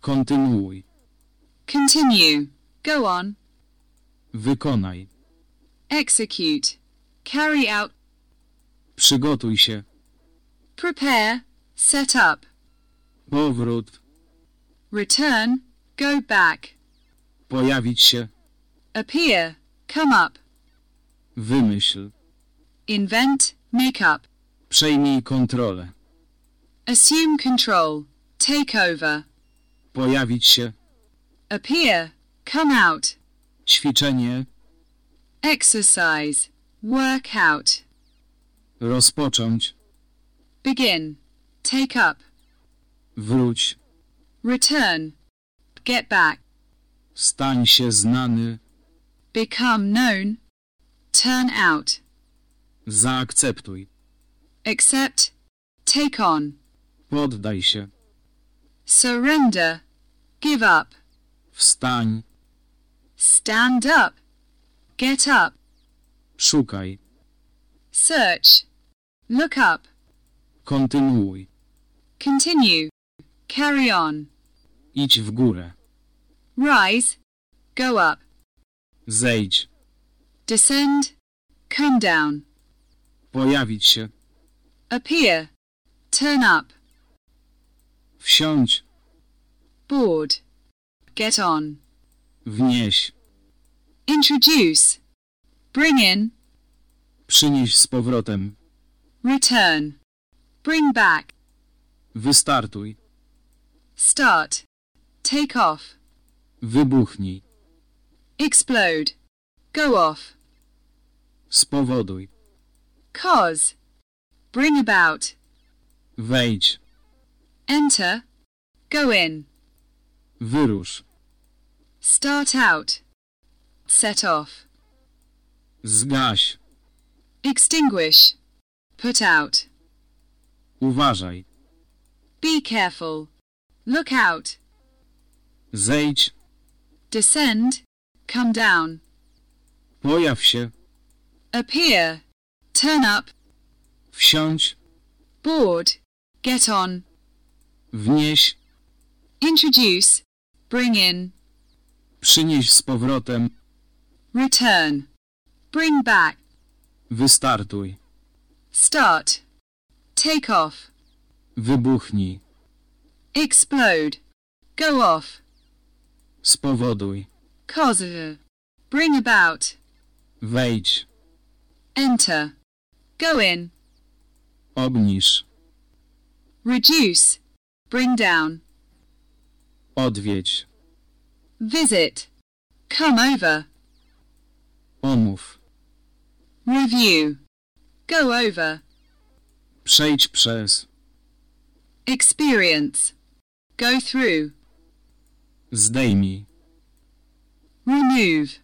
Kontynuuj. Continue. Go on. Wykonaj. Execute. Carry out. Przygotuj się. Prepare. Set up. Powrót. Return. Go back. Pojawić się. Appear. Come up. Wymyśl. Invent. Make up. Przejmij kontrolę. Assume control. Take over. Pojawić się. Appear. Come out. Ćwiczenie. Exercise. Work out. Rozpocząć. Begin. Take up. Wróć. Return. Get back. Stań się znany. Become known. Turn out. Zaakceptuj. Accept. Take on. Poddaj się. Surrender. Give up. Wstań. Stand up. Get up. Szukaj. Search. Look up. Kontynuuj. Continue. Carry on. Idź w górę. Rise. Go up. Zejdź. Descend. Come down. Pojawić się. Appear. Turn up. Wsiądź. Board. Get on. Wnieś. Introduce. Bring in. Przynieś z powrotem. Return. Bring back. Wystartuj. Start. Take off. Wybuchnij. Explode. Go off. Spowoduj. Cause. Bring about. Wejdź. Enter. Go in. Wyrusz. Start out. Set off. Zgaś. Extinguish. Put out. Uważaj. Be careful. Look out. Zejdź. Descend. Come down. Pojaw się. Appear. Turn up. Wsiądź. Board. Get on. Wnieś. Introduce. Bring in. Przynieś z powrotem. Return. Bring back. Wystartuj. Start. Take off. Wybuchnij. Explode. Go off. Spowoduj. Cause. Bring about. Wejdź. Enter. Go in. Obniż. Reduce. Bring down. Odwiedź. Visit. Come over. Omów. Review. Go over. Przejdź przez. Experience. Go through. Zdejmij. Remove.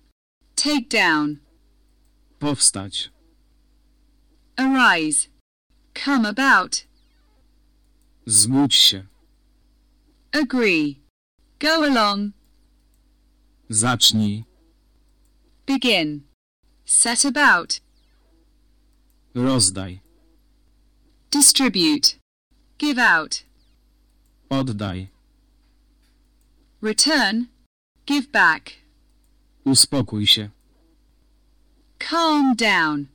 Take down. Powstać. Arise. Come about. Zbudź się. Agree. Go along. Zacznij. Begin. Set about. Rozdaj. Distribute. Give out. Oddaj. Return. Give back. Uspokój się. Calm down.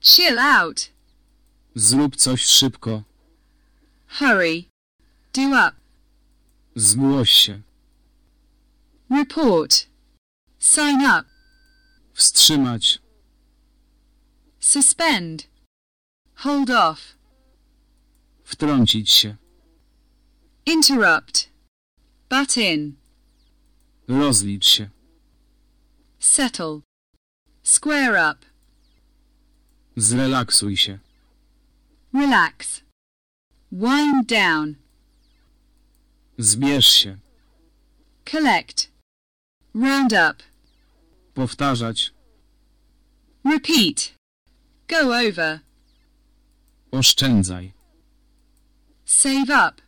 Chill out. Zrób coś szybko. Hurry. Do up. Zgłoś się. Report. Sign up. Wstrzymać. Suspend. Hold off. Wtrącić się. Interrupt. Butt in. Rozlicz się. Settle. Square up. Zrelaksuj się. Relax. Wind down. Zbierz się. Collect. Round up. Powtarzać. Repeat. Go over. Oszczędzaj. Save up.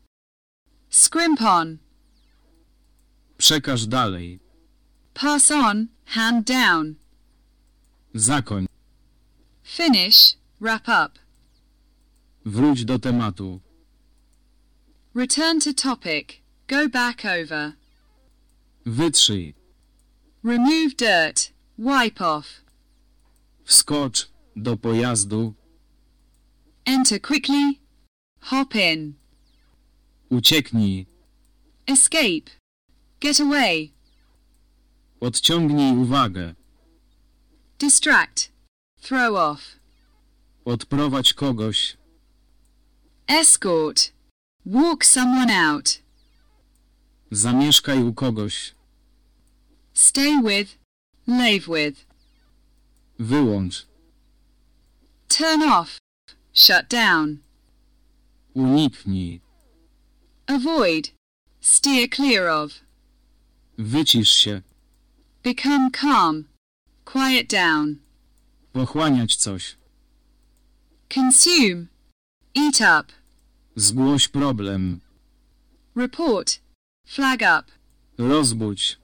Scrimp on. Przekaż dalej. Pass on. Hand down. Zakoń. Finish. Wrap up. Wróć do tematu. Return to topic. Go back over. Wytrzyj. Remove dirt. Wipe off. Wskocz do pojazdu. Enter quickly. Hop in. Ucieknij. Escape. Get away. Odciągnij uwagę. Distract. Throw off. Odprowadź kogoś. Escort. Walk someone out. Zamieszkaj u kogoś. Stay with. Live with. Wyłącz. Turn off. Shut down. Uniknij. Avoid. Steer clear of. Wycisz się. Become calm. Quiet down. Pochłaniać coś. Consume. Eat up. Zgłoś problem. Report. Flag up. Rozbudź.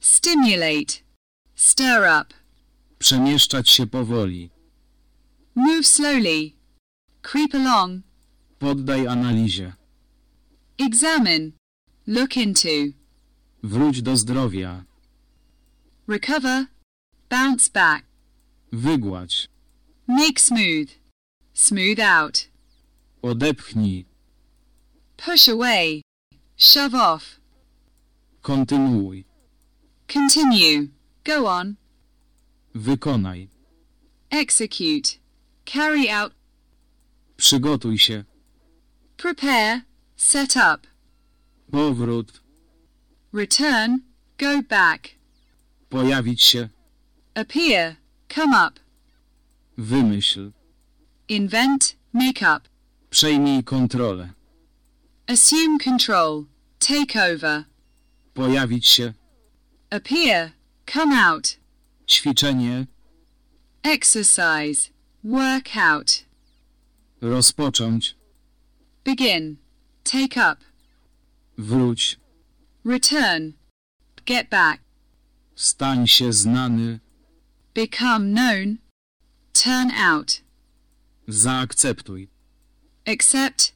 Stimulate. Stir up. Przemieszczać się powoli. Move slowly. Creep along. Poddaj analizie. Examine. Look into. Wróć do zdrowia. Recover. Bounce back. Wygładź. Make smooth. Smooth out. Odepchnij. Push away. Shove off. Kontynuuj. Continue. Go on. Wykonaj. Execute. Carry out. Przygotuj się. Prepare. Set up. Powrót. Return. Go back. Pojawić się. Appear. Come up. Wymyśl. Invent. Make up. Przejmij kontrolę. Assume control. Take over. Pojawić się. Appear. Come out. Ćwiczenie. Exercise. Work out. Rozpocząć. Begin. Take up. Wróć. Return. Get back. Stań się znany. Become known. Turn out. Zaakceptuj. Accept.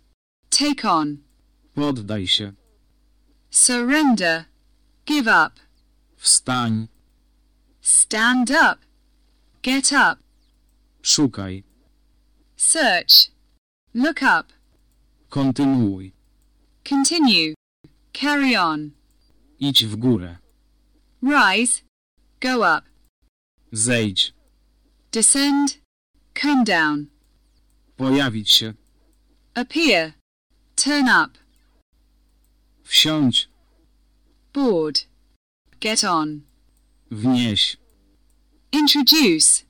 Take on. Poddaj się. Surrender. Give up. Wstań. Stand up. Get up. Szukaj. Search. Look up. Kontynuuj. Continue. Carry on. Idź w górę. Rise. Go up. Zejdź. Descend. Come down. Pojawić się. Appear. Turn up. Wsiądź. Board. Get on. Wnieś. Introduce.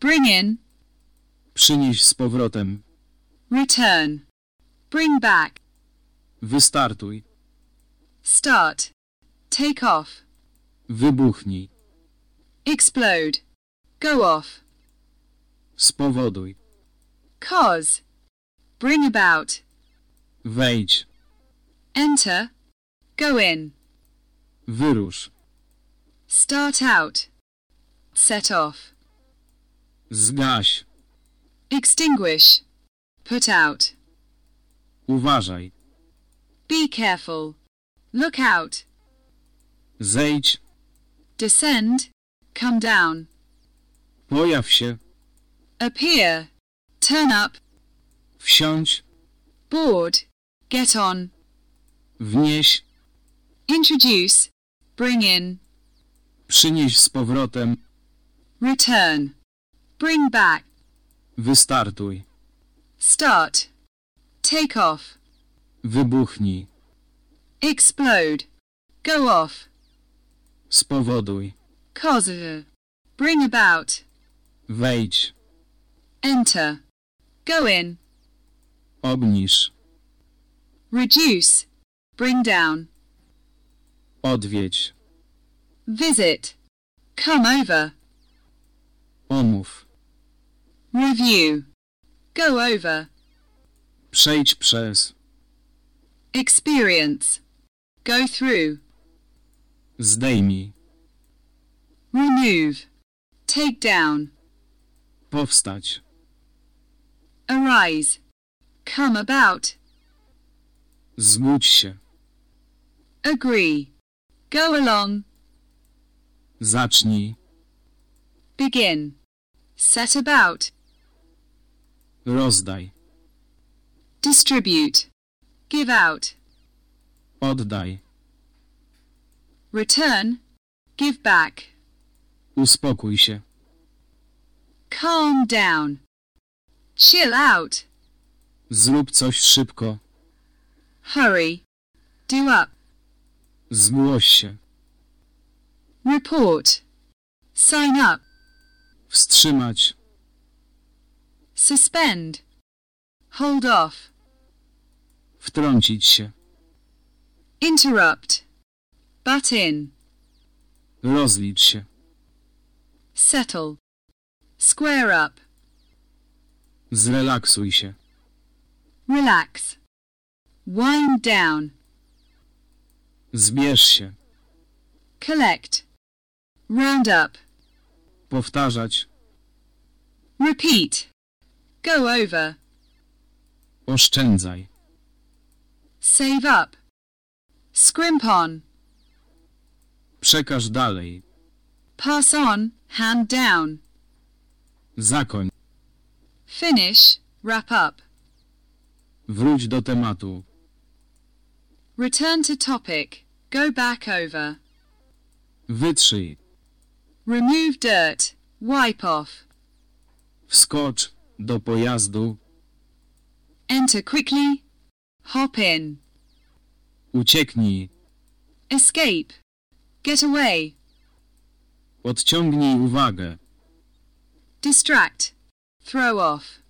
Bring in. Przynieś z powrotem. Return. Bring back. Wystartuj. Start. Take off. Wybuchnij. Explode. Go off. Spowoduj. Cause. Bring about. Wejdź. Enter. Go in. Wyrusz. Start out. Set off. Zgaś. Extinguish. Put out. Uważaj. Be careful. Look out. Zejdź. Descend. Come down. Pojaw się. Appear. Turn up. Wsiądź. Board. Get on. Wnieś. Introduce. Bring in. Przynieś z powrotem. Return. Bring back. Wystartuj. Start. Take off. Wybuchnij. Explode. Go off. Spowoduj. Cause. Bring about. Wejdź. Enter. Go in. Obniż. Reduce. Bring down. Odwiedź. Visit. Come over. Omów. Review. Go over. Przejdź przez. Experience. Go through. Zdejmij. Remove. Take down. Powstać. Arise. Come about. Zbudź się. Agree. Go along. Zacznij. Begin. Set about. Rozdaj. Distribute. Give out. Oddaj. Return. Give back. Uspokój się. Calm down. Chill out. Zrób coś szybko. Hurry. Do up. Zgłoś się. Report. Sign up. Wstrzymać. Suspend. Hold off. Wtrącić się. Interrupt. Butt in. Rozlicz się. Settle. Square up. Zrelaksuj się. Relax. Wind down. Zbierz się. Collect. Round up. Powtarzać. Repeat. Go over. Oszczędzaj. Save up. Scrimp on. Przekaż dalej. Pass on. Hand down. Zakoń. Finish. Wrap up. Wróć do tematu. Return to topic. Go back over. Wytrzyj. Remove dirt. Wipe off. Wskocz do pojazdu. Enter quickly. Hop in. Ucieknij. Escape. Get away. Odciągnij uwagę. Distract. Throw off.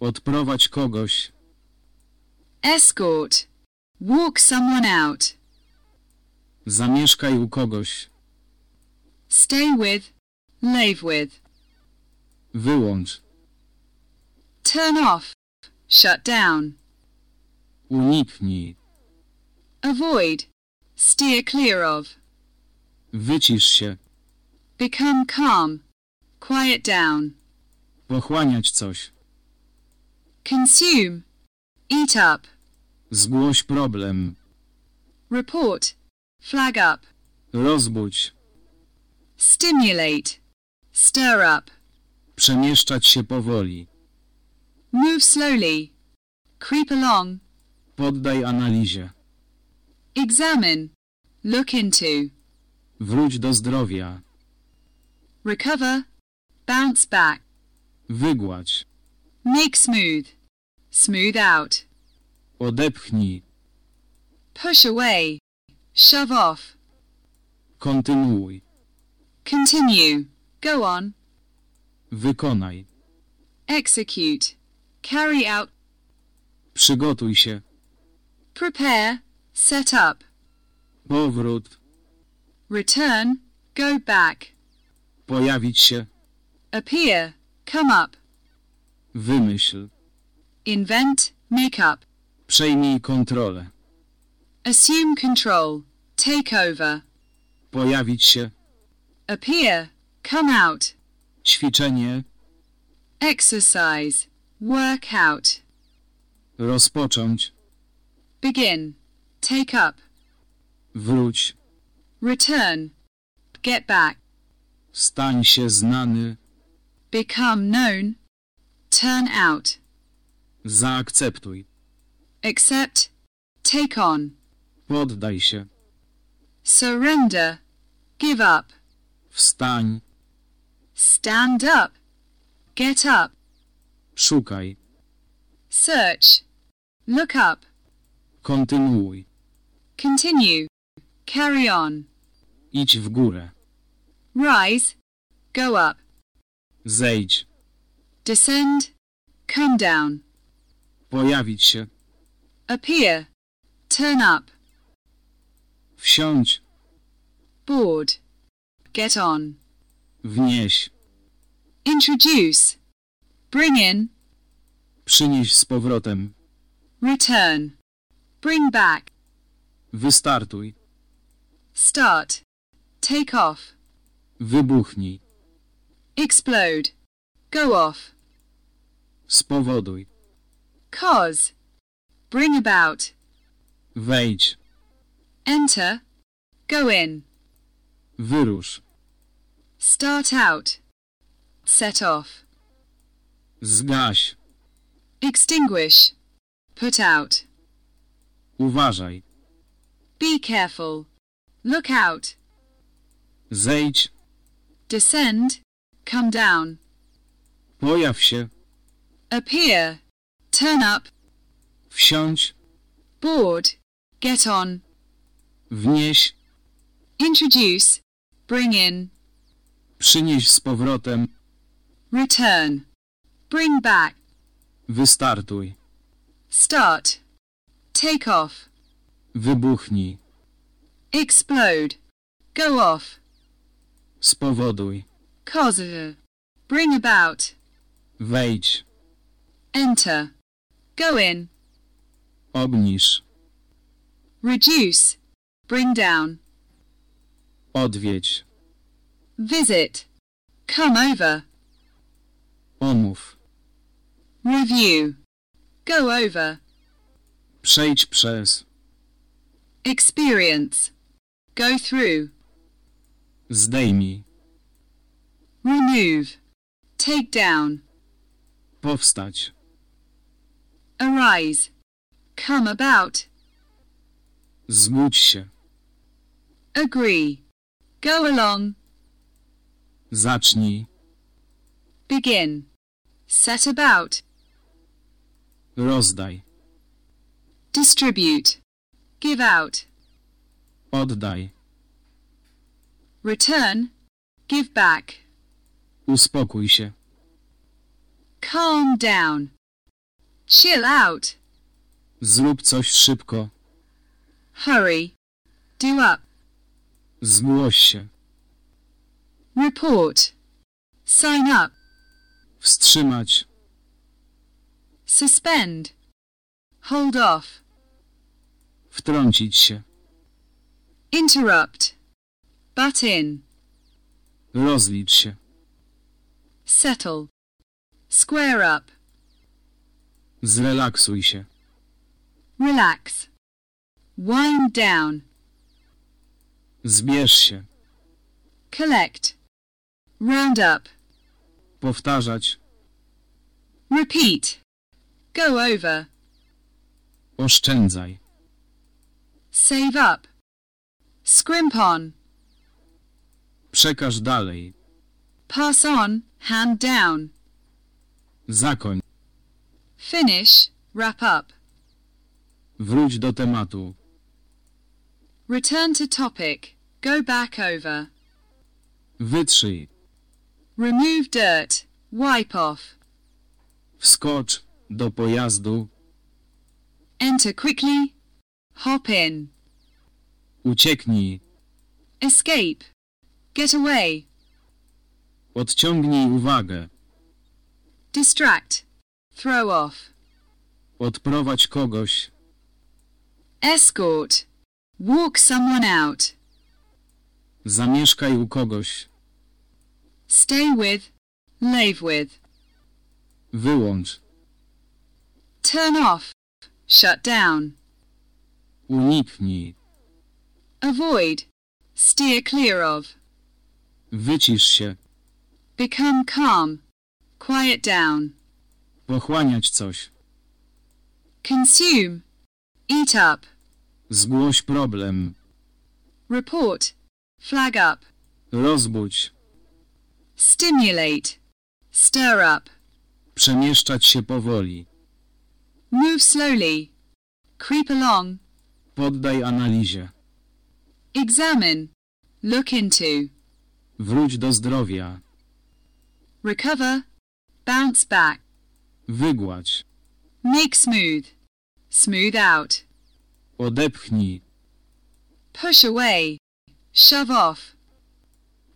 Odprowadź kogoś. Escort. Walk someone out. Zamieszkaj u kogoś. Stay with. Live with. Wyłącz. Turn off. Shut down. Uniknij. Avoid. Steer clear of. Wycisz się. Become calm. Quiet down. Pochłaniać coś. Consume. Eat up. Zgłoś problem. Report. Flag up. Rozbudź. Stimulate. Stir up. Przemieszczać się powoli. Move slowly. Creep along. Poddaj analizie. Examine. Look into. Wróć do zdrowia. Recover. Bounce back. Wygładź. Make smooth. Smooth out. Odepchnij. Push away. Shove off. Kontynuuj. Continue. Go on. Wykonaj. Execute. Carry out. Przygotuj się. Prepare. Set up. Powrót. Return. Go back. Pojawić się. Appear. Come up. Wymyśl. Invent. Make up. Przejmij kontrolę. Assume control. Take over. Pojawić się. Appear. Come out. Ćwiczenie. Exercise. Work out. Rozpocząć. Begin. Take up. Wróć. Return. Get back. Stań się znany. Become known. Turn out. Zaakceptuj. Accept. Take on. Poddaj się. Surrender. Give up. Wstań. Stand up. Get up. Szukaj. Search. Look up. Kontynuuj. Continue. Carry on. Idź w górę. Rise. Go up. Zejdź. Descend. Come down. Pojawić się. Appear. Turn up. Wsiądź. Board. Get on. Wnieś. Introduce. Bring in. Przynieś z powrotem. Return. Bring back. Wystartuj. Start. Take off. Wybuchnij. Explode. Go off. Spowoduj. Cause. Bring about. Wejdź. Enter. Go in. Wyrusz. Start out. Set off. Zgaś. Extinguish. Put out. Uważaj. Be careful. Look out. Zejdź. Descend. Come down. Pojaw się. Appear. Turn up. Wsiądź. Board. Get on. Wnieś. Introduce. Bring in. Przynieś z powrotem. Return. Bring back. Wystartuj. Start. Take off. Wybuchnij. Explode. Go off. Spowoduj. Cause. Bring about. Wejdź. Enter. Go in. Obniż. Reduce. Bring down. Odwiedź. Visit. Come over. Omów. Review. Go over. Przejdź przez. Experience. Go through. Zdejmij. Remove. Take down. Powstać. Arise. Come about. Zgódź się. Agree. Go along. Zacznij. Begin. Set about. Rozdaj. Distribute. Give out. Oddaj. Return. Give back. Uspokój się. Calm down. Chill out. Zrób coś szybko. Hurry. Do up. Zgłoś się. Report. Sign up. Wstrzymać. Suspend. Hold off. Wtrącić się. Interrupt. Butt in. Rozlicz się. Settle. Square up. Zrelaksuj się. Relax. Wind down. Zbierz się. Collect. Round up. Powtarzać. Repeat. Go over. Oszczędzaj. Save up. Scrimp on. Przekaż dalej. Pass on. Hand down. Zakoń. Finish. Wrap up. Wróć do tematu. Return to topic. Go back over. Wytrzyj. Remove dirt. Wipe off. Wskocz do pojazdu. Enter quickly. Hop in. Ucieknij. Escape. Get away. Odciągnij uwagę. Distract. Throw off. Odprowadź kogoś. Escort. Walk someone out. Zamieszkaj u kogoś. Stay with. Live with. Wyłącz. Turn off. Shut down. Uniknij. Avoid. Steer clear of. Wycisz się. Become calm. Quiet down. Pochłaniać coś. Consume. Eat up. Zgłoś problem. Report. Flag up. Rozbudź. Stimulate. Stir up. Przemieszczać się powoli. Move slowly. Creep along. Poddaj analizie. Examine. Look into. Wróć do zdrowia. Recover. Bounce back. Wygładź. Make smooth. Smooth out. Odepchnij. Push away. Shove off.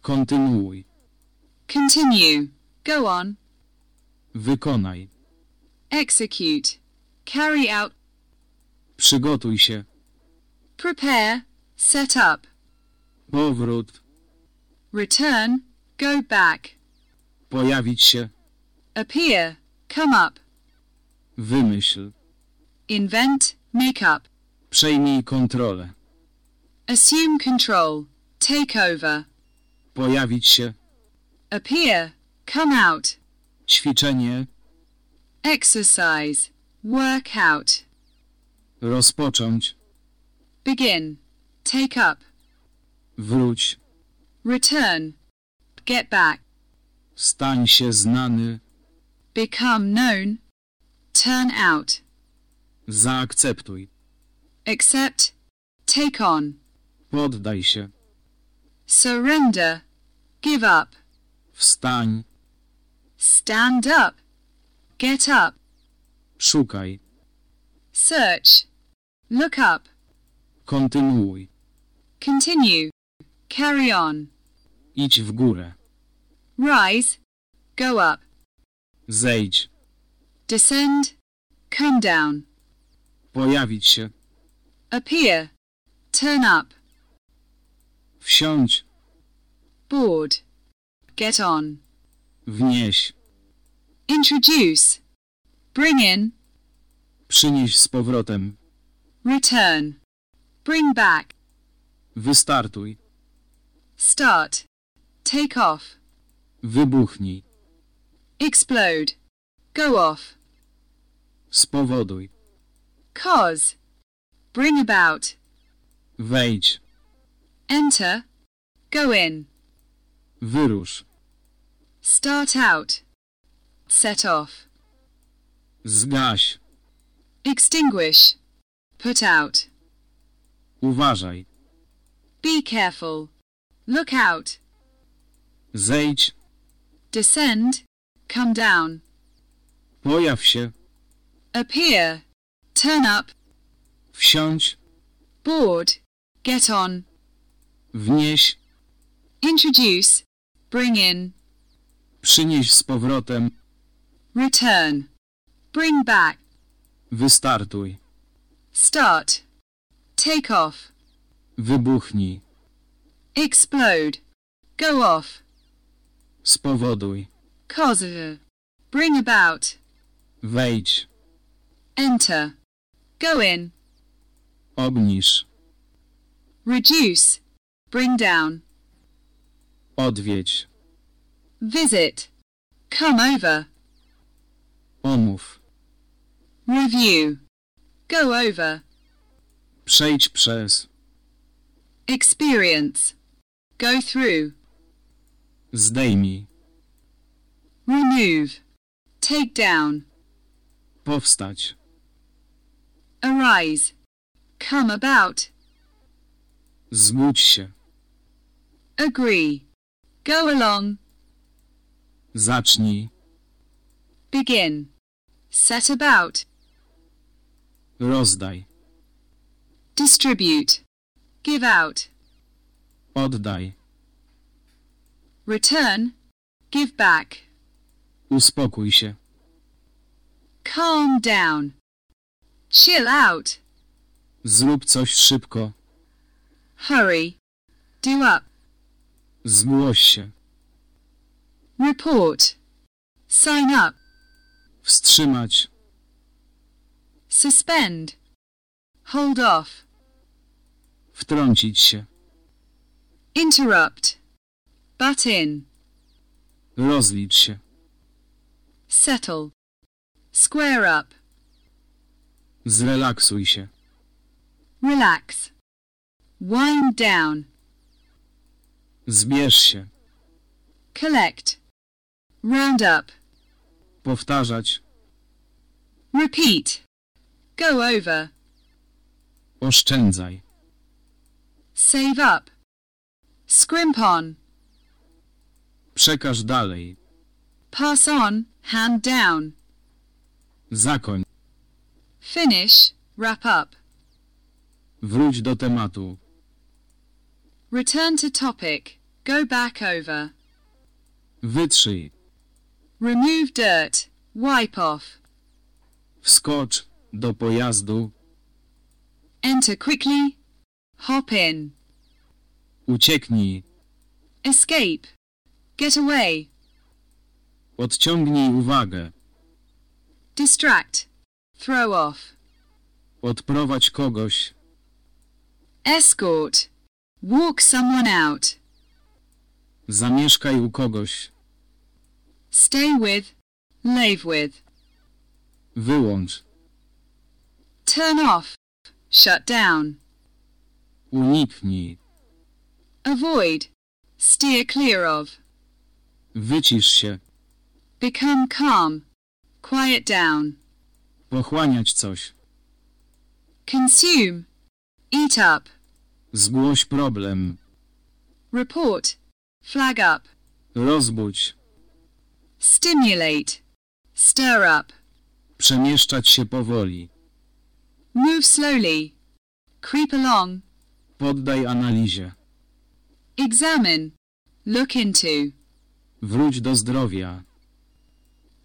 Kontynuuj. Continue. Go on. Wykonaj. Execute. Carry out. Przygotuj się. Prepare. Set up. Powrót. Return. Go back. Pojawić się. Appear. Come up. Wymyśl. Invent. Make up. Przejmij kontrolę. Assume control. Take over. Pojawić się. Appear. Come out. Ćwiczenie. Exercise. Work out. Rozpocząć. Begin. Take up. Wróć. Return. Get back. Stań się znany. Become known. Turn out. Zaakceptuj. Accept. Take on. Poddaj się. Surrender. Give up. Wstań. Stand up. Get up. Szukaj. Search. Look up. Kontynuuj. Continue. Carry on. Idź w górę. Rise. Go up. Zejdź. Descend. Come down. Pojawić się. Appear. Turn up. Wsiądź. Board. Get on. Wnieś. Introduce. Bring in. Przynieś z powrotem. Return. Bring back. Wystartuj. Start. Take off. Wybuchnij. Explode. Go off. Spowoduj. Cause. Bring about. Wejdź. Enter. Go in. Wyrusz. Start out. Set off. Zgaś. Extinguish. Put out. Uważaj. Be careful. Look out. Zejdź. Descend. Come down. Pojaw się. Appear. Turn up. Wsiądź. Board. Get on. Wnieś. Introduce. Bring in. Przynieś z powrotem. Return. Bring back. Wystartuj. Start. Take off. Wybuchnij. Explode. Go off. Spowoduj. Cause. Bring about. Wejdź. Enter. Go in. Obniż. Reduce. Bring down. Odwiedź. Visit. Come over. Omów. Review. Go over. Przejdź przez. Experience. Go through. Zdejmij. Remove. Take down. Powstać. Arise. Come about. Zgódź się. Agree. Go along. Zacznij. Begin. Set about. Rozdaj. Distribute. Give out. Oddaj. Return. Give back. Uspokój się. Calm down. Chill out. Zrób coś szybko. Hurry. Do up. Zgłoś się. Report. Sign up. Wstrzymać. Suspend. Hold off. Wtrącić się. Interrupt. Butt in. Rozlicz się. Settle. Square up. Zrelaksuj się. Relax. Wind down. Zbierz się. Collect. Round up. Powtarzać. Repeat. Go over. Oszczędzaj. Save up. Scrimp on. Przekaż dalej. Pass on. Hand down. Zakoń. Finish. Wrap up. Wróć do tematu. Return to topic. Go back over. Wytrzyj. Remove dirt. Wipe off. Wskocz do pojazdu. Enter quickly. Hop in. Ucieknij. Escape. Get away. Odciągnij uwagę. Distract. Throw off. Odprowadź kogoś. Escort. Walk someone out. Zamieszkaj u kogoś. Stay with. Live with. Wyłącz. Turn off. Shut down. Uniknij. Avoid. Steer clear of. Wycisz się. Become calm. Quiet down. Pochłaniać coś. Consume. Eat up. Zgłoś problem. Report. Flag up. Rozbudź. Stimulate. Stir up. Przemieszczać się powoli. Move slowly. Creep along. Poddaj analizie. Examine. Look into. Wróć do zdrowia.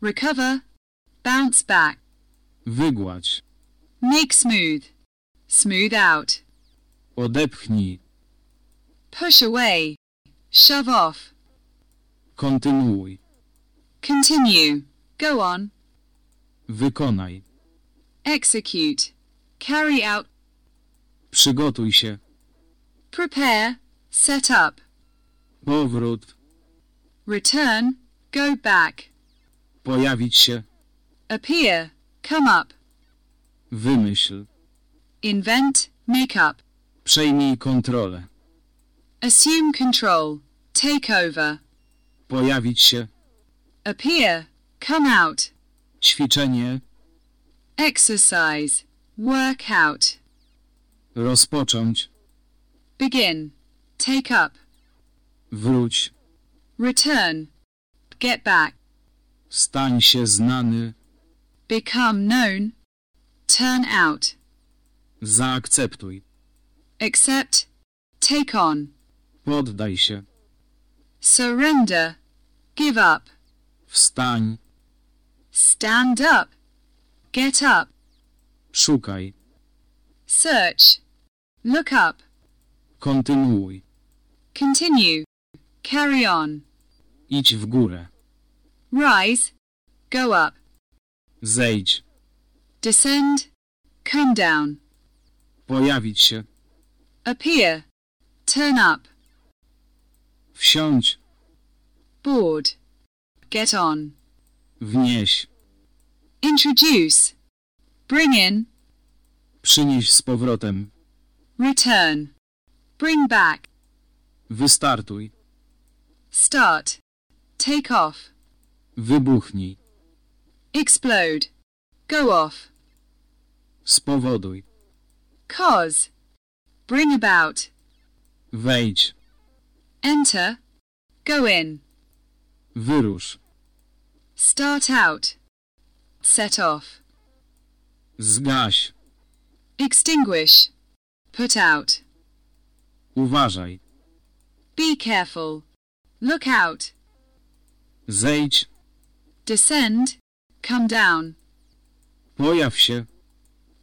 Recover. Bounce back. Wygładź. Make smooth. Smooth out. Odepchnij. Push away. Shove off. Kontynuuj. Continue. Go on. Wykonaj. Execute. Carry out. Przygotuj się. Prepare. Set up. Powrót. Return. Go back. Pojawić się. Appear. Come up. Wymyśl. Invent. Make up. Przejmij kontrolę. Assume control. Take over. Pojawić się. Appear. Come out. Ćwiczenie. Exercise. Work out. Rozpocząć. Begin. Take up. Wróć. Return. Get back. Stań się znany. Become known. Turn out. Zaakceptuj. Accept. Take on. Poddaj się. Surrender. Give up. Wstań. Stand up. Get up. Szukaj. Search. Look up. Kontynuuj. Continue. Carry on. Idź w górę. Rise. Go up. Zejdź. Descend. Come down. Pojawić się. Appear. Turn up. Wsiądź. Board. Get on. Wnieś. Introduce. Bring in. Przynieś z powrotem. Return. Bring back. Wystartuj. Start. Take off. Wybuchnij. Explode. Go off. Spowoduj. Cause. Bring about. Wejdź. Enter. Go in. Wyrusz. Start out. Set off. Zgaś. Extinguish. Put out. Uważaj. Be careful. Look out. Zejdź. Descend. Come down. Pojaw się.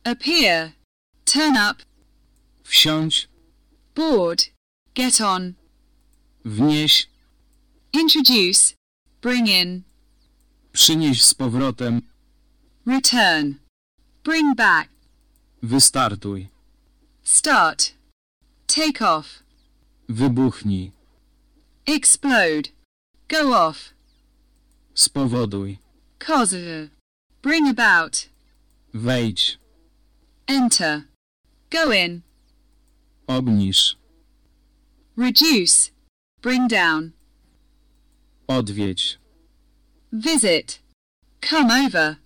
Appear. Turn up. Wsiądź. Board. Get on. Wnieś. Introduce. Bring in. Przynieś z powrotem. Return. Bring back. Wystartuj. Start. Take off. Wybuchnij. Explode. Go off. Spowoduj. Cause. Bring about. Wejdź. Enter. Go in. Obniż. Reduce. Bring down. Odwiedź. Visit. Come over.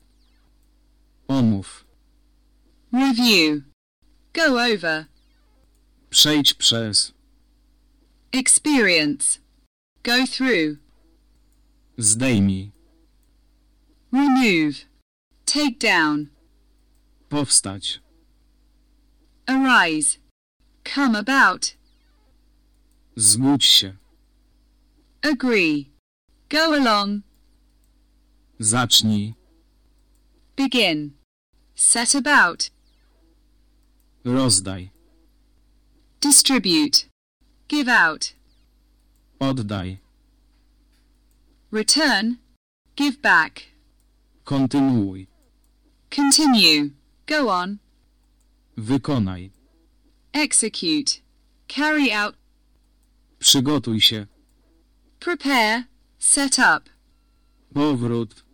Omów. Review. Go over. Przejdź przez. Experience. Go through. Zdejmij. Remove. Take down. Powstać. Arise. Come about. Zgódź się. Agree. Go along. Zacznij. Begin. Set about. Rozdaj. Distribute. Give out. Oddaj. Return. Give back. Kontynuuj. Continue. Go on. Wykonaj. Execute. carry out, Przygotuj się. prepare, set up, Powrót.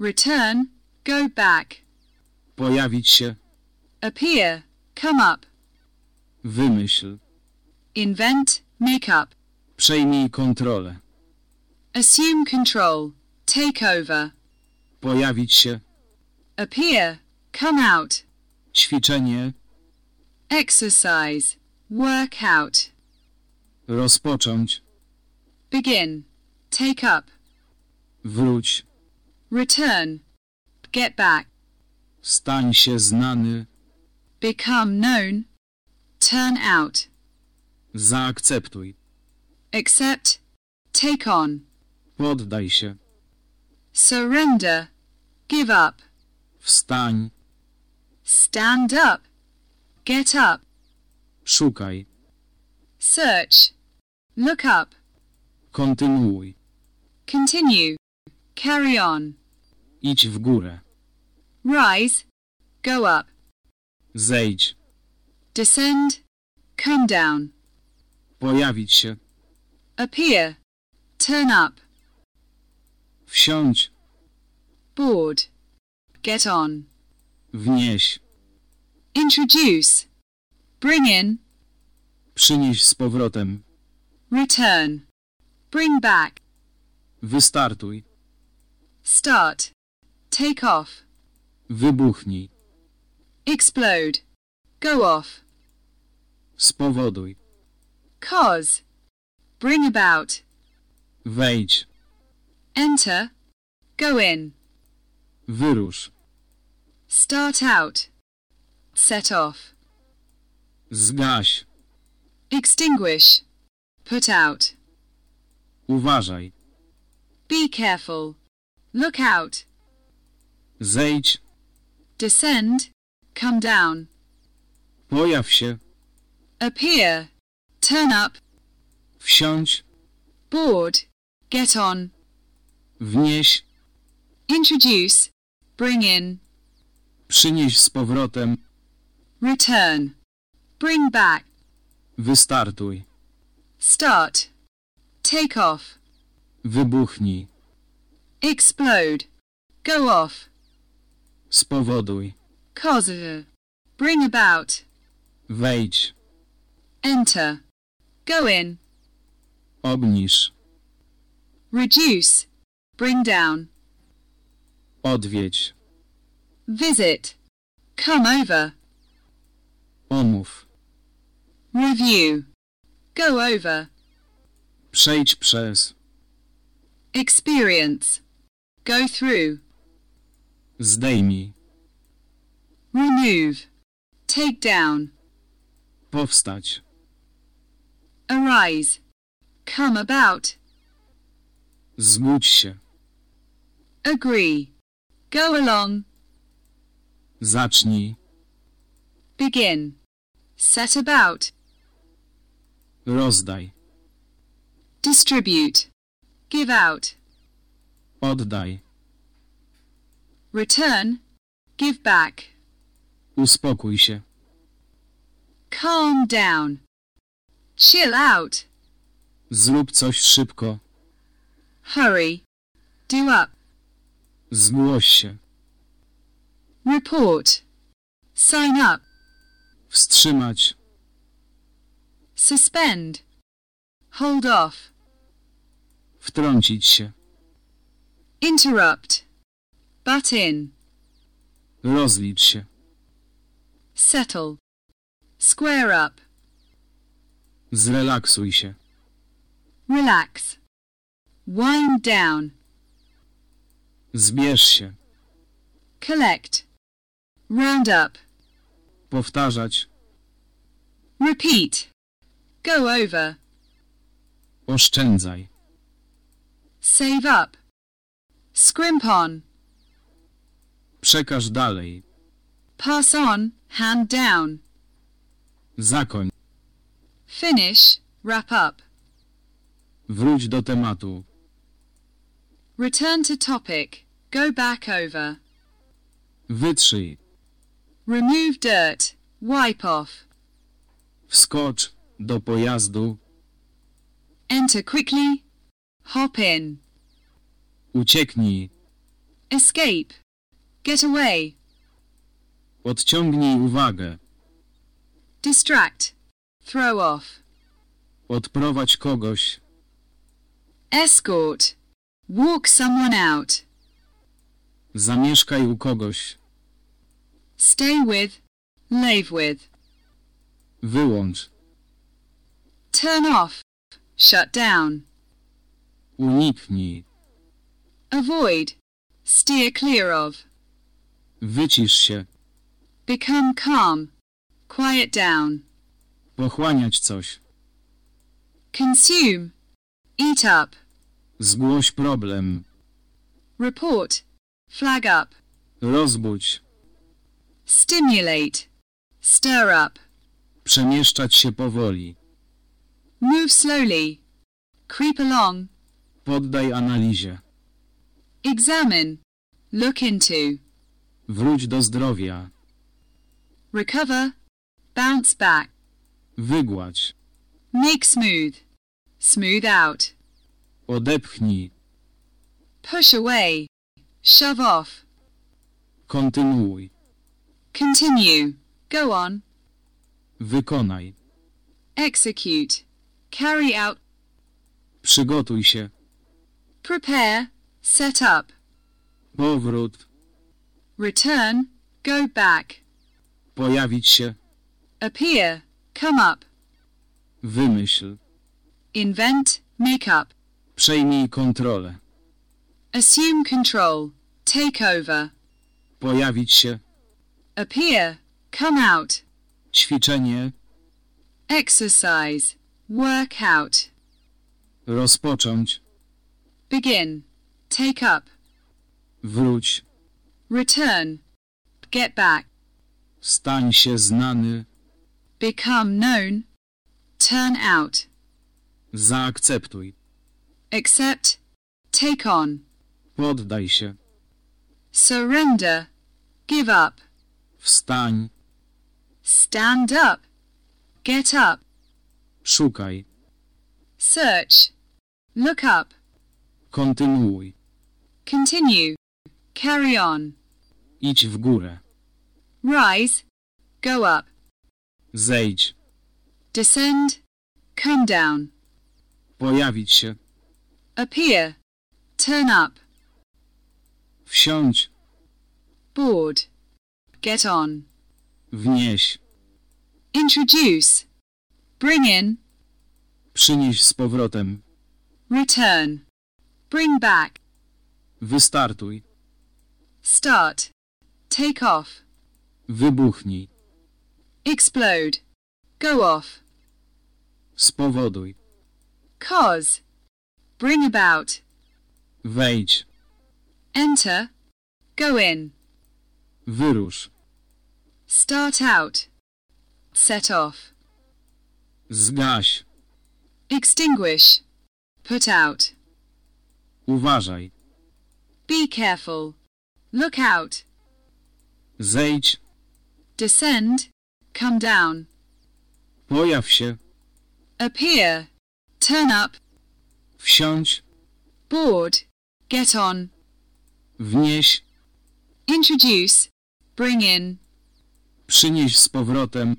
return, go back, Pojawić się. appear, come up, Wymyśl. invent, make up, Przejmij kontrolę. assume control, take over, Pojawić się. appear, come out, Ćwiczenie. exercise, work out, Rozpocząć. begin, take up, Wróć. return, get back, Stań się znany. become known, turn out, Zaakceptuj. accept, take on, Poddaj się. surrender, give up, Wstań. stand up, get up, Szukaj. search, look up, Kontynuuj. continue, carry on, Idź w górę. rise, go up, Zejdź. descend, come down, Pojawić się. appear, turn up, Wsiądź. Board, get on, Wnieś. introduce, bring in, Przynieś z powrotem. return, bring back, Wystartuj. start, take off, Wybuchnij. explode, go off, Spowoduj. cause, bring about, Wejdź. enter, go in, Wyrusz. start out, set off, Zgaś. extinguish, put out, Uważaj. be careful, look out, Zejdź. descend, come down, Pojaw się. appear, turn up, Wsiądź. board, get on, Wnieś. introduce, bring in, Przynieś z powrotem. return, bring back, Wystartuj. start, take off, Wybuchnij. explode, go off, Spowoduj. cause, bring about, Wejdź. enter, go in, Obniż. reduce, bring down, Odwiedź. visit, come over, Omów. review, go over, Przejdź przez. experience, go through, Zdejmij. remove, take down, Powstać. arise, come about, Zgódź się. agree, go along, Zacznij. begin, set about, Rozdaj. distribute, give out, Oddaj. return, give back, Uspokój się. calm down, chill out, Zrób coś szybko. hurry, do up, Zgłoś się. report, sign up, Wstrzymać. suspend, hold off, Wtrącić się. interrupt, butt in, Rozlicz się. settle, square up, Zrelaksuj się. relax, wind down, Zbierz się. collect, round up, Powtarzać. repeat, go over, Oszczędzaj. save up, scrimp on, Przekaż dalej. pass on, hand down, Zakoń. finish, wrap up, Wróć do tematu. return to topic, go back over, Wytrzyj. remove dirt, wipe off, Wskocz. Do pojazdu. Enter quickly. Hop in. Ucieknij. Escape. Get away. Odciągnij uwagę. Distract. Throw off. Odprowadź kogoś. Escort. Walk someone out. Zamieszkaj u kogoś. Stay with. Live with. Wyłącz. Turn off. Shut down. Uniknij. Avoid. Steer clear of. Wycisz się. Become calm. Quiet down. Pochłaniać coś. Consume. Eat up. Zgłoś problem. Report. Flag up. Rozbudź. Stimulate. Stir up. Przemieszczać się powoli. Move slowly. Creep along. Poddaj analizie. Examine. Look into. Wróć do zdrowia. Recover. Bounce back. Wygładź. Make smooth. Smooth out. Odepchnij. Push away. Shove off. Kontynuuj. Continue. Go on. Wykonaj. Execute. Carry out. Przygotuj się. Prepare. Set up. Powrót. Return. Go back. Pojawić się. Appear. Come up. Wymyśl. Invent. Make up. Przejmij kontrolę. Assume control. Take over. Pojawić się. Appear. Come out. Ćwiczenie. Exercise. Work out. Rozpocząć. Begin. Take up. Wróć. Return. Get back. Stań się znany. Become known. Turn out. Zaakceptuj. Accept. Take on. Poddaj się. Surrender. Give up. Wstań. Stand up. Get up. Szukaj. Search. Look up. Kontynuuj. Continue. Carry on. Idź w górę. Rise. Go up. Zejdź. Descend. Come down. Pojawić się. Appear. Turn up. Wsiądź. Board. Get on. Wnieś. Introduce. Bring in. Przynieś z powrotem. Return. Bring back. Wystartuj. Start. Take off. Wybuchnij. Explode. Go off. Spowoduj. Cause. Bring about. Wejdź. Enter. Go in. Wyrusz. Start out. Set off. Zgaś. Extinguish. Put out. Uważaj. Be careful. Look out. Zejdź. Descend. Come down. Pojaw się. Appear. Turn up. Wsiądź. Board. Get on. Wnieś. Introduce. Bring in. Przynieś z powrotem.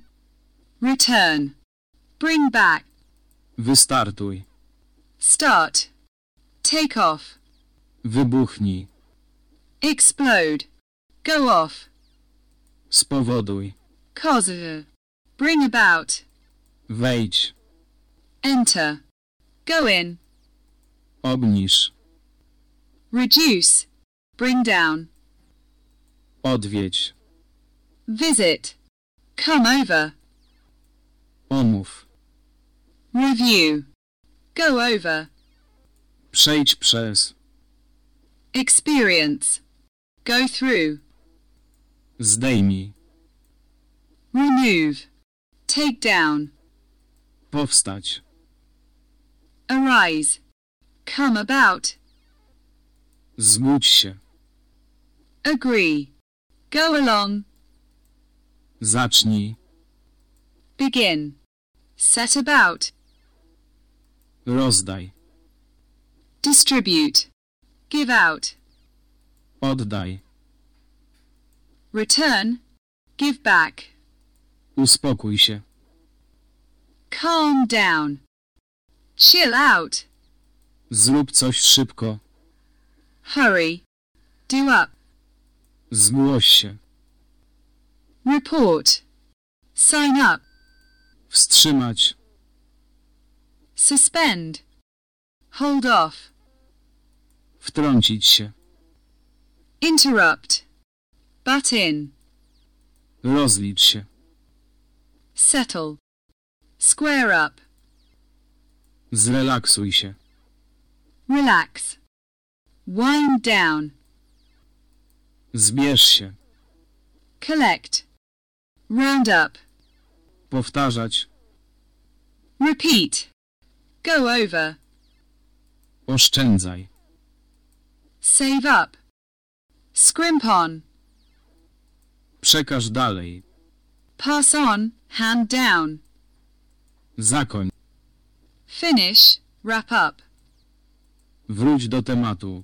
Return. Bring back. Wystartuj. Start. Take off. Wybuchnij. Explode. Go off. Spowoduj. Cause. Bring about. Wejdź. Enter. Go in. Obniż. Reduce. Bring down. Odwiedź. Visit. Come over. Omów. Review. Go over. Przejdź przez. Experience. Go through. Zdejmij. Remove. Take down. Powstać. Arise. Come about. Zbudź się. Agree. Go along. Zacznij. Begin. set about, Rozdaj. distribute, give out, Oddaj. return, give back, Uspokój się. calm down, chill out, Zrób coś szybko. hurry, do up, Zgłoś report, sign up, Wstrzymać. suspend, hold off, Wtrącić się. interrupt, butt in, Rozlicz się. settle, square up, Zrelaksuj się. relax, wind down, Zbierz się. collect, round up, Powtarzać. repeat, go over, Oszczędzaj. save up, scrimp on, Przekaż dalej. pass on, hand down, Zakoń. finish, wrap up, Wróć do tematu.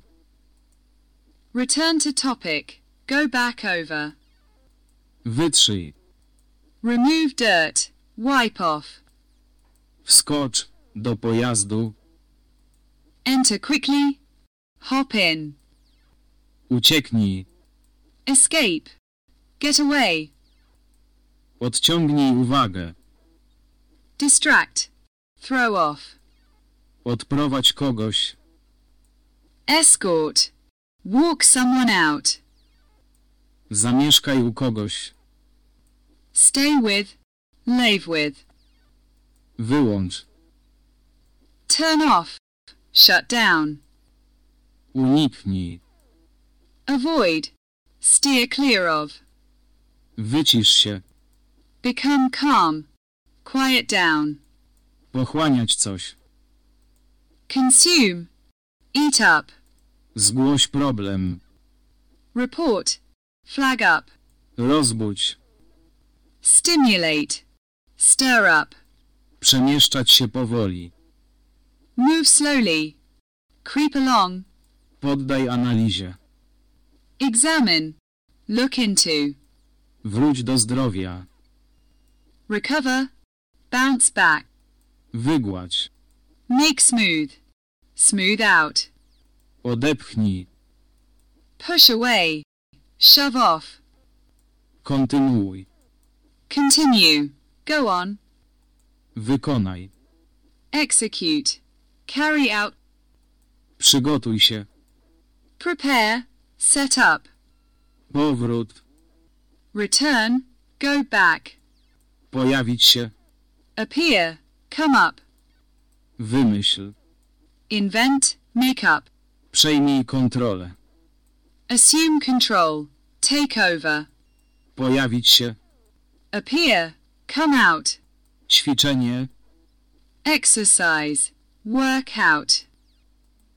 Return to topic, go back over, Wytrzyj. remove dirt, wipe off, Wskocz do pojazdu. enter quickly, hop in, Ucieknij. escape, get away, Odciągnij uwagę. distract, throw off, Odprowadź kogoś. escort, walk someone out, Zamieszkaj u kogoś. stay with, live with, Wyłącz. turn off, shut down, Uniknij. avoid, steer clear of, Wycisz się. become calm, quiet down, Pochłaniać coś. consume, eat up, Zgłoś problem. report, flag up, Rozbudź. stimulate, stir up, Przemieszczać się powoli. move slowly, creep along, Poddaj analizie. examine, look into, Wróć do zdrowia. recover, bounce back, Wygładź. make smooth, smooth out, Odepchnij. push away, shove off, Kontynuuj. continue, go on, Wykonaj. execute, carry out, Przygotuj się. prepare, set up, Powrót. return, go back, Pojawić się. appear, come up, Wymyśl. invent, make up, Przejmij kontrolę. assume control, take over, Pojawić się. appear, come out, Ćwiczenie. exercise, work out,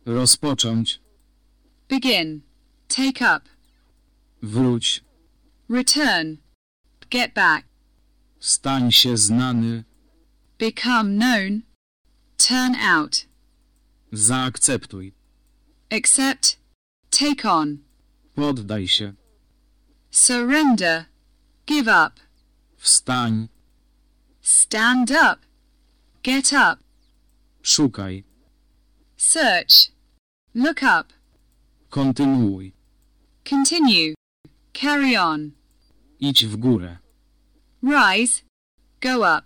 Rozpocząć. begin, take up, Wróć. return, get back, Stań się znany. become known, turn out, Zaakceptuj. Accept, take on, Poddaj się. surrender, give up, Wstań. stand up, get up, Szukaj. search, look up, Kontynuuj. continue, carry on, Idź w górę. rise, go up,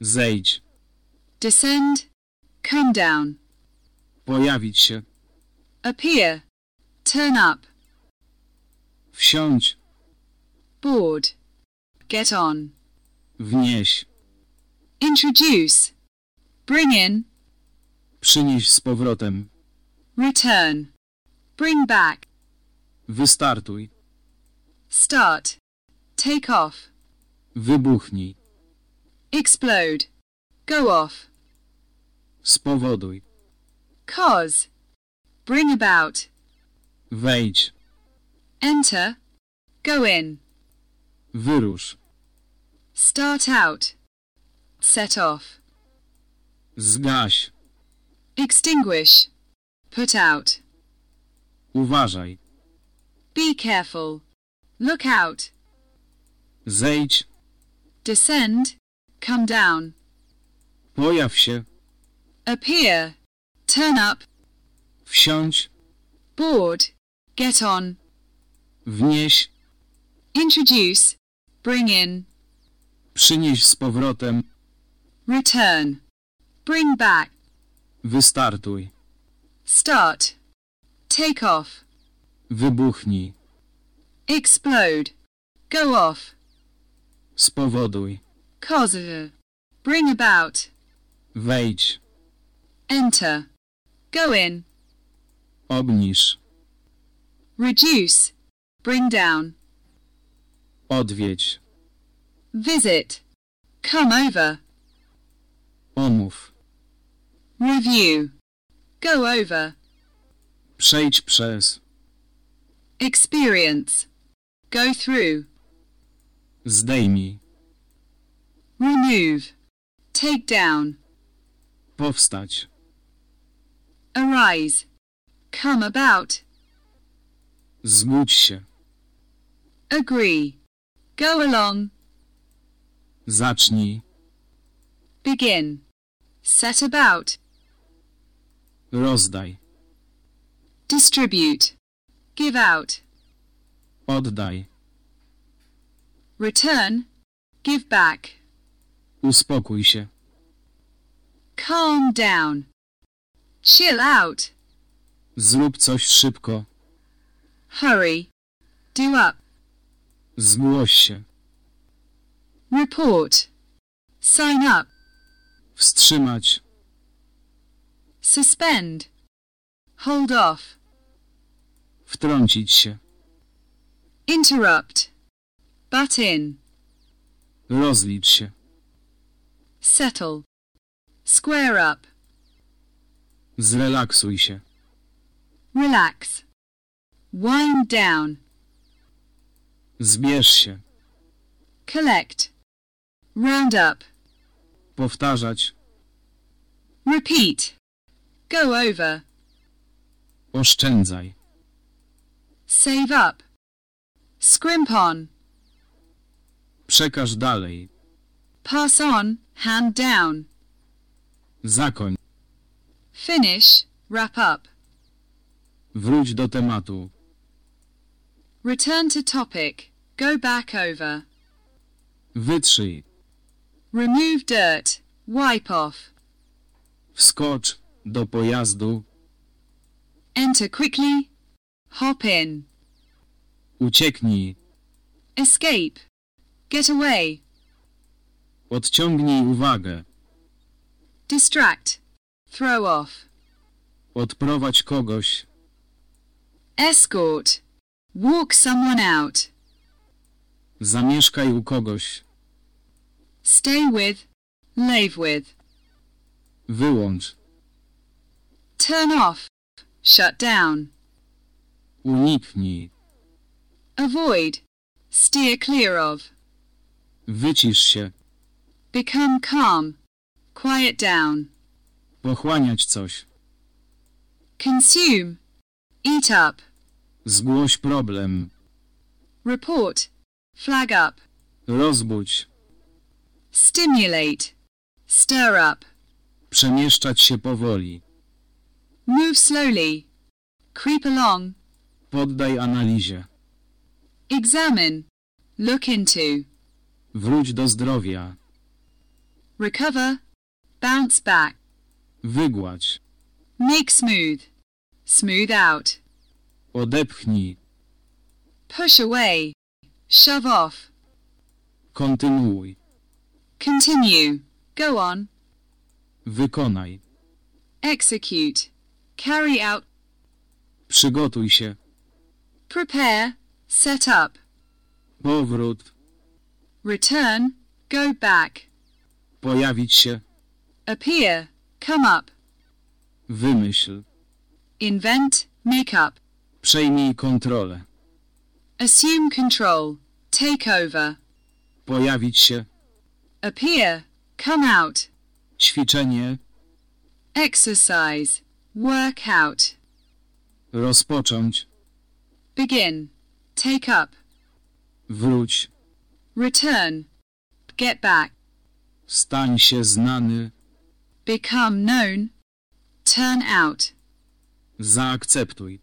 Zejdź. descend, come down, Pojawić się. Appear, turn up, Wsiądź. board, get on, Wnieś. introduce, bring in, Przynieś z powrotem. return, bring back, Wystartuj. start, take off, Wybuchnij. explode, go off, Spowoduj. cause, bring about, Wejdź. enter, go in, Wyrusz. start out, set off. Zgaś. Extinguish. Put out. Uważaj. Be careful. Look out. Zejdź. Descend. Come down. Pojaw się. Appear. Turn up. Wsiądź. Board. Get on. Wnieś. Introduce. Bring in. Przynieś z powrotem. Return. Bring back. Wystartuj. Start. Take off. Wybuchnij. Explode. Go off. Spowoduj. Cause. Bring about. Wejdź. Enter. Go in. Obniż. Reduce. Bring down. Odwiedź. Visit. Come over. Omów. Review. Go over. Przejdź przez. Experience. Go through. Zdejmij. Remove. Take down. Powstać. Arise. Come about. Zbudź się. Agree. Go along. Zacznij. Begin. Set about. Rozdaj. Distribute. Give out. Oddaj. Return. Give back. Uspokój się. Calm down. Chill out. Zrób coś szybko. Hurry. Do up. Zgłoś się. Report. Sign up. Wstrzymać. Suspend. Hold off. Wtrącić się. Interrupt. Butt in. Rozlicz się. Settle. Square up. Zrelaksuj się. Relax. Wind down. Zbierz się. Collect. Round up. Powtarzać. Repeat. Go over. Oszczędzaj. Save up. Scrimp on. Przekaż dalej. Pass on. Hand down. Zakoń. Finish. Wrap up. Wróć do tematu. Return to topic. Go back over. Wytrzyj. Remove dirt. Wipe off. Wskocz do pojazdu. Enter quickly. Hop in. Ucieknij. Escape. Get away. Odciągnij uwagę. Distract. Throw off. Odprowadź kogoś. Escort. Walk someone out. Zamieszkaj u kogoś. Stay with. Live with. Wyłącz. Turn off. Shut down. Uniknij. Avoid. Steer clear of. Wycisz się. Become calm. Quiet down. Pochłaniać coś. Consume. Eat up. Zgłoś problem. Report. Flag up. Rozbudź. Stimulate. Stir up. Przemieszczać się powoli. Move slowly. Creep along. Poddaj analizie. Examine. Look into. Wróć do zdrowia. Recover. Bounce back. Wygładź. Make smooth. Smooth out. Odepchnij. Push away. Shove off. Kontynuuj. Continue. Go on. Wykonaj. Execute. Carry out. Przygotuj się. Prepare. Set up. Powrót. Return. Go back. Pojawić się. Appear. Come up. Wymyśl. Invent. Make up. Przejmij kontrolę. Assume control. Take over. Pojawić się. Appear. come out. Ćwiczenie. Exercise, work out. Rozpocząć. Begin, take up. Wróć. Return, get back. Stań się znany. Become known, turn out. Zaakceptuj.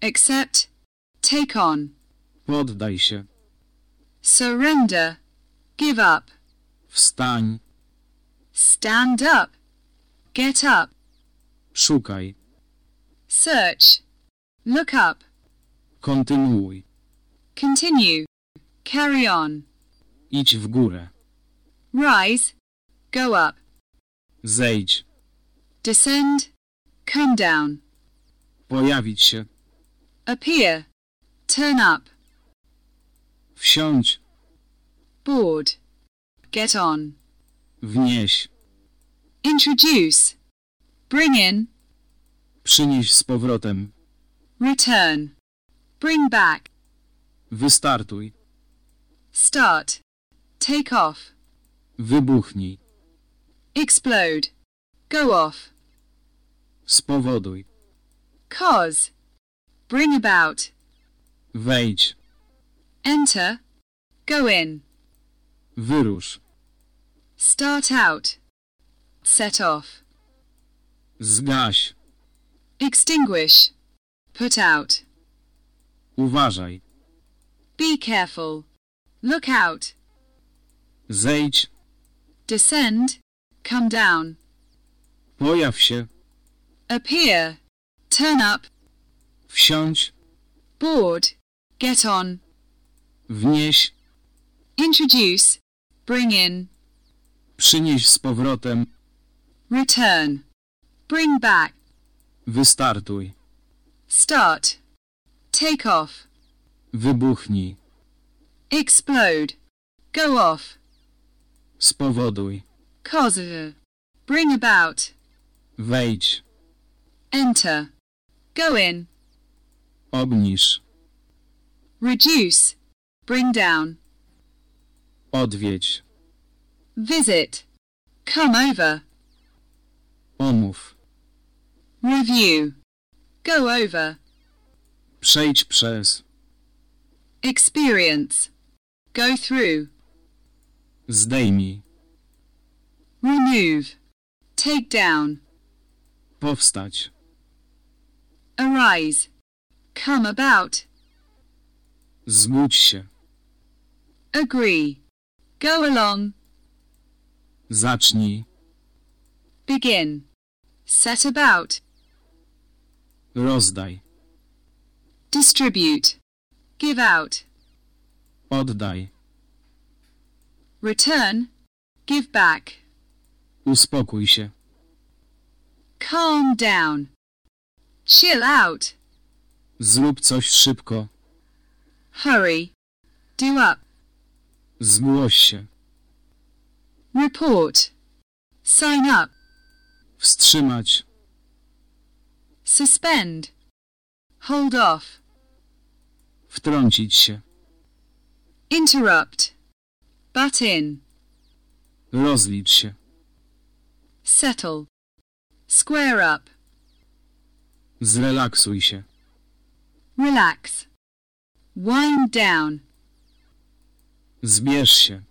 Accept, take on. Poddaj się. Surrender, give up. Wstań. Stand up, get up. Szukaj. Search, look up. Kontynuuj. Continue, carry on. Idź w górę. Rise, go up. Zejdź. Descend, come down. Pojawić się. Appear, turn up. Wsiądź. Board, get on. Wnieś. Introduce, bring in, Przynieś z powrotem. return. Bring back, Wystartuj. start, take off, Wybuchnij. explode, go off, Spowoduj. Cause, bring about, Wejdź. enter, go in, Wyrusz. start out, set off, Zgaś. extinguish, put out, Uważaj. be careful, look out, Zejdź. descend, come down, Pojaw się. appear, turn up, Wsiądź. board, get on, Wnieś. introduce, bring in, Przynieś z powrotem. return, bring back, Wystartuj. start, take off, Wybuchnij. explode, go off, Spowoduj. cause, bring about, Wejdź. enter, go in, Obniż. reduce, bring down, Odwiedź. visit, come over, Omów. review, go over, Przejdź przez. experience, go through, Zdejmij. remove, take down, Powstać. Arise, come about, Zbudź się. agree, go along, Zacznij. begin, set about, Rozdaj. distribute, give out, Oddaj. return, give back, Uspokój się. calm down, chill out, Zrób coś szybko. hurry, do up, Zgłoś się. report, sign up, Wstrzymać. suspend, hold off, Wtrącić się. interrupt, butt in, Rozlicz się. settle, square up, Zrelaksuj się. relax, wind down, Zbierz się.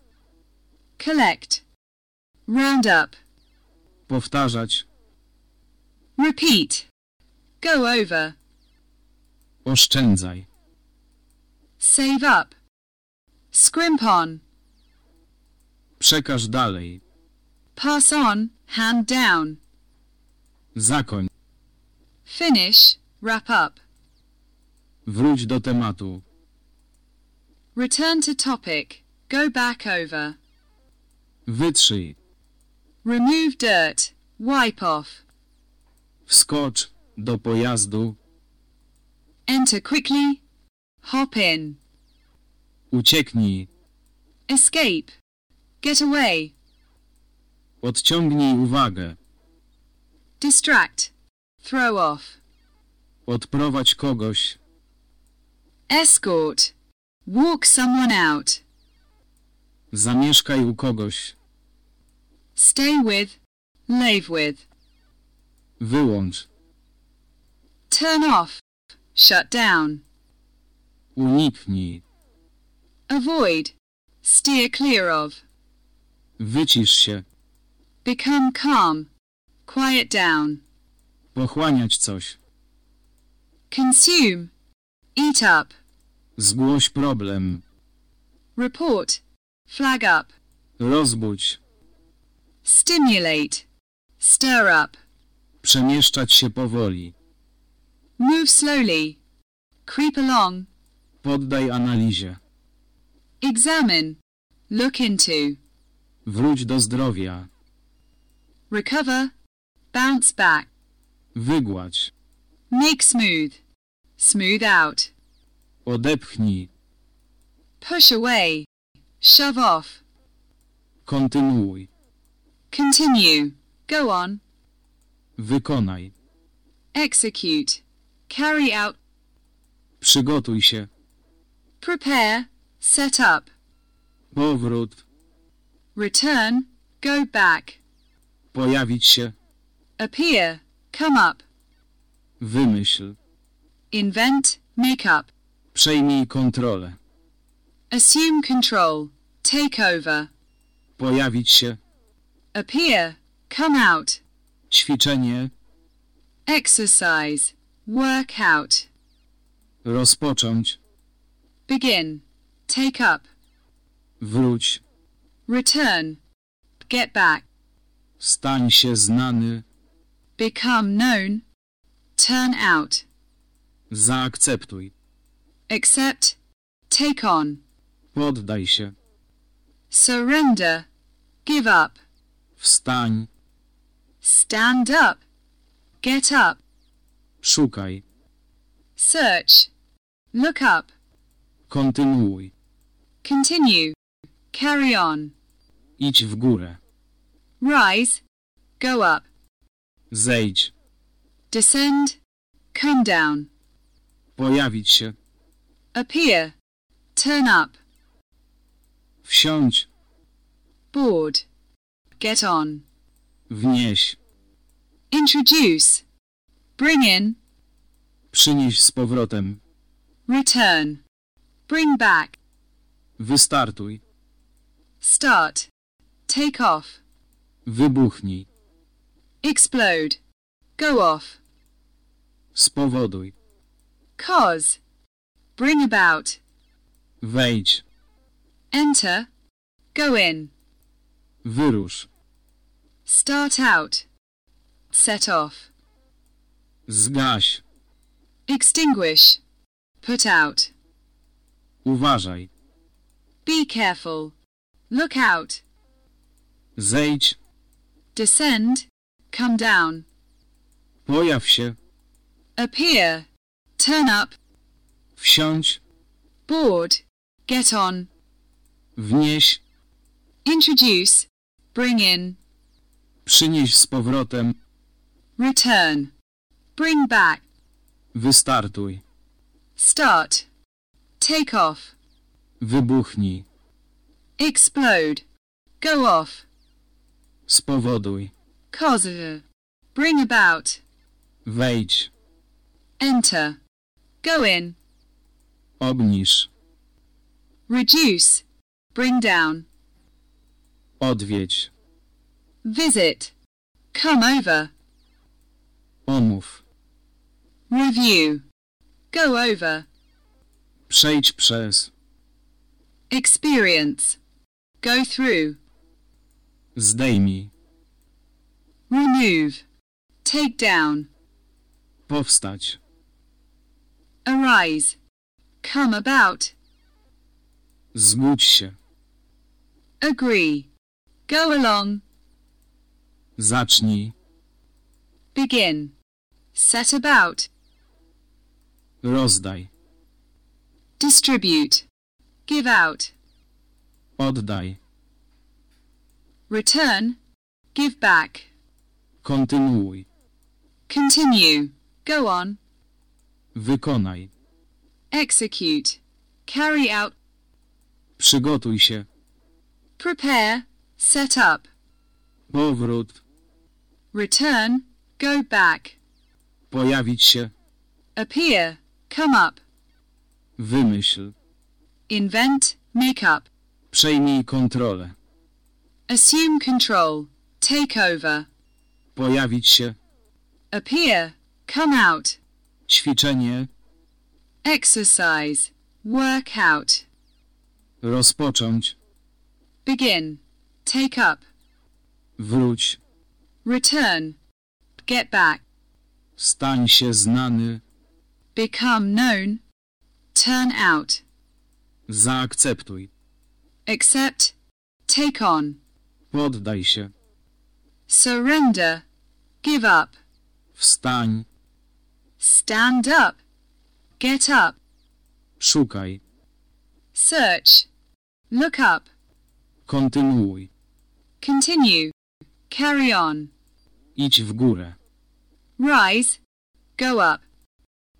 collect, round up, Powtarzać. repeat, go over, Oszczędzaj. save up, scrimp on, Przekaż dalej. pass on, hand down, Zakoń. Finish, wrap up, Wróć do tematu. return to topic, go back over, Wytrzyj. remove dirt, wipe off, Wskocz do pojazdu. enter quickly, hop in, Ucieknij. escape, get away, Odciągnij uwagę. distract, throw off, Odprowadź kogoś. escort, walk someone out, Zamieszkaj u kogoś. stay with, lave with. Wyłącz. Turn off, shut down. Uniknij. Avoid, steer clear of. Wycisz się. Become calm, quiet down. Pochłaniać coś. Consume, eat up. Zgłoś problem. Report, flag up. Rozbudź. Stimulate, stir up. Przemieszczać się powoli. Move slowly, creep along. Poddaj analizie. Examine, look into. Wróć do zdrowia. Recover, bounce back. Wygładź. Make smooth, smooth out. Odepchnij. Push away, shove off. Kontynuuj. Continue, go on. Wykonaj. Execute, carry out. Przygotuj się. Prepare, set up. Powrót. Return, go back. Pojawić się. Appear, come up. Wymyśl. Invent, make up. Przejmij kontrolę. Assume control, take over. Pojawić się. Appear, come out. Ćwiczenie. Exercise, work out. Rozpocząć. Begin, take up. Wróć. Return, get back. Stań się znany. Become known, turn out. Zaakceptuj. Accept, take on. Poddaj się. Surrender, give up. Wstań. Stand up, get up. Szukaj. Search, look up. Kontynuuj. Continue, carry on. Idź w górę. Rise, go up. Zejdź. Descend, come down. Pojawić się. Appear, turn up. Wsiądź. Board, get on. Wnieś. Introduce, bring in, Przynieś z powrotem. return. Bring back, Wystartuj. start, take off, Wybuchnij. Explode, go off, Spowoduj. cause, bring about, Wejdź. enter, go in, Wyrusz. start out, set off, Zgaś. extinguish, put out, Uważaj. be careful, look out, Zejdź. descend, come down, Pojaw się. appear, turn up, Wsiądź. board, get on, Wnieś. introduce, bring in, Przynieś z powrotem. return, bring back, Wystartuj. start, take off, Wybuchnij. explode, go off, Spowoduj. Cause, bring about, Wejdź. enter, go in, Obniż. reduce, bring down, Odwiedź. visit, come over, Omów. review, go over, Przejdź przez. experience, go through, Zdejmij. Remove, take down, Powstać. arise, come about, Zgódź się. agree, go along, Zacznij. begin, set about, Rozdaj. distribute, give out, Oddaj. return, give back, Kontynuuj. continue, go on, Wykonaj. execute, carry out, Przygotuj się. prepare, set up, Powrót. return, go back, Pojawić się. appear, come up, Wymyśl. invent, make up, Przejmij kontrolę. assume control, take over, Pojawić się. appear, come out, Ćwiczenie. exercise, work out, Rozpocząć. begin, take up, Wróć. return, get back, Stań się znany. become known, turn out, Zaakceptuj. accept, take on, Poddaj się. Surrender, give up, Wstań. stand up, get up, Szukaj. search, look up, Kontynuuj. continue, carry on, Idź w górę. rise, go up,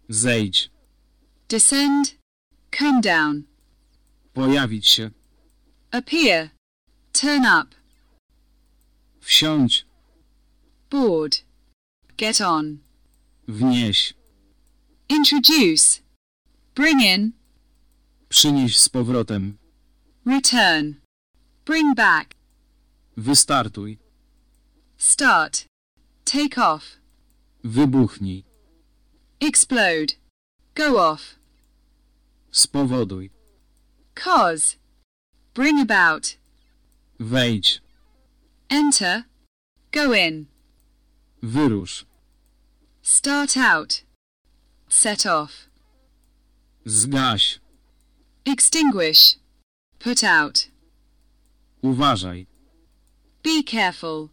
Zejdź. descend, come down, Pojawić się. appear, turn up, Wsiądź. board, get on, Wnieś. introduce, bring in, Przynieś z powrotem. return, bring back, Wystartuj. start, take off, Wybuchnij. explode, go off, Spowoduj. cause, bring about, Wejdź. Enter, go in, Wyrusz. start out, set off, Zgaś. extinguish, put out, Uważaj. be careful,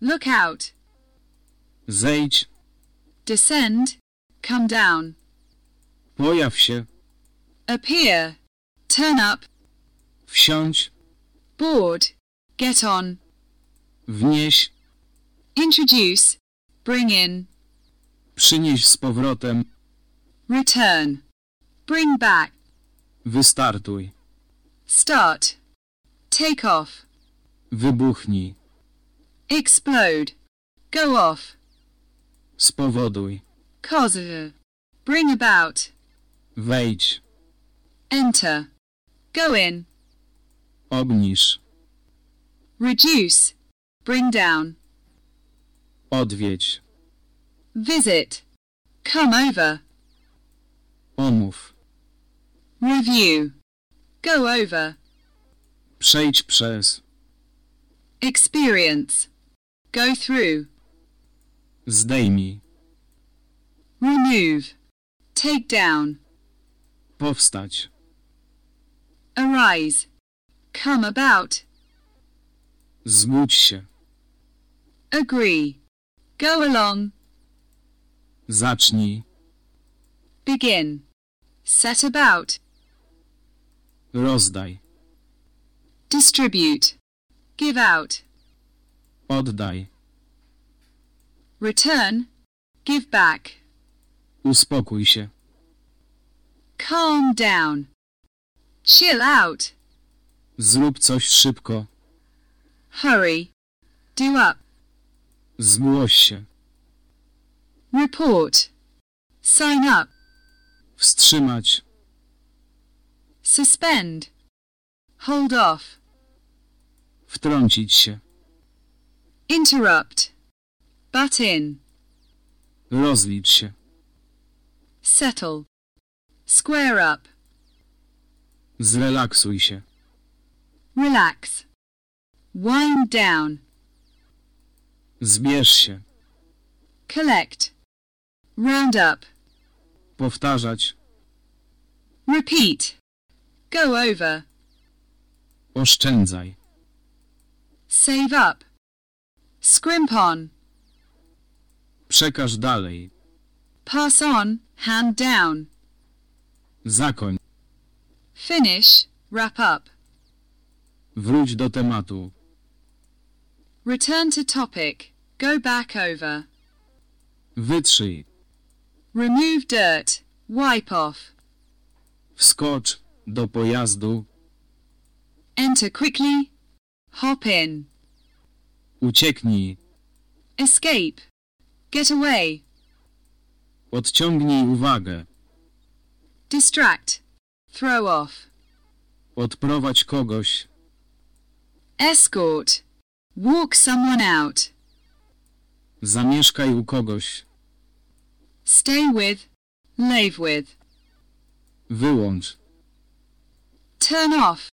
look out, Zejdź. descend, come down, Pojaw się. appear, turn up, Wsiądź. board, get on, Wnieś. introduce, bring in, Przynieś z powrotem. return, bring back, Wystartuj. start, take off, Wybuchnij. explode, go off, Spowoduj. cause, bring about, Wejdź. enter, go in, Obniż. reduce, bring down, Odwiedź. visit, come over, Omów. review, go over, Przejdź przez. experience, go through, Zdejmij. remove, take down, Powstać. arise, come about, Zbudź się. Agree, go along, Zacznij. begin, set about, Rozdaj. distribute, give out, Oddaj. return, give back, Uspokój się. calm down, chill out, Zrób coś szybko. hurry, do up, Zgłoś się. report, sign up, Wstrzymać. suspend, hold off, Wtrącić się. interrupt, butt in, Rozlicz się. settle, square up, Zrelaksuj się. relax, wind down, Zbierz się. collect, round up, Powtarzać. repeat, go over, Oszczędzaj. save up, scrimp on, Przekaż dalej. pass on, hand down, Zakoń. finish, wrap up, Wróć do tematu. Return to topic, go back over, Wytrzyj. remove dirt, wipe off, Wskocz do pojazdu. enter quickly, hop in, Ucieknij. escape, get away, Odciągnij uwagę. distract, throw off, Odprowadź kogoś. escort, walk someone out, Zamieszkaj u kogoś. stay with, live with, Wyłącz. turn off,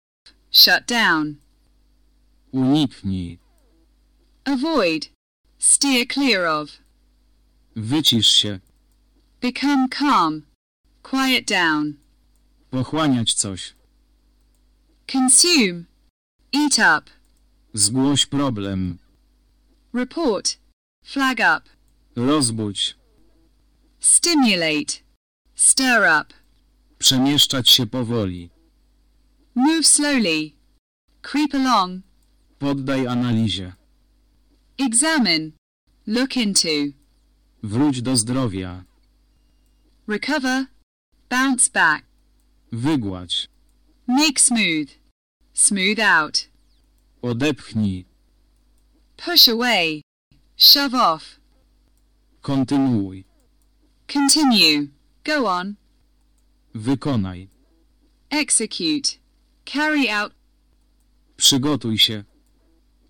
shut down, Uniknij. avoid, steer clear of, Wycisz się. become calm, quiet down, Pochłaniać coś. consume, eat up, Zgłoś problem. report, flag up, Rozbudź. stimulate, stir up, Przemieszczać się powoli. move slowly, creep along, Poddaj analizie. examine, look into, Wróć do zdrowia. recover, bounce back, Wygładź. make smooth, smooth out, Odepchnij. push away, shove off, Kontynuuj. continue, go on, Wykonaj. execute, carry out, Przygotuj się.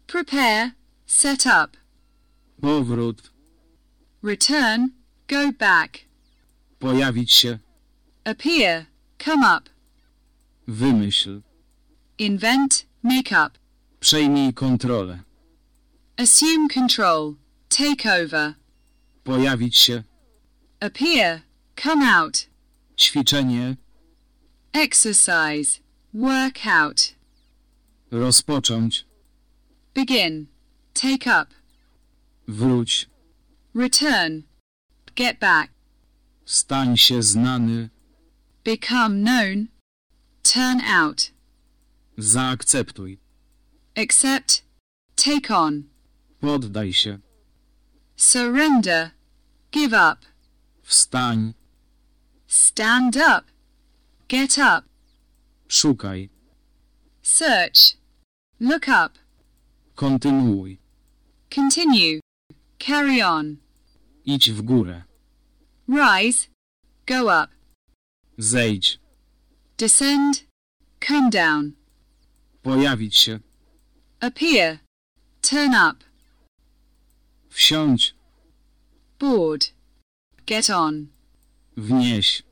prepare, set up, Powrót. return, go back, Pojawić się. appear, come up, Wymyśl. invent, make up, Przejmij kontrolę. assume control, take over, Pojawić się. appear, come out, Ćwiczenie. exercise, work out, Rozpocząć. begin, take up, Wróć. return, get back, Stań się znany. become known, turn out, Zaakceptuj. Accept, take on, Poddaj się. surrender, give up, Wstań. stand up, get up, Szukaj. search, look up, Kontynuuj. continue, carry on, Idź w górę. rise, go up, Zejdź. descend, come down, Pojawić się. Appear, turn up, Wsiądź. board, get on, Wnieś.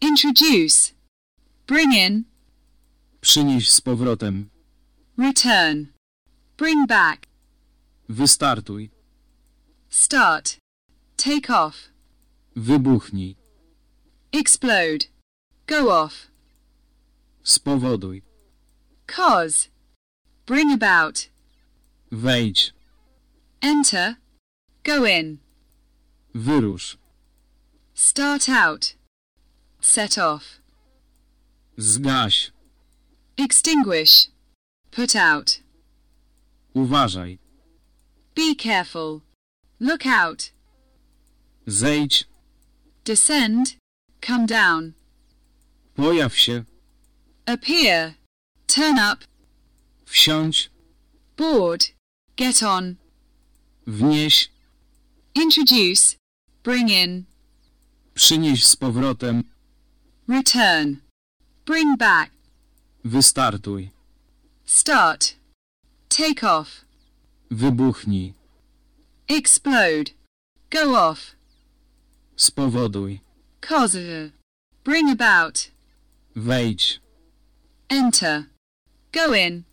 introduce, bring in, Przynieś z powrotem. return, bring back, Wystartuj. start, take off, Wybuchnij. explode, go off, Spowoduj. cause, bring about, Wejdź. enter, go in, Wyrusz. start out, set off, Zgaś. extinguish, put out, Uważaj. be careful, look out, Zejdź. descend, come down, Pojaw się. appear, turn up, Wsiądź. board, get on, Wnieś. introduce, bring in, Przynieś z powrotem. return, bring back, Wystartuj. start, take off, Wybuchnij. explode, go off, Spowoduj. cause, bring about, Wejdź. enter, go in,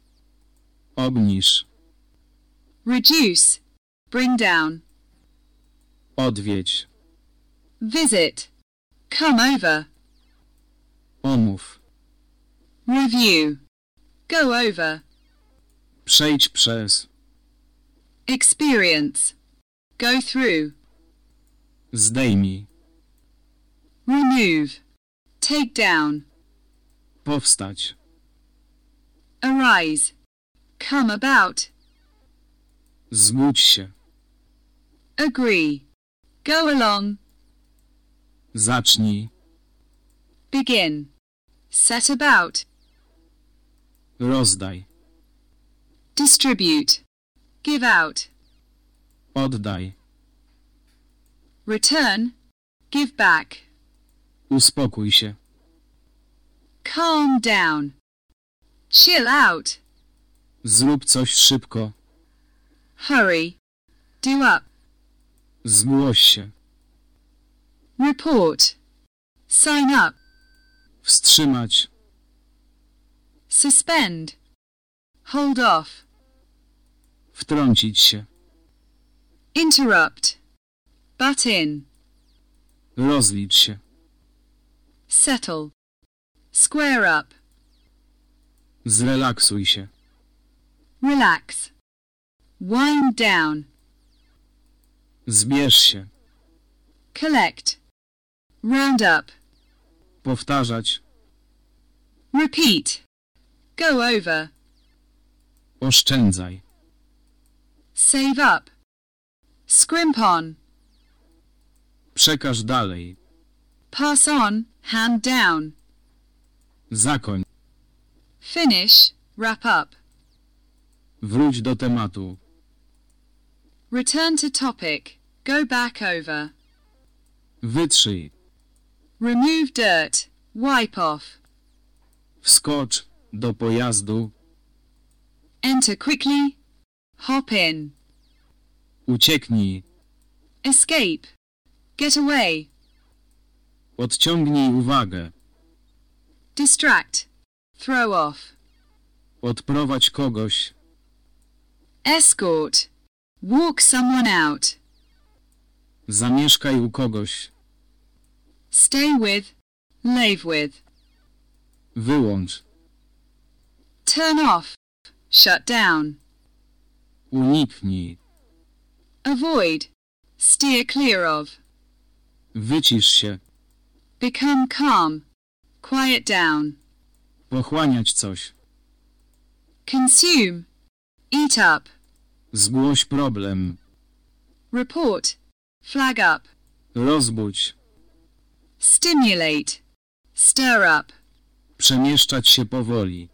Obniż. reduce, bring down, Odwiedź. visit, come over, Omów. review, go over, Przejdź przez. experience, go through, Zdejmij. remove, take down, Powstać. arise, come about, Zgódź się. agree, go along, Zacznij. begin, set about, Rozdaj. distribute, give out. Oddaj. Return, give back. Uspokój się. Calm down. Chill out. Zrób coś szybko. Hurry. Do up. Zgłoś się. Report. Sign up. Wstrzymać. Suspend. Hold off. Wtrącić się. Interrupt. Butt in. Rozlicz się. Settle. Square up. Zrelaksuj się. Relax. Wind down. Zbierz się. Collect. Round up. Powtarzać. Repeat. Go over. Oszczędzaj. Save up. Scrimp on. Przekaż dalej. Pass on. Hand down. Zakoń. Finish. Wrap up. Wróć do tematu. Return to topic. Go back over. Wytrzyj. Remove dirt. Wipe off. Wskocz do pojazdu. Enter quickly. Hop in. Ucieknij. Escape. Get away. Odciągnij uwagę. Distract. Throw off. Odprowadź kogoś. Escort. Walk someone out. Zamieszkaj u kogoś. Stay with. Live with. Wyłącz. Turn off. Shut down. Uniknij. Avoid. Steer clear of. Wycisz się. Become calm. Quiet down. Pochłaniać coś. Consume. Eat up. Zgłoś problem. Report. Flag up. Rozbudź. Stimulate. Stir up. Przemieszczać się powoli.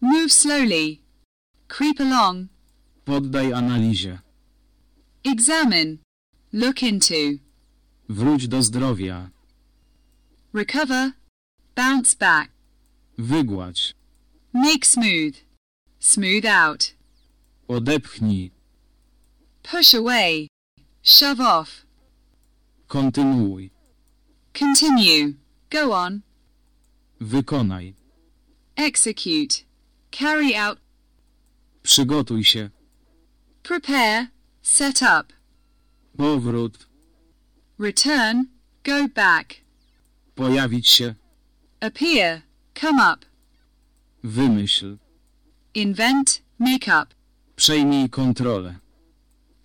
Move slowly. Creep along. Poddaj analizie. Examine. Look into. Wróć do zdrowia. Recover. Bounce back. Wygładź. Make smooth. Smooth out. Odepchnij. Push away. Shove off. Kontynuuj. Continue. Go on. Wykonaj. Execute. Carry out. Przygotuj się. Prepare. Set up. Powrót. Return. Go back. Pojawić się. Appear. Come up. Wymyśl. Invent. Make up. Przejmij kontrolę.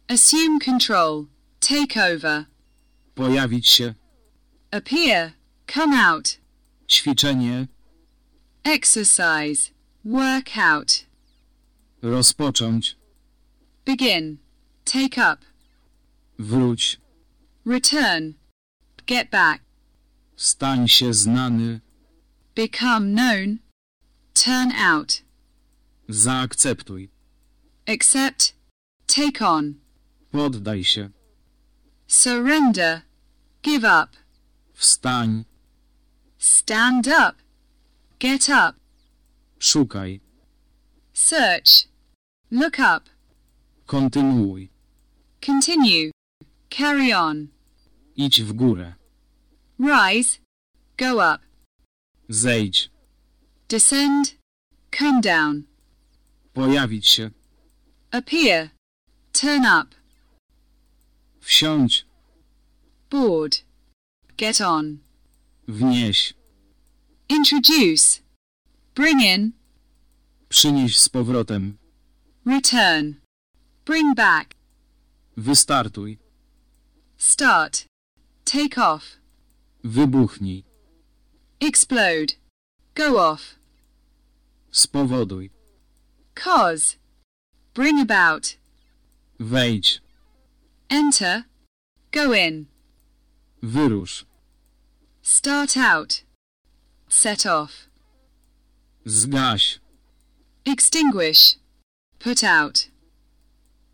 Assume control. Take over. Pojawić się. Appear. Come out. Ćwiczenie. Exercise. Work out. Rozpocząć. Begin. Take up. Wróć. Return. Get back. Stań się znany. Become known. Turn out. Zaakceptuj. Accept. Take on. Poddaj się. Surrender. Give up. Wstań. Stand up. Get up. Szukaj. Search. Look up. Kontynuuj. Continue. Carry on. Idź w górę. Rise. Go up. Zejdź. Descend. Come down. Pojawić się. Appear. Turn up. Wsiądź. Board. Get on. Wnieś. Introduce. Bring in. Przynieś z powrotem. Return. Bring back. Wystartuj. Start. Take off. Wybuchnij. Explode. Go off. Spowoduj. Cause. Bring about. Wejdź. Enter. Go in. Wyrusz. Start out. Set off. Zgaś. Extinguish. Put out.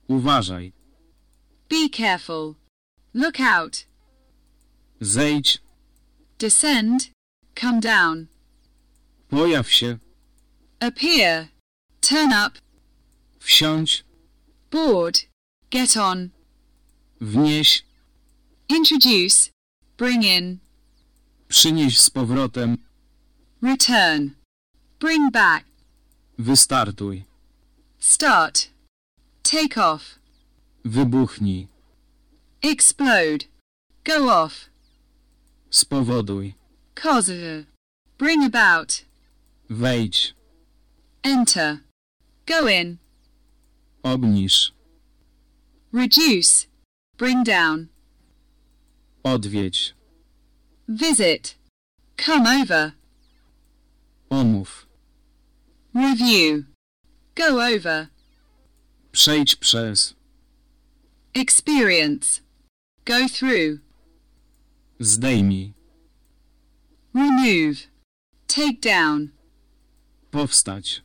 Uważaj. Be careful. Look out. Zejdź. Descend. Come down. Pojaw się. Appear. Turn up. Wsiądź. Board. Get on. Wnieś. Introduce. Bring in. Przynieś z powrotem. Return. Bring back. Wystartuj. Start. Take off. Wybuchnij. Explode. Go off. Spowoduj. Cause. Bring about. Wejdź. Enter. Go in. Obniż. Reduce. Bring down. Odwiedź. Visit. Come over. Omów. Review. Go over. Przejdź przez. Experience. Go through. Zdejmij. Remove. Take down. Powstać.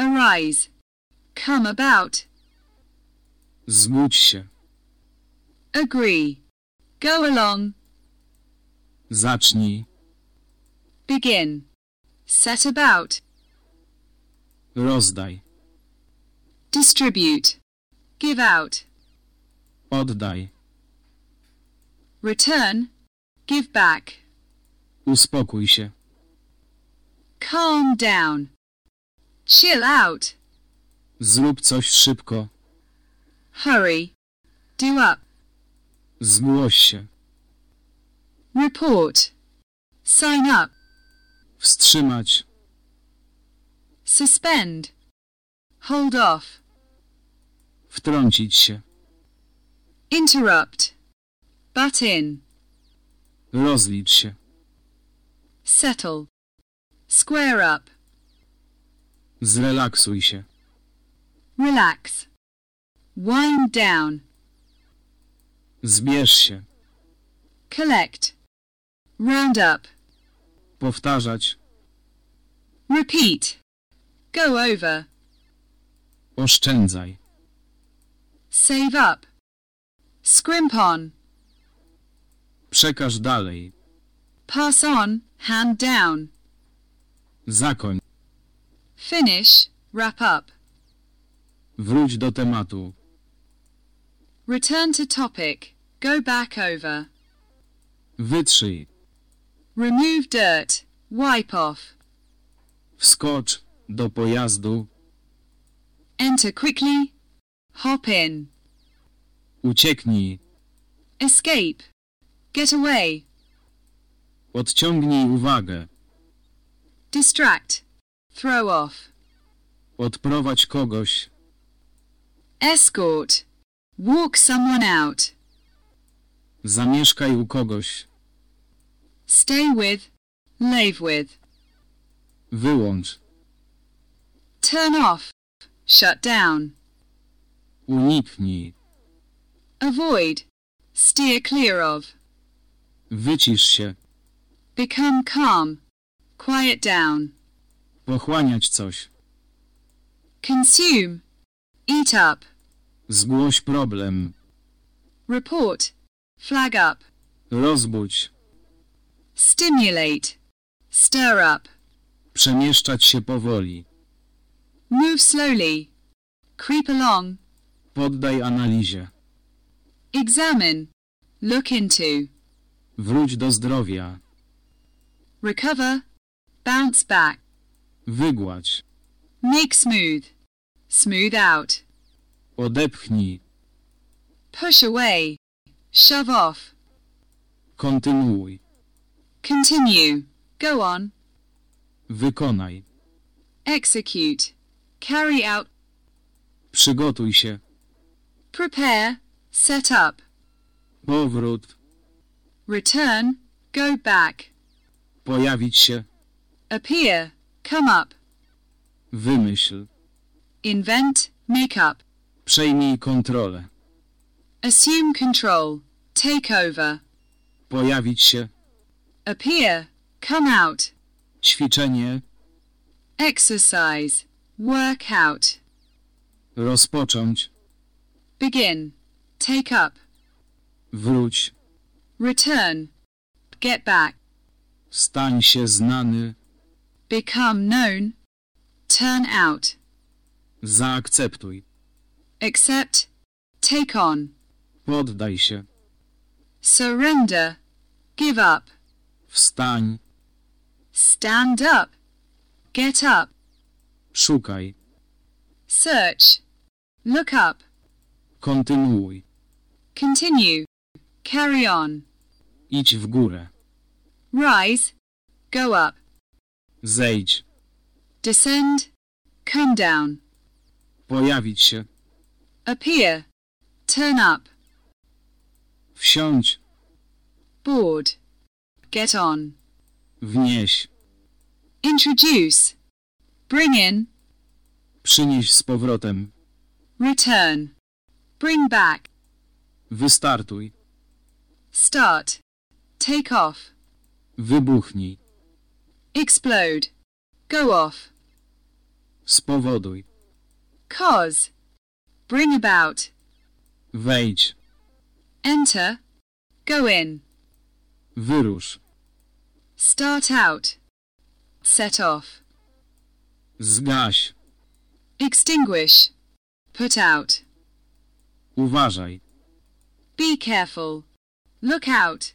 Arise. Come about. Zbudź się. Agree. Go along. Zacznij. Begin. Set about. Rozdaj. Distribute. Give out. Oddaj. Return. Give back. Uspokój się. Calm down. Chill out. Zrób coś szybko. Hurry. Do up. Zgłoś się. Report. Sign up. Wstrzymać. Suspend. Hold off. Wtrącić się. Interrupt. Butt in. Rozlicz się. Settle. Square up. Zrelaksuj się. Relax. Wind down. Zbierz się. Collect. Round up. Powtarzać. Repeat. Go over. Oszczędzaj. Save up. Scrimp on. Przekaż dalej. Pass on. Hand down. Zakoń. Finish. Wrap up. Wróć do tematu. Return to topic. Go back over. Wytrzyj. Remove dirt. Wipe off. Wskocz do pojazdu. Enter quickly. Hop in. Ucieknij. Escape. Get away. Odciągnij uwagę. Distract. Throw off. Odprowadź kogoś. Escort. Walk someone out. Zamieszkaj u kogoś. Stay with. Live with. Wyłącz. Turn off. Shut down. Uniknij. Avoid. Steer clear of. Wycisz się. Become calm. Quiet down. Pochłaniać coś. Consume. Eat up. Zgłoś problem. Report. Flag up. Rozbudź. Stimulate. Stir up. Przemieszczać się powoli. Move slowly. Creep along. Poddaj analizie. Examine. Look into. Wróć do zdrowia. Recover. Bounce back. Wygładź. Make smooth. Smooth out. Odepchnij. Push away. Shove off. Kontynuuj. Continue. Go on. Wykonaj. Execute. Carry out. Przygotuj się. Prepare. Set up. Powrót. Return. Go back. Pojawić się. Appear. Come up. Wymyśl. Invent. Make up. Przejmij kontrolę. Assume control. Take over. Pojawić się. Appear. Come out. Ćwiczenie. Exercise. Work out. Rozpocząć. begin, take up, Wróć. return, get back, Stań się znany. Become known, turn out, Zaakceptuj. accept, take on, Poddaj się. surrender, give up, Wstań. stand up, get up, Szukaj. search, look up, Kontynuuj. continue, carry on, Idź w górę. rise, go up, Zejdź. descend, come down, Pojawić się. appear, turn up, Wsiądź. board, get on, Wnieś. introduce, bring in, Przynieś z powrotem. return, bring back, Wystartuj. start, take off, Wybuchnij. Explode, go off, Spowoduj. cause, bring about, Wejdź. enter, go in, Wyrusz. start out, set off, Zgaś. extinguish, put out, Uważaj. be careful, look out,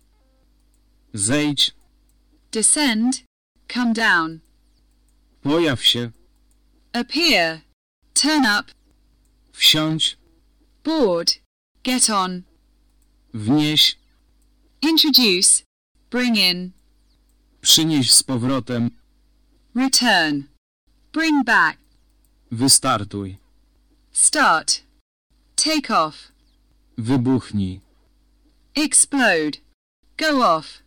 Zejdź. descend, come down, Pojaw się. appear, turn up, Wsiądź. board, get on, Wnieś. introduce, bring in, Przynieś z powrotem. return, bring back, Wystartuj. start, take off, Wybuchnij. explode, go off,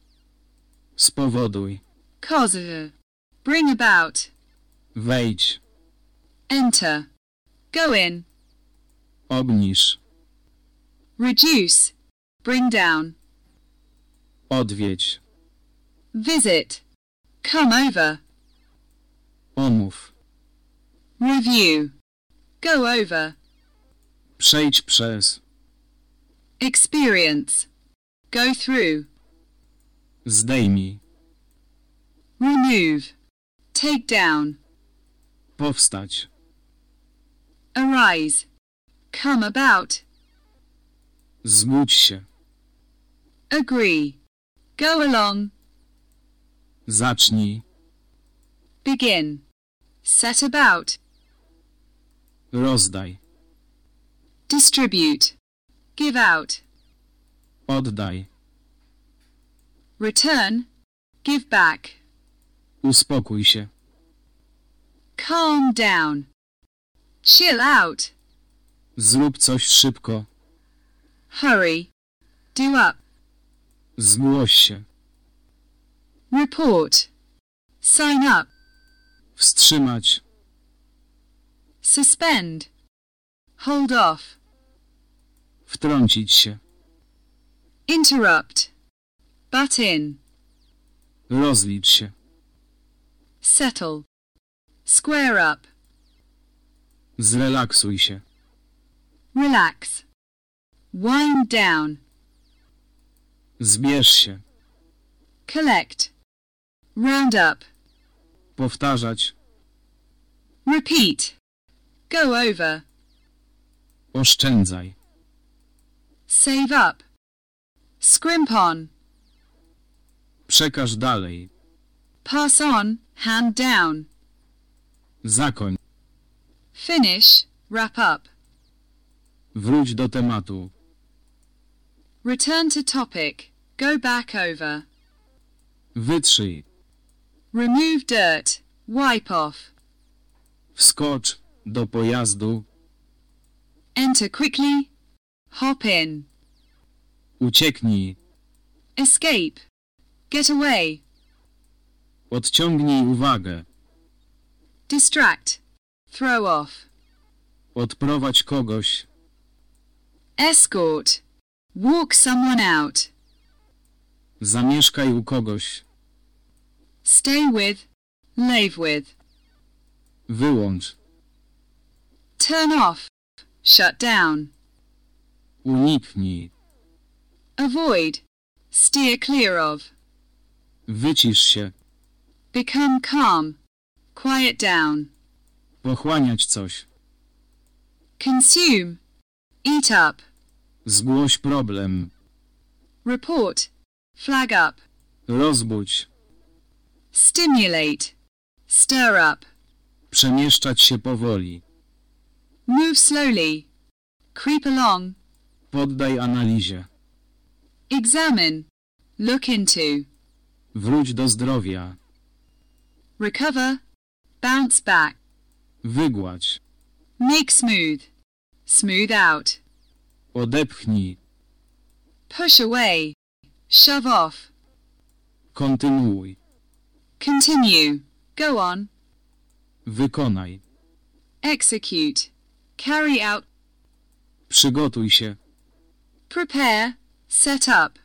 Spowoduj. Cause, bring about, Wejdź. enter, go in, Obniż. reduce, bring down, Odwiedź. visit, come over, Omów. review, go over, Przejdź przez. experience, go through, Zdejmij. Remove, take down, Powstać. arise, come about, Zbudź się. agree, go along, Zacznij. begin, set about, Rozdaj. distribute, give out, Oddaj. return, give back, Uspokój się. calm down, chill out, Zrób coś szybko. hurry, do up, Zgłoś się. report, sign up, Wstrzymać. suspend, hold off, Wtrącić się. interrupt, butt in, Rozlicz się. Settle, square up, Zrelaksuj się. relax, wind down, Zbierz się. collect, round up, Powtarzać. repeat, go over, Oszczędzaj. save up, scrimp on, Przekaż dalej. pass on, hand down, Zakoń. finish, wrap up, Wróć do tematu. return to topic, go back over, Wytrzyj. remove dirt, wipe off, Wskocz do pojazdu. enter quickly, hop in, Ucieknij. escape, get away, Odciągnij uwagę. distract, throw off, Odprowadź kogoś. escort, walk someone out, Zamieszkaj u kogoś. stay with, live with, Wyłącz. turn off, shut down. Uniknij. Avoid, steer clear of. Wycisz się. Become calm, quiet down. Pochłaniać coś. Consume, eat up. Zgłoś problem. Report, flag up. Rozbudź. Stimulate, stir up. Przemieszczać się powoli. Move slowly, creep along. Poddaj analizie. Examine, look into. Wróć do zdrowia. Recover, bounce back. Wygładź. Make smooth, smooth out. Odepchnij. Push away, shove off. Kontynuuj. Continue, go on. Wykonaj. Execute, carry out. Przygotuj się. Prepare, set up.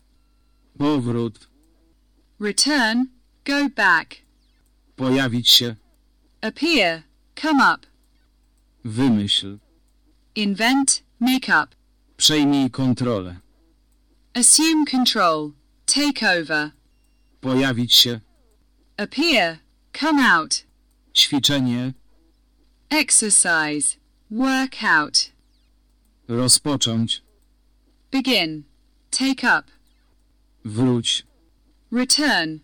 Powrót. Return, go back. Pojawić się. Appear, come up. Wymyśl. Invent, make up. Przejmij kontrolę. Assume control, take over. Pojawić się. Appear, come out. Ćwiczenie. Exercise, work out. Rozpocząć. Begin, take up. Wróć. Return,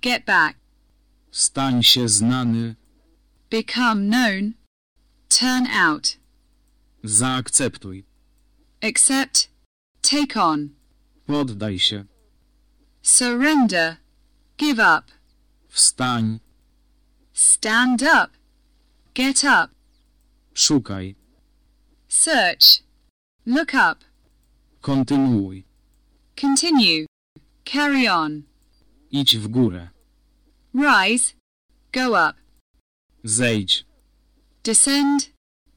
get back. Stań się znany. Become known. Turn out. Zaakceptuj. Accept, take on. Poddaj się. Surrender, give up. Wstań. Stand up, get up. Szukaj. Search, look up. Kontynuuj. Continue, carry on. Idź w górę. Rise, go up. Zejdź. Descend,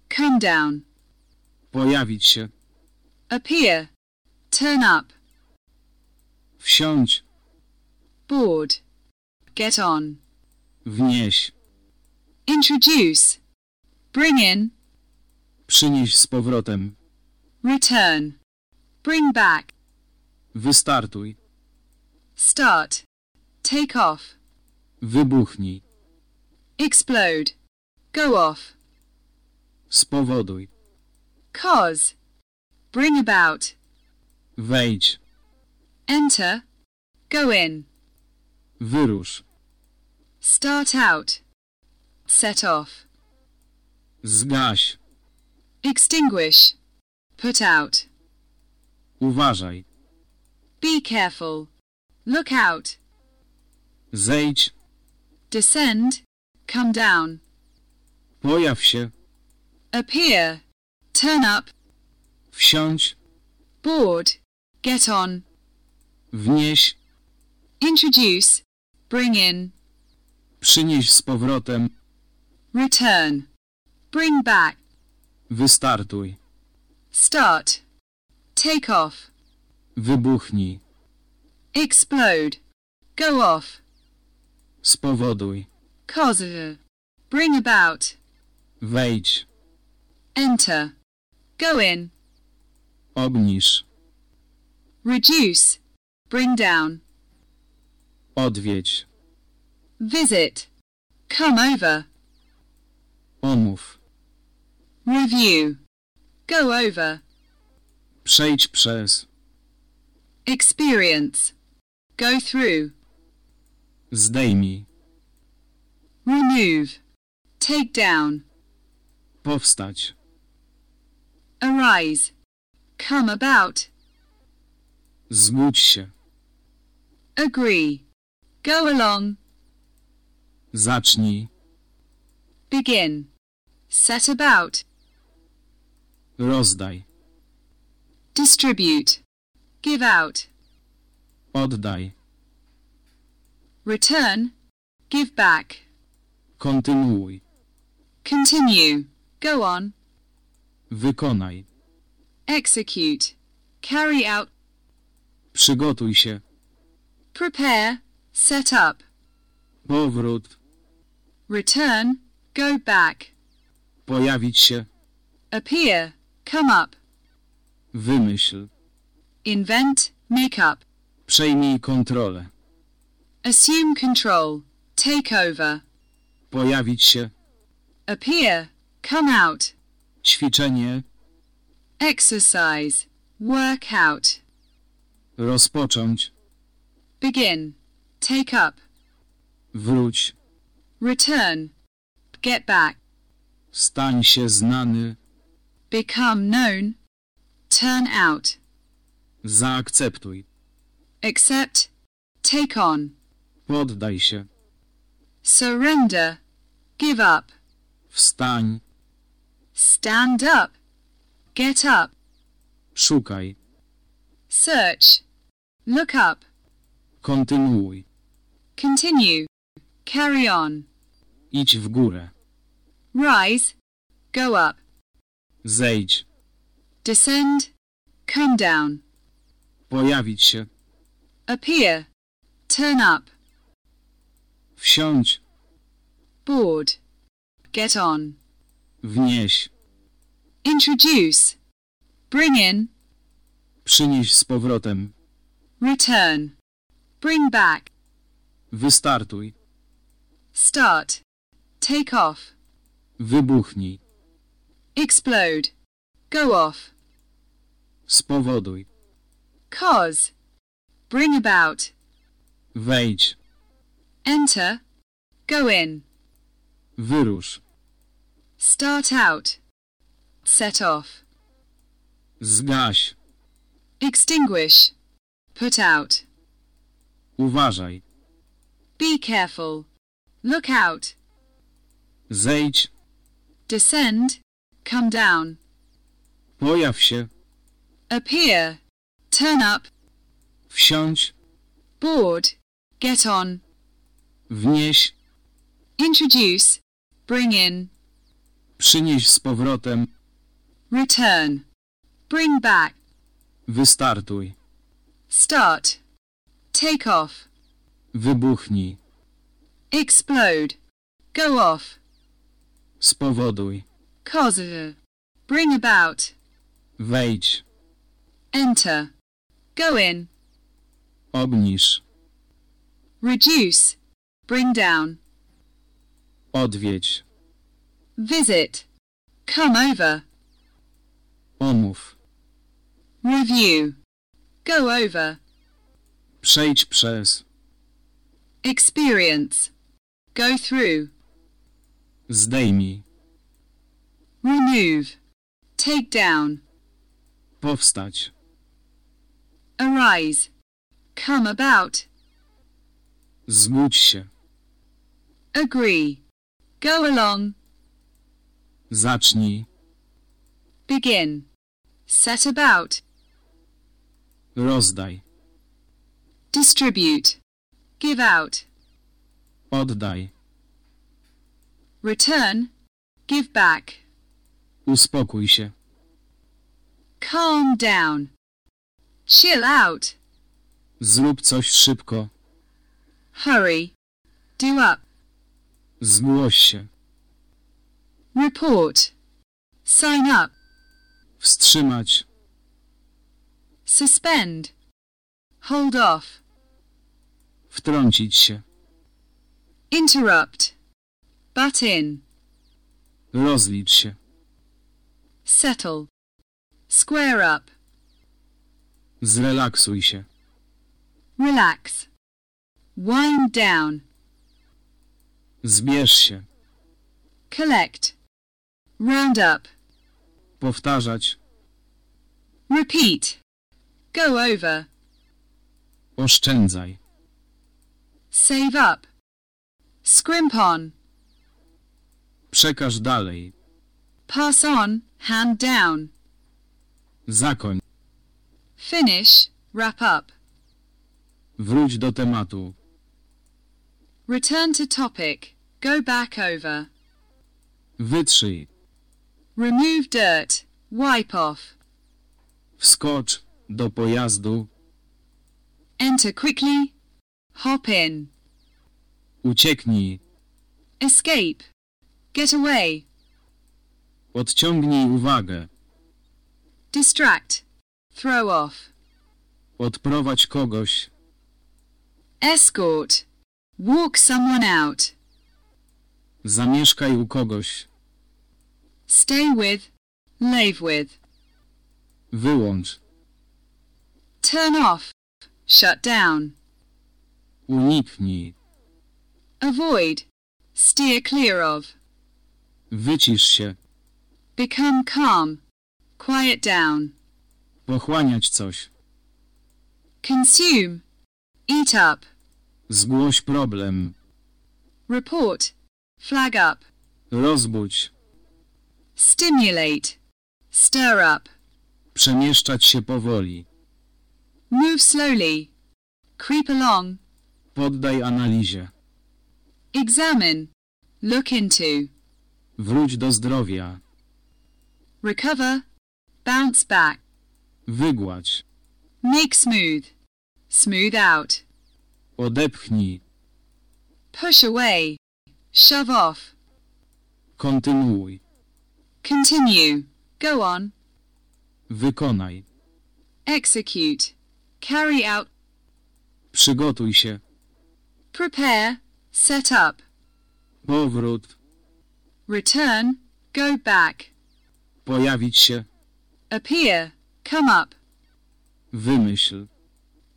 come down. Pojawić się. Appear, turn up. Wsiądź. Board, get on. Wnieś. Introduce, bring in, Przynieś z powrotem. return. Bring back, Wystartuj. start, take off. Wybuchnij. Explode, go off. Spowoduj. Cause, bring about. Wejdź. Enter, go in. Wyrusz. Start out, set off. Zgaś. Extinguish, put out. Uważaj. Be careful, look out. Zejdź. Descend, come down. Pojaw się. Appear, turn up. Wsiądź. Board, get on. Wnieś. Introduce, bring in. Przynieś z powrotem. Return, bring back. Wystartuj. Start, take off. Wybuchnij. Explode, go off. Spowoduj. Cause, bring about. Wejdź. Enter, go in. Obniż. Reduce, bring down. Odwiedź. Visit, come over. Omów. Review, go over. Przejdź przez. Experience, go through. Zdejmij. Remove, take down. Powstać. Arise, come about. Zbudź się. Agree, go along. Zacznij. Begin, set about. Rozdaj. Distribute, give out. Oddaj. Return, give back. Kontynuuj. Continue, go on. Wykonaj. Execute, carry out. Przygotuj się. Prepare, set up. Powrót. Return, go back. Pojawić się. Appear, come up. Wymyśl. Invent, make up. Przejmij kontrolę. Assume control, take over. Pojawić się. Appear, come out. Ćwiczenie. Exercise, work out. Rozpocząć. Begin, take up. Wróć. Return, get back. Stań się znany. Become known, turn out. Zaakceptuj. Accept, take on. Poddaj się. Surrender, give up. Wstań. Stand up, get up. Szukaj. Search, look up. Kontynuuj. Continue, carry on. Idź w górę. Rise, go up. Zejdź. Descend, come down. Pojawić się. Appear, turn up. Wsiądź. Board, get on. Wnieś. Introduce, bring in, Przynieś z powrotem. return. Bring back, Wystartuj. start, take off, Wybuchnij. explode, go off, Spowoduj. cause, bring about, Wejdź. Enter, go in, Wyrusz. start out, set off, Zgaś. extinguish, put out, Uważaj. be careful, look out, Zejdź. descend, come down, Pojaw się. appear, turn up, Wsiądź. board, get on, Wnieś. introduce, bring in, Przynieś z powrotem. return, bring back, Wystartuj. start, take off, Wybuchnij. explode, go off, Spowoduj. cause, bring about, Wejdź. enter, go in, Obniż. reduce, bring down, Odwiedź. visit, come over, Omów. review, go over, Przejdź przez. experience, go through, Zdejmij. remove, take down, Powstać. arise, come about, Zbudź się. Agree, go along, Zacznij. begin, set about, Rozdaj. distribute, give out, Oddaj. return, give back, Uspokój się. calm down, chill out, Zrób coś szybko. hurry, do up, Zgłoś się. report, sign up, Wstrzymać. suspend, hold off, Wtrącić się. interrupt, butt in, Rozlicz się. settle, square up, Zrelaksuj się. relax, wind down, Zbierz się. collect, round up, Powtarzać. repeat, go over, Oszczędzaj. save up, scrimp on, Przekaż dalej. pass on, hand down, Zakoń. finish, wrap up, Wróć do tematu. return to topic, go back over, Wytrzyj. remove dirt, wipe off, Wskocz do pojazdu. enter quickly, hop in, Ucieknij. escape, get away, Odciągnij uwagę. distract, throw off. Odprowadź kogoś. Escort, walk someone out. Zamieszkaj u kogoś. Stay with, live with. Wyłącz. Turn off, shut down. Uniknij. Avoid, steer clear of. Wycisz się. Become calm, quiet down. Pochłaniać coś. Consume, eat up. Zgłoś problem. Report, flag up. Rozbudź. Stimulate, stir up. Przemieszczać się powoli. Move slowly, creep along. Poddaj analizie. Examine, look into. Wróć do zdrowia. Recover, bounce back. Wygładź. Make smooth, smooth out. Odepchnij. Push away, shove off. Kontynuuj. Continue, go on. Wykonaj. Execute, carry out. Przygotuj się. Prepare, set up. Powrót. Return, go back. Pojawić się. Appear, come up. Wymyśl.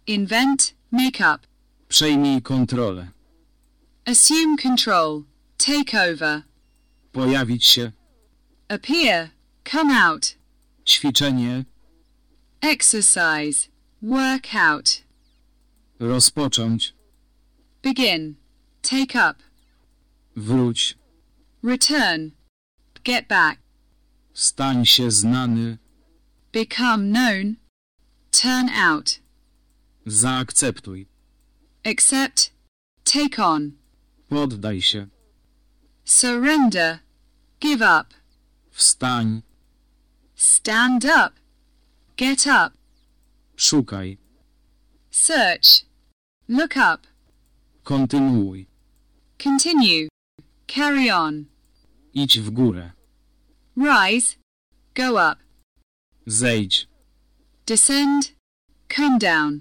Invent, make up. Przejmij kontrolę. Assume control, take over. Pojawić się. Appear, come out. Ćwiczenie. Exercise, work out. Rozpocząć. Begin, take up. Wróć. Return, get back. Stań się znany. Become known, turn out. Zaakceptuj. Accept, take on. Poddaj się. Surrender, give up. Wstań. Stand up, get up. Szukaj. Search, look up. Kontynuuj. Continue, carry on. Idź w górę. Rise, go up. Zejdź. Descend, come down.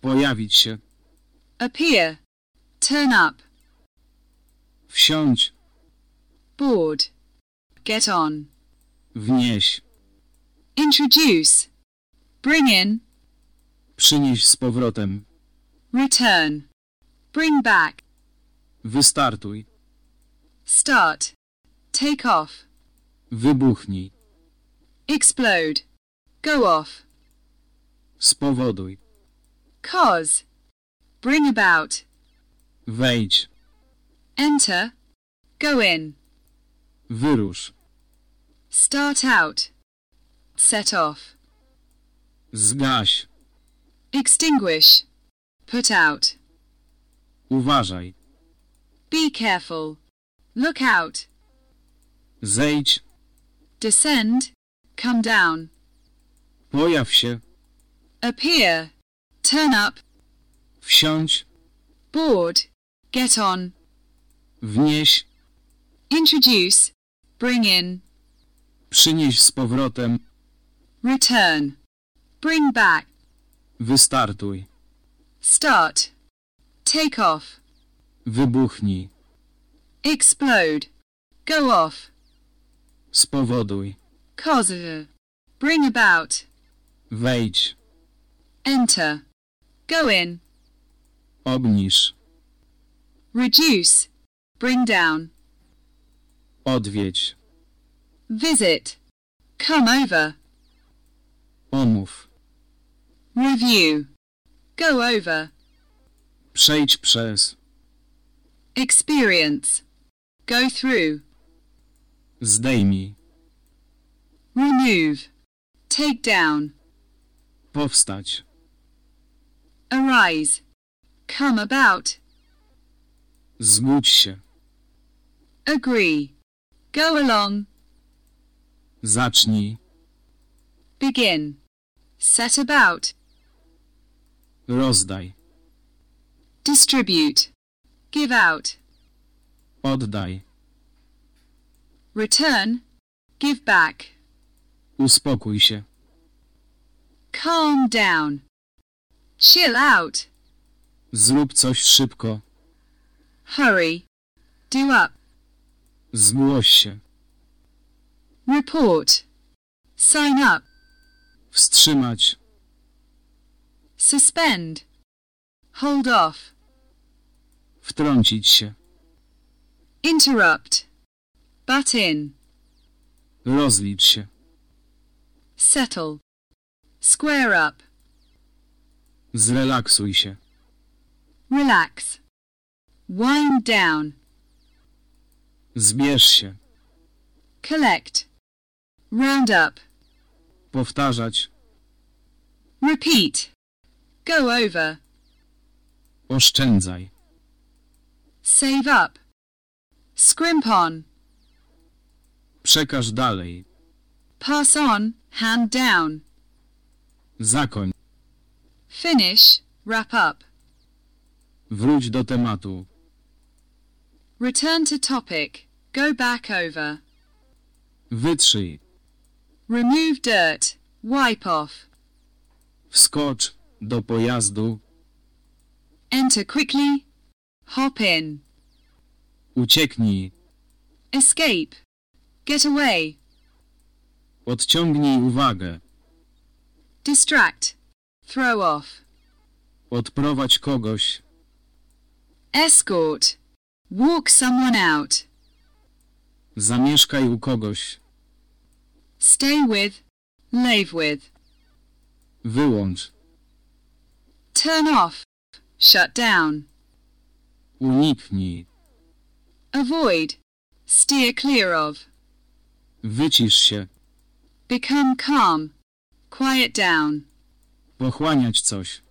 Pojawić się. Appear, turn up. Wsiądź. Board, get on. Wnieś. Introduce, bring in, Przynieś z powrotem. return. Bring back, Wystartuj. start, take off, Wybuchnij. explode, go off, Spowoduj. cause, bring about, Wejdź. Enter, go in, Wyrusz. start out, set off, Zgaś. extinguish, put out, Uważaj. be careful, look out, Zejdź. descend, come down, Pojaw się. appear, turn up, Wsiądź. board, get on, Wnieś. introduce, bring in, Przynieś z powrotem. return, bring back, Wystartuj. start, take off, Wybuchnij. explode, go off, Spowoduj. cause, bring about, Wejdź. enter, go in, Obniż. reduce, bring down, Odwiedź. visit, come over, Omów. review, go over, Przejdź przez. experience, go through, Zdejmij. remove, take down, Powstać. arise, come about, Zgódź się. Agree, go along, Zacznij. begin, set about, Rozdaj. distribute, give out, Oddaj. return, give back, Uspokój się. Calm down. Chill out. Zrób coś szybko. Hurry. Do up. Zgłoś się. Report. Sign up. Wstrzymać. Suspend. Hold off. Wtrącić się. Interrupt. Butt in. Rozlicz się. Settle. Square up. Zrelaksuj się. Relax. Wind down. Zbierz się. Collect. Round up. Powtarzać. Repeat. Go over. Oszczędzaj. Save up. Scrimp on. Przekaż dalej. Pass on. Hand down. Zakoń. Finish. Wrap up. Wróć do tematu. Return to topic. Go back over. Wytrzyj. Remove dirt. Wipe off. Wskocz do pojazdu. Enter quickly. Hop in. Ucieknij. Escape. Get away. Odciągnij uwagę. Distract. Throw off. Odprowadź kogoś. Escort. Walk someone out. Zamieszkaj u kogoś. Stay with. Live with. Wyłącz. Turn off. Shut down. Uniknij. Avoid. Steer clear of. Wycisz się. Become calm. Quiet down. Pochłaniać coś.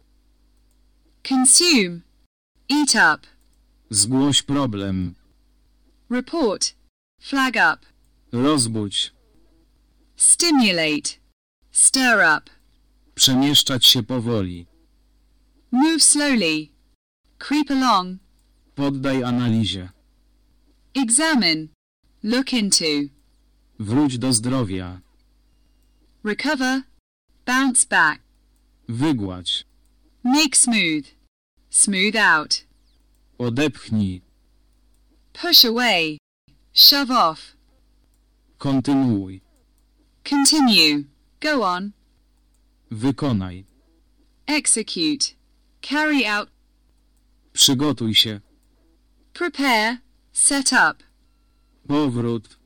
Consume. Eat up. Zgłoś problem. Report. Flag up. Rozbudź. Stimulate. Stir up. Przemieszczać się powoli. Move slowly. Creep along. Poddaj analizie. Examine. Look into. Wróć do zdrowia. Recover. Bounce back. Wygładź. Make smooth. Smooth out. Odepchnij. Push away. Shove off. Kontynuuj. Continue. Go on. Wykonaj. Execute. Carry out. Przygotuj się. Prepare. Set up. Powrót.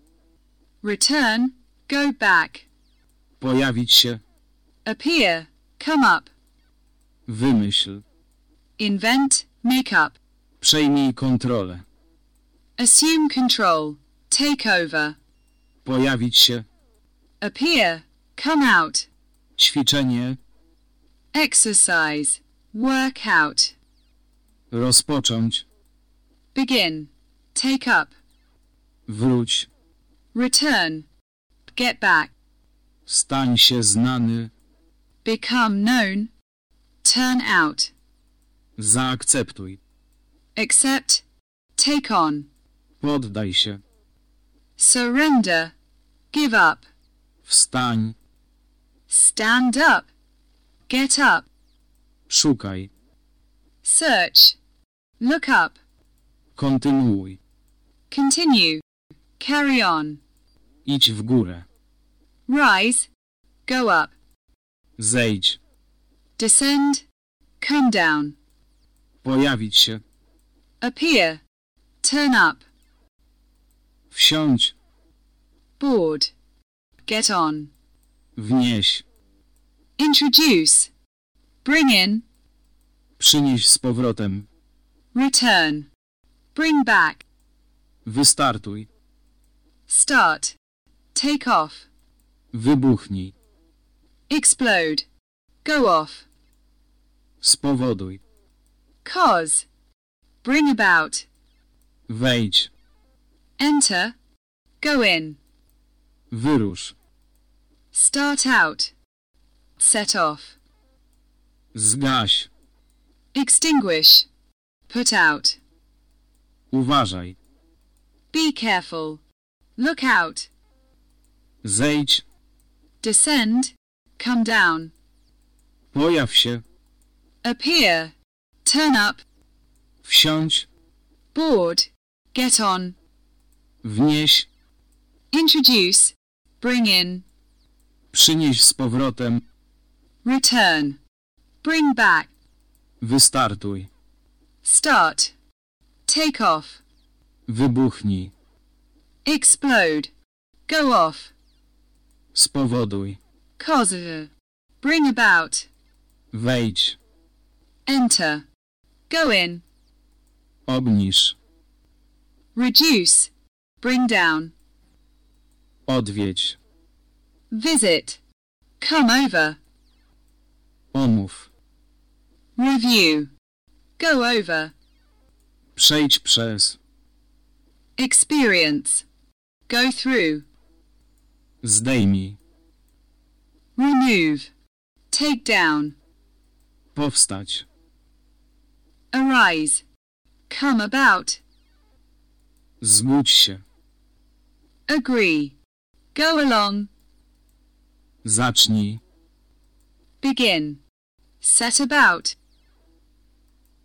Return. Go back. Pojawić się. Appear. Come up. Wymyśl. Invent. Make up. Przejmij kontrolę. Assume control. Take over. Pojawić się. Appear. Come out. Ćwiczenie. Exercise. Work out. Rozpocząć. Begin. Take up. Wróć. Return. Get back. Stań się znany. Become known. Turn out. Zaakceptuj. Accept. Take on. Poddaj się. Surrender. Give up. Wstań. Stand up. Get up. Szukaj. Search. Look up. Kontynuuj. Continue. Carry on. Idź w górę. Rise. Go up. Zejdź. Descend. Come down. Pojawić się. Appear. Turn up. Wsiądź. Board. Get on. Wnieś. Introduce. Bring in. Przynieś z powrotem. Return. Bring back. Wystartuj. Start. Take off. Wybuchnij. Explode. Go off. Spowoduj. Cause. Bring about. Wejdź. Enter. Go in. Wyrusz. Start out. Set off. Zgaś. Extinguish. Put out. Uważaj. Be careful. Look out. Zejdź. Descend. Come down. Pojaw się. appear, turn up, Wsiądź. board, get on, Wnieś. introduce, bring in, Przynieś z powrotem. return, bring back, Wystartuj. start, take off, Wybuchnij. explode, go off, Spowoduj. cause, bring about, Wejdź. enter, go in, Obniż. reduce, bring down, Odwiedź. visit, come over, Omów. review, go over, Przejdź przez. experience, go through, Zdejmij. remove, take down, Powstać. arise, come about, Zgódź się. Agree, go along, Zacznij. begin, set about,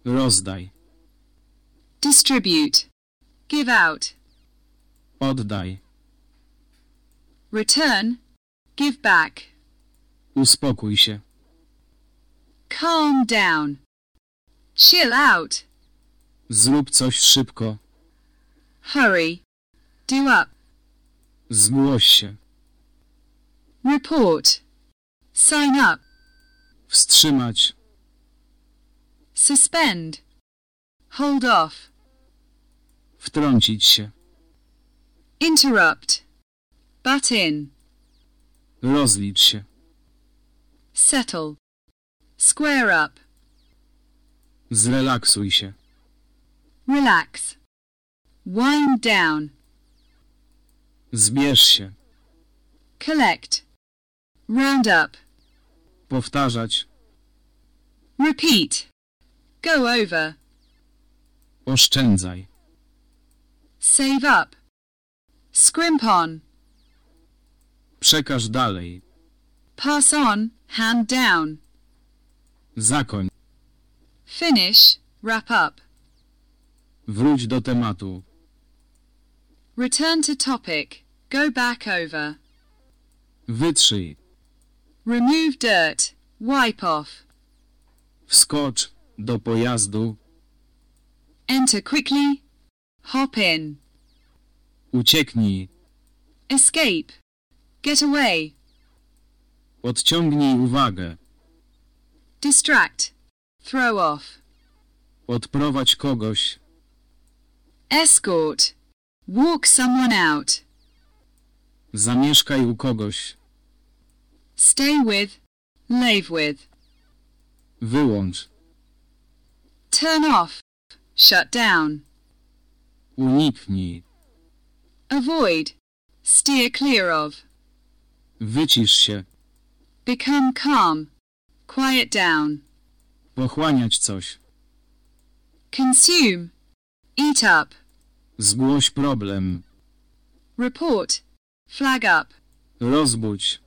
Rozdaj. distribute, give out, Oddaj. return, give back, Uspokój się. calm down, chill out, Zrób coś szybko. hurry, do up, Zgłoś się. report, sign up, Wstrzymać. suspend, hold off, Wtrącić się. interrupt, butt in, Rozlicz się. settle, square up, Zrelaksuj się. relax, wind down, Zbierz się. collect, round up, Powtarzać. repeat, go over, Oszczędzaj. save up, scrimp on, Przekaż dalej. pass on, hand down, Zakoń. finish, wrap up, Wróć do tematu. Return to topic, go back over, Wytrzyj. remove dirt, wipe off, Wskocz do pojazdu. enter quickly, hop in, Ucieknij. escape, get away, Odciągnij uwagę. distract, throw off, Odprowadź kogoś. escort, walk someone out, Zamieszkaj u kogoś. stay with, live with, Wyłącz. turn off, shut down, Uniknij. avoid, steer clear of, Wycisz się. become calm, quiet down, Pochłaniać coś. consume, eat up, Zgłoś problem. report, flag up, Rozbudź.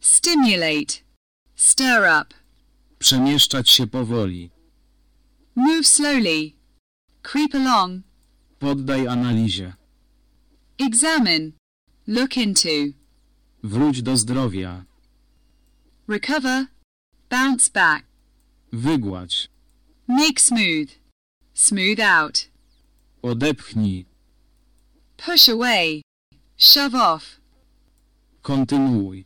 stimulate, stir up, Przemieszczać się powoli. move slowly, creep along, Poddaj analizie. examine, look into, Wróć do zdrowia. recover, bounce back, Wygładź. make smooth, smooth out, Odepchnij. push away, shove off, Kontynuuj.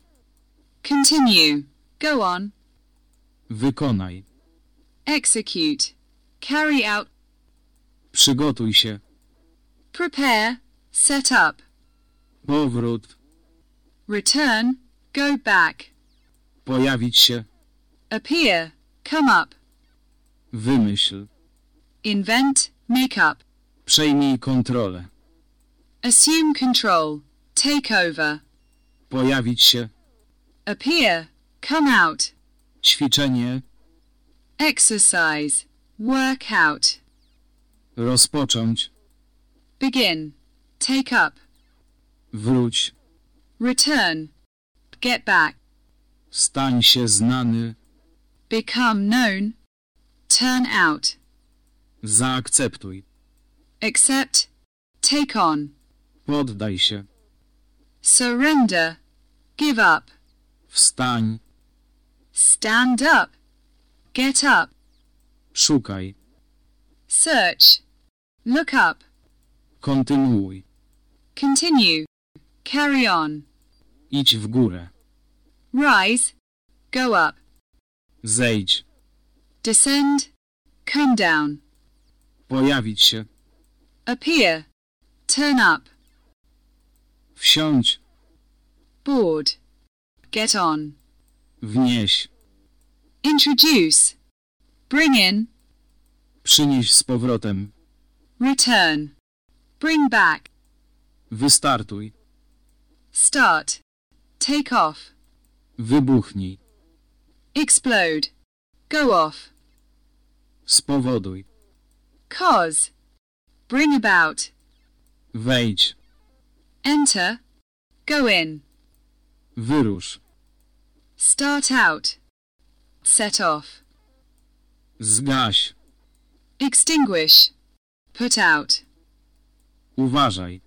continue, go on, Wykonaj. execute, carry out, Przygotuj się. prepare, set up, Powrót. return, go back, Pojawić się. appear, come up, Wymyśl. invent, make up, Przejmij kontrolę. assume control, take over, Pojawić się. appear, come out, Ćwiczenie. exercise, work out, Rozpocząć. begin, take up, Wróć. return, get back, Stań się znany. become known, turn out, Zaakceptuj. Accept, take on, Poddaj się. surrender, give up, Wstań. stand up, get up, Szukaj. search, look up, Kontynuuj. continue, carry on, Idź w górę. rise, go up, Zejdź. descend, come down, Pojawić się. Appear, turn up, Wsiądź. board, get on, Wnieś. introduce, bring in, Przynieś z powrotem. return, bring back, Wystartuj. start, take off, Wybuchnij. explode, go off, Spowoduj. cause, bring about, Wejdź. enter, go in, Wyrusz. start out, set off, Zgaś. extinguish, put out, Uważaj.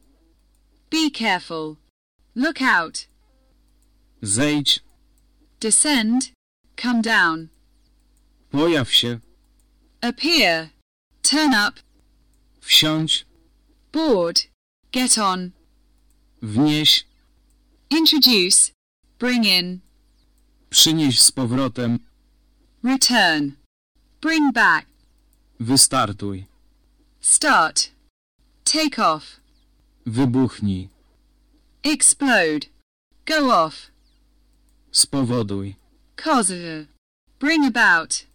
be careful, look out, Zejdź. descend, come down, Pojaw się. appear, turn up, Wsiądź. board, get on, Wnieś. introduce, bring in, Przynieś z powrotem. return, bring back, Wystartuj. start, take off, Wybuchnij. explode, go off, Spowoduj. cause, bring about,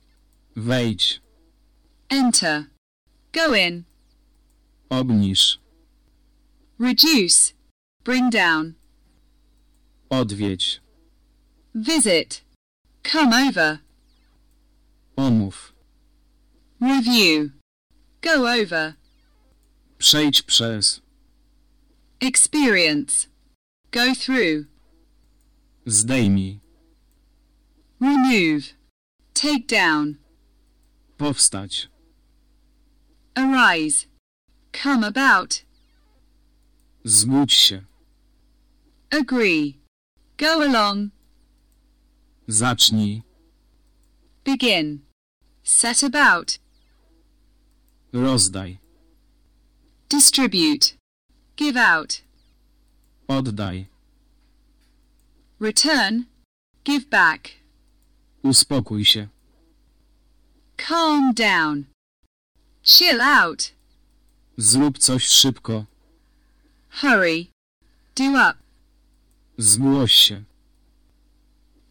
Wejdź. enter, go in, Obniż. reduce, bring down, Odwiedź. visit, come over, Omów. review, go over, Przejdź przez. experience, go through, Zdejmij. remove, take down, Powstać. arise, come about, Zgódź się. agree, go along, Zacznij. begin, set about, Rozdaj. distribute, give out, Oddaj. return, give back, Uspokój się. calm down, chill out, Zrób coś szybko. hurry, do up, Zgłoś się.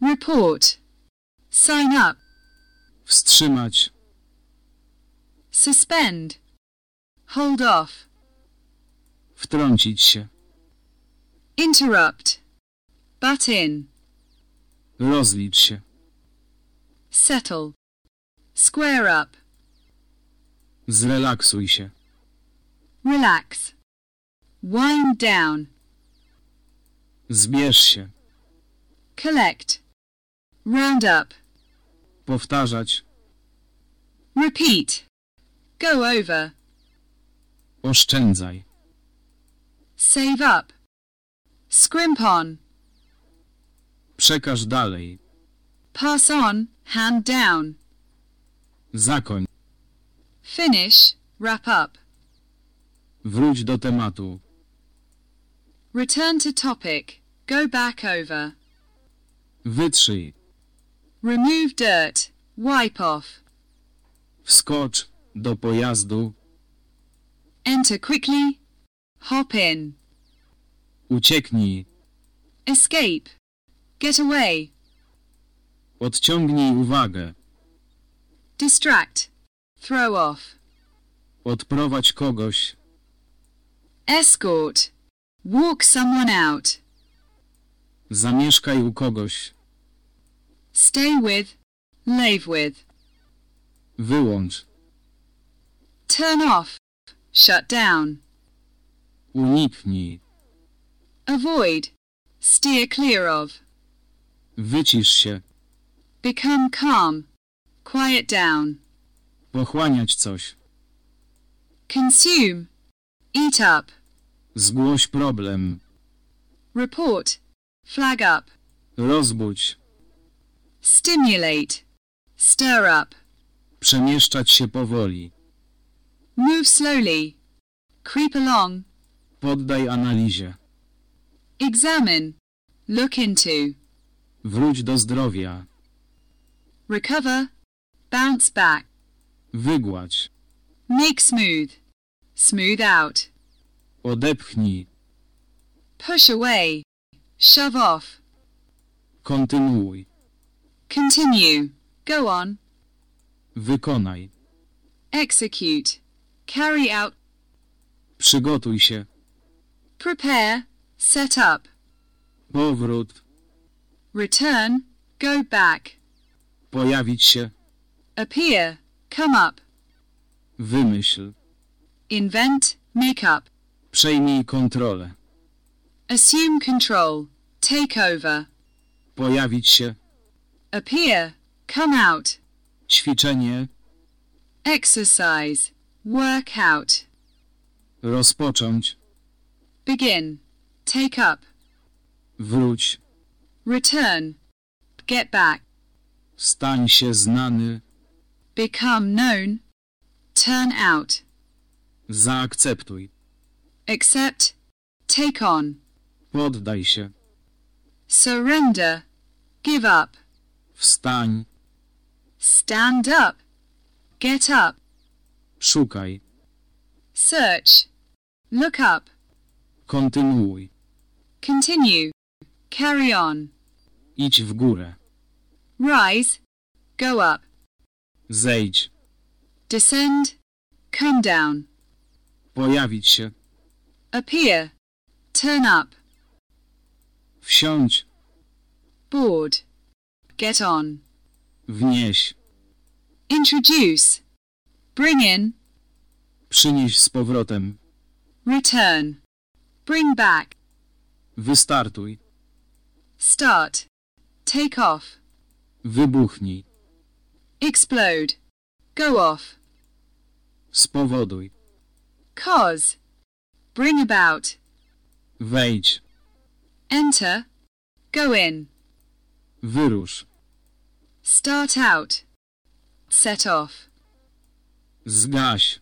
report, sign up, Wstrzymać. suspend, hold off, Wtrącić się. interrupt, butt in, Rozlicz się. settle, square up, Zrelaksuj się. Relax, wind down, Zbierz się. collect, round up, Powtarzać. repeat, go over, Oszczędzaj. save up, scrimp on, Przekaż dalej. pass on, hand down, Zakoń. finish, wrap up, Wróć do tematu. return to topic, go back over, Wytrzyj. remove dirt, wipe off, Wskocz do pojazdu. enter quickly, hop in, Ucieknij. escape, get away, Odciągnij uwagę. distract, throw off, Odprowadź kogoś. Escort, walk someone out, Zamieszkaj u kogoś. stay with, live with, Wyłącz. turn off, shut down, Uniknij. avoid, steer clear of, Wycisz się. become calm, quiet down. Pochłaniać coś. Consume, eat up. Zgłoś problem. Report, flag up. Rozbudź. Stimulate, stir up. Przemieszczać się powoli. Move slowly, creep along. Poddaj analizie. Examine, look into. Wróć do zdrowia. Recover, bounce back. Wygładź. Make smooth, smooth out. Odepchnij. Push away, shove off. Kontynuuj. Continue, go on. Wykonaj. Execute, carry out. Przygotuj się. Prepare, set up. Powrót. Return, go back. Pojawić się. Appear, come up. Wymyśl. Invent, make up. Przejmij kontrolę. Assume control, take over. Pojawić się. Appear, come out. Ćwiczenie. Exercise, work out. Rozpocząć. Begin, take up. Wróć. Return, get back. Stań się znany. Become known, turn out. Zaakceptuj. Accept, take on. Poddaj się. Surrender, give up. Wstań. Stand up, get up. Szukaj. Search, look up. Kontynuuj. Continue, carry on. Idź w górę. Rise, go up. Zejdź. Descend, come down. Pojawić się. Appear, turn up. Wsiądź. Board, get on. Wnieś. Introduce, bring in, Przynieś z powrotem. return. Bring back, Wystartuj. start, take off. Wybuchnij. Explode, go off. Spowoduj. Cause, bring about. Wejdź. Enter, go in. Wyrusz. Start out, set off. Zgaś.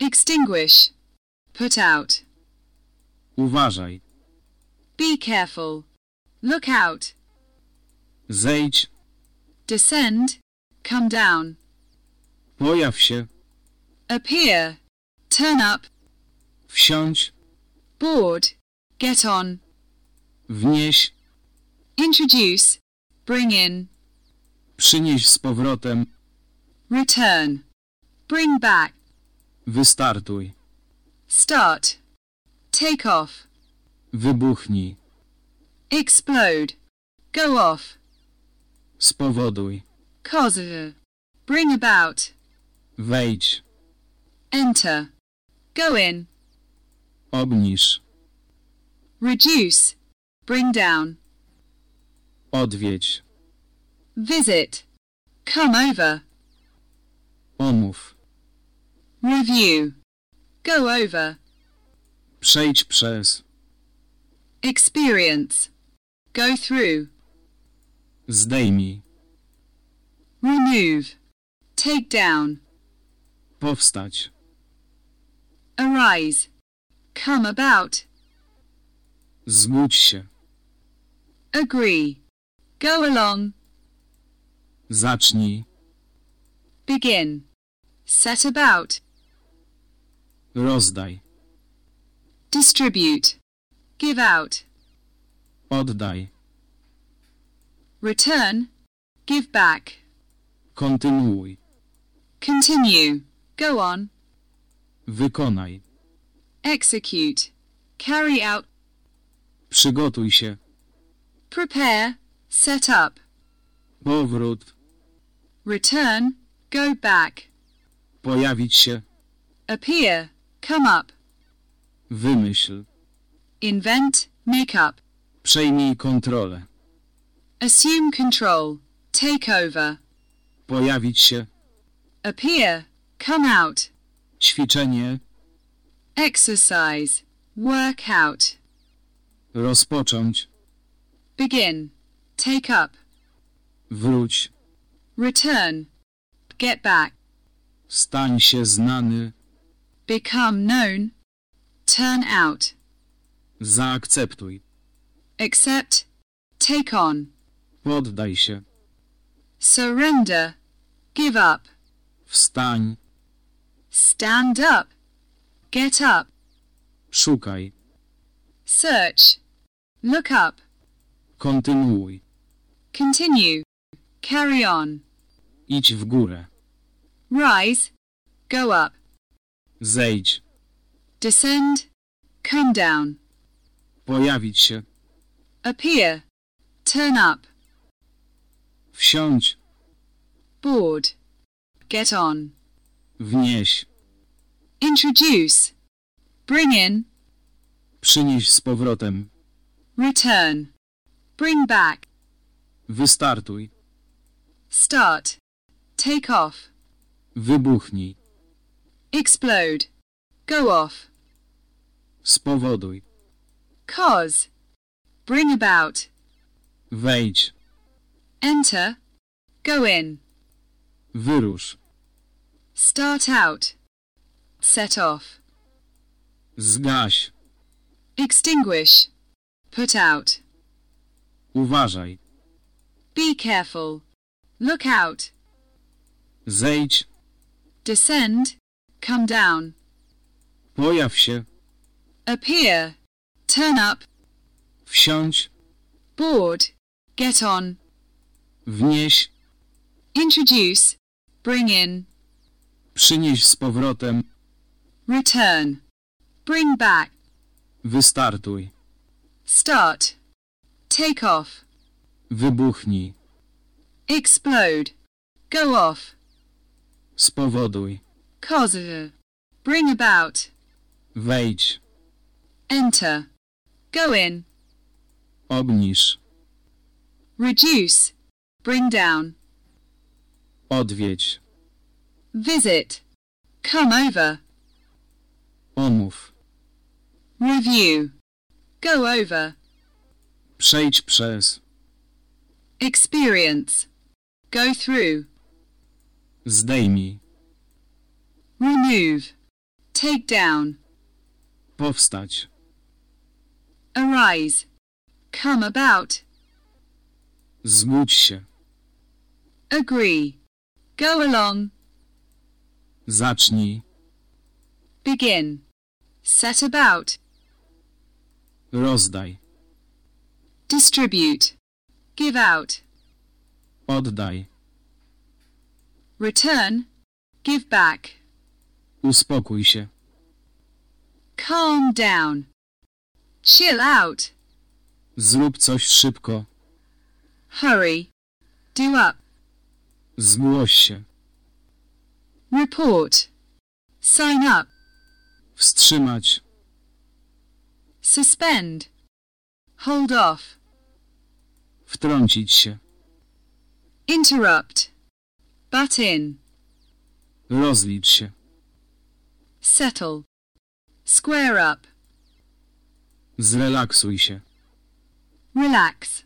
Extinguish, put out. Uważaj. Be careful, look out. Zejdź. Descend, come down. Pojaw się. Appear, turn up. Wsiądź. Board, get on. Wnieś. Introduce, bring in. Przynieś z powrotem. Return, bring back. Wystartuj. Start, take off. Wybuchnij. Explode, go off. Spowoduj. Cause, bring about. Wejdź. Enter, go in. Obniż. Reduce, bring down. Odwiedź. Visit, come over. Omów. Review, go over. Przejdź przez. Experience, go through. Zdejmij. Remove, take down. Powstać. Arise, come about. Zgódź się. Agree, go along. Zacznij. Begin, set about. Rozdaj. Distribute, give out. Oddaj. Return, give back. Kontynuuj. Continue, go on. Wykonaj. Execute, carry out. Przygotuj się. Prepare, set up. Powrót. Return, go back. Pojawić się. Appear, come up. Wymyśl. Invent, make up. Przejmij kontrolę. Assume control, take over. Pojawić się. appear, come out, Ćwiczenie. exercise, work out, Rozpocząć. begin, take up, Wróć. return, get back, Stań się znany. become known, turn out, Zaakceptuj. accept, take on, Poddaj się. surrender, give up, Wstań. Stand up, get up, Szukaj. search, look up, Kontynuuj. continue, carry on, Idź w górę. rise, go up, Zejdź. descend, come down, Pojawić się. appear, turn up, Wsiądź. board, get on, Wnieś. Introduce, bring in, Przynieś z powrotem. return, bring back, Wystartuj. start, take off, Wybuchnij. explode, go off, Spowoduj. cause, bring about, Wejdź. enter, go in, Wyrusz. start out, set off, Zgaś. extinguish, put out, Uważaj. be careful, look out, Zejdź. descend, come down, Pojaw się. appear, turn up, Wsiądź. board, get on, Wnieś. introduce, bring in, Przynieś z powrotem. Return, bring back, Wystartuj. start, take off, Wybuchnij. explode, go off, Spowoduj. cause, bring about, Wejdź. enter, go in, Obniż. reduce, bring down, Odwiedź. visit, come over, Omów. review, go over, Przejdź przez. experience, go through, Zdejmij. remove, take down, Powstać. arise, come about, Zbudź się. agree, go along, Zacznij. begin, set about, Rozdaj. distribute, give out, Oddaj. return, give back, Uspokój się. calm down, chill out, Zrób coś szybko. hurry, do up, Zgłoś się. report, sign up, Wstrzymać. suspend, hold off, Wtrącić się. interrupt, butt in, Rozlicz się. settle, square up, Zrelaksuj się. relax,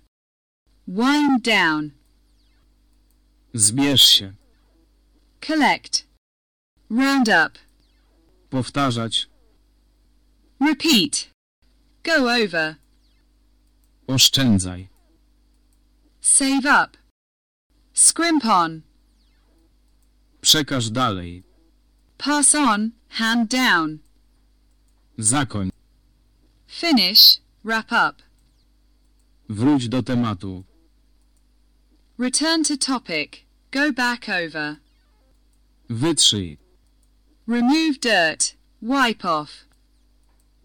wind down, Zbierz się. collect, round up, Powtarzać. repeat, go over, Oszczędzaj. save up, scrimp on, Przekaż dalej. pass on, hand down, Zakoń. finish, wrap up, Wróć do tematu. return to topic, go back over, Wytrzyj. Remove dirt, wipe off,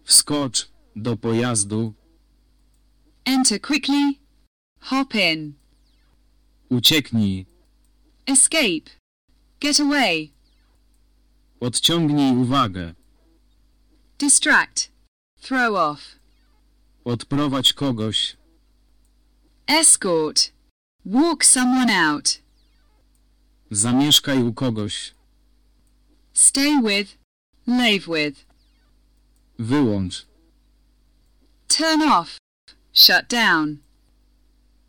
Wskocz do pojazdu. enter quickly, hop in, Ucieknij. escape, get away, Odciągnij uwagę. distract, throw off, Odprowadź kogoś. escort, walk someone out, Zamieszkaj u kogoś. Stay with. Live with. Wyłącz. Turn off. Shut down.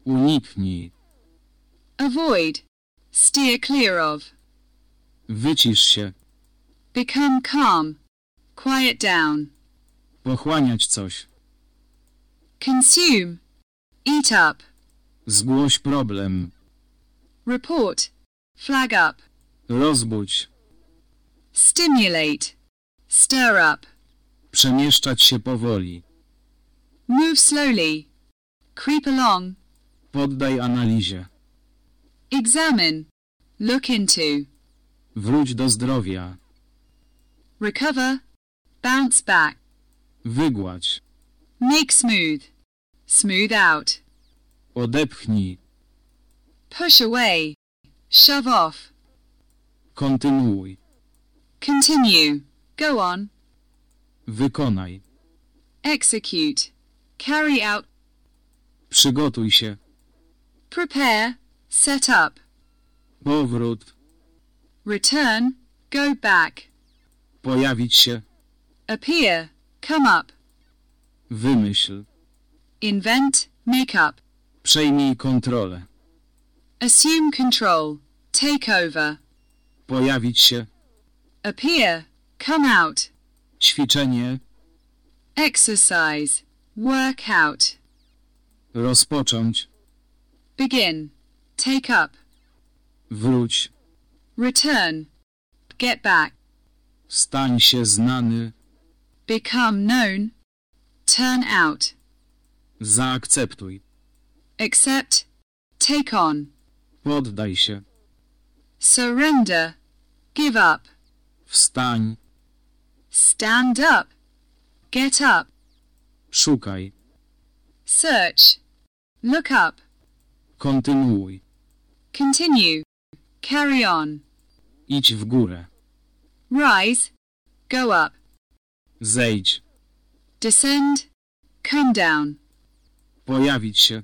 Uniknij. Avoid. Steer clear of. Wycisz się. Become calm. Quiet down. Pochłaniać coś. Consume. Eat up. Zgłoś problem. Report. Flag up. Rozbudź. Stimulate. Stir up. Przemieszczać się powoli. Move slowly. Creep along. Poddaj analizie. Examine. Look into. Wróć do zdrowia. Recover. Bounce back. Wygładź. Make smooth. Smooth out. Odepchnij. Push away. Shove off. Kontynuuj. Continue. Go on. Wykonaj. Execute. Carry out. Przygotuj się. Prepare. Set up. Powrót. Return. Go back. Pojawić się. Appear. Come up. Wymyśl. Invent. Make up. Przejmij kontrolę. Assume control. Take over. Pojawić się. Appear. Come out. Ćwiczenie. Exercise. Work out. Rozpocząć. Begin. Take up. Wróć. Return. Get back. Stań się znany. Become known. Turn out. Zaakceptuj. Accept. Take on. Poddaj się. Surrender. Give up. Wstań. Stand up. Get up. Szukaj. Search. Look up. Kontynuuj. Continue. Carry on. Idź w górę. Rise. Go up. Zejdź. Descend. Come down. Pojawić się.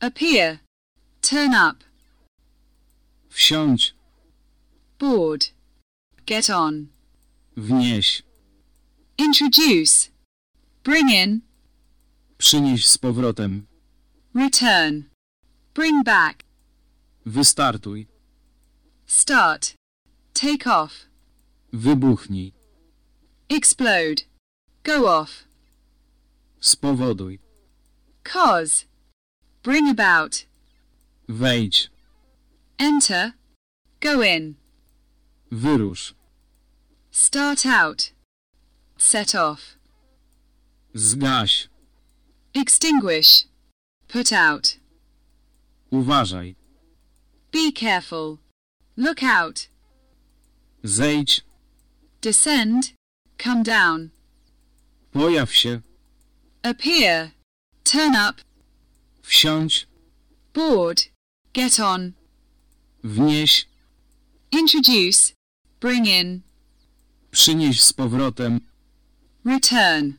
Appear. Turn up. Wsiądź. Board. Get on. Wnieś. Introduce. Bring in. Przynieś z powrotem. Return. Bring back. Wystartuj. Start. Take off. Wybuchnij. Explode. Go off. Spowoduj. Cause. Bring about. Wejdź. Enter. Go in. Wyrusz. Start out. Set off. Zgaś. Extinguish. Put out. Uważaj. Be careful. Look out. Zejdź. Descend. Come down. Pojaw się. Appear. Turn up. Wsiądź. Board. Get on. Wnieś. Introduce. Bring in. Przynieś z powrotem. Return.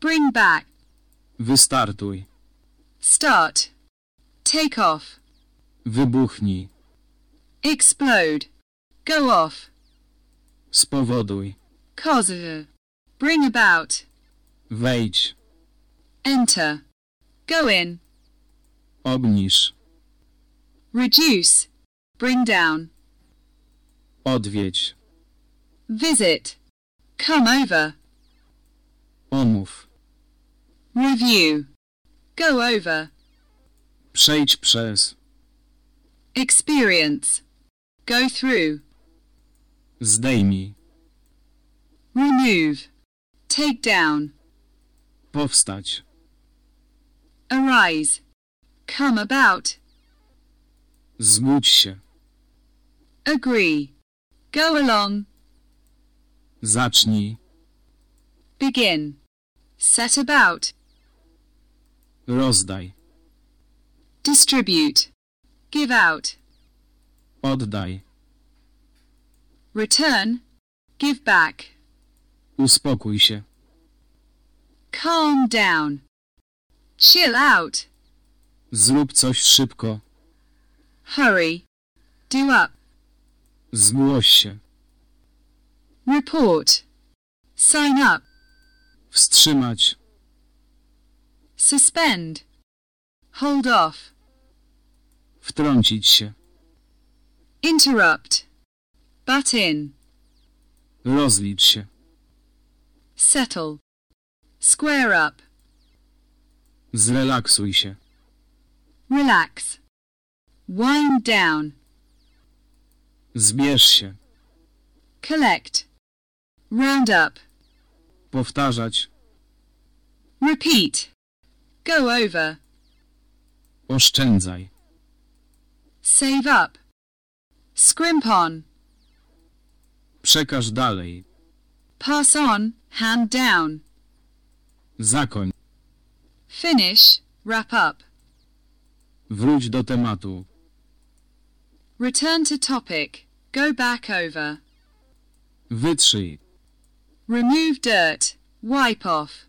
Bring back. Wystartuj. Start. Take off. Wybuchnij. Explode. Go off. Spowoduj. Cause. Bring about. Wejdź. Enter. Go in. Obniż. Reduce. Bring down. Odwiedź. Visit. Come over. Omów. Review. Go over. Przejdź przez. Experience. Go through. Zdejmij. Remove. Take down. Powstać. Arise. Come about. Zbudź się. Agree. Go along. Zacznij. Begin. Set about. Rozdaj. Distribute. Give out. Oddaj. Return. Give back. Uspokój się. Calm down. Chill out. Zrób coś szybko. Hurry. Do up. Zgłoś się. Report. Sign up. Wstrzymać. Suspend. Hold off. Wtrącić się. Interrupt. Butt in. Rozlicz się. Settle. Square up. Zrelaksuj się. Relax. Wind down. Zbierz się. Collect. Round up. Powtarzać. Repeat. Go over. Oszczędzaj. Save up. Scrimp on. Przekaż dalej. Pass on. Hand down. Zakoń. Finish. Wrap up. Wróć do tematu. Return to topic. Go back over. Wytrzyj. Remove dirt. Wipe off.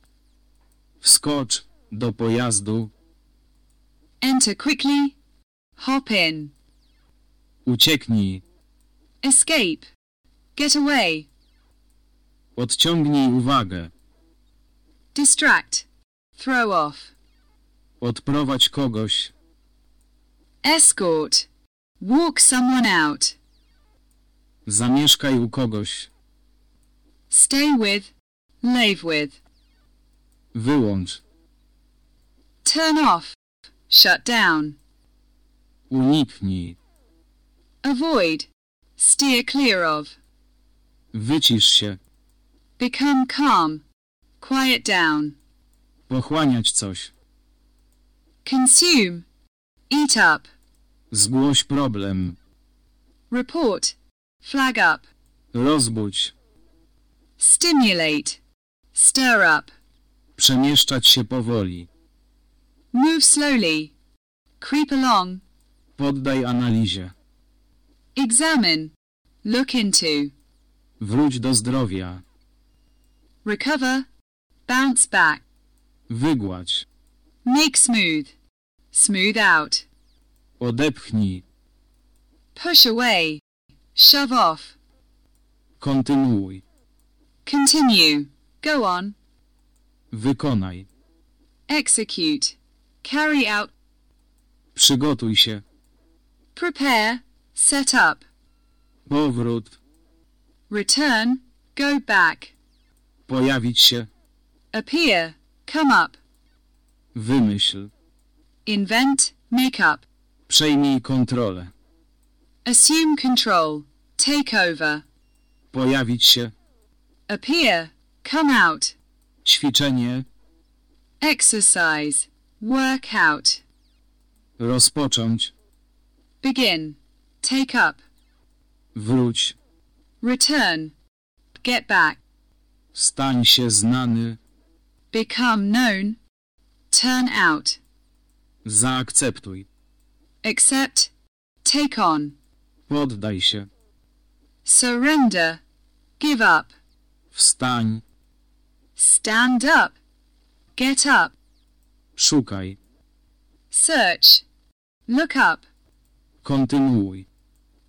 Wskocz do pojazdu. Enter quickly. Hop in. Ucieknij. Escape. Get away. Odciągnij uwagę. Distract. Throw off. Odprowadź kogoś. Escort. Walk someone out. Zamieszkaj u kogoś. Stay with. Live with. Wyłącz. Turn off. Shut down. Uniknij. Avoid. Steer clear of. Wycisz się. Become calm. Quiet down. Pochłaniać coś. Consume. Eat up. Zgłoś problem. Report. Flag up. Rozbudź. Stimulate. Stir up. Przemieszczać się powoli. Move slowly. Creep along. Poddaj analizie. Examine. Look into. Wróć do zdrowia. Recover. Bounce back. Wygładź. Make smooth. Smooth out. Odepchnij. Push away. Shove off. Kontynuuj. Continue. Go on. Wykonaj. Execute. Carry out. Przygotuj się. Prepare. Set up. Powrót. Return. Go back. Pojawić się. Appear. Come up. Wymyśl. Invent. Make up. Przejmij kontrolę. Assume control. Take over. Pojawić się. Appear. Come out. Ćwiczenie. Exercise. Work out. Rozpocząć. Begin. Take up. Wróć. Return. Get back. Stań się znany. Become known. Turn out. Zaakceptuj. Accept. Take on. Poddaj się. Surrender. Give up. Wstań. Stand up. Get up. Szukaj. Search. Look up. Kontynuuj.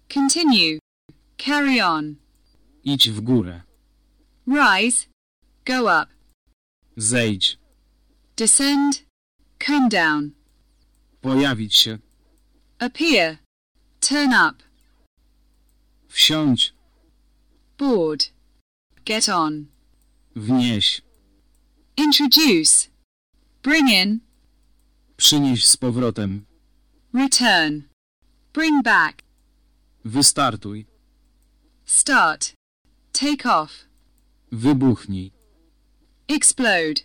Continue. Carry on. Idź w górę. Rise. Go up. Zejdź. Descend. Come down. Pojawić się. Appear. Turn up. Wsiądź. Board. Get on. Wnieś. Introduce. Bring in. Przynieś z powrotem. Return. Bring back. Wystartuj. Start. Take off. Wybuchnij. Explode.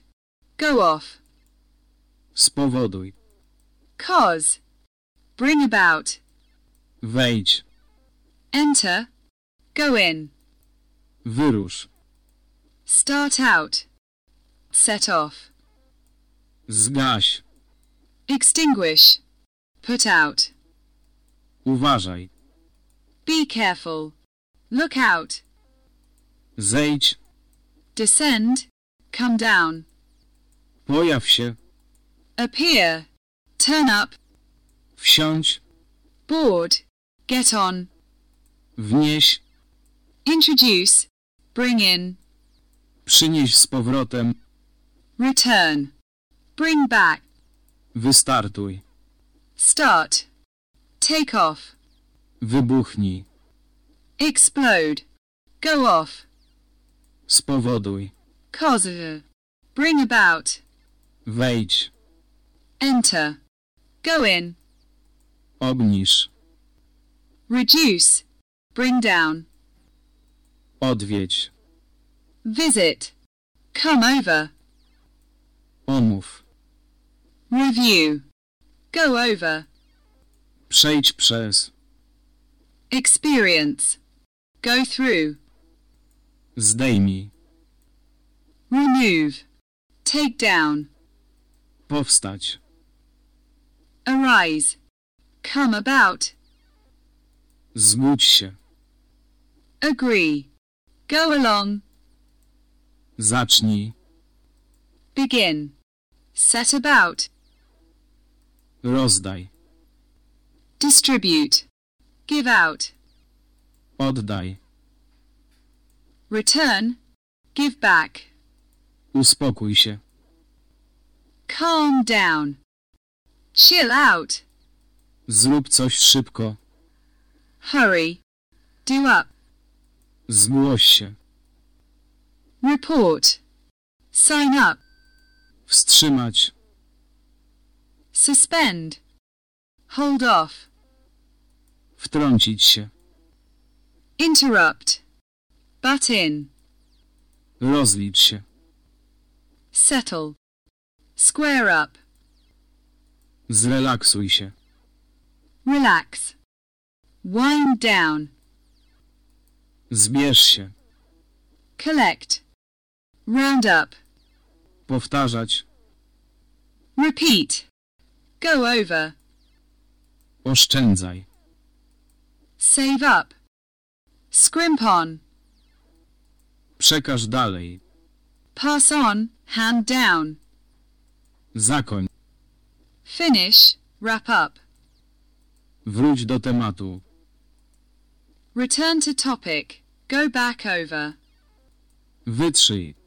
Go off. Spowoduj. Cause. Bring about. Wejdź. Enter. Go in. Wyrusz. Start out. Set off. Zgaś. Extinguish. Put out. Uważaj. Be careful. Look out. Zejdź. Descend. Come down. Pojaw się. Appear. Turn up. Wsiądź. Board. Get on. Wnieś, introduce, bring in, przynieś z powrotem, return, bring back, wystartuj, start, take off, wybuchnij, explode, go off, spowoduj, cause, bring about, wejdź, enter, go in, obniż, reduce, bring down, odwiedź, visit, come over, omów, review, go over, przejdź przez, experience, go through, zdejmij, remove, take down, powstać, arise, come about, zbudź się, agree, go along, zacznij, begin, set about, rozdaj, distribute, give out, oddaj, return, give back, uspokój się, calm down, chill out, zrób coś szybko, hurry, do up, zgłoś się, report, sign up, wstrzymać, suspend, hold off, wtrącić się, interrupt, butt in, rozlicz się, settle, square up, zrelaksuj się, relax, wind down, zbierz się, collect, round up, powtarzać, repeat, go over, oszczędzaj, save up, scrimp on, przekaż dalej, pass on, hand down, zakoń, finish, wrap up, wróć do tematu, return to topic, go back over, wytrzyj,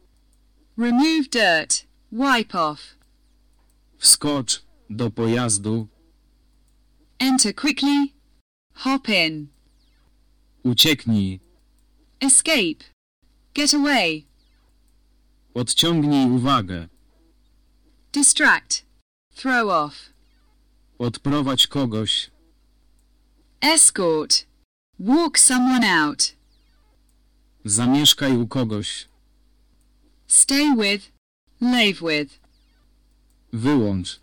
remove dirt, wipe off, wskocz do pojazdu, enter quickly, hop in, ucieknij, escape, get away, odciągnij uwagę, distract, throw off, odprowadź kogoś, escort, walk someone out, zamieszkaj u kogoś, stay with, live with, wyłącz,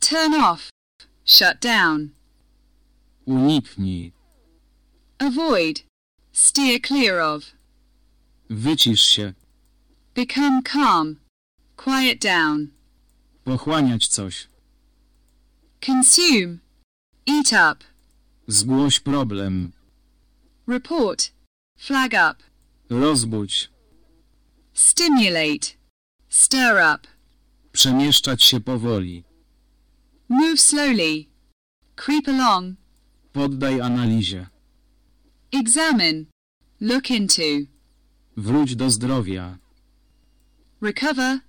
turn off, shut down, uniknij, avoid, steer clear of, wycisz się, become calm, quiet down, pochłaniać coś, consume, eat up, zgłoś problem, report, flag up, rozbudź, stimulate, stir up, przemieszczać się powoli, move slowly, creep along, poddaj analizie, examine, look into, wróć do zdrowia, recover,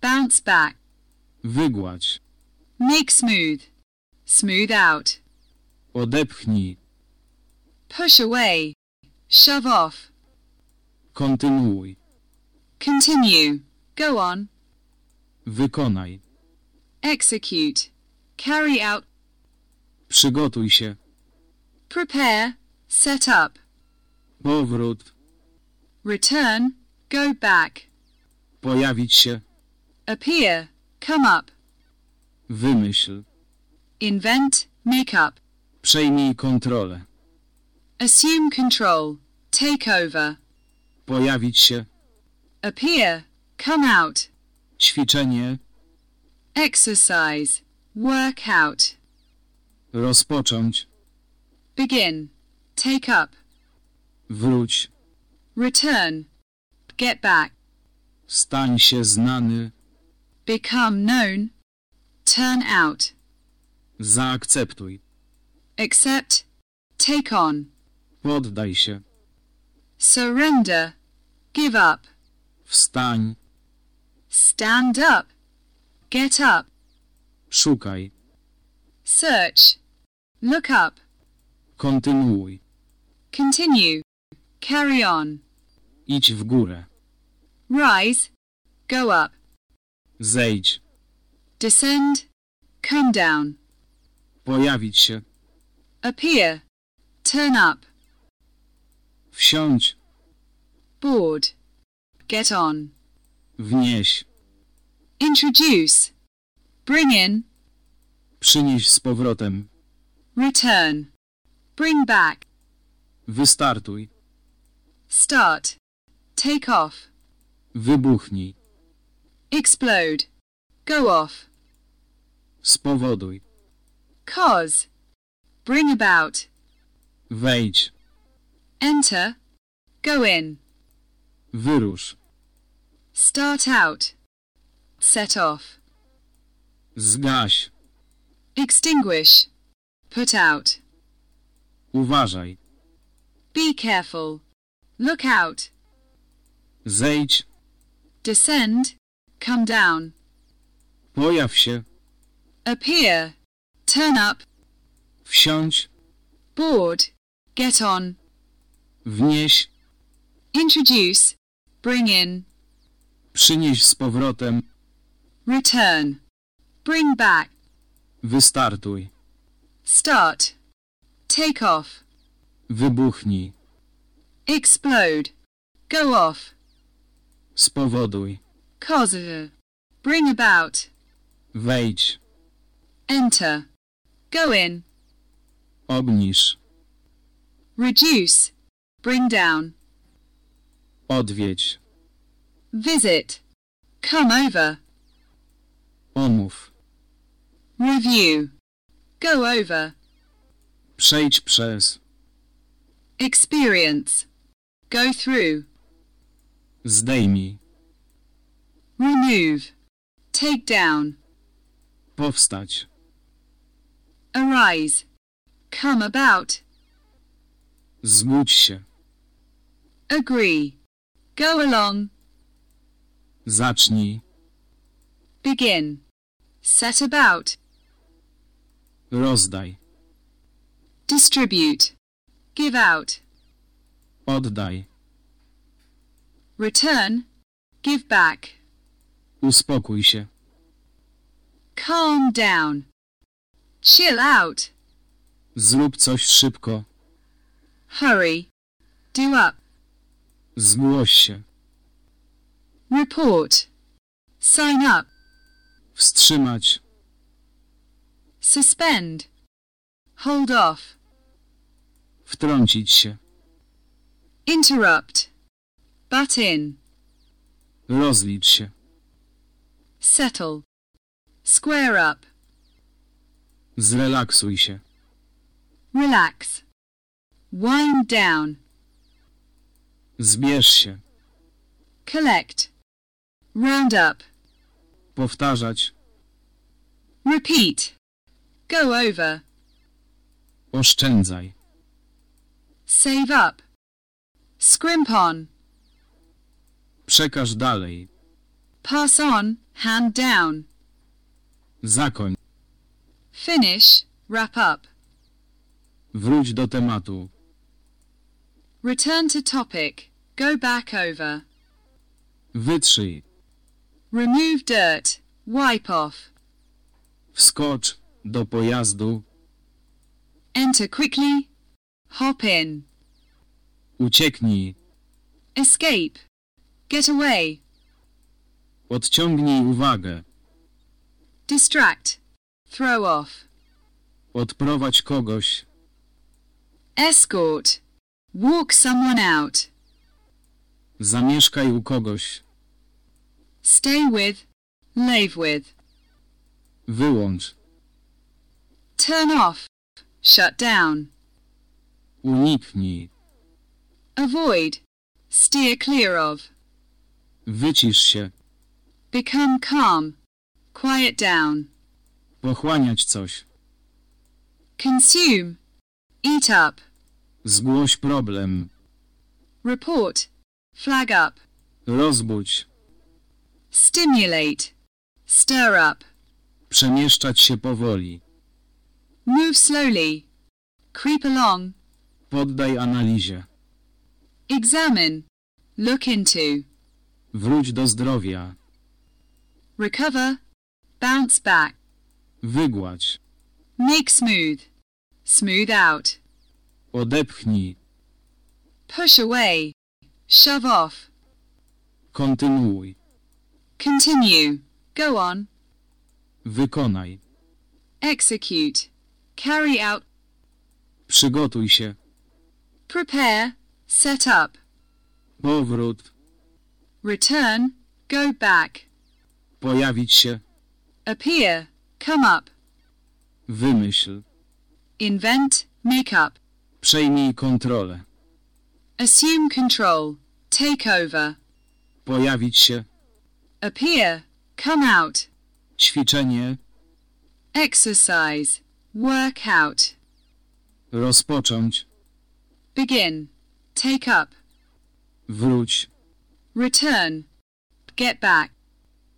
bounce back, wygładź, make smooth, smooth out, odepchnij, push away, shove off, kontynuuj, continue, go on, wykonaj, execute, carry out, przygotuj się, prepare, set up, powrót, return, go back, pojawić się, appear, come up, wymyśl, invent, make up, przejmij kontrolę, assume control, take over, pojawić się, appear, come out, ćwiczenie, exercise, work out, rozpocząć, begin, take up, wróć, return, get back, stań się znany, become known, turn out, zaakceptuj, accept, take on, Poddaj się. surrender, give up, Wstań. stand up, get up, Szukaj. search, look up, Kontynuuj. continue, carry on, Idź w górę. rise, go up, Zejdź. descend, come down, Pojawić się. appear, turn up, Wsiądź. board, get on, Wnieś. introduce, bring in, Przynieś z powrotem. return, bring back, Wystartuj. start, take off, Wybuchnij. explode, go off, Spowoduj. cause, bring about, Wejdź. enter, go in, Wyrusz. Start out, set off, Zgaś. extinguish, put out, Uważaj. be careful, look out, Zejdź. descend, come down, Pojaw się. appear, turn up, Wsiądź. board, get on, Wnieś. introduce, bring in, Przynieś z powrotem. return, bring back, Wystartuj. start, take off, Wybuchnij. explode, go off, Spowoduj. cause, bring about, Wejdź. enter, go in, Obniż. reduce, bring down, Odwiedź. Visit, come over, Omów. review, go over, Przejdź przez. experience, go through, Zdejmij. remove, take down, Powstać. arise, come about, Zbudź się. agree, go along, Zacznij. begin, set about, Rozdaj. distribute, give out, Oddaj. return, give back, Uspokój się. calm down, chill out, Zrób coś szybko. hurry, do up, Zgłoś się. Report, sign up, Wstrzymać. suspend, hold off, Wtrącić się. interrupt, butt in, Rozlicz się. settle, square up, Zrelaksuj się. relax, wind down, Zbierz się. collect, round up, Powtarzać. repeat, go over, Oszczędzaj. save up, scrimp on, Przekaż dalej. pass on, hand down, Zakoń. finish, wrap up, Wróć do tematu. return to topic, go back over, Wytrzyj. Remove dirt, wipe off, Wskocz do pojazdu. enter quickly, hop in, Ucieknij. escape, get away, Odciągnij uwagę. distract, throw off, Odprowadź kogoś. escort, walk someone out, Zamieszkaj u kogoś. Stay with, live with, Wyłącz. turn off, shut down, Uniknij. avoid, steer clear of, Wycisz się. become calm, quiet down, Pochłaniać coś. consume, eat up, Zgłoś problem. report, flag up, Rozbudź. Stimulate, stir up, Przemieszczać się powoli. move slowly, creep along, Poddaj analizie. examine, look into, Wróć do zdrowia. recover, bounce back, Wygładź. make smooth, smooth out, Odepchnij. push away, shove off, Kontynuuj. Continue, go on, Wykonaj. execute, carry out, Przygotuj się. prepare, set up, Powrót. return, go back, Pojawić się. appear, come up, Wymyśl. invent, make up, Przejmij kontrolę. assume control, take over, Pojawić się. Appear, come out, Ćwiczenie. exercise, work out, Rozpocząć. begin, take up, Wróć. return, get back,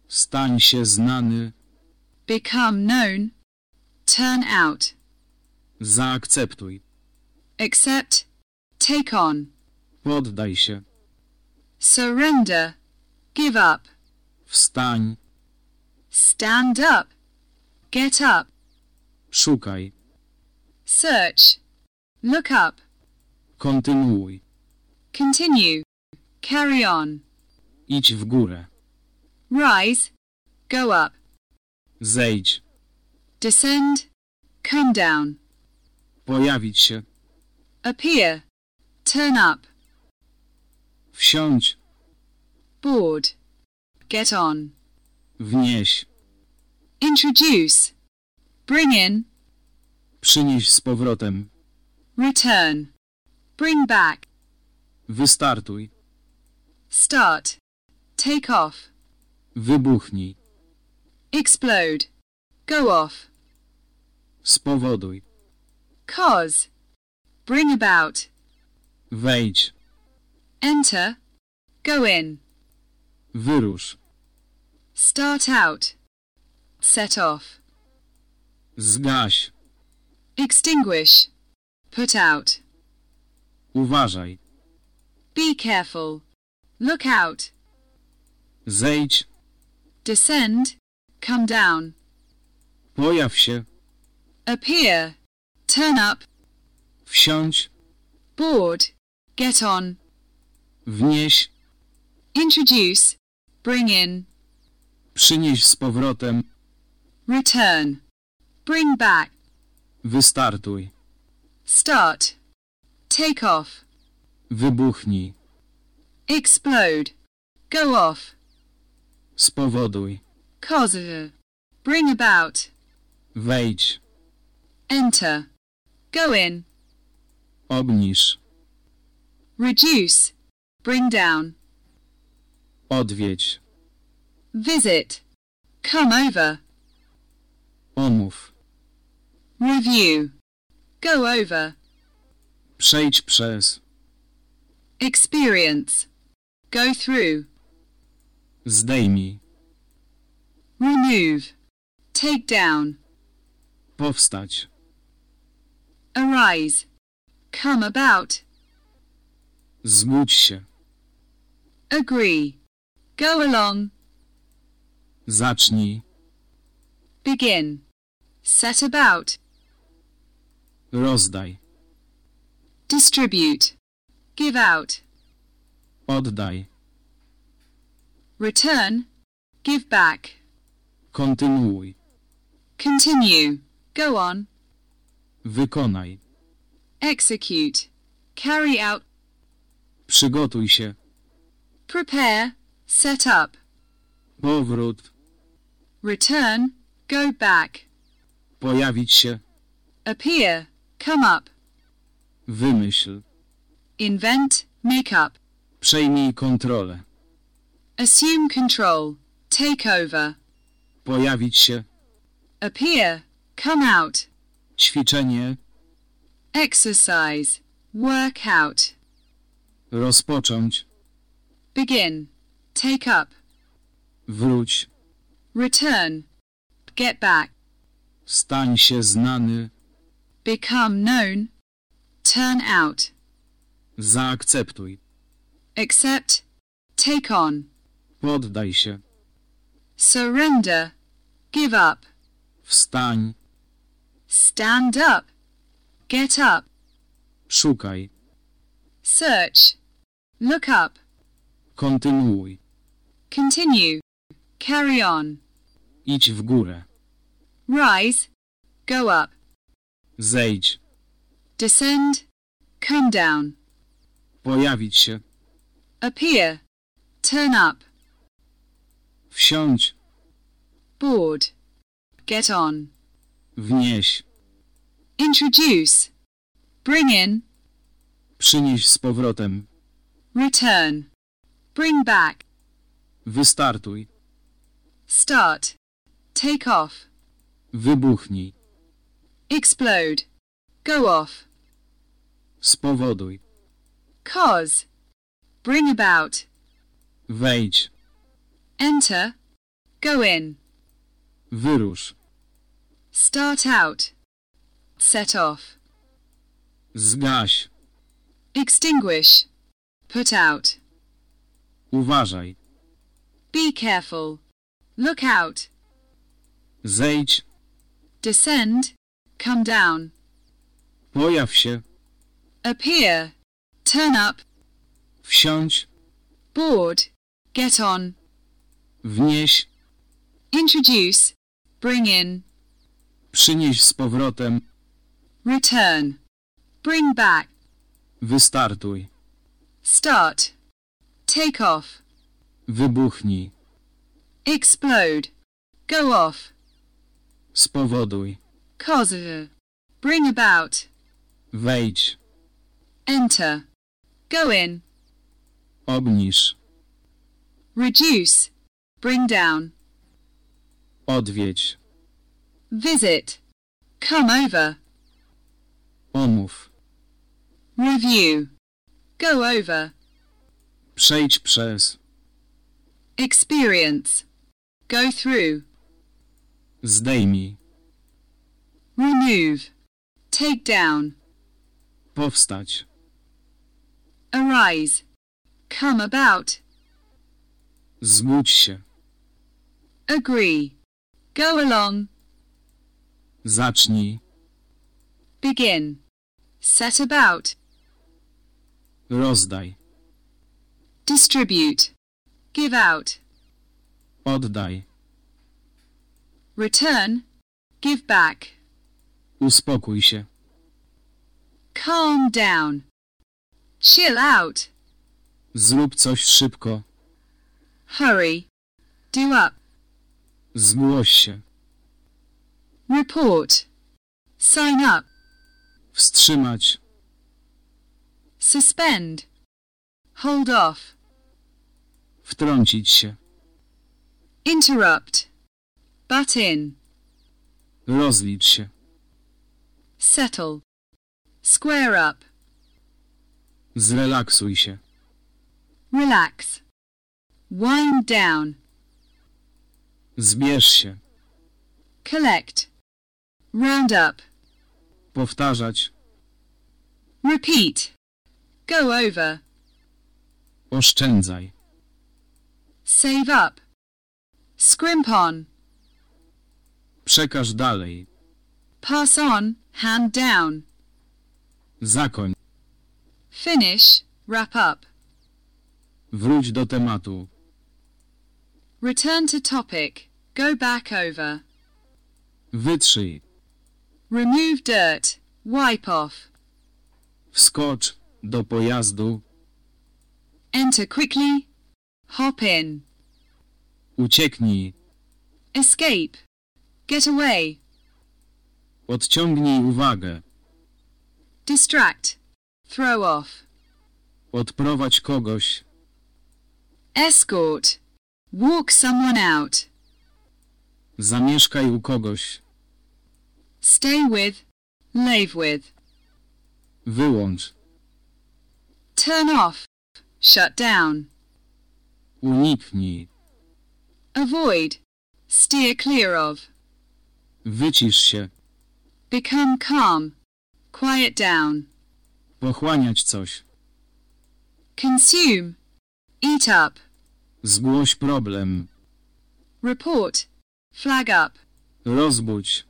Stań się znany. become known, turn out, Zaakceptuj. accept, take on, Poddaj się. surrender, give up, Wstań. stand up, get up, Szukaj. search, look up, Kontynuuj. continue, carry on, Idź w górę. rise, go up, Zejdź. descend, come down, Pojawić się. appear, turn up, Wsiądź. board, get on, Wnieś. introduce, bring in, Przynieś z powrotem. return, bring back, Wystartuj. start, take off, Wybuchnij. explode, go off, Spowoduj. cause, bring about, Wejdź. enter, go in, Wyrusz. Start out, set off, Zgaś. extinguish, put out, Uważaj. be careful, look out, Zejdź. descend, come down, Pojaw się. appear, turn up, Wsiądź. board, get on, Wnieś. introduce, bring in, Przynieś z powrotem. return, bring back, Wystartuj. start, take off, Wybuchnij. explode, go off, Spowoduj. cause, bring about, Wejdź. enter, go in, Obniż. reduce, bring down, Odwiedź. Visit, come over, Omów. review, go over, Przejdź przez. experience, go through, Zdejmij. remove, take down, Powstać. arise, come about, Zgódź się. agree, go along, Zacznij. begin, set about, Rozdaj. distribute, give out, Oddaj. return, give back, Kontynuuj. continue, go on, Wykonaj. execute, carry out, Przygotuj się. prepare, set up, Powrót. Return, go back, Pojawić się. appear, come up, Wymyśl. invent, make up, Przejmij kontrolę. assume control, take over, Pojawić się. appear, come out, Ćwiczenie. exercise, Work out. Rozpocząć. Begin. Take up. Wróć. Return. Get back. Stań się znany. Become known. Turn out. Zaakceptuj. Accept. Take on. Poddaj się. Surrender. Give up. Wstań. Stand up. Get up. Szukaj. Search. Look up. Kontynuuj. Continue. Carry on. Idź w górę. Rise. Go up. Zejdź. Descend. Come down. Pojawić się. Appear. Turn up. Wsiądź. Board. Get on. Wnieś. Introduce. Bring in. Przynieś z powrotem. Return. Bring back. Wystartuj. Start. Take off. Wybuchnij. Explode. Go off. Spowoduj. Cause. Bring about. Wejdź. Enter. Go in. Wyrusz. Start out. Set off. Zgaś. Extinguish. Put out. Uważaj. Be careful. Look out. Zejdź. Descend. Come down. Pojaw się. Appear. Turn up. Wsiądź. Board. Get on. Wnieś. Introduce. Bring in. Przynieś z powrotem. Return. Bring back. Wystartuj. Start. Take off. Wybuchnij. Explode. Go off. Spowoduj. Cause. Bring about. Wejdź. Enter. Go in. Obniż. Reduce. Bring down. Odwiedź. Visit. Come over. Omów. Review. Go over. Przejdź przez. Experience. Go through. Zdejmij. Remove. Take down. Powstać. Arise. Come about. Zgódź się. Agree. Go along. Zacznij. Begin. Set about. Rozdaj. Distribute. Give out. Oddaj. Return. Give back. Uspokój się. Calm down. Chill out. Zrób coś szybko. Hurry. Do up. Zgłoś się. Report. Sign up. Wstrzymać. Suspend. Hold off. Wtrącić się. Interrupt. Butt in. Rozlicz się. Settle. Square up. Zrelaksuj się. Relax. Wind down. Zbierz się. Collect. Round up. Powtarzać. Repeat. Go over. Oszczędzaj. Save up. Scrimp on. Przekaż dalej. Pass on. Hand down. Zakoń. Finish. Wrap up. Wróć do tematu. Return to topic. Go back over. Wytrzyj. Remove dirt. Wipe off. Wskocz do pojazdu. Enter quickly. Hop in. Ucieknij. Escape. Get away. Odciągnij uwagę. Distract. Throw off. Odprowadź kogoś. Escort. Walk someone out. Zamieszkaj u kogoś. Stay with. Live with. Wyłącz. turn off, shut down, Uniknij. avoid, steer clear of, Wycisz się. become calm, quiet down, Pochłaniać coś. consume, eat up, Zgłoś problem. report, flag up, Rozbudź.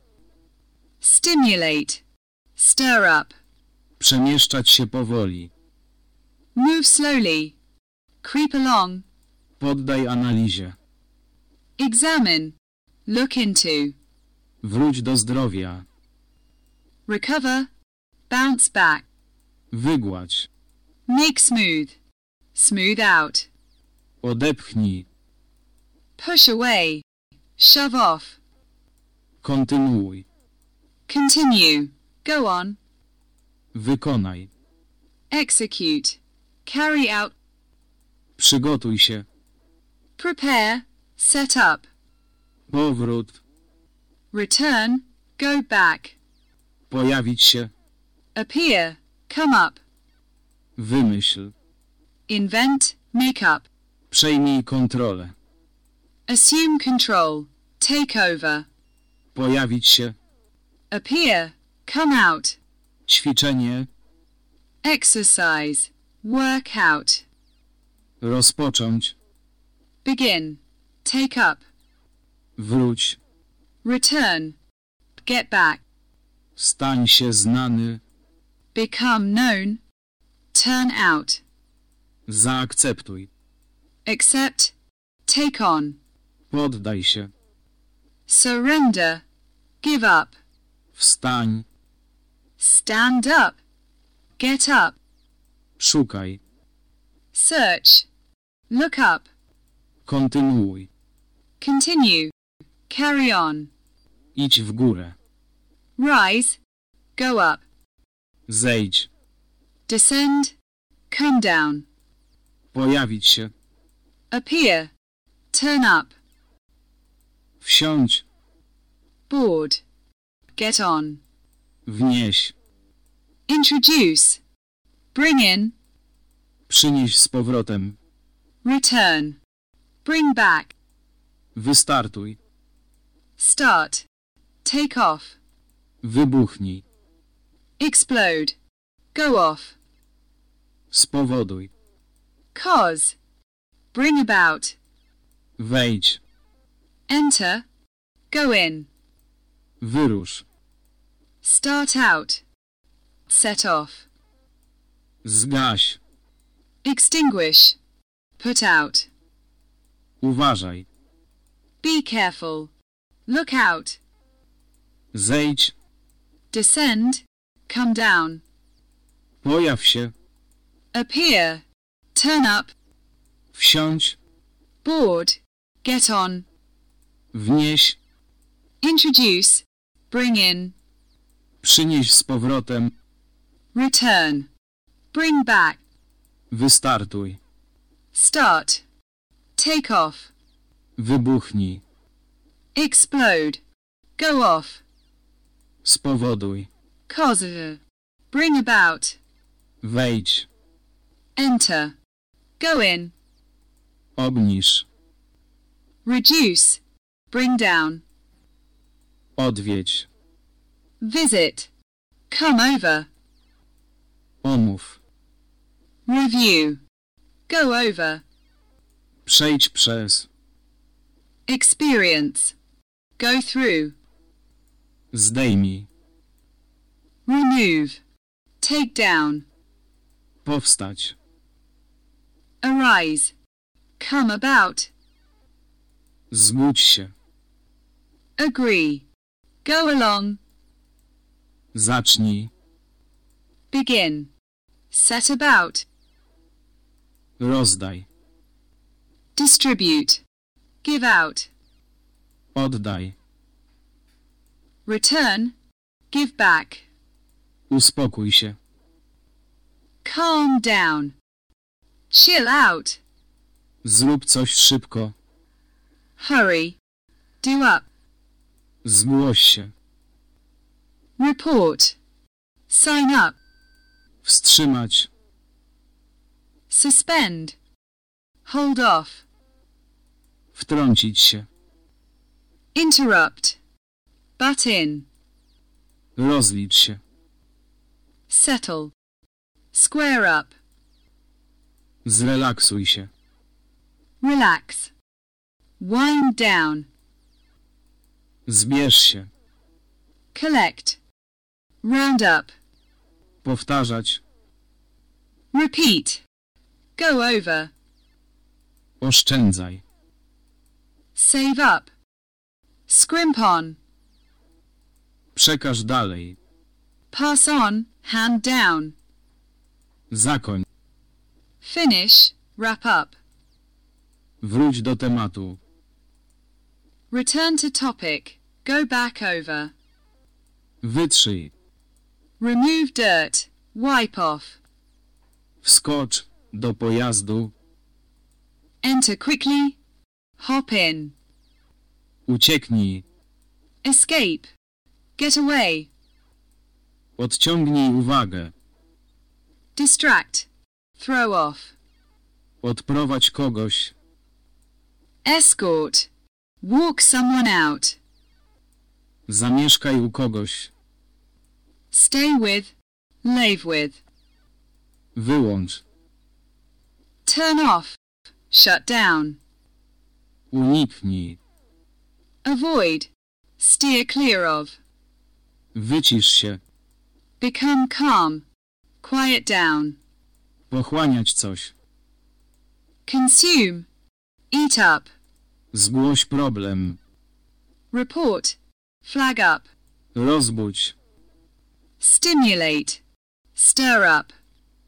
stimulate, stir up, Przemieszczać się powoli. move slowly, creep along, Poddaj analizie. examine, look into, Wróć do zdrowia. recover, bounce back, Wygładź. make smooth, smooth out, Odepchnij. push away, shove off, Kontynuuj. continue, go on, Wykonaj. execute, carry out, Przygotuj się. prepare, set up, Powrót. Return, go back, Pojawić się. appear, come up, Wymyśl. invent, make up, Przejmij kontrolę. assume control, take over, Pojawić się. appear, come out, Ćwiczenie. exercise, work out, Rozpocząć. begin, take up, Wróć. Return, get back, Stań się znany. become known, turn out, Zaakceptuj. accept, take on, Poddaj się. surrender, give up, Wstań. stand up, get up, Szukaj. search, look up, Kontynuuj. continue, carry on, Idź w górę. rise, go up, Zejdź. descend, come down, Pojawić się. appear, turn up, Wsiądź. board, get on, Wnieś. introduce, bring in, Przynieś z powrotem. return, bring back, Wystartuj. start, take off, Wybuchnij. explode, go off, Spowoduj. cause, bring about, Wejdź. enter, go in, Wyrusz. start out, set off, Zgaś. extinguish, put out, Uważaj. be careful, look out, Zejdź. descend, come down, Pojaw się. appear, turn up, Wsiądź. board, get on, Wnieś. introduce, bring in, Przynieś z powrotem. return, bring back, Wystartuj. start, take off, Wybuchnij. explode, go off, Spowoduj. cause, bring about, Wejdź. enter, go in, Obniż. reduce, bring down, Odwiedź. visit, come over, Omów. review, go over, Przejdź przez. experience, go through, Zdejmij. remove, take down, Powstać. arise, come about, Zgódź się. agree, go along, Zacznij. begin, set about, Rozdaj. distribute, give out, Oddaj. Return, give back, Uspokój się. calm down, chill out, Zrób coś szybko. hurry, do up, Zgłoś się. report, sign up, Wstrzymać. Suspend. Hold off. Wtrącić się. Interrupt. Butt in. Rozlicz się. Settle. Square up. Zrelaksuj się. Relax. Wind down. Zbierz się. Collect. Round up. Powtarzać. Repeat. Go over. Oszczędzaj. Save up. Scrimp on. Przekaż dalej. Pass on. Hand down. Zakoń. Finish. Wrap up. Wróć do tematu. Return to topic. Go back over. Wytrzyj. Remove dirt. Wipe off. Wskocz do pojazdu. Enter quickly. Hop in. Ucieknij. Escape. Get away. Odciągnij uwagę. Distract. Throw off. Odprowadź kogoś. Escort. Walk someone out. Zamieszkaj u kogoś. Stay with. Live with. Wyłącz. Turn off. Shut down. Uniknij. Avoid. Steer clear of. Wycisz się. Become calm. Quiet down. Pochłaniać coś. Consume. Eat up. Zgłoś problem. Report. Flag up. Rozbudź. Stimulate. Stir up.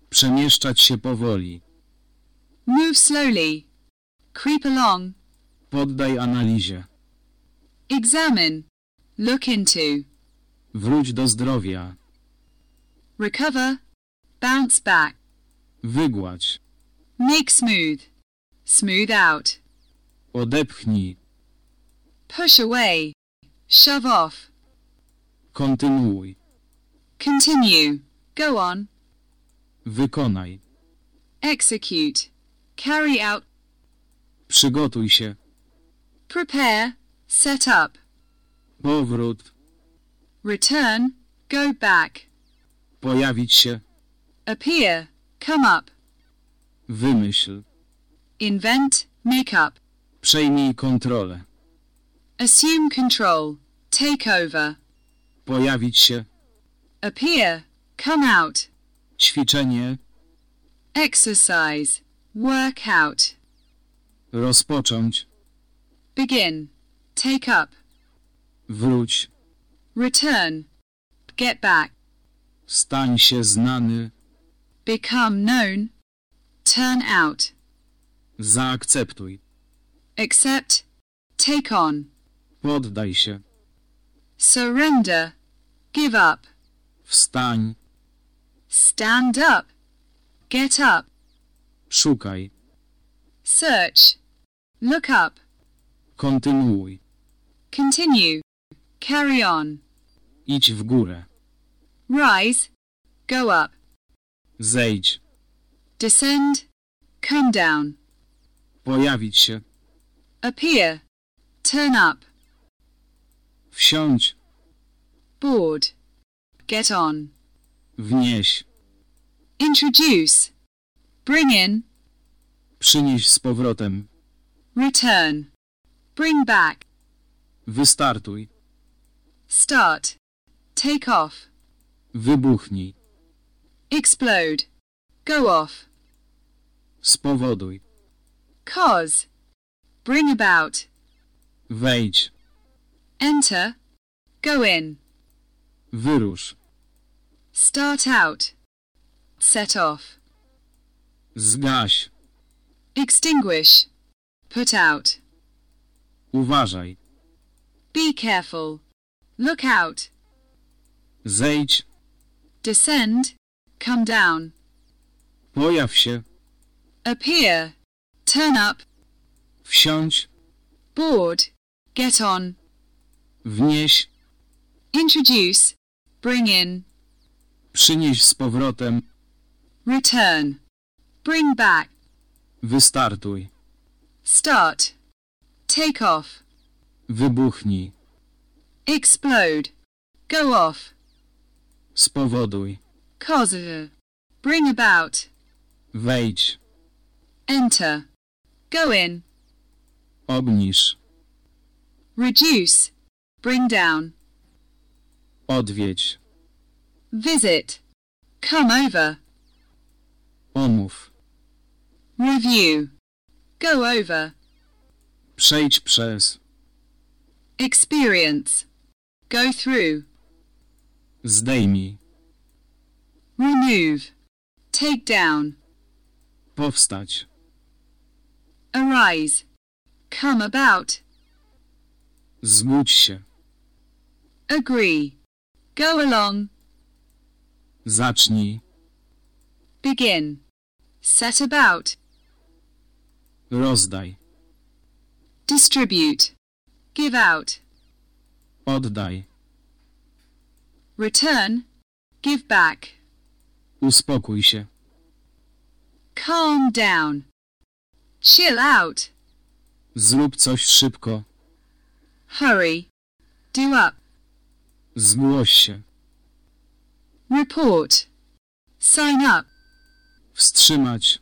Przemieszczać się powoli. Move slowly. Creep along. Poddaj analizie. Examine. Look into. Wróć do zdrowia. Recover. Bounce back. Wygładź. Make smooth. Smooth out. Odepchnij. Push away. Shove off. Kontynuuj. Continue. Go on. Wykonaj. Execute. Carry out. Przygotuj się. Prepare. Set up. Powrót. Return. Go back. Pojawić się. Appear. Come up. Wymyśl. Invent. Make up. Przejmij kontrolę. Assume control. Take over. Pojawić się. Appear. Come out. Ćwiczenie. Exercise. Work out. Rozpocząć. Begin. Take up. Wróć. Return. Get back. Stań się znany. Become known. Turn out. Zaakceptuj. Accept. Take on. Poddaj się. Surrender. Give up. Wstań. Stand up. Get up. Szukaj. Search. Look up. Kontynuuj. Continue. Carry on. Idź w górę. Rise. Go up. Zejdź. Descend. Come down. Pojawić się. Appear. Turn up. Wsiądź. Board. Get on. Wnieś. Introduce. Bring in. Przynieś z powrotem. Return. Bring back. Wystartuj. Start. Take off. Wybuchnij. Explode. Go off. Spowoduj. Cause. Bring about. Wejdź. Enter. Go in. Wyrusz. Start out. Set off. Zgaś. Extinguish. Put out. Uważaj. Be careful. Look out. Zejdź. Descend. Come down. Pojaw się. Appear. Turn up. Wsiądź. Board. Get on. Wnieś. Introduce. Bring in. Przynieś z powrotem. Return. Bring back. Wystartuj. Start. Take off. Wybuchnij. Explode. Go off. Spowoduj. Cause. Bring about. Wejdź. Enter. Go in. Obniż. Reduce. Bring down. Odwiedź. Visit. Come over. Omów. Review. Go over. Przejdź przez. Experience. Go through. Zdejmij. Remove. Take down. Powstać. Arise. Come about. Zgódź się. Agree. Go along. Zacznij. Begin. Set about. Rozdaj. Distribute. Give out. Oddaj. Return. Give back. Uspokój się. Calm down. Chill out. Zrób coś szybko. Hurry. Do up. Zgłoś się. Report. Sign up. Wstrzymać.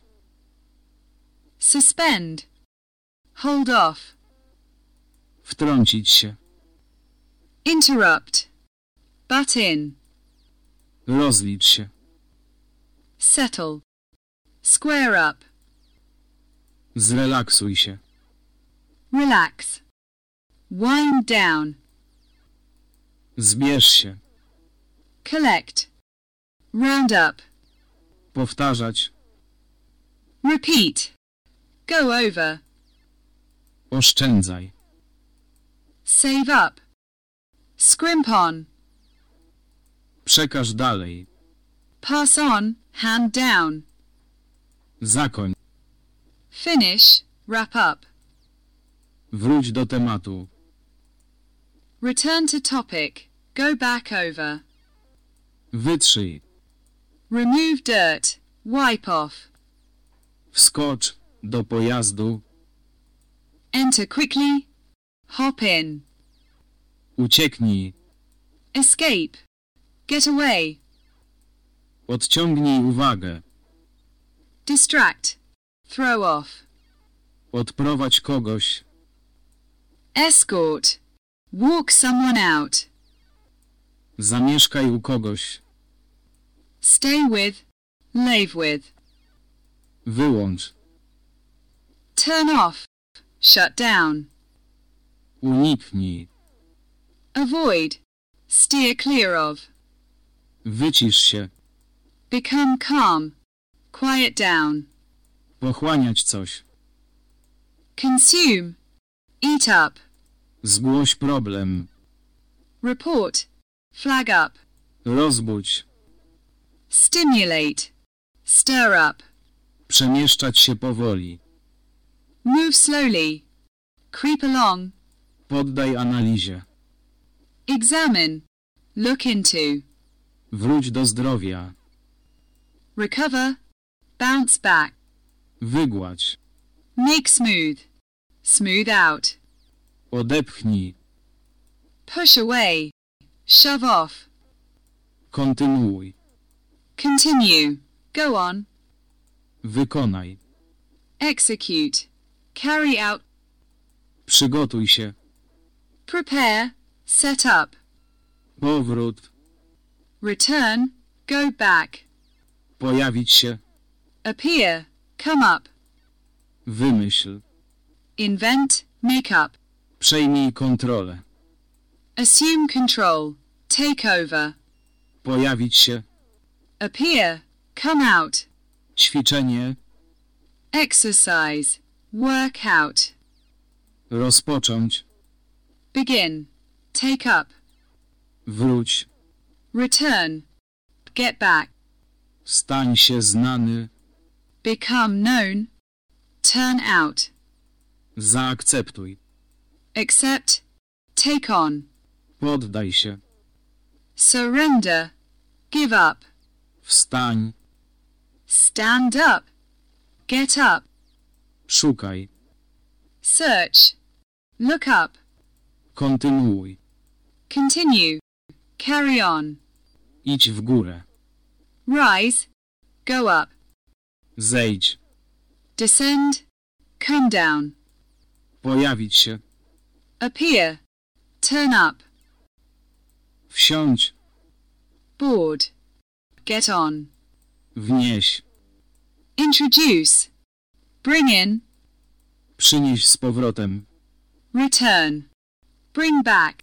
Suspend. Hold off. Wtrącić się. Interrupt. Butt in. Rozlicz się. Settle. Square up. Zrelaksuj się. Relax. Wind down. Zbierz się. Collect. Round up. Powtarzać. Repeat. Go over. Oszczędzaj. Save up. Scrimp on. Przekaż dalej. Pass on. Hand down. Zakoń. Finish. Wrap up. Wróć do tematu. Return to topic. Go back over. Wytrzyj. Remove dirt. Wipe off. Wskocz do pojazdu. Enter quickly. Hop in. Ucieknij. Escape. Get away. Odciągnij uwagę. Distract. Throw off. Odprowadź kogoś. Escort. Walk someone out. Zamieszkaj u kogoś. Stay with. Live with. Wyłącz. Turn off. Shut down. Uniknij. Avoid. Steer clear of. Wycisz się. Become calm. Quiet down. Pochłaniać coś. Consume. Eat up. Zgłoś problem. Report. Flag up. Rozbudź. Stimulate. Stir up. Przemieszczać się powoli. Move slowly. Creep along. Poddaj analizie. Examine. Look into. Wróć do zdrowia. Recover. Bounce back. Wygładź. Make smooth. Smooth out. Odepchnij. Push away. Shove off. Kontynuuj. Continue. Go on. Wykonaj. Execute. Carry out. Przygotuj się. Prepare. Set up. Powrót. Return. Go back. Pojawić się. Appear. Come up. Wymyśl. Invent. Make up. Przejmij kontrolę. Assume control. Take over. Pojawić się. Appear. Come out. Ćwiczenie. Exercise. Work out. Rozpocząć. Begin. Take up. Wróć. Return. Get back. Stań się znany. Become known. Turn out. Zaakceptuj. Accept. Take on. Poddaj się. Surrender. Give up. Wstań. Stand up. Get up. Szukaj. Search. Look up. Kontynuuj. Continue. Carry on. Idź w górę. Rise. Go up. Zejdź. Descend. Come down. Pojawić się. Appear. Turn up. Wsiądź. Board. Get on. Wnieś. Introduce. Bring in. Przynieś z powrotem. Return. Bring back.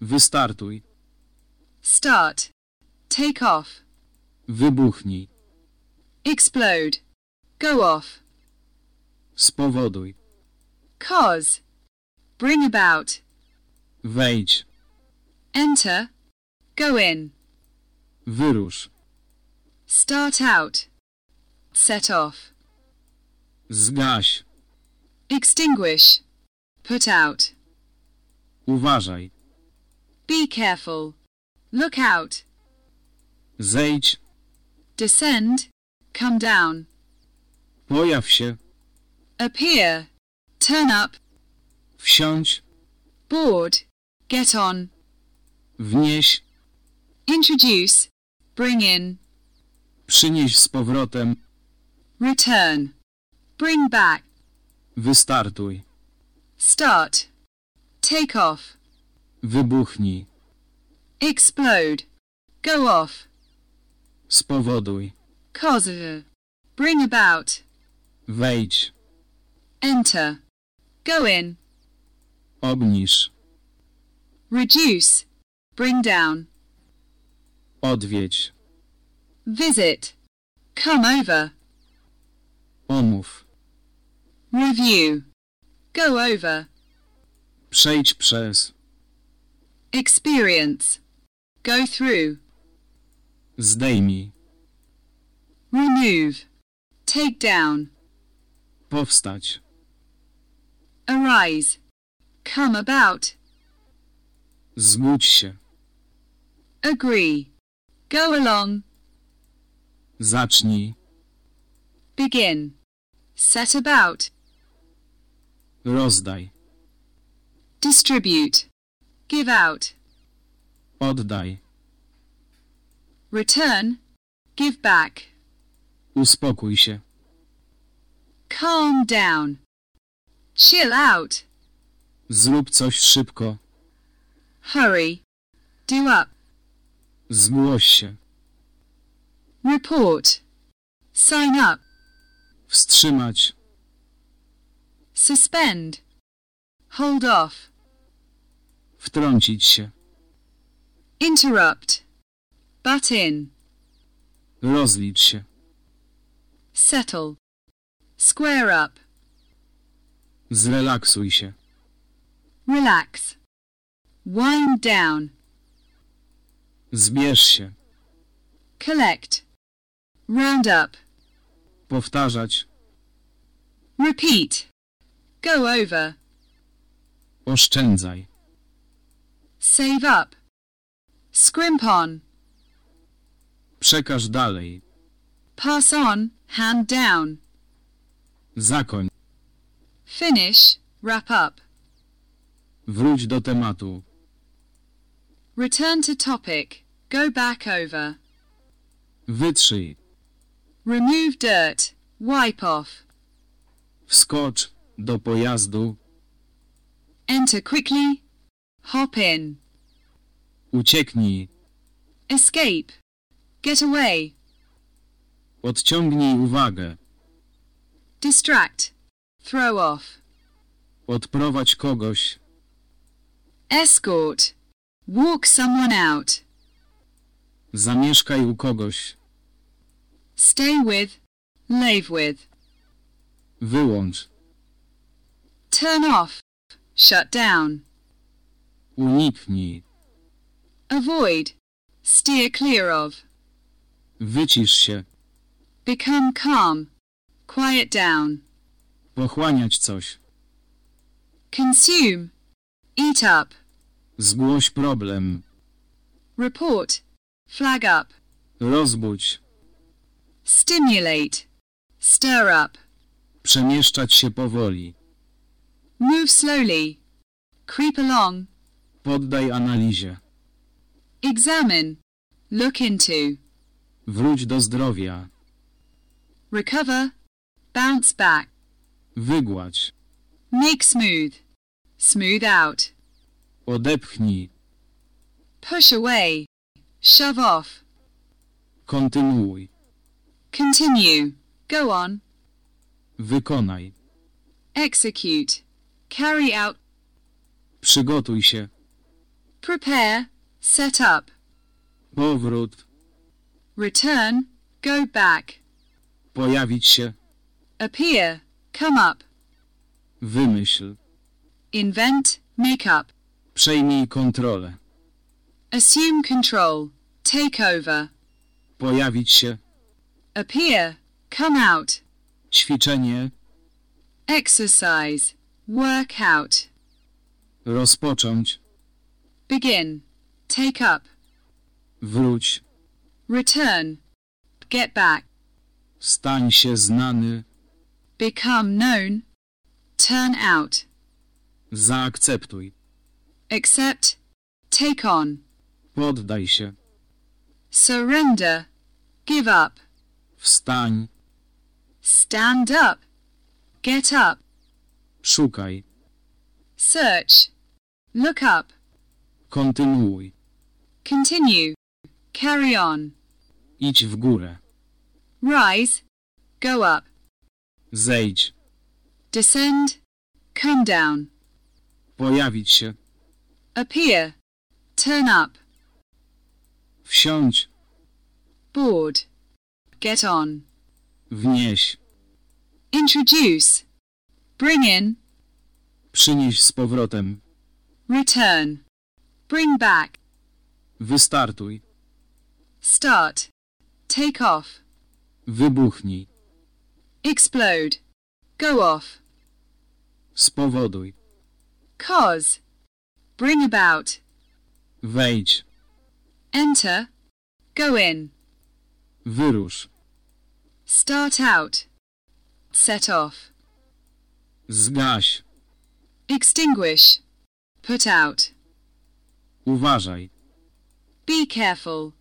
Wystartuj. Start. Take off. Wybuchnij. Explode. Go off. Spowoduj. Cause. Bring about. Wejdź. Enter. Go in. Wyrusz. Start out. Set off. Zgaś. Extinguish. Put out. Uważaj. Be careful. Look out. Zejdź. Descend. Come down. Pojaw się. Appear. Turn up. Wsiądź. Board. Get on. Wnieś. Introduce. Bring in. Przynieś z powrotem. Return. Bring back. Wystartuj. Start. Take off. Wybuchnij. Explode. Go off. Spowoduj. Cause. Bring about. Wejdź. Enter. Go in. Obniż. Reduce. Bring down. Odwiedź. Visit. Come over. Omów. Review. Go over. Przejdź przez. Experience. Go through. Zdejmij. Remove. Take down. Powstać. Arise. Come about. Zgódź się. Agree. Go along. Zacznij. Begin. Set about. Rozdaj. Distribute. Give out. Oddaj. Return. Give back. Uspokój się. Calm down. Chill out. Zrób coś szybko. Hurry. Do up. Zgłoś się. Report. Sign up. Wstrzymać. Suspend. Hold off. Wtrącić się. Interrupt. Butt in. Rozlicz się. Settle. Square up. Zrelaksuj się. Relax. Wind down. Zbierz się. Collect. Round up. Powtarzać. Repeat. Go over. Oszczędzaj. Save up. Scrimp on. Przekaż dalej. Pass on. Hand down. Zakoń. Finish. Wrap up. Wróć do tematu. Return to topic. Go back over. Wytrzyj. Remove dirt. Wipe off. Wskocz do pojazdu. Enter quickly. Hop in. Ucieknij. Escape. Get away. Odciągnij uwagę. Distract. Throw off. Odprowadź kogoś. Escort. Walk someone out. Zamieszkaj u kogoś. Stay with. Live with. Wyłącz. Turn off. Shut down. Uniknij. Avoid. Steer clear of. Wycisz się. Become calm. Quiet down. Pochłaniać coś. Consume. Eat up. Zgłoś problem. Report. Flag up. Rozbudź. Stimulate. Stir up. Przemieszczać się powoli. Move slowly. Creep along. Poddaj analizie. Examine. Look into. Wróć do zdrowia. Recover. Bounce back. Wygładź. Make smooth. Smooth out. Odepchnij. Push away. Shove off. Kontynuuj. Continue. Go on. Wykonaj. Execute. Carry out. Przygotuj się. Prepare. Set up. Powrót. Return. Go back. Pojawić się. Appear. Come up. Wymyśl. Invent. Make up. Przejmij kontrolę. Assume control. Take over. Pojawić się. Appear. Come out. Ćwiczenie. Exercise. Work out. Rozpocząć. Begin. Take up. Wróć. Return. Get back. Stań się znany. Become known. Turn out. Zaakceptuj. Accept. Take on. Poddaj się. Surrender. Give up. Wstań. Stand up. Get up. Szukaj. Search. Look up. Kontynuuj. Continue. Carry on. Idź w górę. Rise. Go up. Zejdź. Descend. Come down. Pojawić się. Appear. Turn up. Wsiądź. Board. Get on. Wnieś. Introduce. Bring in. Przynieś z powrotem. Return. Bring back. Wystartuj. Start. Take off. Wybuchnij. Explode. Go off. Spowoduj. Cause. Bring about. Wejdź. Enter. Go in. Wyrusz. Start out. Set off. Zgaś. Extinguish. Put out. Uważaj. Be careful.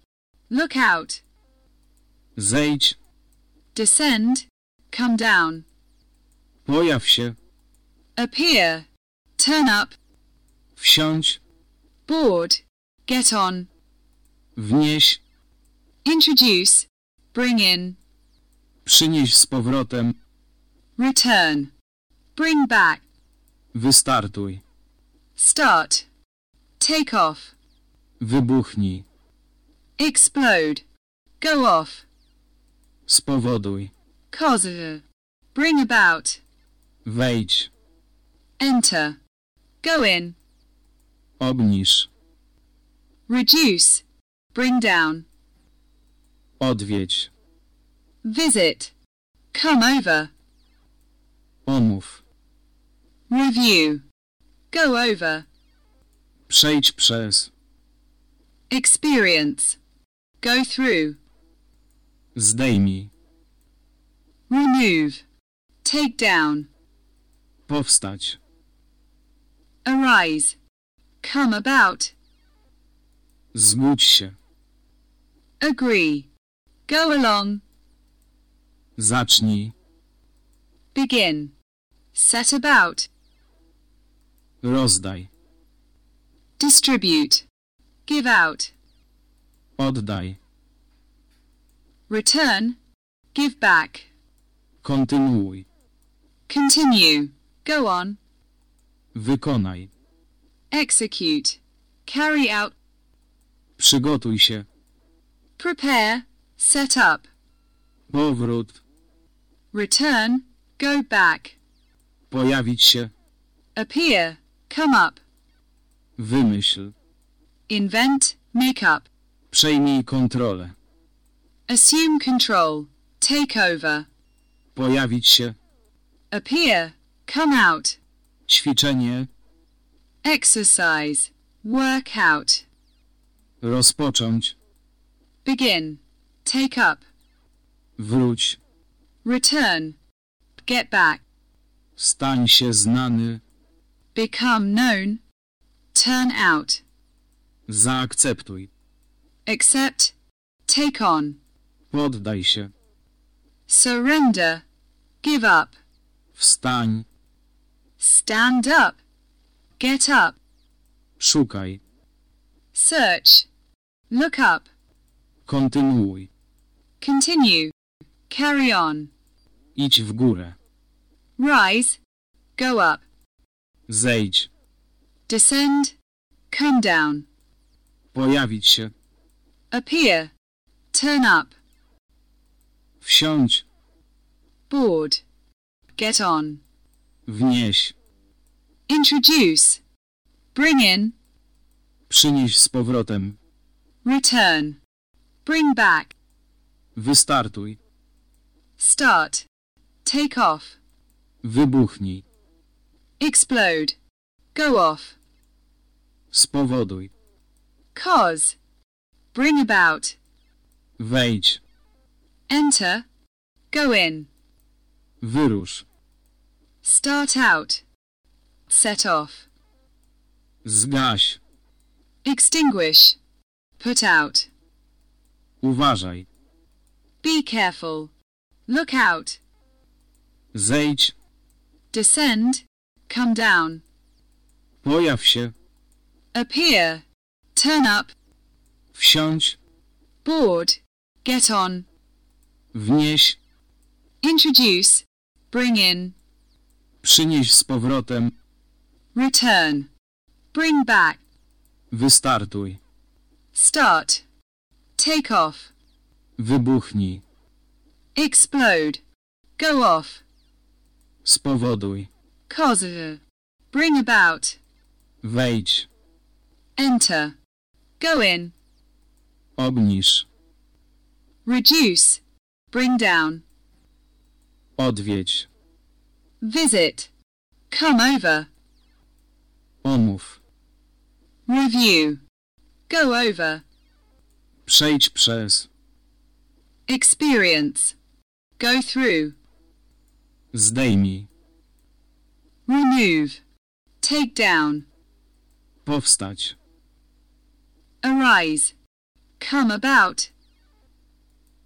Look out. Zejdź. Descend. Come down. Pojaw się. Appear. Turn up. Wsiądź. Board. Get on. Wnieś. Introduce. Bring in. Przynieś z powrotem. Return. Bring back. Wystartuj. Start. Take off. Wybuchnij. Explode. Go off. Spowoduj. Cause. Bring about. Wejdź. Enter. Go in. Obniż. Reduce. Bring down. Odwiedź. Visit. Come over. Omów. Review. Go over. Przejdź przez. Experience. Go through. Zdejmij. Remove. Take down. Powstać. Arise. Come about. Zbudź się. Agree. Go along. Zacznij. Begin. Set about. Rozdaj. Distribute. Give out. Oddaj. Return. Give back. Kontynuuj. Continue. Go on. Wykonaj. Execute. Carry out. Przygotuj się. Prepare. Set up. Powrót. Return. Go back. Pojawić się. Appear. Come up. Wymyśl. Invent. Make up. Przejmij kontrolę. Assume control. Take over. Pojawić się. Appear. Come out. Ćwiczenie. Exercise. Work out. Rozpocząć. Begin. Take up. Wróć. return, get back, Stań się znany. become known, turn out, Zaakceptuj. accept, take on, Poddaj się. surrender, give up, Wstań. stand up, get up, Szukaj. search, look up, Kontynuuj. continue, carry on, Idź w górę. rise, go up, Zejdź. descend, come down, Pojawić się. appear, turn up, Wsiądź. board, get on, Wnieś. introduce, bring in, Przynieś z powrotem. return, bring back, Wystartuj. start, take off, Wybuchnij. explode, go off, Spowoduj. cause, bring about, Wejdź. Enter, go in, Wyrusz. start out, set off, Zgaś. extinguish, put out, Uważaj. be careful, look out, Zejdź. descend, come down, Pojaw się. appear, turn up, Wsiądź. board, get on, Wnieś. introduce, bring in, Przynieś z powrotem. return, bring back, Wystartuj. start, take off, Wybuchnij. explode, go off, Spowoduj. cause, bring about, Wejdź. enter, go in, Obniż. reduce, bring down, Odwiedź. visit, come over, Omów. review, go over, Przejdź przez. experience, go through, Zdejmij. remove, take down, Powstać. arise, come about,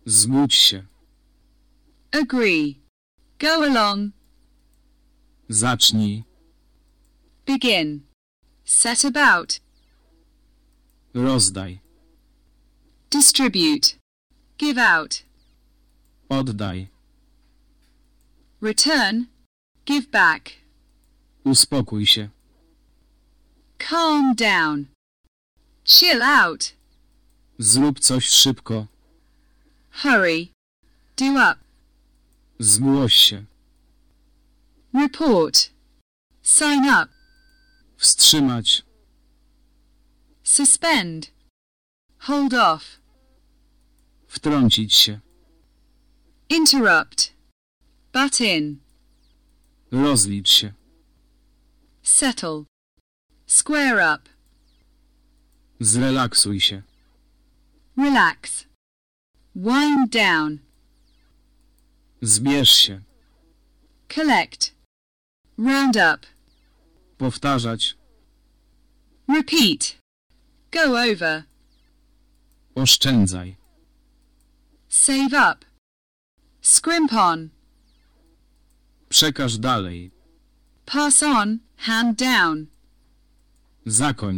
Zbudź się. Agree, go along, Zacznij. begin, set about, Rozdaj. distribute, give out, Oddaj. return, give back, Uspokój się. calm down, chill out, Zrób coś szybko. hurry, do up, Zgłoś się. report, sign up, Wstrzymać. suspend, hold off, Wtrącić się. interrupt, butt in, Rozlicz się. settle, square up, Zrelaksuj się. relax, wind down, Zbierz się. collect, round up, Powtarzać. repeat, go over, Oszczędzaj. save up, scrimp on, Przekaż dalej. pass on, hand down, Zakoń.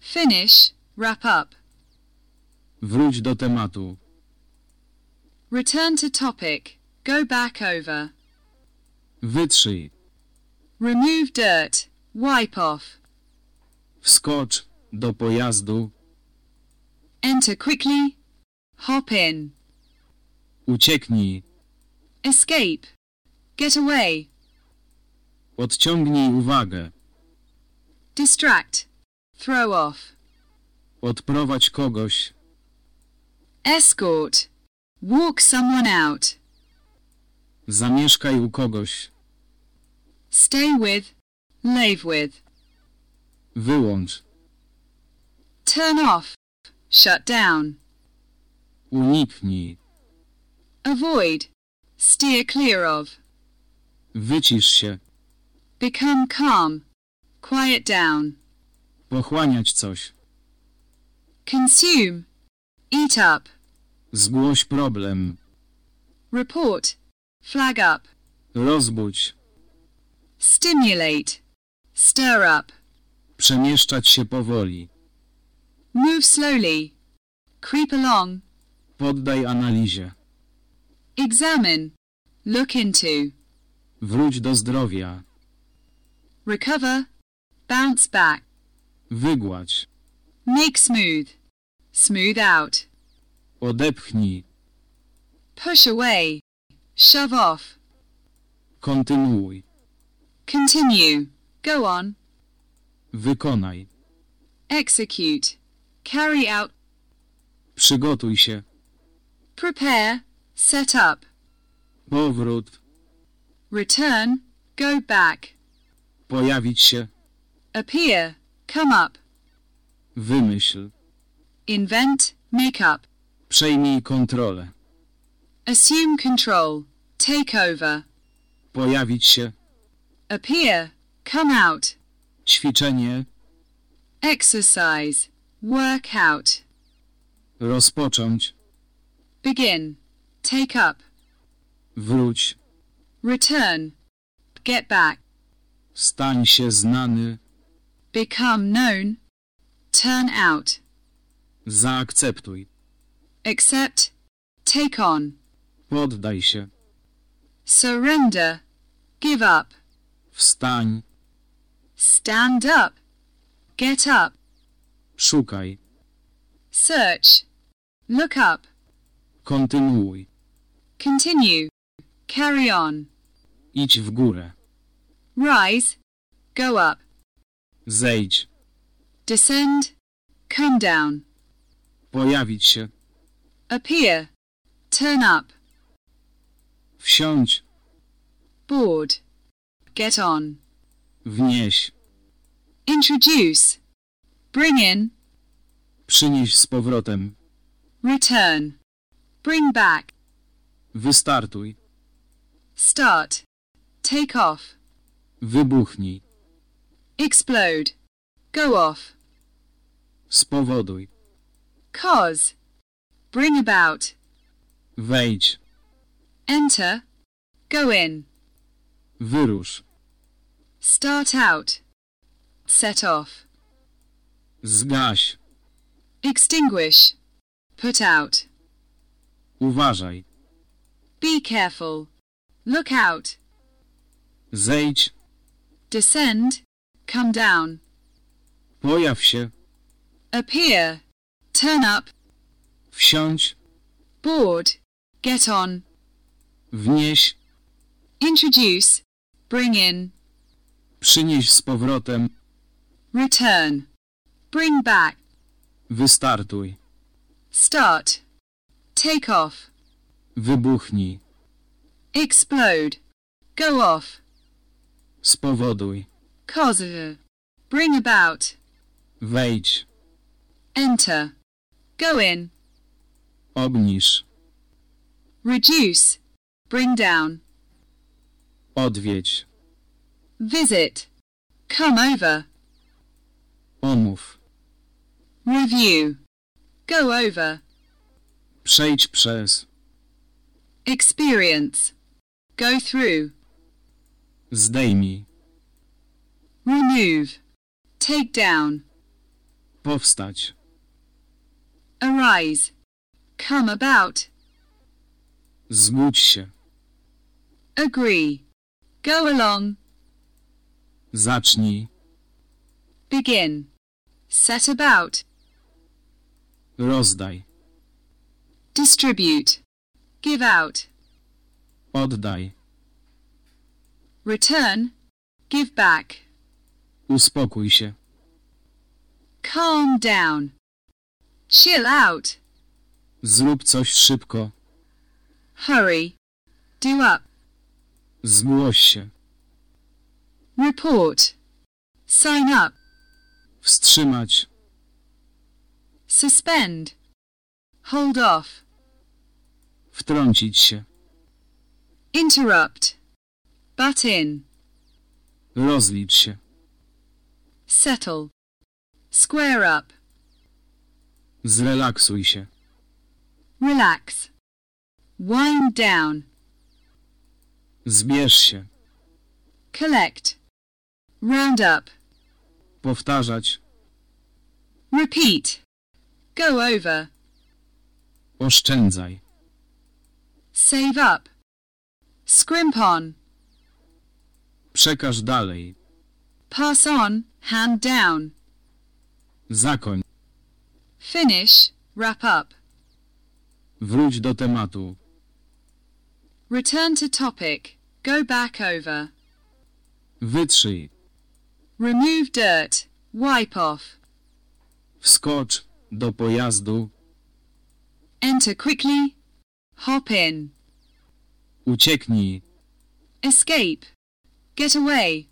finish, wrap up, Wróć do tematu. return to topic, go back over, Wytrzyj. remove dirt, wipe off, Wskocz do pojazdu. enter quickly, hop in, Ucieknij. escape, get away, Odciągnij uwagę. distract, throw off, Odprowadź kogoś. escort, walk someone out, Zamieszkaj u kogoś. stay with, live with, Wyłącz. turn off, shut down, Uniknij. avoid, Steer clear of. Wycisz się. Become calm. Quiet down. Pochłaniać coś. Consume. Eat up. Zgłoś problem. Report. Flag up. Rozbudź. Stimulate. Stir up. Przemieszczać się powoli. Move slowly. Creep along. Poddaj analizie. Examine. Look into. Wróć do zdrowia. Recover. Bounce back. Wygładź. Make smooth. Smooth out. Odepchnij. Push away. Shove off. Kontynuuj. Continue. Go on. Wykonaj. Execute. Carry out. Przygotuj się. Prepare. Set up. Powrót. Return. Go back. Pojawić się. Appear. Come up. Wymyśl. Invent. Make up. Przejmij kontrolę. Assume control. Take over. Pojawić się. Appear. Come out. Ćwiczenie. Exercise. Work out. Rozpocząć. Begin. Take up. Wróć. Return. Get back. Stań się znany. Become known. Turn out. Zaakceptuj. Accept. Take on. Poddaj się. Surrender. Give up. Wstań. Stand up. Get up. Szukaj. Search. Look up. Kontynuuj. Continue. Carry on. Idź w górę. Rise. Go up. Zejdź. Descend. Come down. Pojawić się. Appear. Turn up. Wsiądź. Board. Get on. Wnieś. Introduce. Bring in. Przynieś z powrotem. Return. Bring back. Wystartuj. Start. Take off. Wybuchnij. Explode. Go off. Spowoduj. Cause. Bring about. Wejdź. Enter. Go in. Wyrusz. Start out. Set off. Zgaś. Extinguish. Put out. Uważaj. Be careful. Look out. Zejdź. Descend. Come down. Pojaw się. Appear. Turn up. Wsiądź. Board. Get on. Wnieś. Introduce. Bring in. Przynieś z powrotem. Return. Bring back. Wystartuj. Start. Take off. Wybuchnij. Explode. Go off. Spowoduj. Cause. Bring about. Wejdź. Enter. Go in. Obniż. Reduce. Bring down. Odwiedź. Visit. Come over. Omów. Review. Go over. Przejdź przez. Experience. Go through. Zdejmij. Remove. Take down. Powstać. Arise. Come about. Zgódź się. Agree. Go along. Zacznij. Begin. Set about. Rozdaj. Distribute. Give out. Oddaj. Return. Give back. Uspokój się. Calm down. Chill out. Zrób coś szybko. Hurry. Do up. Zgłoś się. Report. Sign up. Wstrzymać. Suspend. Hold off. Wtrącić się. Interrupt. Butt in. Rozlicz się. Settle. Square up. Zrelaksuj się. Relax. Wind down. Zbierz się. Collect. Round up. Powtarzać. Repeat. Go over. Oszczędzaj. Save up. Scrimp on. Przekaż dalej. Pass on. Hand down. Zakoń. Finish. Wrap up. Wróć do tematu. Return to topic. Go back over. Wytrzyj. Remove dirt. Wipe off. Wskocz do pojazdu. Enter quickly. Hop in. Ucieknij. Escape. Get away.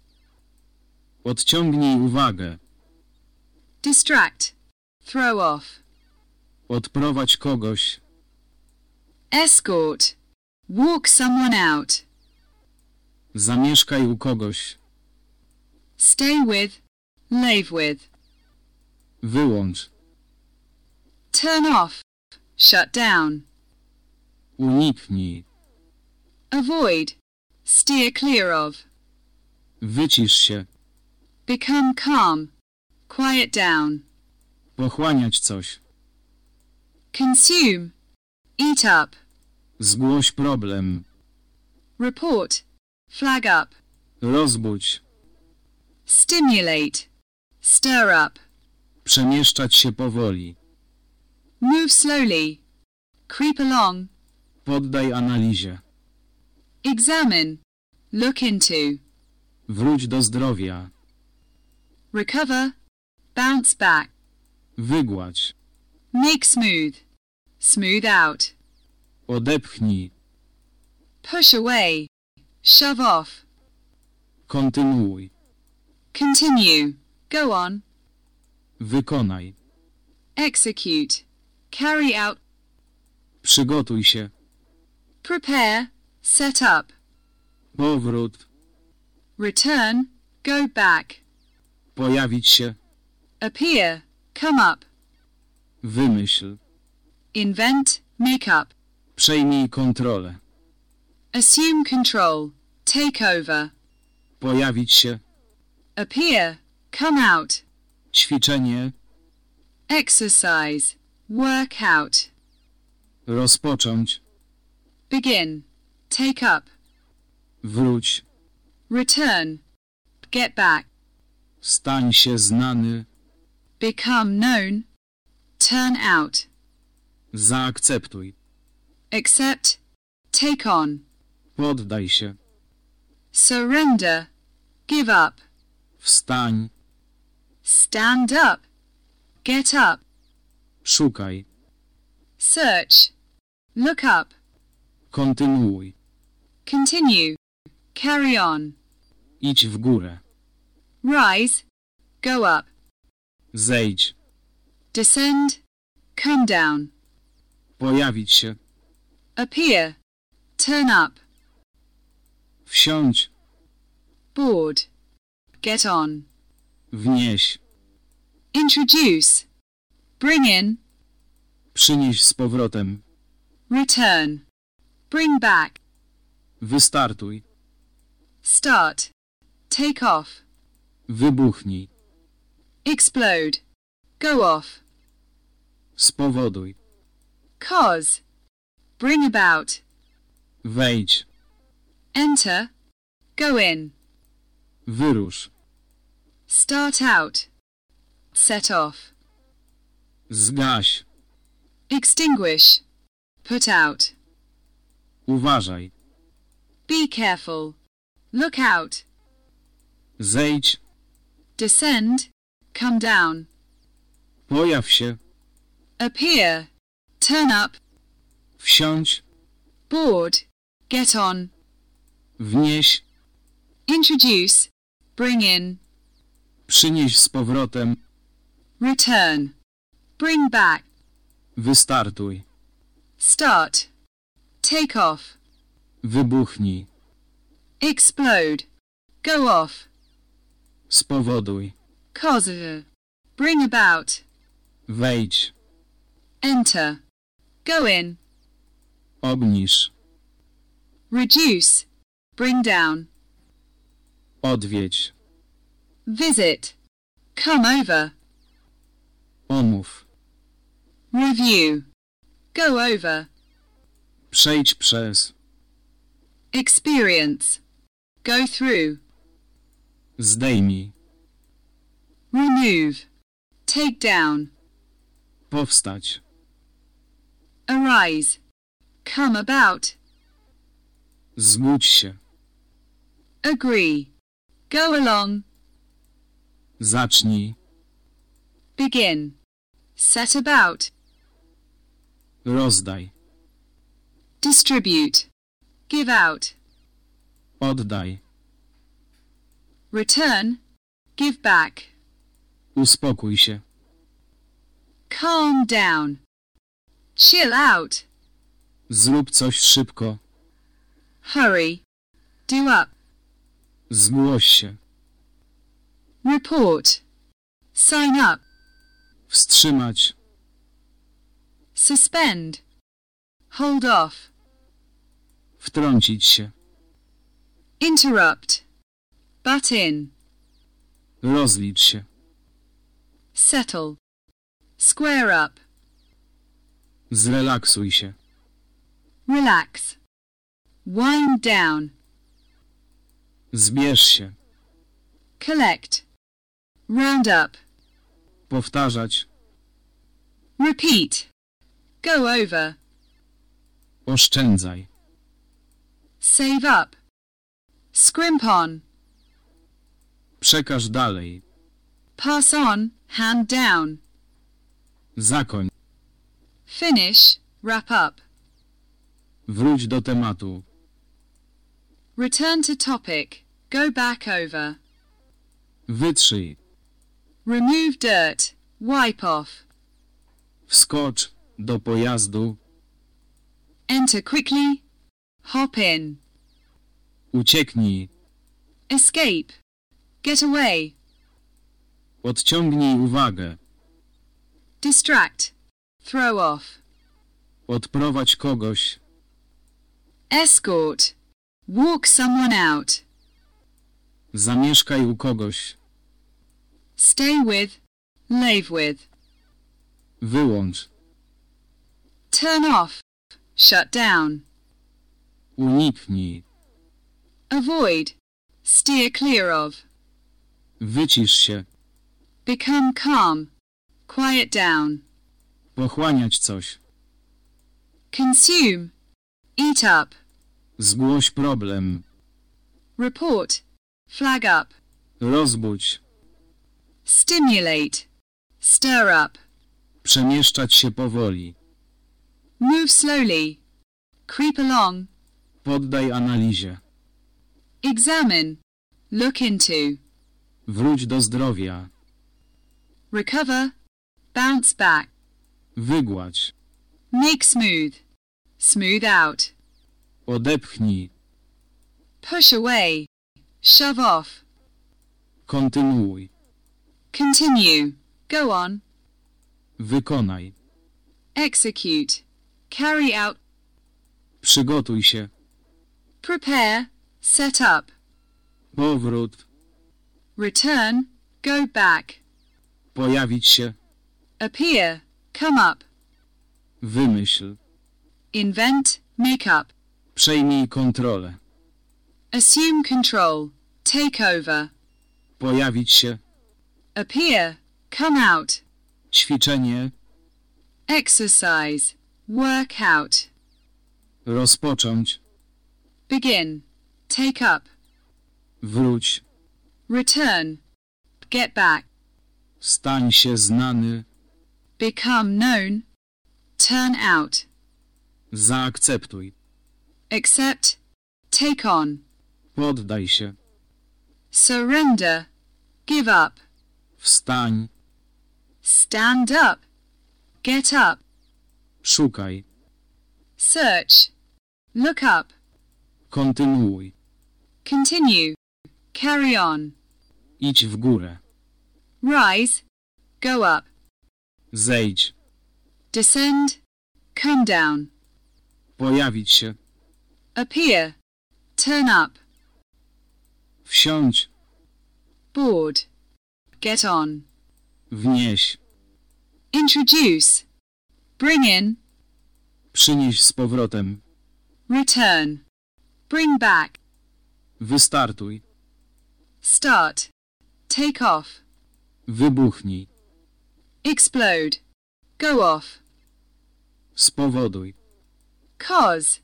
Odciągnij uwagę. Distract. Throw off. Odprowadź kogoś. Escort. Walk someone out. Zamieszkaj u kogoś. Stay with. Live with. Wyłącz. Turn off. Shut down. Uniknij. Avoid. Steer clear of. Wycisz się. Become calm. Quiet down. Pochłaniać coś. Consume. Eat up. Zgłoś problem. Report. Flag up. Rozbudź. Stimulate. Stir up. Przemieszczać się powoli. Move slowly. Creep along. Poddaj analizie. Examine. Look into. Wróć do zdrowia. Recover. Bounce back. Wygładź. Make smooth. Smooth out. Odepchnij. Push away. Shove off. Kontynuuj. Continue. Go on. Wykonaj. Execute. Carry out. Przygotuj się. Prepare. Set up. Powrót. Return. Go back. Pojawić się. Appear. Come up. Wymyśl. Invent. Make up. Przejmij kontrolę. Assume control. Take over. Pojawić się. Appear. Come out. Ćwiczenie. Exercise. Work out. Rozpocząć. Begin. Take up. Wróć. Return. Get back. Stań się znany. Become known. Turn out. Zaakceptuj. Accept. Take on. Poddaj się. Surrender. Give up. Wstań. Stand up. Get up. Szukaj. Search. Look up. Kontynuuj. Continue. Carry on. Idź w górę. Rise. Go up. Zejdź. Descend. Come down. Pojawić się. Appear. Turn up. Wsiądź. Board. Get on. Wnieś. Introduce. Bring in. Przynieś z powrotem. Return. Bring back. Wystartuj. Start. Take off. Wybuchnij. Explode. Go off. Spowoduj. Cause. Bring about. Wejdź. Enter. Go in. Wyrusz. Start out. Set off. Zgaś. Extinguish. Put out. Uważaj. Be careful. Look out. Zejdź. Descend. Come down. Pojaw się. Appear. Turn up. Wsiądź. Board. Get on. Wnieś. Introduce. Bring in. Przynieś z powrotem. Return. Bring back. Wystartuj. Start. Take off. Wybuchnij. explode, go off, Spowoduj. cause, bring about, Wejdź. enter, go in, Obniż. reduce, bring down, Odwiedź. visit, come over, Omów. review, go over, Przejdź przez. experience, go through, Zdejmij. remove, take down, Powstać. arise, come about, Zgódź się. Agree, go along, Zacznij. begin, set about, Rozdaj. distribute, give out, Oddaj. return, give back, Uspokój się. calm down, chill out, Zrób coś szybko. hurry, do up, Zgłoś się. report, sign up, Wstrzymać. suspend, hold off, Wtrącić się. interrupt, butt in, Rozlicz się. settle, square up, Zrelaksuj się. relax, wind down, Zbierz się. collect, round up, Powtarzać. repeat, go over, Oszczędzaj. save up, scrimp on, Przekaż dalej. pass on, hand down, Zakoń. finish, wrap up, Wróć do tematu. return to topic, go back over, Wytrzyj. remove dirt, wipe off, Wskocz do pojazdu. enter quickly, hop in, Ucieknij. escape, get away, Odciągnij uwagę. distract, throw off, Odprowadź kogoś. escort, walk someone out, Zamieszkaj u kogoś. stay with, live with, Wyłącz. turn off, shut down, Uniknij. avoid, steer clear of, Wycisz się. become calm, quiet down, Pochłaniać coś. consume, eat up, Zgłoś problem. report, flag up, Rozbudź. stimulate, stir up, Przemieszczać się powoli. move slowly, creep along, Poddaj analizie. examine, look into, Wróć do zdrowia. recover, bounce back, Wygładź. make smooth, smooth out, Odepchnij. push away, shove off, Kontynuuj. continue, go on, Wykonaj. execute, carry out, Przygotuj się. prepare, set up, Powrót. return, go back, Pojawić się. appear, come up, Wymyśl. invent, make up, Przejmij kontrolę. assume control, take over, Pojawić się. appear, come out, Ćwiczenie. exercise, work out, Rozpocząć. begin, take up, Wróć. return, get back, Stań się znany. become known, turn out, Zaakceptuj. accept, take on, Poddaj się. Surrender, give up, Wstań. stand up, get up, Szukaj. search, look up, Kontynuuj. Continue. Carry on. Idź w górę. Rise. Go up. Zejdź. Descend. Come down. Pojawić się. Appear. Turn up. Wsiądź. Board. Get on. Wnieś. Introduce. Bring in. Przynieś z powrotem. Return. Bring back. Wystartuj. Start. Take off. Wybuchnij. Explode. Go off. Spowoduj. Cause.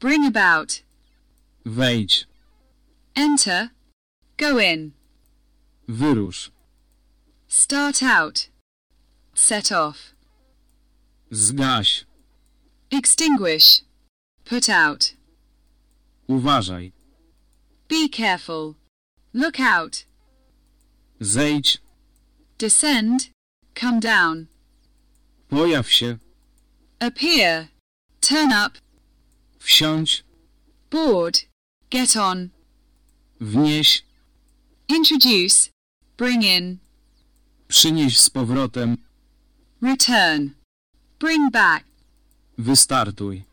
Bring about. Wejdź. Enter. Go in. Wyrusz. Start out. Set off. Zgaś. Extinguish. Put out. Uważaj. Be careful. Look out. Zejdź. Descend. Come down. Pojaw się. Appear. Turn up. Wsiądź. Board. Get on. Wnieś. Introduce. Bring in. Przynieś z powrotem. Return. Bring back. Wystartuj.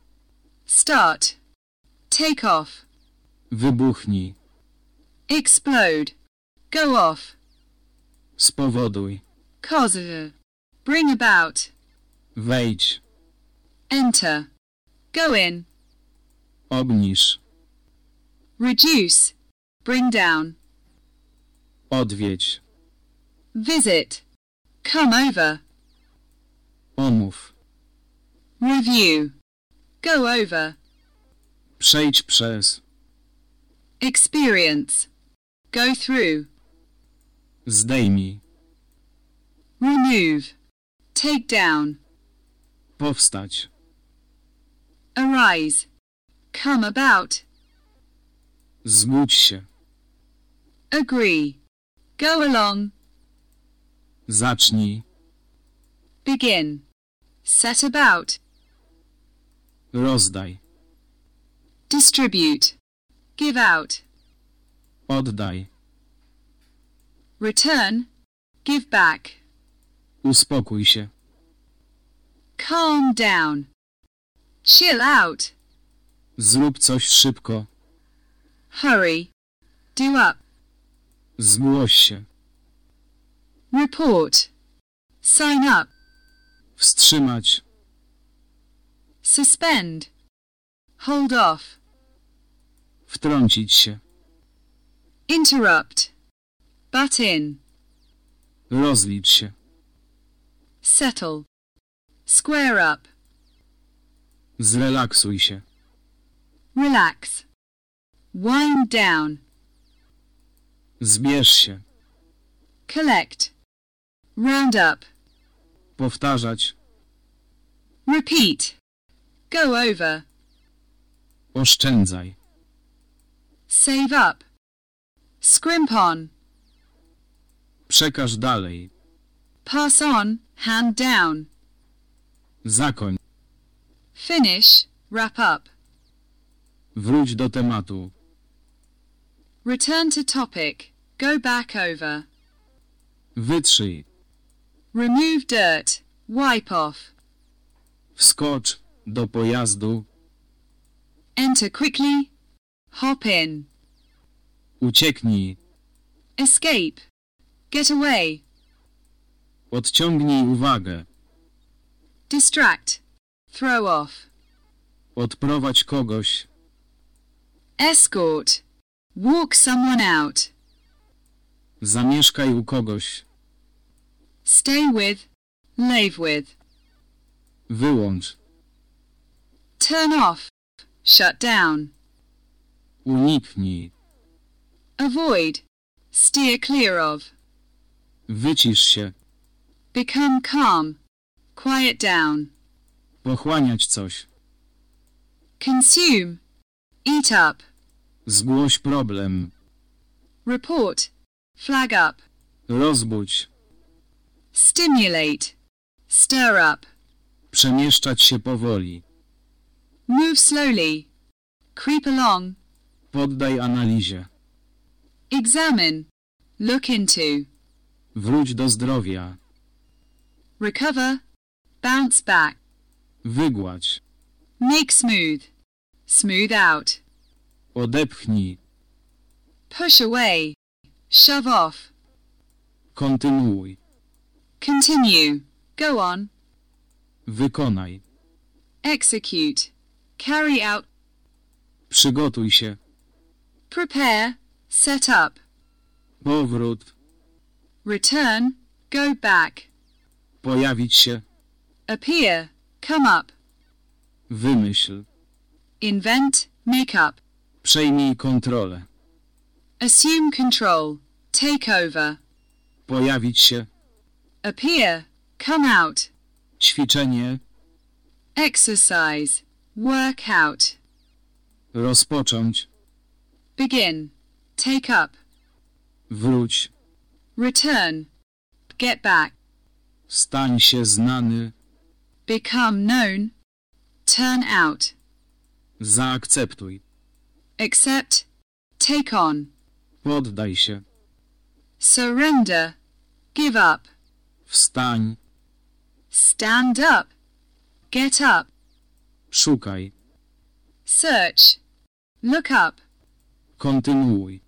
Start. Take off. Wybuchnij. Explode. Go off. Spowoduj. Cause. Bring about. Wejdź. Enter. Go in. Obniż. Reduce. Bring down. Odwiedź. Visit. Come over. Omów. Review. Go over. Przejdź przez. Experience. Go through. Zdejmij. Remove. Take down. Powstać. Arise. Come about. Zgódź się. Agree. Go along. Zacznij. Begin. Set about. Rozdaj. Distribute. Give out. Oddaj. Return. Give back. Uspokój się. Calm down. Chill out. Zrób coś szybko. Hurry. Do up. Zgłoś się. Report. Sign up. Wstrzymać. Suspend. Hold off. Wtrącić się. Interrupt. Butt in. Rozlicz się. Settle. Square up. Zrelaksuj się. Relax. Wind down. Zbierz się. Collect. Round up. Powtarzać. Repeat. Go over. Oszczędzaj. Save up. Scrimp on. Przekaż dalej. Pass on. Hand down. Zakoń. Finish. Wrap up. Wróć do tematu. Return to topic. Go back over. Wytrzyj. Remove dirt. Wipe off. Wskocz do pojazdu. Enter quickly. Hop in. Ucieknij. Escape. Get away. Odciągnij uwagę. Distract. Throw off. Odprowadź kogoś. Escort. Walk someone out. Zamieszkaj u kogoś. Stay with. Live with. Wyłącz. Turn off. Shut down. Uniknij. Avoid. Steer clear of. Wycisz się. Become calm. Quiet down. Pochłaniać coś. Consume. Eat up. Zgłoś problem. Report. Flag up. Rozbudź. Stimulate. Stir up. Przemieszczać się powoli. Move slowly. Creep along. Poddaj analizie. Examine. Look into. Wróć do zdrowia. Recover. Bounce back. Wygładź. Make smooth. Smooth out. Odepchnij. Push away. Shove off. Kontynuuj. Continue. Go on. Wykonaj. Execute. Carry out. Przygotuj się. Prepare. Set up. Powrót. Return. Go back. Pojawić się. Appear. Come up. Wymyśl. Invent. Make up. Przejmij kontrolę. Assume control. Take over. Pojawić się. Appear. Come out. Ćwiczenie. Exercise. Work out. Rozpocząć. Begin. Take up. Wróć. Return. Get back. Stań się znany. Become known. Turn out. Zaakceptuj. Accept. Take on. Poddaj się. Surrender. Give up. Wstań. Stand up. Get up. Szukaj. Search. Look up. Kontynuuj.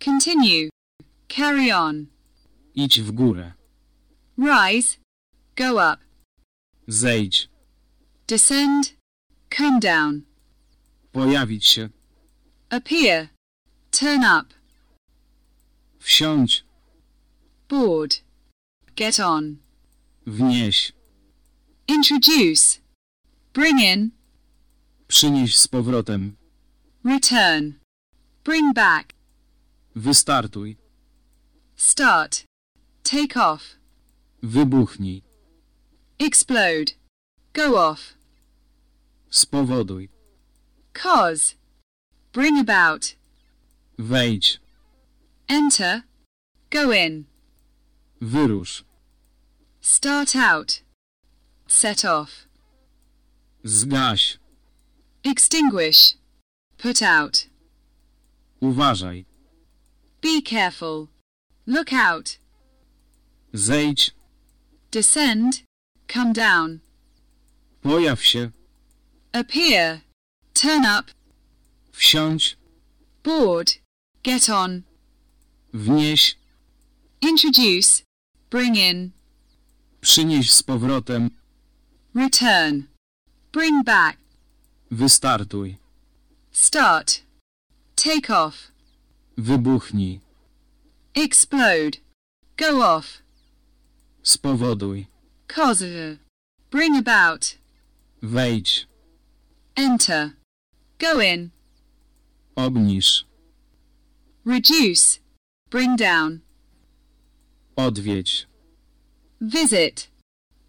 Continue. Carry on. Idź w górę. Rise. Go up. Zejdź. Descend. Come down. Pojawić się. Appear. Turn up. Wsiądź. Board. Get on. Wnieś. Introduce. Bring in. Przynieś z powrotem. Return. Bring back. Wystartuj. Start. Take off. Wybuchnij. Explode. Go off. Spowoduj. Cause. Bring about. Wejdź. Enter. Go in. Wyrusz. Start out. Set off. Zgaś. Extinguish. Put out. Uważaj. Be careful. Look out. Zejdź. Descend. Come down. Pojaw się. Appear. Turn up. Wsiądź. Board. Get on. Wnieś. Introduce. Bring in. Przynieś z powrotem. Return. Bring back. Wystartuj. Start. Take off. Wybuchnij. Explode. Go off. Spowoduj. Cause. Bring about. Wejdź. Enter. Go in. Obniż. Reduce. Bring down. Odwiedź. Visit.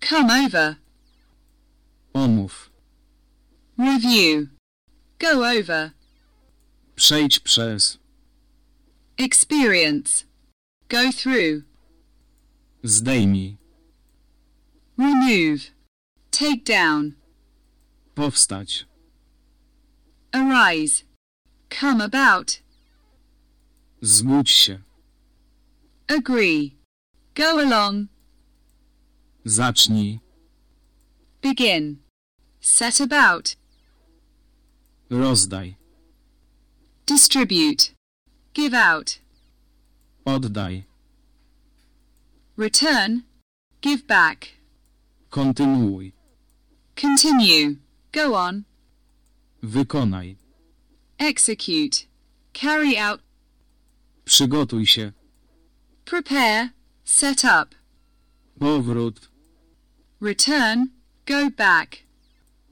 Come over. Omów. Review. Go over. Przejdź przez. Experience. Go through. Zdejmij. Remove. Take down. Powstać. Arise. Come about. Zgódź się. Agree. Go along. Zacznij. Begin. Set about. Rozdaj. Distribute. Give out. Oddaj. Return. Give back. Kontynuuj. Continue. Go on. Wykonaj. Execute. Carry out. Przygotuj się. Prepare. Set up. Powrót. Return. Go back.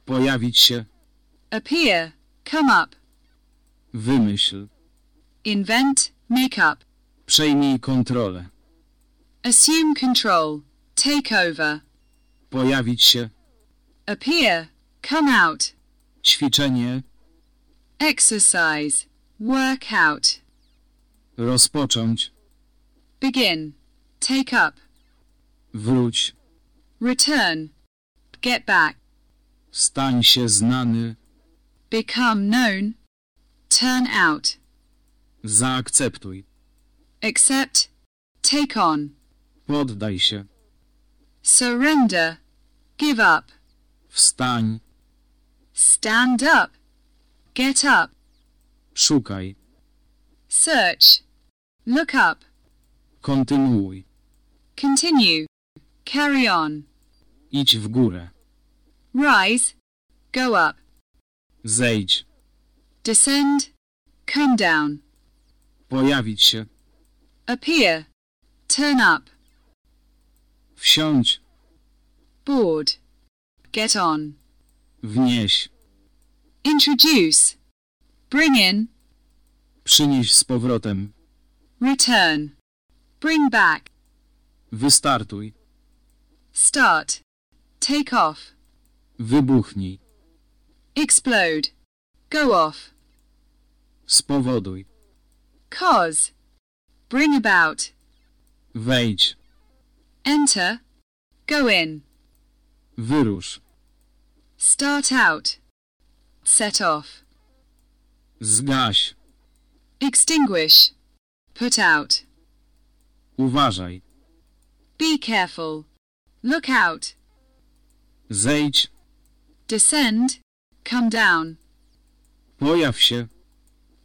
Pojawić się. Appear. Come up. Wymyśl. Invent. Make up. Przejmij kontrolę. Assume control. Take over. Pojawić się. Appear. Come out. Ćwiczenie. Exercise. Work out. Rozpocząć. Begin. Take up. Wróć. Return. Get back. Stań się znany. Become known. turn out. Zaakceptuj. Accept, take on. Poddaj się. Surrender, give up. Wstań. Stand up, get up. Szukaj. Search, look up. Kontynuuj. Continue, carry on. Idź w górę. Rise, go up. Zejdź. Descend, come down. Pojawić się. Appear, turn up. Wsiądź. Board, get on. Wnieś. Introduce, bring in, Przynieś z powrotem. return. Bring back, Wystartuj. start, take off. Wybuchnij. Explode, go off. Spowoduj. Cause, bring about. Wejdź. Enter, go in. Wyrusz. Start out, set off. Zgaś. Extinguish, put out. Uważaj. Be careful, look out. Zejdź. Descend, come down. Pojaw się.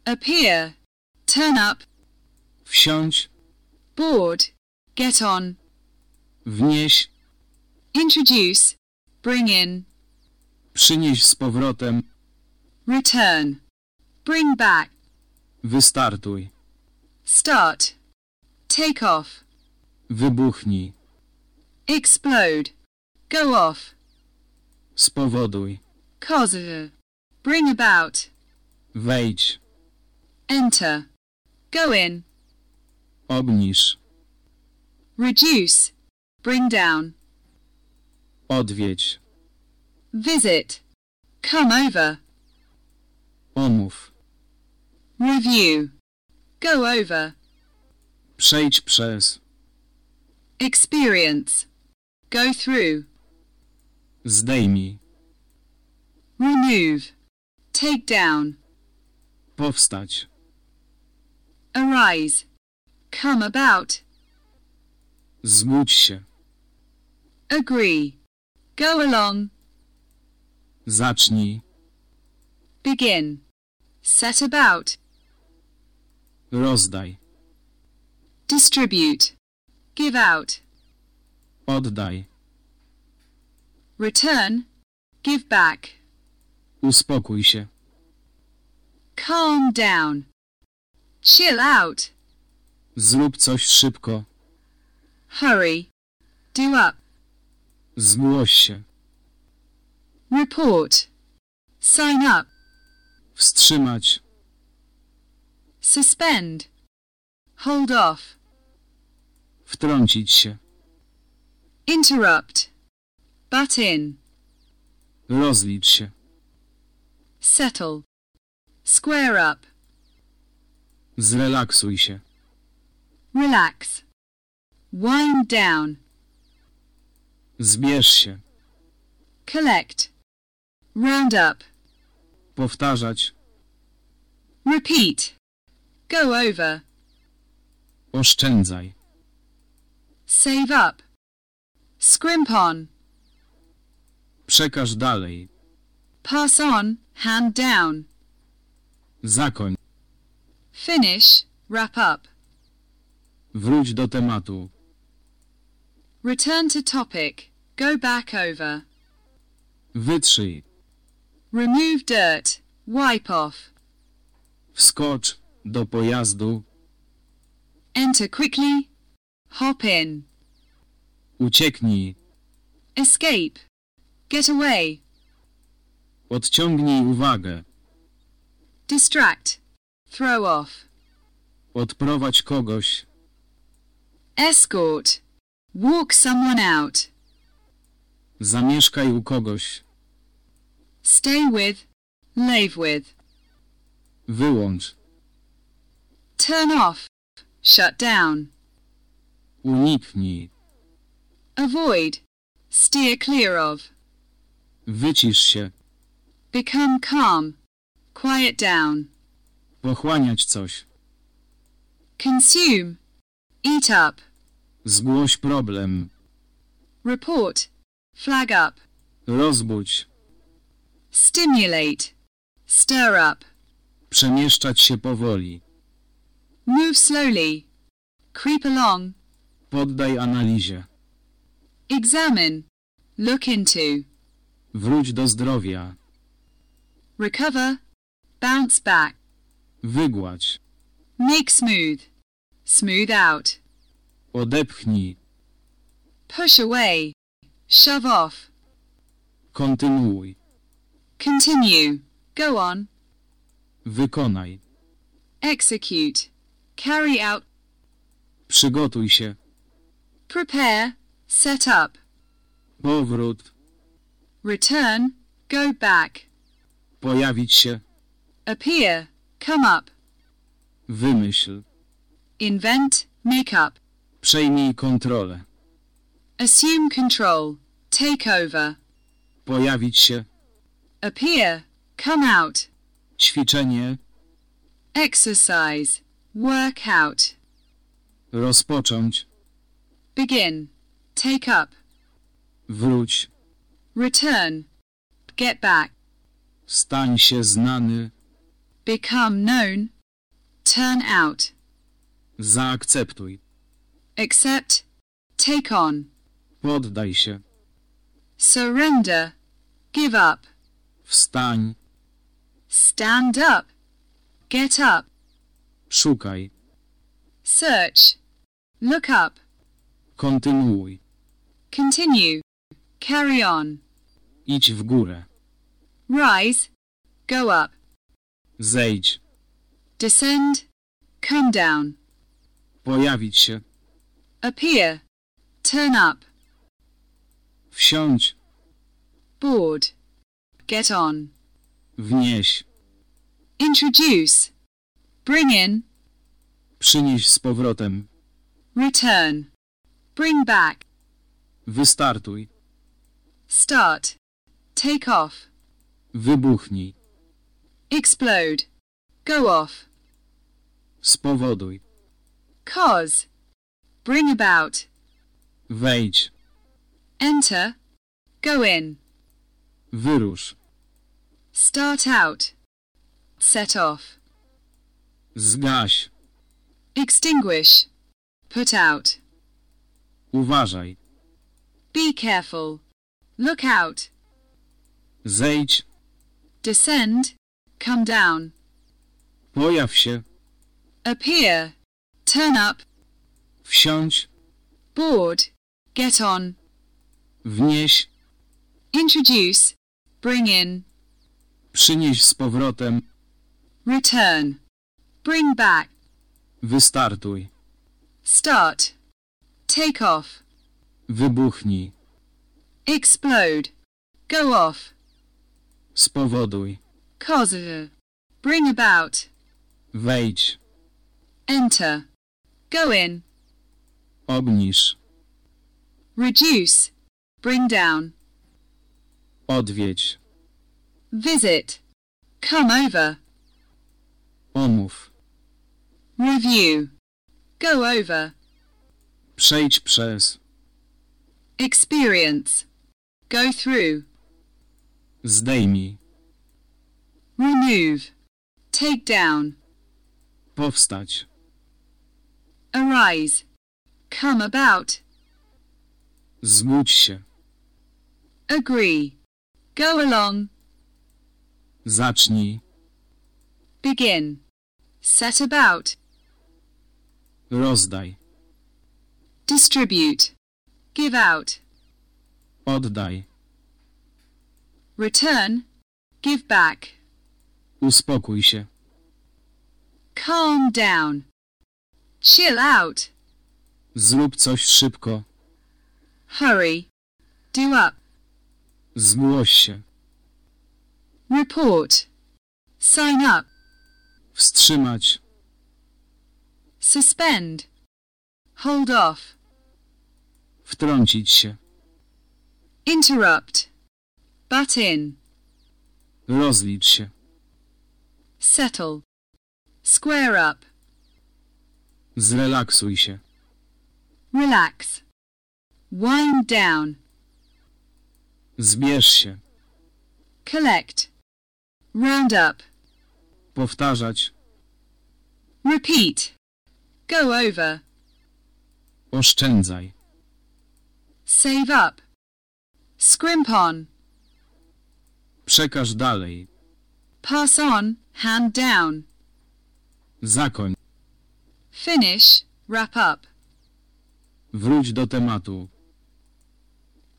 Appear, turn up. Wsiądź. Board, get on. Wnieś. Introduce, bring in. Przynieś z powrotem. Return, bring back. Wystartuj. Start, take off. Wybuchnij. Explode, go off. Spowoduj. Cause, bring about. Wejdź. Enter, go in. Obniż. Reduce, bring down. Odwiedź. Visit, come over. Omów. Review, go over. Przejdź przez. Experience, go through. Zdejmij. Remove, take down. Powstać. Arise, come about. Zbudź się. Agree, go along. Zacznij. Begin, set about. Rozdaj. Distribute, give out. Oddaj. Return, give back. Uspokój się. Calm down. Chill out. Zrób coś szybko. Hurry. Do up. Zgłoś się. Report. Sign up. Wstrzymać. Suspend. Hold off. Wtrącić się. Interrupt. Butt in. Rozlicz się. Settle. Square up. Zrelaksuj się. Relax. Wind down. Zbierz się. Collect. Round up. Powtarzać. Repeat. Go over. Oszczędzaj. Save up. Scrimp on. Przekaż dalej. Pass on. Hand down. Zakoń. Finish. Wrap up. Wróć do tematu. Return to topic. Go back over. Wytrzyj. Remove dirt. Wipe off. Wskocz do pojazdu. Enter quickly. Hop in. Ucieknij. Escape. Get away. Odciągnij uwagę. Distract. Throw off. Odprowadź kogoś. Escort. Walk someone out. Zamieszkaj u kogoś. Stay with. Live with. Wyłącz. Turn off. Shut down. Uniknij. Avoid. Steer clear of. Wycisz się. Become calm. Quiet down. Pochłaniać coś. consume, eat up, Zgłoś problem. report, flag up, Rozbudź. Stimulate, stir up, Przemieszczać się powoli. move slowly, creep along, Poddaj analizie. examine, look into, Wróć do zdrowia. recover, bounce back, Wygładź. make smooth, smooth out, Odepchnij. push away, shove off, Kontynuuj. Continue, go on, Wykonaj. execute, carry out, Przygotuj się. prepare, set up, Powrót. return, go back, Pojawić się. appear, come up, Wymyśl. invent, make up, Przejmij kontrolę. assume control, take over, Pojawić się. Appear, come out, Ćwiczenie. exercise, work out, Rozpocząć. begin, take up, Wróć. return, get back, Stań się znany. become known, turn out, Zaakceptuj. accept, take on, Poddaj się. surrender, give up, Wstań. stand up, get up, Szukaj. search, look up, Kontynuuj. continue, carry on, Idź w górę. rise, go up, Zejdź. descend, come down, Pojawić się. appear, turn up, Wsiądź. board, get on, Wnieś. introduce, bring in, Przynieś z powrotem. return, bring back, Wystartuj. start, take off, Wybuchnij. explode, go off, Spowoduj. cause, bring about, Wejdź. enter, go in, Wyrusz. start out, set off, Zgaś. extinguish, put out, Uważaj. be careful, look out, Zejdź. descend, come down, Pojaw się. appear, turn up, Wsiądź. board, get on, Wnieś. Introduce, bring in, Przynieś z powrotem. return, bring back, Wystartuj. start, take off, Wybuchnij. explode, go off, Spowoduj. cause, bring about, Wejdź. enter, go in, Obniż. reduce, bring down, Odwiedź. visit, come over, Omów. review, go over, Przejdź przez. experience, go through, Zdejmij. remove, take down, Powstać. arise, come about, Zbudź się. agree, go along, Zacznij. begin, set about, Rozdaj. distribute, give out, Oddaj. return, give back, Uspokój się. calm down, chill out, Zrób coś szybko. hurry, do up, Zgłoś się. report, sign up, Wstrzymać. suspend, hold off, Wtrącić się. interrupt, butt in, Rozlicz się. settle, Square up. Zrelaksuj się. Relax. Wind down. Zbierz się. Collect. Round up. Powtarzać. Repeat. Go over. Oszczędzaj. Save up. Scrimp on. Przekaż dalej. Pass on. Hand down. Zakoń. Finish. Wrap up. Wróć do tematu.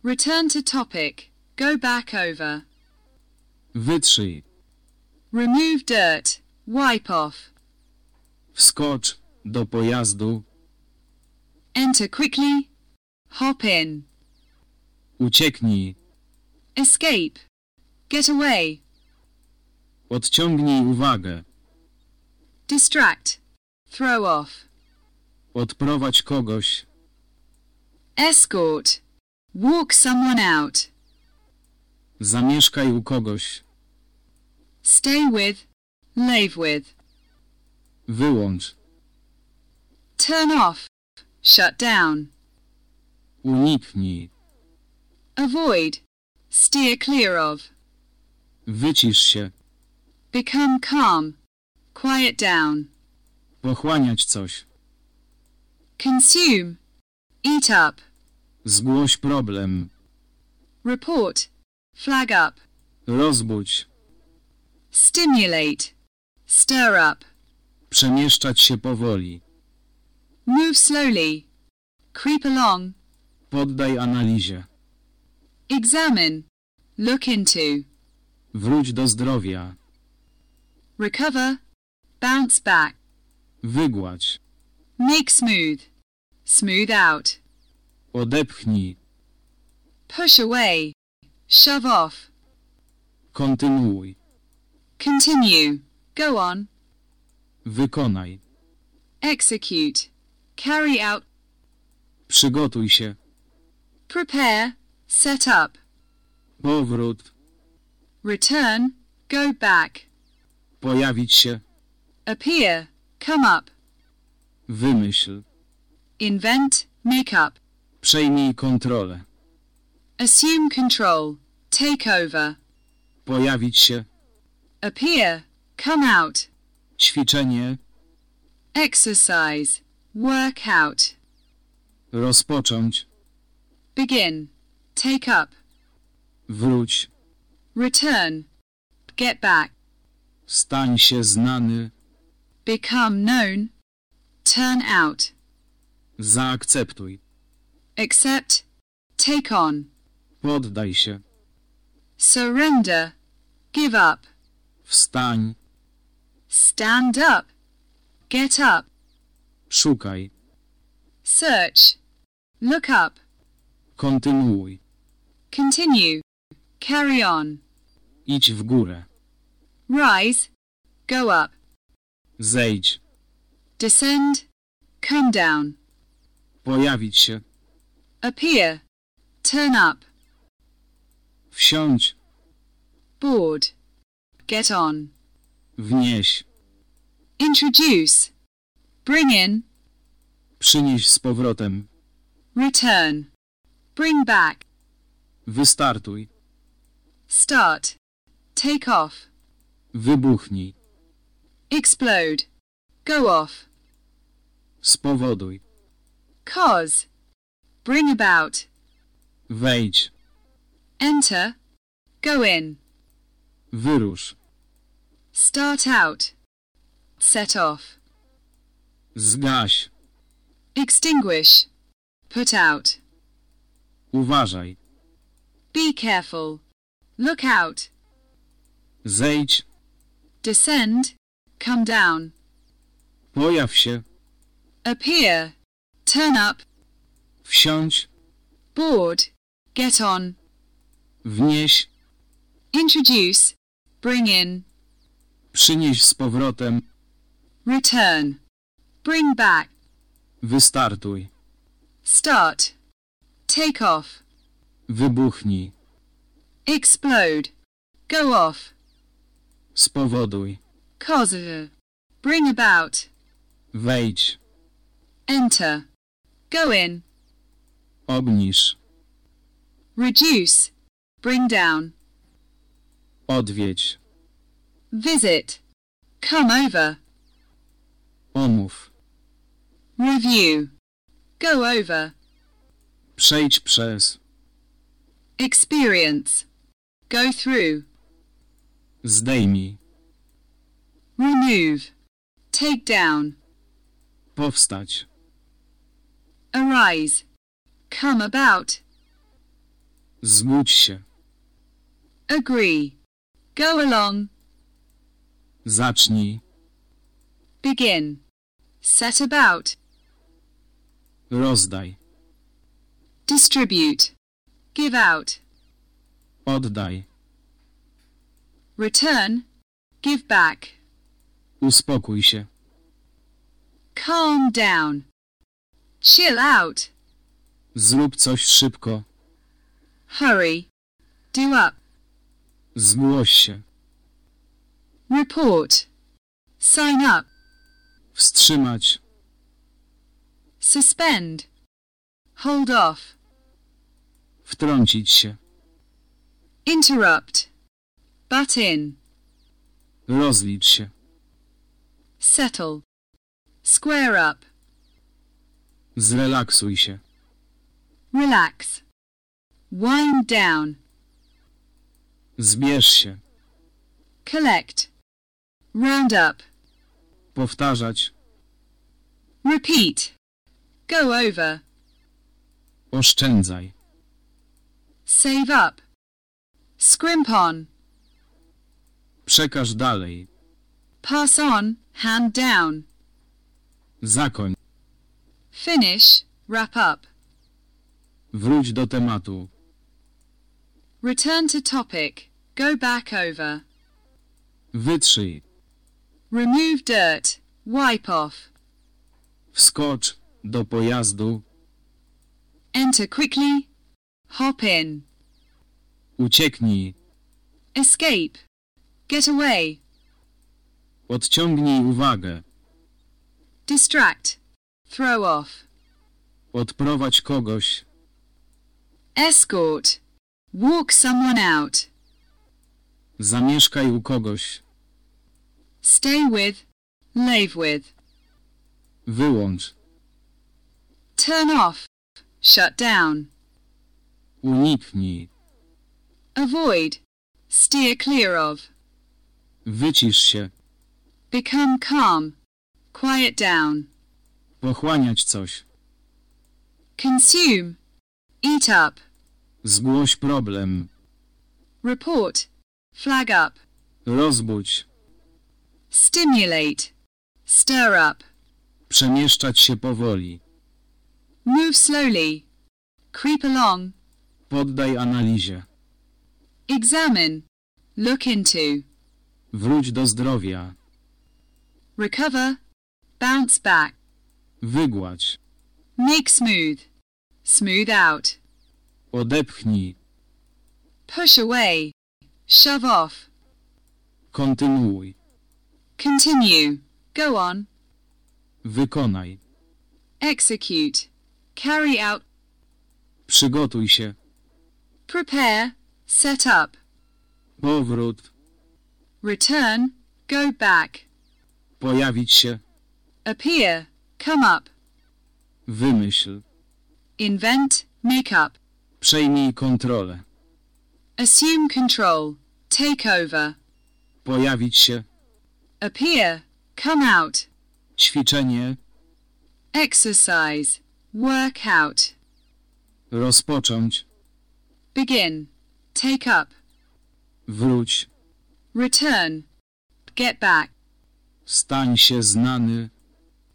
Return to topic. Go back over. Wytrzyj. Remove dirt. Wipe off. Wskocz do pojazdu. Enter quickly. Hop in. Ucieknij. Escape. Get away. Odciągnij uwagę. Distract. Throw off. Odprowadź kogoś. Escort. Walk someone out. Zamieszkaj u kogoś. Stay with. Live with. Wyłącz. Turn off. Shut down. Uniknij. Avoid. Steer clear of. Wycisz się. Become calm. Quiet down. Pochłaniać coś. Consume. Eat up. Zgłoś problem. Report. Flag up. Rozbudź. Stimulate. Stir up. Przemieszczać się powoli. Move slowly. Creep along. Poddaj analizie. Examine. Look into. Wróć do zdrowia. Recover. Bounce back. Wygładź. Make smooth. Smooth out. Odepchnij. Push away. Shove off. Kontynuuj. Continue. Go on. Wykonaj. Execute. Carry out. Przygotuj się. Prepare. Set up. Powrót. Return. Go back. Pojawić się. Appear. Come up. Wymyśl. Invent. Make up. Przejmij kontrolę. Assume control. Take over. Pojawić się. Appear. Come out. Ćwiczenie. Exercise. Work out. Rozpocząć. Begin. Take up. Wróć. Return. Get back. Stań się znany. Become known. Turn out. Zaakceptuj. Accept. Take on. Poddaj się. Surrender. Give up. Wstań. Stand up. Get up. Szukaj. Search. Look up. Kontynuuj. Continue. Carry on. Idź w górę. Rise. Go up. Zejdź. Descend. Come down. Pojawić się. Appear. Turn up. Wsiądź. Board. Get on. Wnieś. Introduce. Bring in. Przynieś z powrotem. Return. Bring back. Wystartuj. Start. Take off. Wybuchnij. Explode. Go off. Spowoduj. Cause. Bring about. Wejdź. Enter. Go in. Wyrusz. Start out. Set off. Zgaś. Extinguish. Put out. Uważaj. Be careful. Look out. Zejdź. Descend. Come down. Pojaw się. Appear. Turn up. Wsiądź. Board. Get on. Wnieś. Introduce. Bring in. Przynieś z powrotem. Return. Bring back. Wystartuj. Start. Take off. Wybuchnij. Explode. Go off. Spowoduj. Cause. Bring about. Wejdź. Enter. Go in. Obniż. Reduce. Bring down. Odwiedź. Visit. Come over. Omów. Review. Go over. Przejdź przez. Experience. Go through. Zdejmij. Remove. Take down. Powstać. Arise. Come about. Zbudź się. Agree. Go along. Zacznij. Begin. Set about. Rozdaj. Distribute. Give out. Oddaj. Return. Give back. Uspokój się. Calm down. Chill out. Zrób coś szybko. Hurry. Do up. Zgłoś się. Report. Sign up. Wstrzymać. Suspend. Hold off. Wtrącić się. Interrupt. Butt in. Rozlicz się. Settle. Square up. Zrelaksuj się. Relax. Wind down. Zbierz się. Collect. Round up. Powtarzać. Repeat. Go over. Oszczędzaj. Save up. Scrimp on. Przekaż dalej. Pass on. Hand down. Zakoń. Finish. Wrap up. Wróć do tematu. Return to topic. Go back over. Wytrzyj. Remove dirt. Wipe off. Wskocz do pojazdu. Enter quickly. Hop in. Ucieknij. Escape. Get away. Odciągnij uwagę. Distract. Throw off. Odprowadź kogoś. Escort. Walk someone out. Zamieszkaj u kogoś. Stay with. Live with. Wyłącz. Turn off. Shut down. Uniknij. Avoid. Steer clear of. Wycisz się. Become calm. Quiet down. Pochłaniać coś. Consume. Eat up. Zgłoś problem. Report. Flag up. Rozbudź. Stimulate. Stir up. Przemieszczać się powoli. Move slowly. Creep along. Poddaj analizie. Examine. Look into. Wróć do zdrowia. Recover. Bounce back. Wygładź. Make smooth. Smooth out. Odepchnij. Push away. Shove off. Kontynuuj. Continue. Go on. Wykonaj. Execute. Carry out. Przygotuj się. Prepare. Set up. Powrót. Return. Go back. Pojawić się. Appear. Come up. Wymyśl. Invent. Make up. Przejmij kontrolę. Assume control. Take over. Pojawić się. Appear. Come out. Ćwiczenie. Exercise. Work out. Rozpocząć. Begin. Take up. Wróć. Return. Get back. Stań się znany.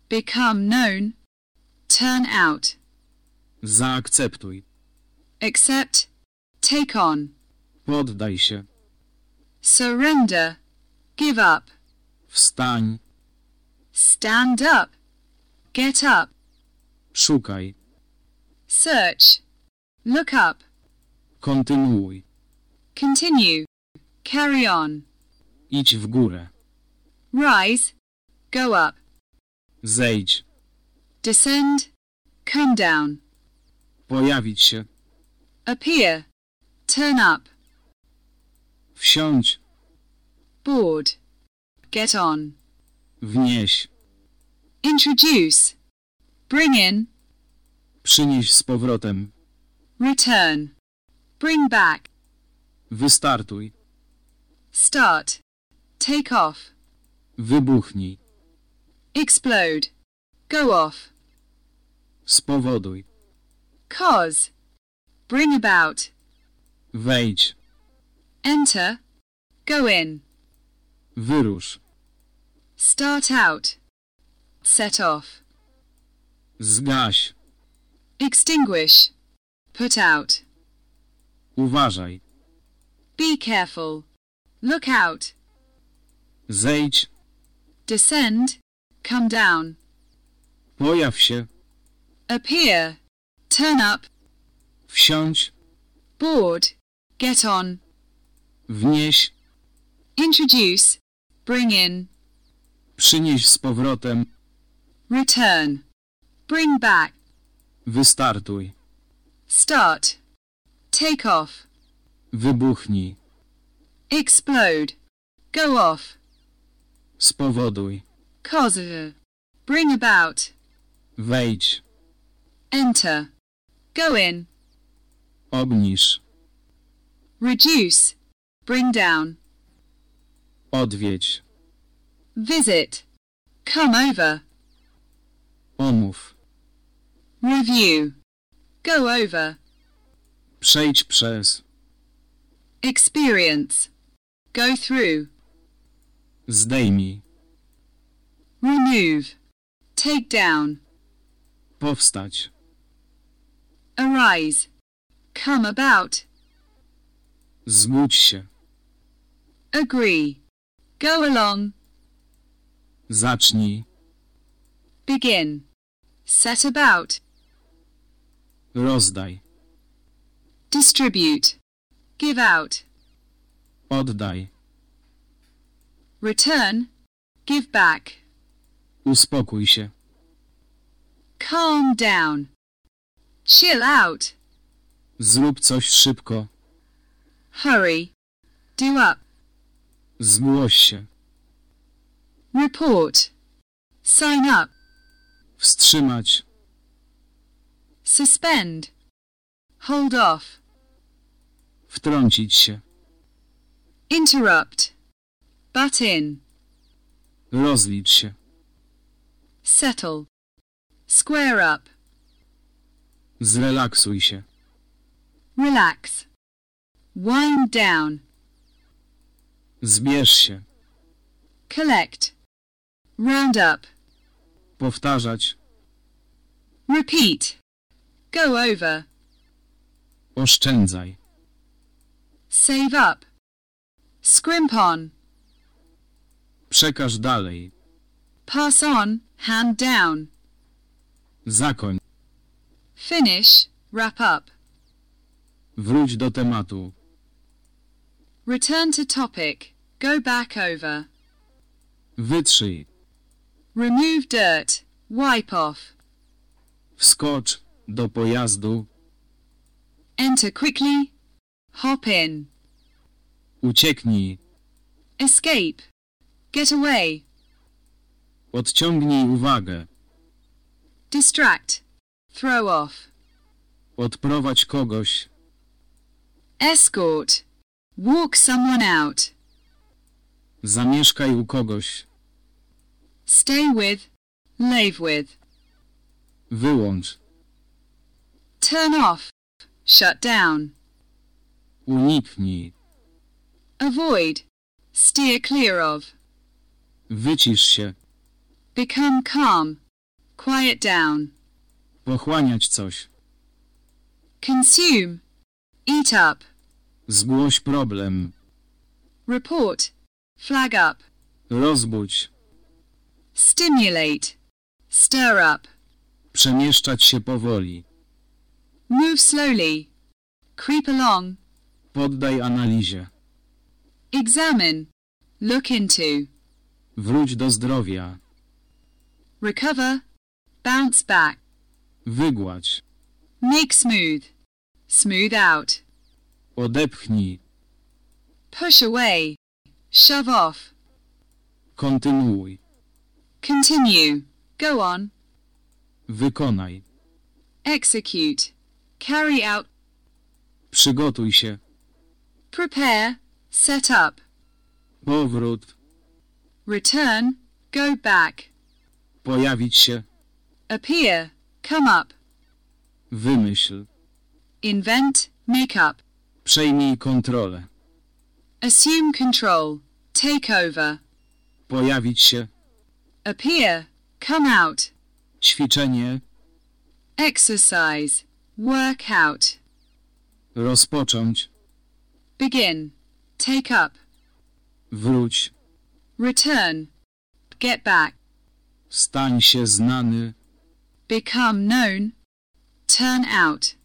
Become known. Turn out. Zaakceptuj. Accept. Take on. Poddaj się. Surrender. Give up. Wstań. Stand up. Get up. Szukaj. Search. Look up. Kontynuuj. Continue. Carry on. Idź w górę. Rise. go up. Zejdź. Descend, come down. Pojawić się. Appear, turn up. Wsiądź. Board, get on. Wnieś. Introduce, bring in, Przynieś z powrotem. return. Bring back, Wystartuj. start, take off, Wybuchnij. explode, go off. Spowoduj. Cause, bring about, Wejdź. enter, go in, Wyrusz. start out, set off, Zgaś. extinguish, put out. Uważaj. Be careful, look out, Zejdź. descend, come down, Pojaw się. appear, turn up, Wsiądź. board, get on, Wnieś. introduce, bring in, Przynieś z powrotem. return, bring back, Wystartuj. start, take off, Wybuchnij. explode, go off, Spowoduj. cause, bring about, Wejdź. enter, go in, Obniż. reduce, bring down, Odwiedź. visit, come over, Omów. review, go over, Przejdź przez. experience, go through, Zdejmij. remove, take down, Powstać. arise, come about, Zbudź się. agree, go along, Zacznij. begin, set about, Rozdaj. distribute, give out, Oddaj. return, give back, Uspokój się. calm down, chill out, Zrób coś szybko. hurry, do up, Zgłoś się. report, sign up, Wstrzymać. suspend, hold off, Wtrącić się. interrupt, butt in, Rozlicz się. settle, square up, Zrelaksuj się. Relax, wind down, Zbierz się. collect, round up, Powtarzać. repeat, go over, Oszczędzaj. save up, scrimp on, Przekaż dalej. pass on, hand down, Zakoń. finish, wrap up, Wróć do tematu. return to topic, go back over, Wytrzyj. remove dirt, wipe off, Wskocz do pojazdu. enter quickly, hop in, Ucieknij. escape, get away, Odciągnij uwagę. distract, throw off, Odprowadź kogoś. Escort, walk someone out, Zamieszkaj u kogoś. stay with, live with, Wyłącz. turn off, shut down, Uniknij. avoid, steer clear of, Wycisz się. become calm, quiet down, Pochłaniać coś. consume, eat up, Zgłoś problem. report, flag up, Rozbudź. stimulate, stir up, Przemieszczać się powoli. move slowly, creep along, Poddaj analizie. examine, look into, Wróć do zdrowia. recover, bounce back, Wygładź. make smooth, smooth out, Odepchnij. push away, shove off, Kontynuuj. continue, go on, Wykonaj. execute, carry out, Przygotuj się. prepare, set up, Powrót. return, go back, Pojawić się. appear, come up, Wymyśl. invent, make up, Przejmij kontrolę. assume control, take over, Pojawić się. appear, come out, Ćwiczenie. exercise, work out, Rozpocząć. begin, take up, Wróć. return, get back, Stań się znany. become known, turn out,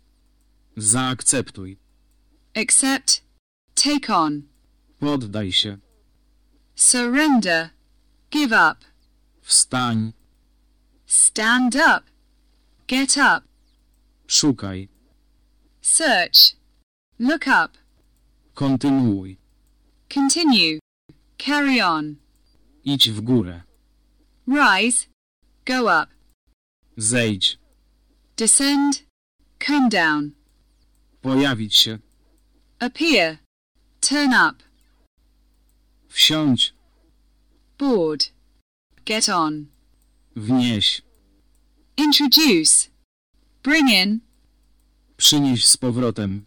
Zaakceptuj. Accept, take on, Poddaj się. surrender, give up, Wstań. stand up, get up, Szukaj. search, look up, Kontynuuj. continue, carry on, Idź w górę. rise, go up, Zejdź. descend, come down, Pojawić się. Appear, turn up, Wsiądź. board, get on, Wnieś. introduce, bring in, Przynieś z powrotem.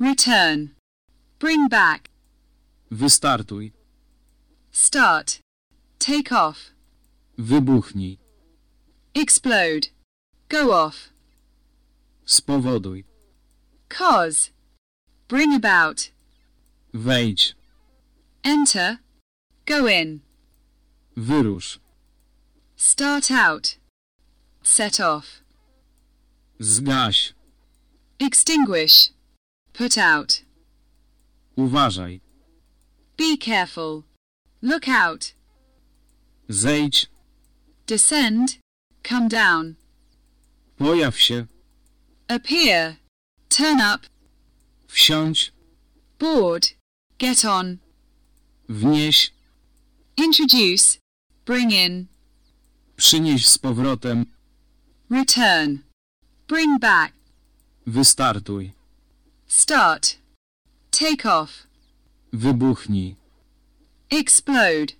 return, bring back, Wystartuj. start, take off, Wybuchnij. explode, go off, Spowoduj. cause, bring about, Wejdź. enter, go in, Wyrusz. start out, set off, Zgaś. extinguish, put out, Uważaj. be careful, look out, Zejdź. descend, come down, Pojaw się. appear, turn up, Wsiądź. board, get on, Wnieś. introduce, bring in, Przynieś z powrotem. return, bring back, Wystartuj. start, take off, Wybuchnij. explode,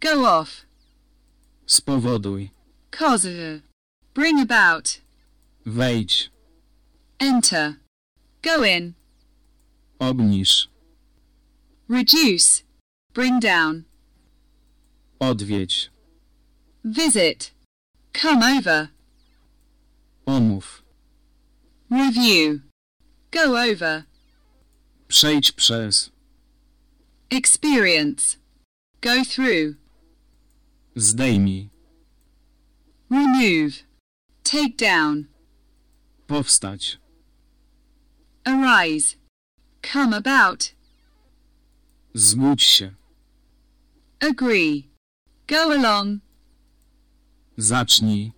go off, Spowoduj. cause, bring about, Wejdź. enter, go in, Obniż. reduce, bring down, Odwiedź. visit, come over, Omów. review, go over, Przejdź przez. experience, go through, Zdejmij. remove, take down, Powstać. arise, come about, Zgódź się. agree, go along, Zacznij.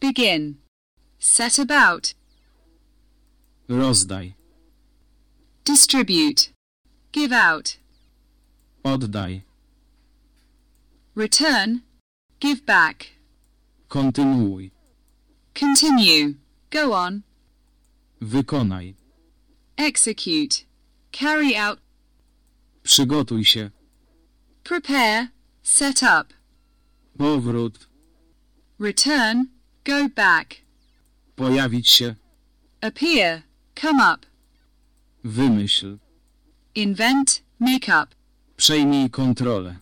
begin, set about, Rozdaj. distribute, give out, Oddaj. return, give back, Kontynuuj. continue, go on, Wykonaj. Execute, carry out, Przygotuj się. prepare, set up, Powrót. return, go back, Pojawić się. appear, come up, Wymyśl. invent, make up, Przejmij kontrolę.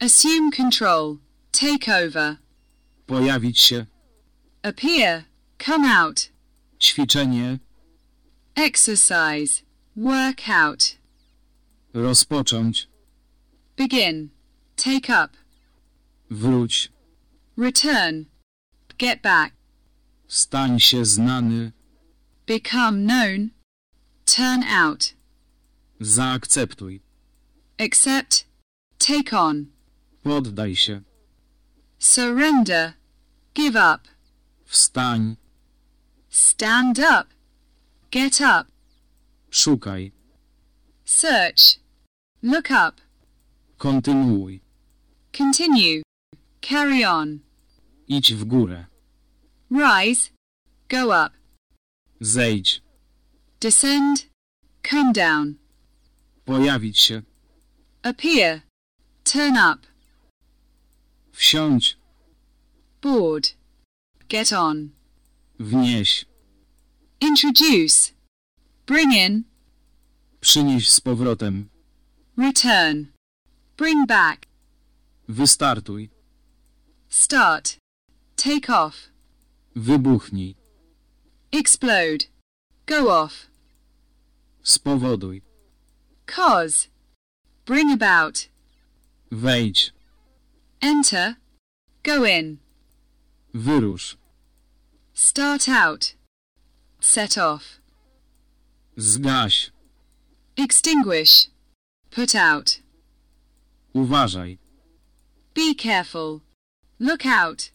assume control, take over, Pojawić się. appear, come out, Ćwiczenie. Exercise, work out, Rozpocząć. begin, take up, Wróć. return, get back, Stań się znany. become known, turn out, Zaakceptuj. accept, take on, Poddaj się. surrender, give up, Wstań. stand up, get up, Szukaj. search, look up, Kontynuuj. continue, carry on, Idź w górę. rise, go up, Zejdź. descend, come down, Pojawić się. appear, turn up, Wsiądź. board, get on, Wnieś. Introduce, bring in, Przynieś z powrotem. return, bring back, Wystartuj. start, take off, Wybuchnij. explode, go off, Spowoduj. cause, bring about, Wejdź. enter, go in, Wyrusz. start out, set off, Zgaś. extinguish, put out, Uważaj. be careful, look out,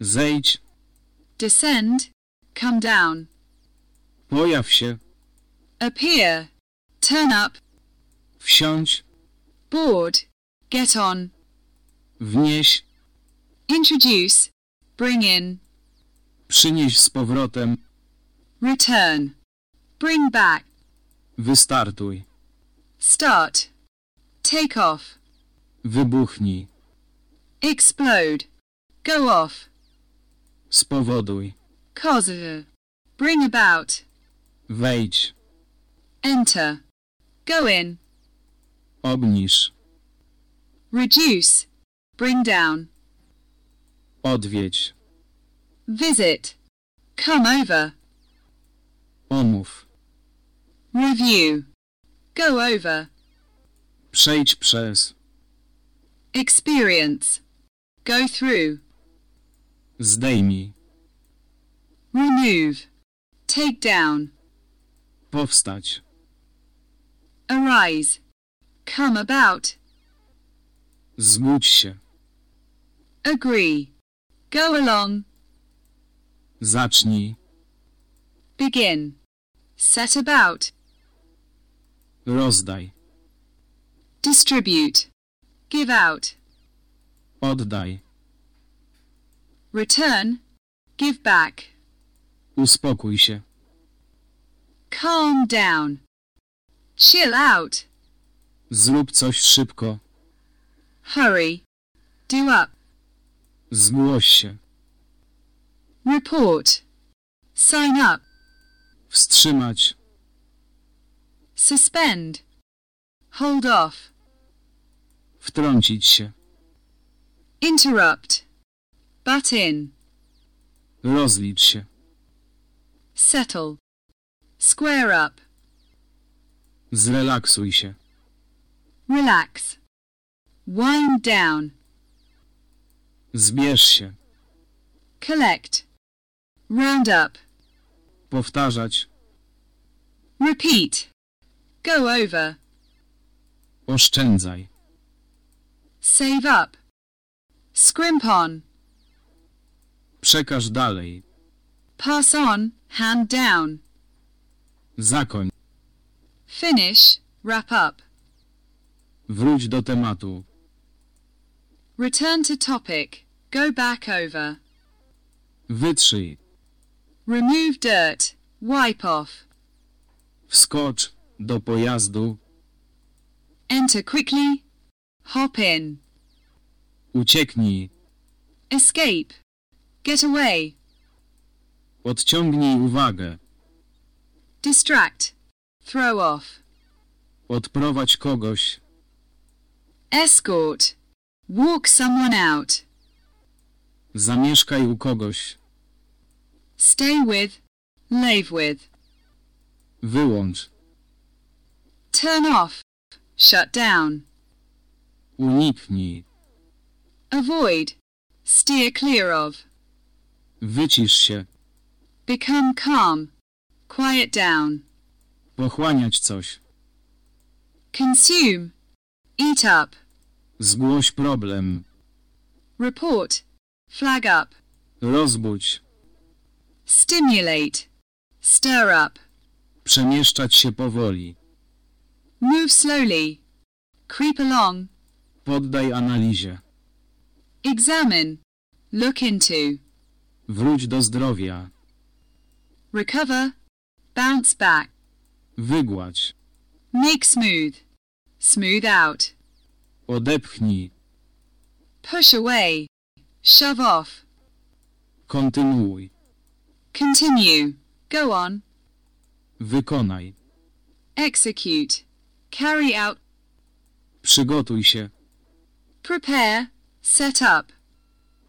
Zejdź. descend, come down, Pojaw się. appear, turn up, Wsiądź. board, get on, Wnieś. introduce, bring in, Przynieś z powrotem. Return, bring back, Wystartuj. start, take off, Wybuchnij. explode, go off, Spowoduj. cause, bring about, Wejdź. enter, go in, Obniż. reduce, bring down, Odwiedź. visit, come over, Omów. review, go over, Przejdź przez. experience, go through, Zdejmij. remove, take down, Powstać. arise, come about, Zgódź się. agree, go along, Zacznij. begin, set about, Rozdaj. distribute, give out, Oddaj. return, give back, Uspokój się. calm down, chill out, Zrób coś szybko. hurry, do up, Zgłoś się. report, sign up, Wstrzymać. suspend, hold off, Wtrącić się. interrupt, butt in, Rozlicz się. settle, square up, Zrelaksuj się. relax, wind down, Zbierz się. collect, round up, Powtarzać. repeat, go over, Oszczędzaj. save up, scrimp on, Przekaż dalej. pass on, hand down, Zakoń. finish, wrap up, Wróć do tematu. return to topic, go back over, Wytrzyj. Remove dirt, wipe off, Wskocz do pojazdu. enter quickly, hop in, Ucieknij. escape, get away, Odciągnij uwagę. distract, throw off, Odprowadź kogoś. escort, walk someone out, Zamieszkaj u kogoś. Stay with, live with, Wyłącz. turn off, shut down, Uniknij. avoid, steer clear of, Wycisz się. become calm, quiet down, Pochłaniać coś. consume, eat up, Zgłoś problem. report, flag up, rozbudź, stimulate, stir up, przemieszczać się powoli, move slowly, creep along, poddaj analizie, examine, look into, wróć do zdrowia, recover, bounce back, wygładź, make smooth, smooth out, odepchnij, push away, shove off, kontynuuj, continue, go on, wykonaj, execute, carry out, przygotuj się, prepare, set up,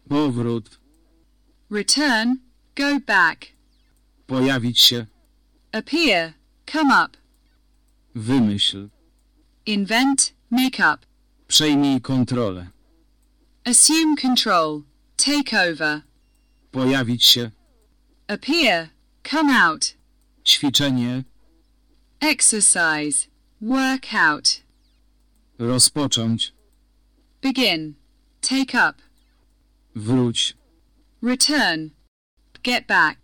powrót, return, go back, pojawić się, appear, come up, wymyśl, invent, make up, przejmij kontrolę, assume control, take over, pojawić się, appear, come out, ćwiczenie, exercise, work out, rozpocząć, begin, take up, wróć, return, get back,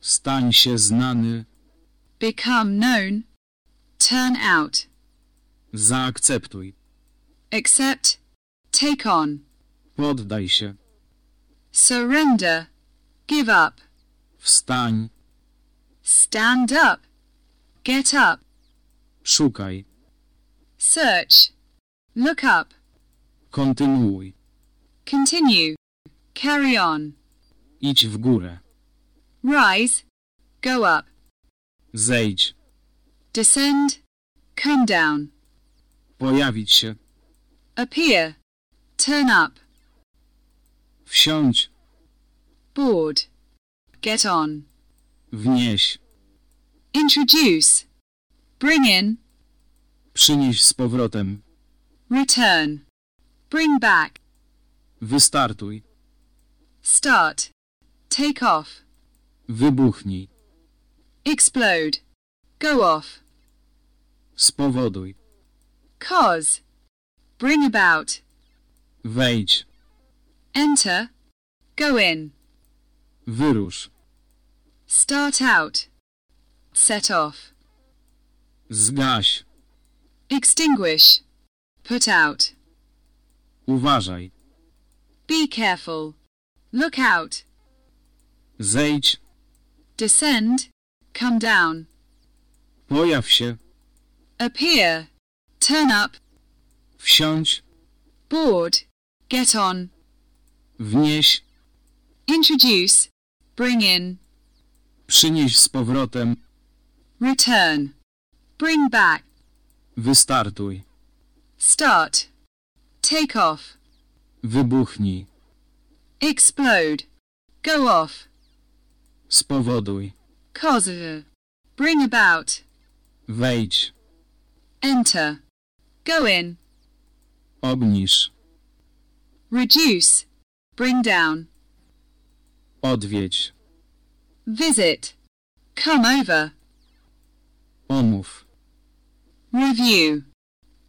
stań się znany, become known, turn out, zaakceptuj, accept, take on, poddaj się, surrender, give up, wstań, stand up, get up, szukaj, search, look up, kontynuuj, continue, carry on, idź w górę, rise, go up, zejdź, descend, come down, pojawić się, appear, turn up, wsiądź, board, get on, wnieś, introduce, bring in, przynieś z powrotem, return, bring back, wystartuj, start, take off, wybuchnij, explode, go off, spowoduj, cause, bring about, wejdź, enter, go in, wyrusz, start out, set off, zgaś, extinguish, put out, uważaj, be careful, look out, zejdź, descend, come down, pojaw się, appear, turn up, wsiądź, board, get on, wnieś, introduce, bring in, przynieś z powrotem, return, bring back, wystartuj, start, take off, wybuchnij, explode, go off, spowoduj, cause, bring about, wejdź, enter, go in, obniż, reduce, bring down, odwiedź, visit, come over, omów, review,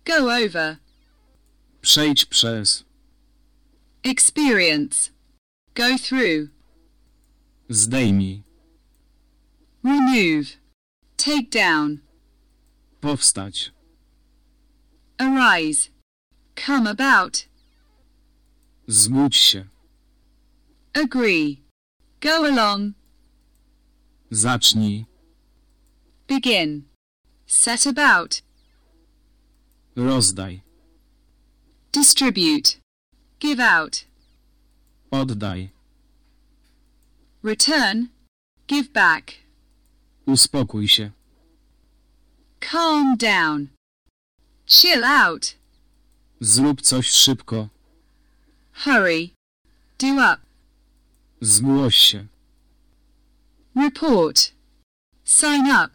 go over, przejdź przez, experience, go through, zdejmij, remove, take down, powstać, arise, come about, zgódź się, agree, go along, zacznij, begin, set about, rozdaj, distribute, give out, oddaj, return, give back, uspokój się, calm down, chill out, zrób coś szybko, hurry, do up, zgłoś się, report, sign up,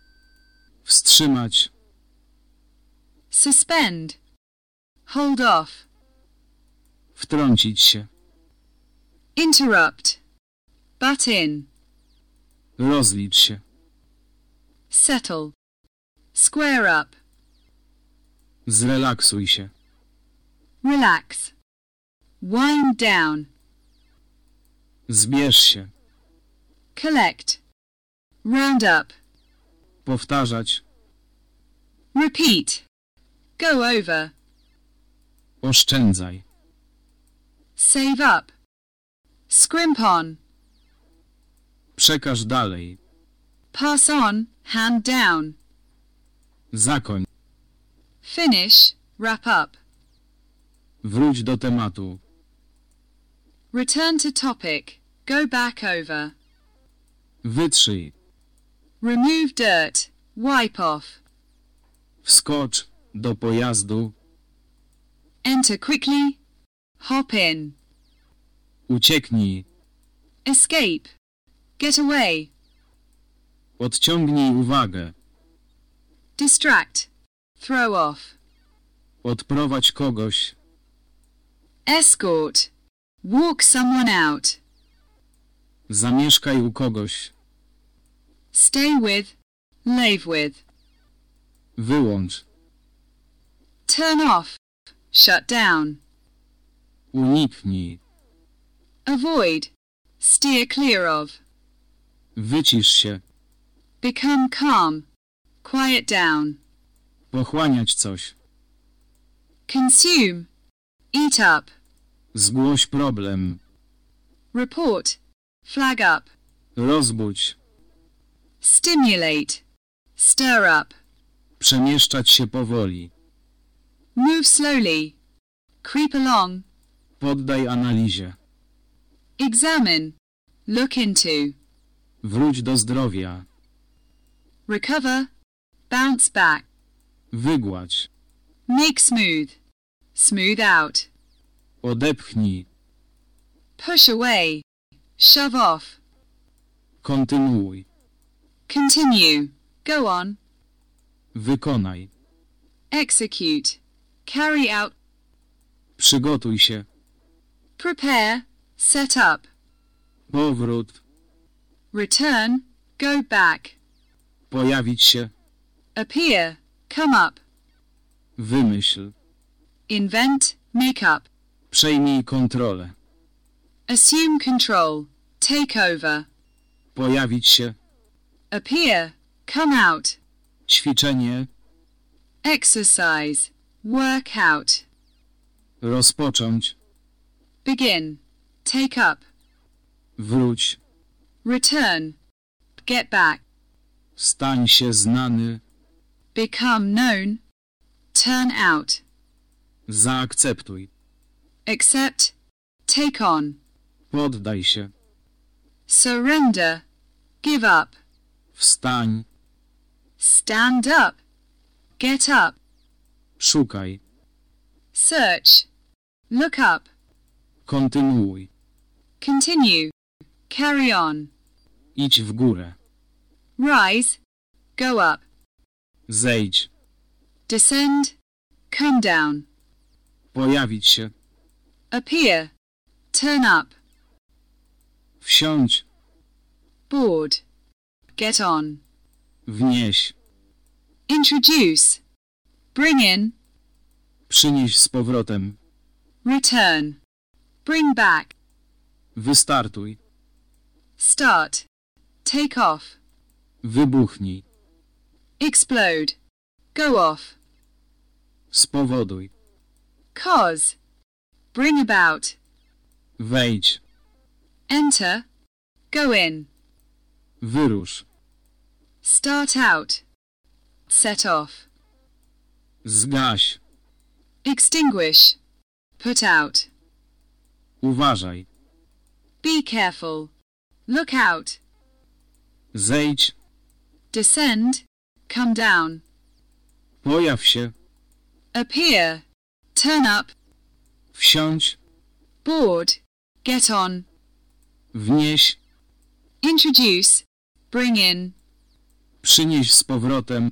wstrzymać, suspend, hold off, wtrącić się, interrupt, butt in, rozlicz się, settle, square up, zrelaksuj się, relax, Wind down. Zbierz się. Collect. Round up. Powtarzać. Repeat. Go over. Oszczędzaj. Save up. Scrimp on. Przekaż dalej. Pass on. Hand down. Zakoń. Finish. Wrap up. Wróć do tematu. Return to topic. Go back over. Wytrzyj. Remove dirt. Wipe off. Wskocz do pojazdu. Enter quickly. Hop in. Ucieknij. Escape. Get away. Odciągnij uwagę. Distract. Throw off. Odprowadź kogoś. Escort. Walk someone out. Zamieszkaj u kogoś. Stay with. Live with. Wyłącz. Turn off. Shut down. Uniknij. Avoid. Steer clear of. Wycisz się. Become calm. Quiet down. Pochłaniać coś. Consume. Eat up. Zgłoś problem. Report. Flag up. Rozbudź. Stimulate. Stir up. Przemieszczać się powoli. Move slowly. Creep along. Poddaj analizie. Examine. Look into. Wróć do zdrowia. Recover. Bounce back. Wygładź. Make smooth. Smooth out. Odepchnij. Push away. Shove off. Kontynuuj. Continue. Go on. Wykonaj. Execute. Carry out. Przygotuj się. Prepare. Set up. Powrót. Return. Go back. Pojawić się. Appear. Come up. Wymyśl. Invent. Make up. Przejmij kontrolę. Assume control. Take over. Pojawić się. Appear. Come out. Ćwiczenie. Exercise. Work out. Rozpocząć. Begin. Take up. Wróć. Return. Get back. Stań się znany. Become known. Turn out. Zaakceptuj. Accept. Take on. Poddaj się. Surrender. Give up. Wstań. Stand up. Get up. Szukaj. Search. Look up. Kontynuuj. Continue. Carry on. Idź w górę. Rise. Go up. Zejdź. Descend. Come down. Pojawić się. Appear. Turn up. Wsiądź. Board. Get on. Wnieś. Introduce. Bring in. Przynieś z powrotem. Return. Bring back. Wystartuj. Start. Take off. Wybuchnij. Explode. Go off. Spowoduj. Cause. Bring about. Wejdź. Enter. Go in. Wyrusz. Start out. Set off. Zgaś. Extinguish. Put out. Uważaj. Be careful. Look out. Zejdź. Descend. Come down. Pojaw się. Appear. Turn up. Wsiądź. Board. Get on. Wnieś. Introduce. Bring in. Przynieś z powrotem.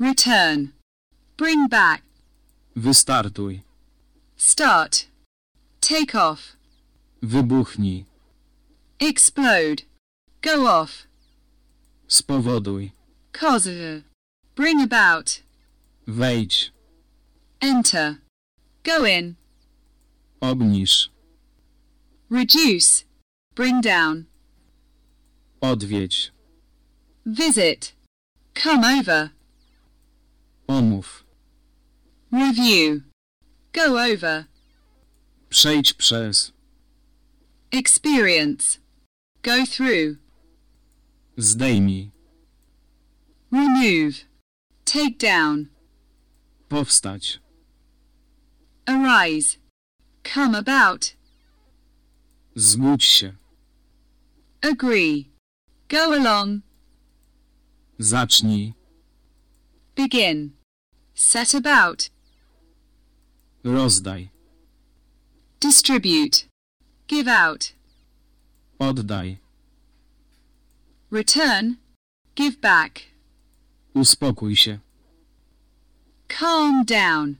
Return. Bring back. Wystartuj. Start. Take off. Wybuchnij. Explode. Go off. Spowoduj. Cause. Bring about. Wejdź. Enter. Go in. Obniż. reduce, bring down, Odwiedź. visit, come over, Omów. review, go over, Przejdź przez. experience, go through, Zdejmij. remove, take down, Powstać. arise, come about, Zgódź się. agree, go along, Zacznij. begin, set about, Rozdaj. distribute, give out, Oddaj. return, give back, Uspokój się. calm down,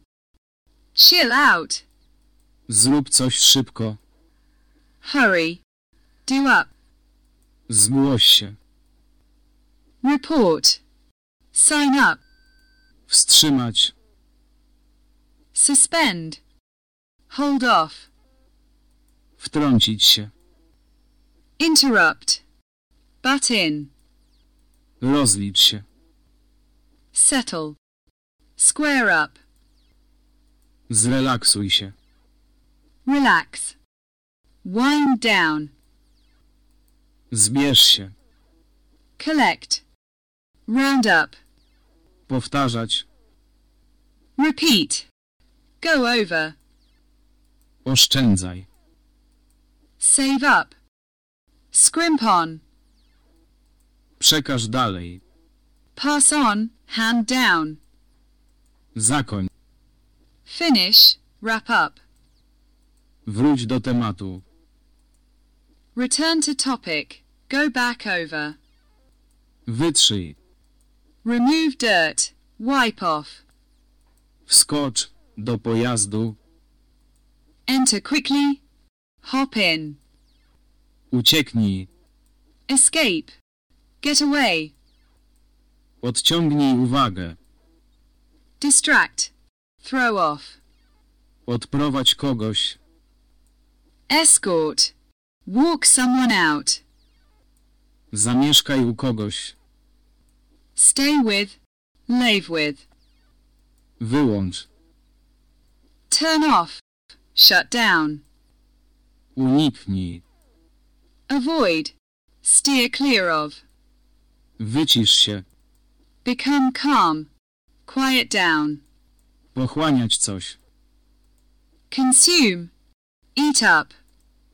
chill out, Zrób coś szybko. hurry, do up, Zgłoś się. report, sign up, Wstrzymać. suspend, hold off, Wtrącić się. interrupt, butt in, Rozlicz się. settle, square up, Zrelaksuj się. Relax, wind down, Zbierz się. collect, round up, Powtarzać. repeat, go over, Oszczędzaj. save up, scrimp on, Przekaż dalej. pass on, hand down, Zakoń. finish, wrap up, Wróć do tematu. return to topic, go back over, Wytrzyj. remove dirt, wipe off, Wskocz do pojazdu. enter quickly, hop in, Ucieknij. escape, get away, Odciągnij uwagę. distract, throw off, Odprowadź kogoś. Escort, walk someone out, Zamieszkaj u kogoś. stay with, live with, Wyłącz. turn off, shut down, Uniknij. avoid, steer clear of, Wycisz się. become calm, quiet down, Pochłaniać coś. consume, eat up,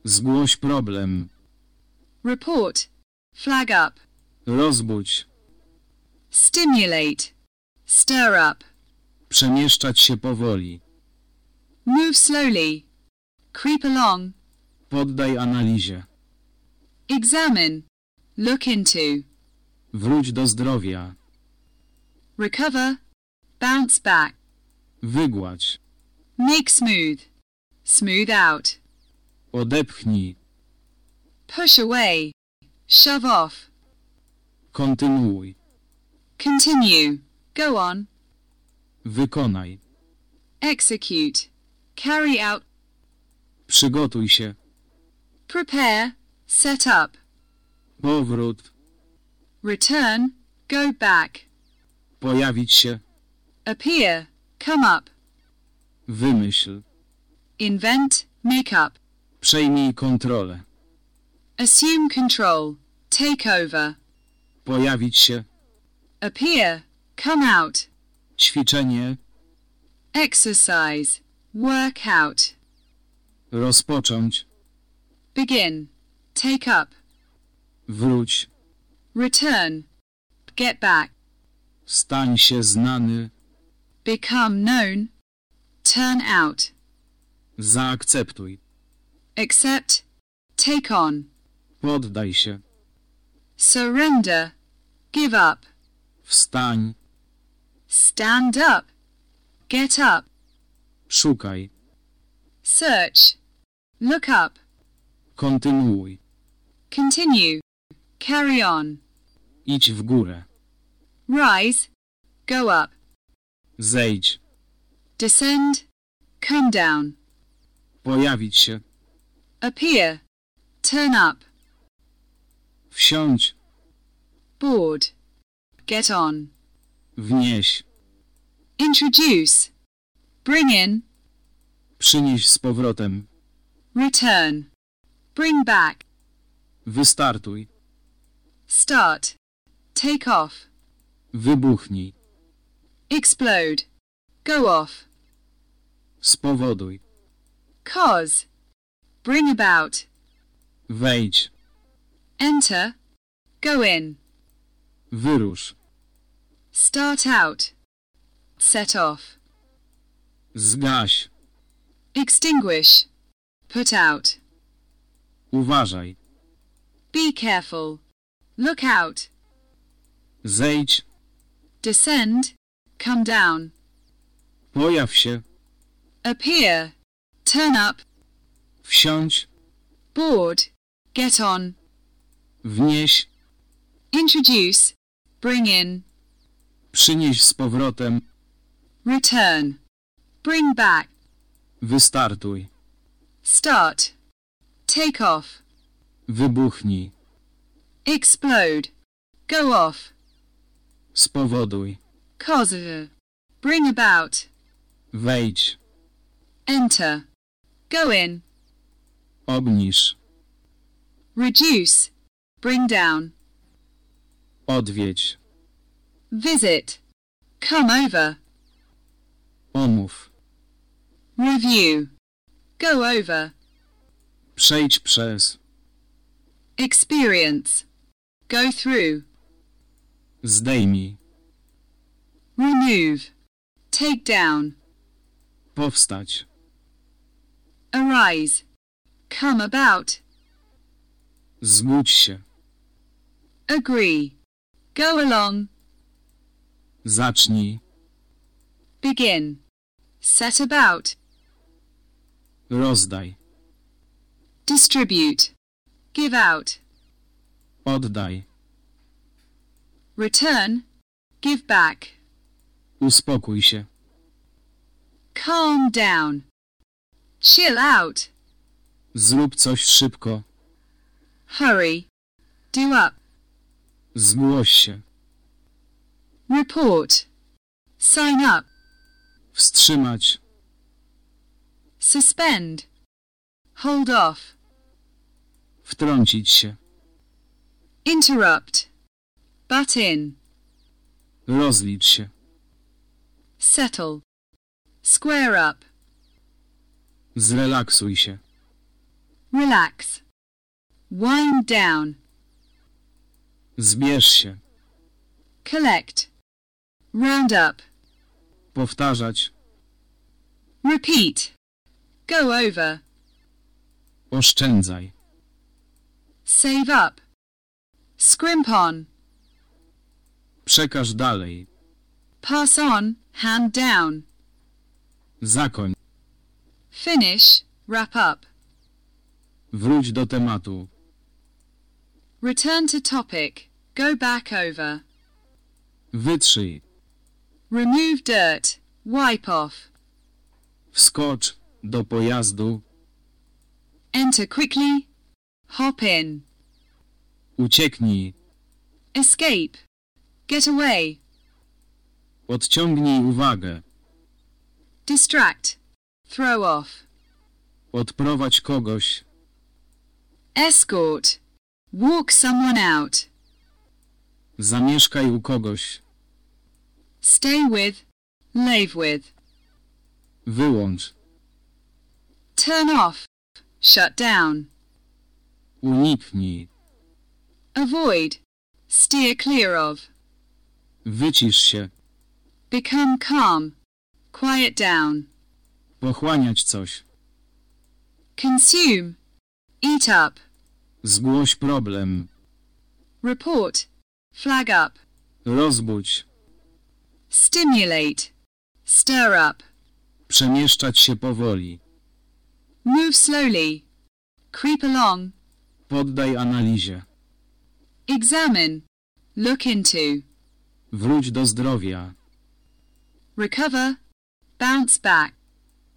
Zgłoś problem. report, flag up, Rozbudź. stimulate, stir up, Przemieszczać się powoli. move slowly, creep along, Poddaj analizie. examine, look into, Wróć do zdrowia. recover, bounce back, Wygładź. make smooth, smooth out, Odepchnij. push away, shove off, Kontynuuj. continue, go on, Wykonaj. execute, carry out, Przygotuj się. prepare, set up, Powrót. return, go back, Pojawić się. appear, come up, Wymyśl. Invent, make up, Przejmij kontrolę. assume control, take over, Pojawić się. appear, come out, Ćwiczenie. exercise, work out, Rozpocząć. begin, take up, Wróć. return, get back, Stań się znany. become known, turn out, Zaakceptuj. accept, take on, Poddaj się. surrender, give up, Wstań. stand up, get up, Szukaj. search, look up, Kontynuuj. continue, carry on, Idź w górę. rise, go up, Zejdź. descend, come down, Pojawić się. appear, turn up, Wsiądź. board, get on, Wnieś. introduce, bring in, Przynieś z powrotem. return, bring back, Wystartuj. start, take off, Wybuchnij. explode, go off, Spowoduj. Cause, bring about, Wejdź. enter, go in, Wyrusz. start out, set off, Zgaś. extinguish, put out, Uważaj. be careful, look out, Zejdź. descend, come down, Pojaw się. appear, turn up, Wsiądź. board, get on, Wnieś. introduce, bring in, Przynieś z powrotem. return, bring back, Wystartuj. start, take off, Wybuchnij. explode, go off, Spowoduj. cause, bring about, Wejdź. enter, go in, Obniż. reduce, bring down, Odwiedź. visit, come over, Omów. review, go over, Przejdź przez. experience, go through, Zdejmij. remove, take down, Powstać. Arise, come about, Zgódź się. agree, go along, Zacznij. begin, set about, Rozdaj. distribute, give out, Oddaj. return, give back, Uspokój się. calm down, chill out, Zrób coś szybko. hurry, do up, Zgłoś się. report, sign up, Wstrzymać. suspend, hold off, Wtrącić się. interrupt, butt in, Rozlicz się. settle, square up, Zrelaksuj się. relax, wind down, Zbierz się. collect, round up, Powtarzać. repeat, go over, Oszczędzaj. save up, scrimp on, Przekaż dalej. pass on, hand down, Zakoń. Finish, wrap up, Wróć do tematu. return to topic, go back over, Wytrzyj. remove dirt, wipe off, Wskocz do pojazdu. enter quickly, hop in, Ucieknij. escape, get away, Odciągnij uwagę. distract, throw off, Odprowadź kogoś. escort, walk someone out, Zamieszkaj u kogoś. stay with, live with, Wyłącz. turn off, shut down, Uniknij. avoid, steer clear of, Wycisz się. become calm, quiet down, Pochłaniać coś. consume, eat up, Zgłoś problem. report, flag up, Rozbudź. stimulate, stir up, Przemieszczać się powoli. move slowly, creep along, Poddaj analizie. examine, look into, Wróć do zdrowia. recover, bounce back,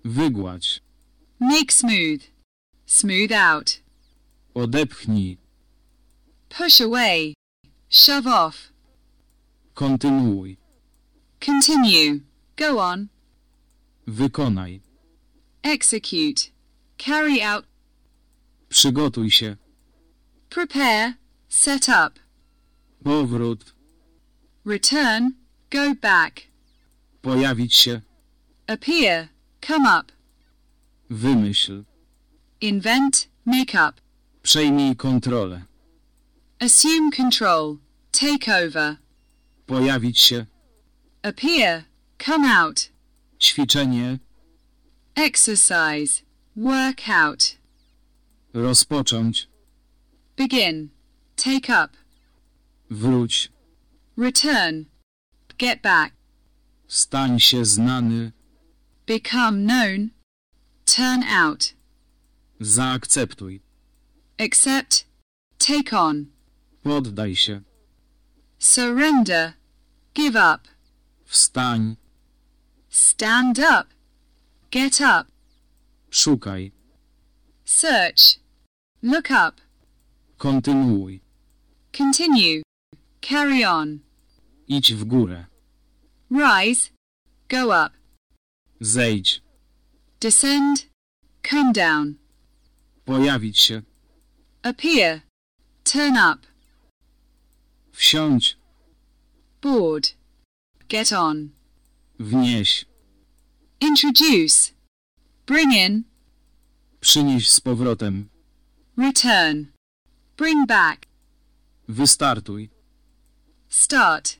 Wygładź. Make smooth. Smooth out. Odepchnij. Push away. Shove off. Kontynuuj. Continue. Go on. Wykonaj. Execute. Carry out. Przygotuj się. Prepare. Set up. Powrót. Return. Go back. Pojawić się. Appear. Come up. Wymyśl. Invent. Make up. Przejmij kontrolę. Assume control. Take over. Pojawić się. Appear. Come out. Ćwiczenie. Exercise. Work out. Rozpocząć. Begin. Take up. Wróć. Return. Get back. Stań się znany. Become known. Turn out. Zaakceptuj. Accept. Take on. Poddaj się. Surrender. Give up. Wstań. Stand up. Get up. Szukaj. Search. Look up. Kontynuuj. Continue. Carry on. Idź w górę. Rise. Go up. Zejdź. Descend. Come down. Pojawić się. Appear. Turn up. Wsiądź. Board. Get on. Wnieś. Introduce. Bring in. Przynieś z powrotem. Return. Bring back. Wystartuj. Start.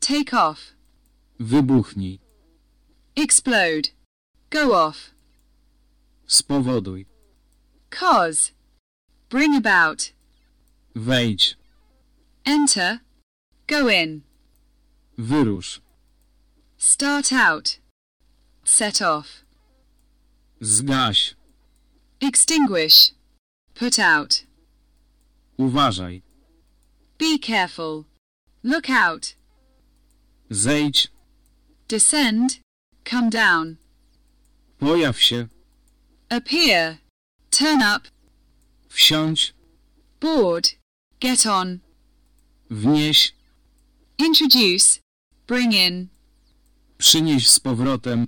Take off. Wybuchnij. Explode. Go off. Spowoduj. Cause. Bring about. Wejdź. Enter. Go in. Wyrusz. Start out. Set off. Zgaś. Extinguish. Put out. Uważaj. Be careful. Look out. Zejdź. Descend. Come down. Pojaw się. Appear. Turn up. Wsiądź. Board. Get on. Wnieś. Introduce. Bring in. Przynieś z powrotem.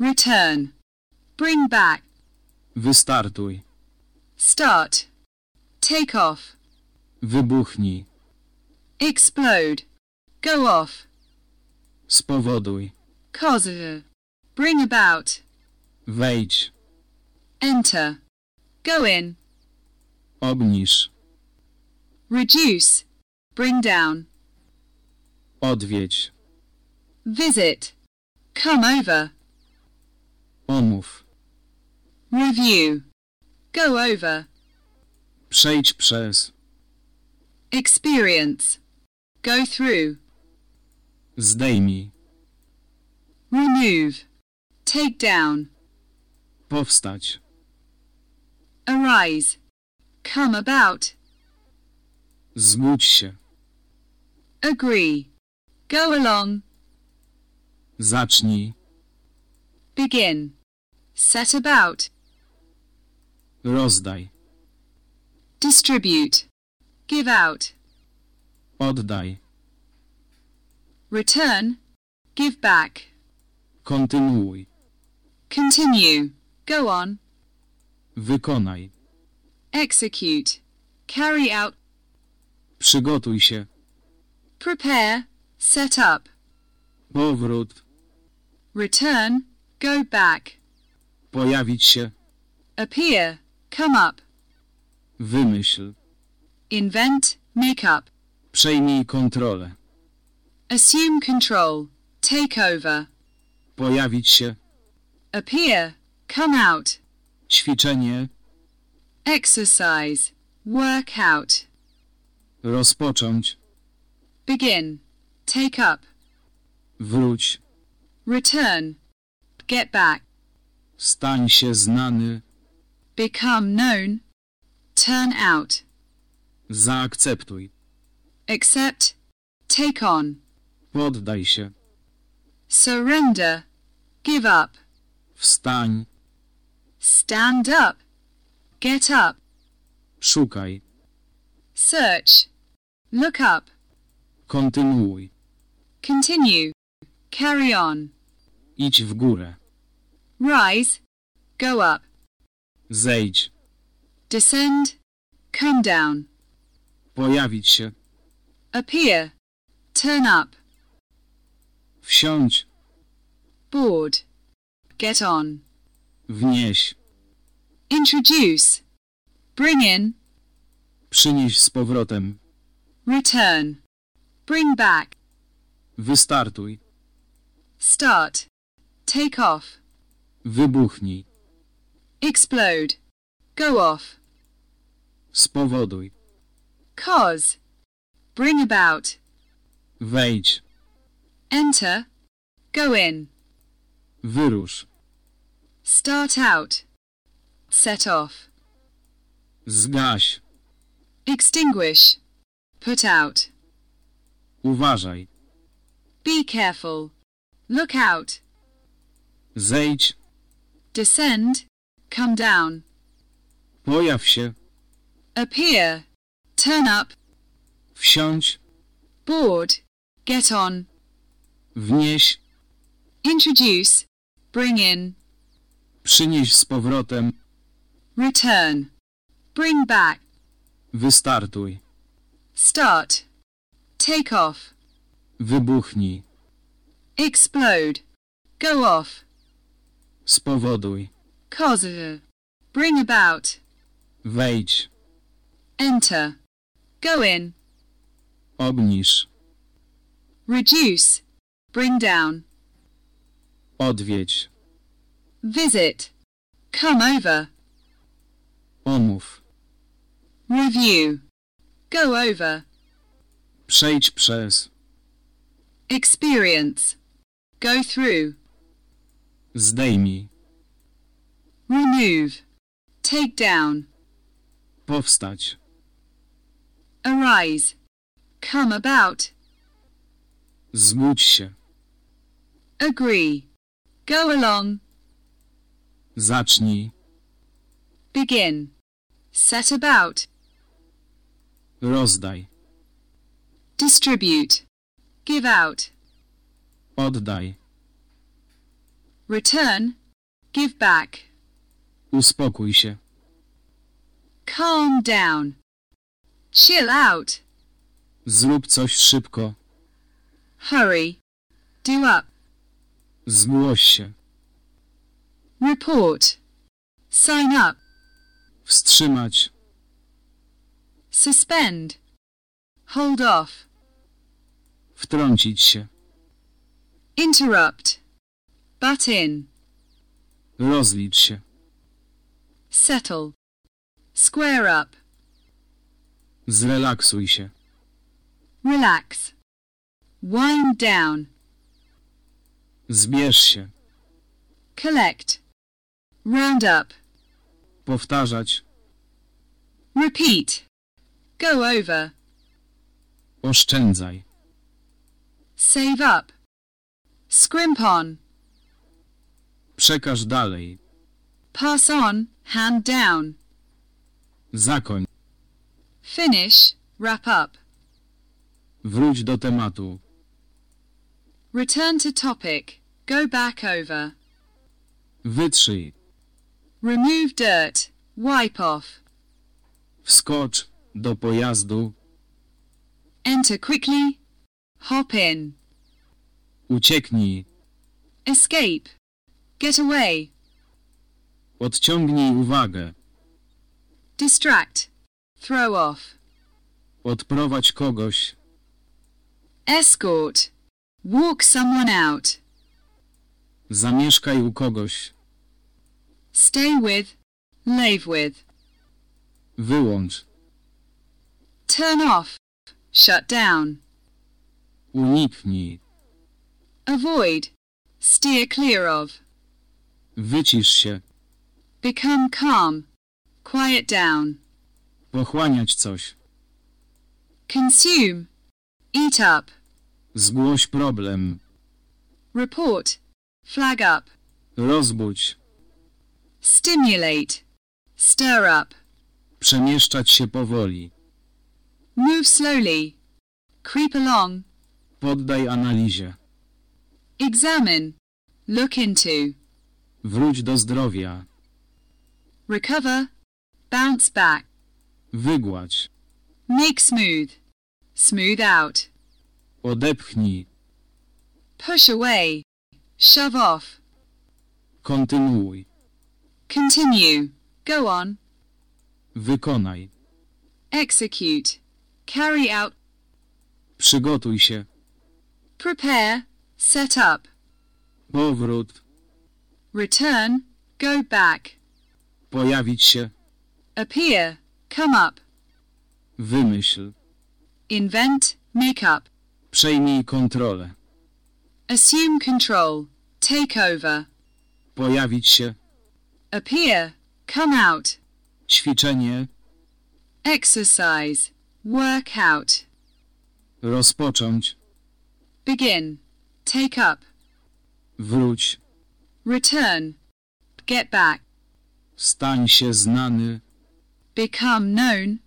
Return. Bring back. Wystartuj. Start. Take off. Wybuchnij. Explode. Go off. Spowoduj. Cause. Bring about. Wejdź. Enter. Go in. Obniż. Reduce. Bring down. Odwiedź. Visit. Come over. Omów. Review. Go over. Przejdź przez. Experience. Go through. Zdejmij. Remove. Take down. Powstać. Arise. Come about. Zbudź się. Agree. Go along. Zacznij. Begin. Set about. Rozdaj. Distribute. Give out. Oddaj. Return. Give back. Kontynuuj. Continue. Go on. Wykonaj. Execute. Carry out. Przygotuj się. Prepare. Set up. Powrót. Return. Go back. Pojawić się. Appear. Come up. Wymyśl. Invent. Make up. Przejmij kontrolę. Assume control. Take over. Pojawić się. Appear. Come out. Ćwiczenie. Exercise. Work out. Rozpocząć. Begin. Take up. Wróć. Return. Get back. Stań się znany. Become known. Turn out. Zaakceptuj. Accept. Take on. Poddaj się. Surrender. Give up. Wstań. Stand up. Get up. Szukaj. Search. Look up. Kontynuuj. Continue. Carry on. Idź w górę. Rise. Go up. Zejdź. Descend. Come down. Pojawić się. Appear. Turn up. Wsiądź. Board. Get on. Wnieś. Introduce. Bring in. Przynieś z powrotem. Return. Bring back. Wystartuj. Start. Take off. Wybuchnij. Explode. Go off. Spowoduj. Cause. Bring about. Wejdź. Enter. Go in. Wyrusz. Start out. Set off. Zgaś. Extinguish. Put out. Uważaj. Be careful. Look out. Zejdź. Descend. Come down. Pojaw się. Appear. Turn up. Wsiądź. Board. Get on. Wnieś. Introduce. Bring in. Przynieś z powrotem. Return. Bring back. Wystartuj. Start. Take off. Wybuchnij. Explode. Go off. Spowoduj. Cause. Bring about. Wejdź. Enter. Go in. Obniż. Reduce. Bring down. Odwiedź. Visit. Come over. Omów. Review. Go over. Przejdź przez. Experience. Go through. Zdejmij. Remove. Take down. Powstać. Arise. Come about. Zbudź się. Agree. Go along. Zacznij. Begin. Set about. Rozdaj. Distribute. Give out. Oddaj. Return. Give back. Uspokój się. Calm down. Chill out. Zrób coś szybko. Hurry. Do up. Zgłoś się. Report. Sign up. Wstrzymać. Suspend. Hold off. Wtrącić się. Interrupt. Butt in. Rozlicz się. Settle. Square up. Zrelaksuj się. Relax. Wind down. Zbierz się. Collect. Round up. Powtarzać. Repeat. Go over. Oszczędzaj. Save up. Scrimp on. Przekaż dalej. Pass on. Hand down. Zakoń. Finish. Wrap up. Wróć do tematu. Return to topic. Go back over. Wytrzyj. Remove dirt. Wipe off. Wskocz do pojazdu. Enter quickly. Hop in. Ucieknij. Escape. Get away. Odciągnij uwagę. Distract. Throw off. Odprowadź kogoś. Escort. Walk someone out. Zamieszkaj u kogoś. Stay with. Live with. Wyłącz. Turn off. Shut down. Uniknij. Avoid. Steer clear of. Wycisz się. Become calm. Quiet down. Pochłaniać coś. Consume. Eat up. Zgłoś problem. Report. Flag up. Rozbudź. Stimulate. Stir up. Przemieszczać się powoli. Move slowly. Creep along. Poddaj analizie. Examine. Look into. Wróć do zdrowia. Recover. Bounce back. Wygładź. Make smooth. Smooth out. Odepchnij. Push away. Shove off. Kontynuuj. Continue. Go on. Wykonaj. Execute. Carry out. Przygotuj się. Prepare. Set up. Powrót. Return. Go back. Pojawić się. Appear. Come up. Wymyśl. Invent. Make up. Przejmij kontrolę. Assume control. Take over. Pojawić się. Appear. Come out. Ćwiczenie. Exercise. Work out. Rozpocząć. Begin. Take up. Wróć. Return. Get back. Stań się znany. Become known.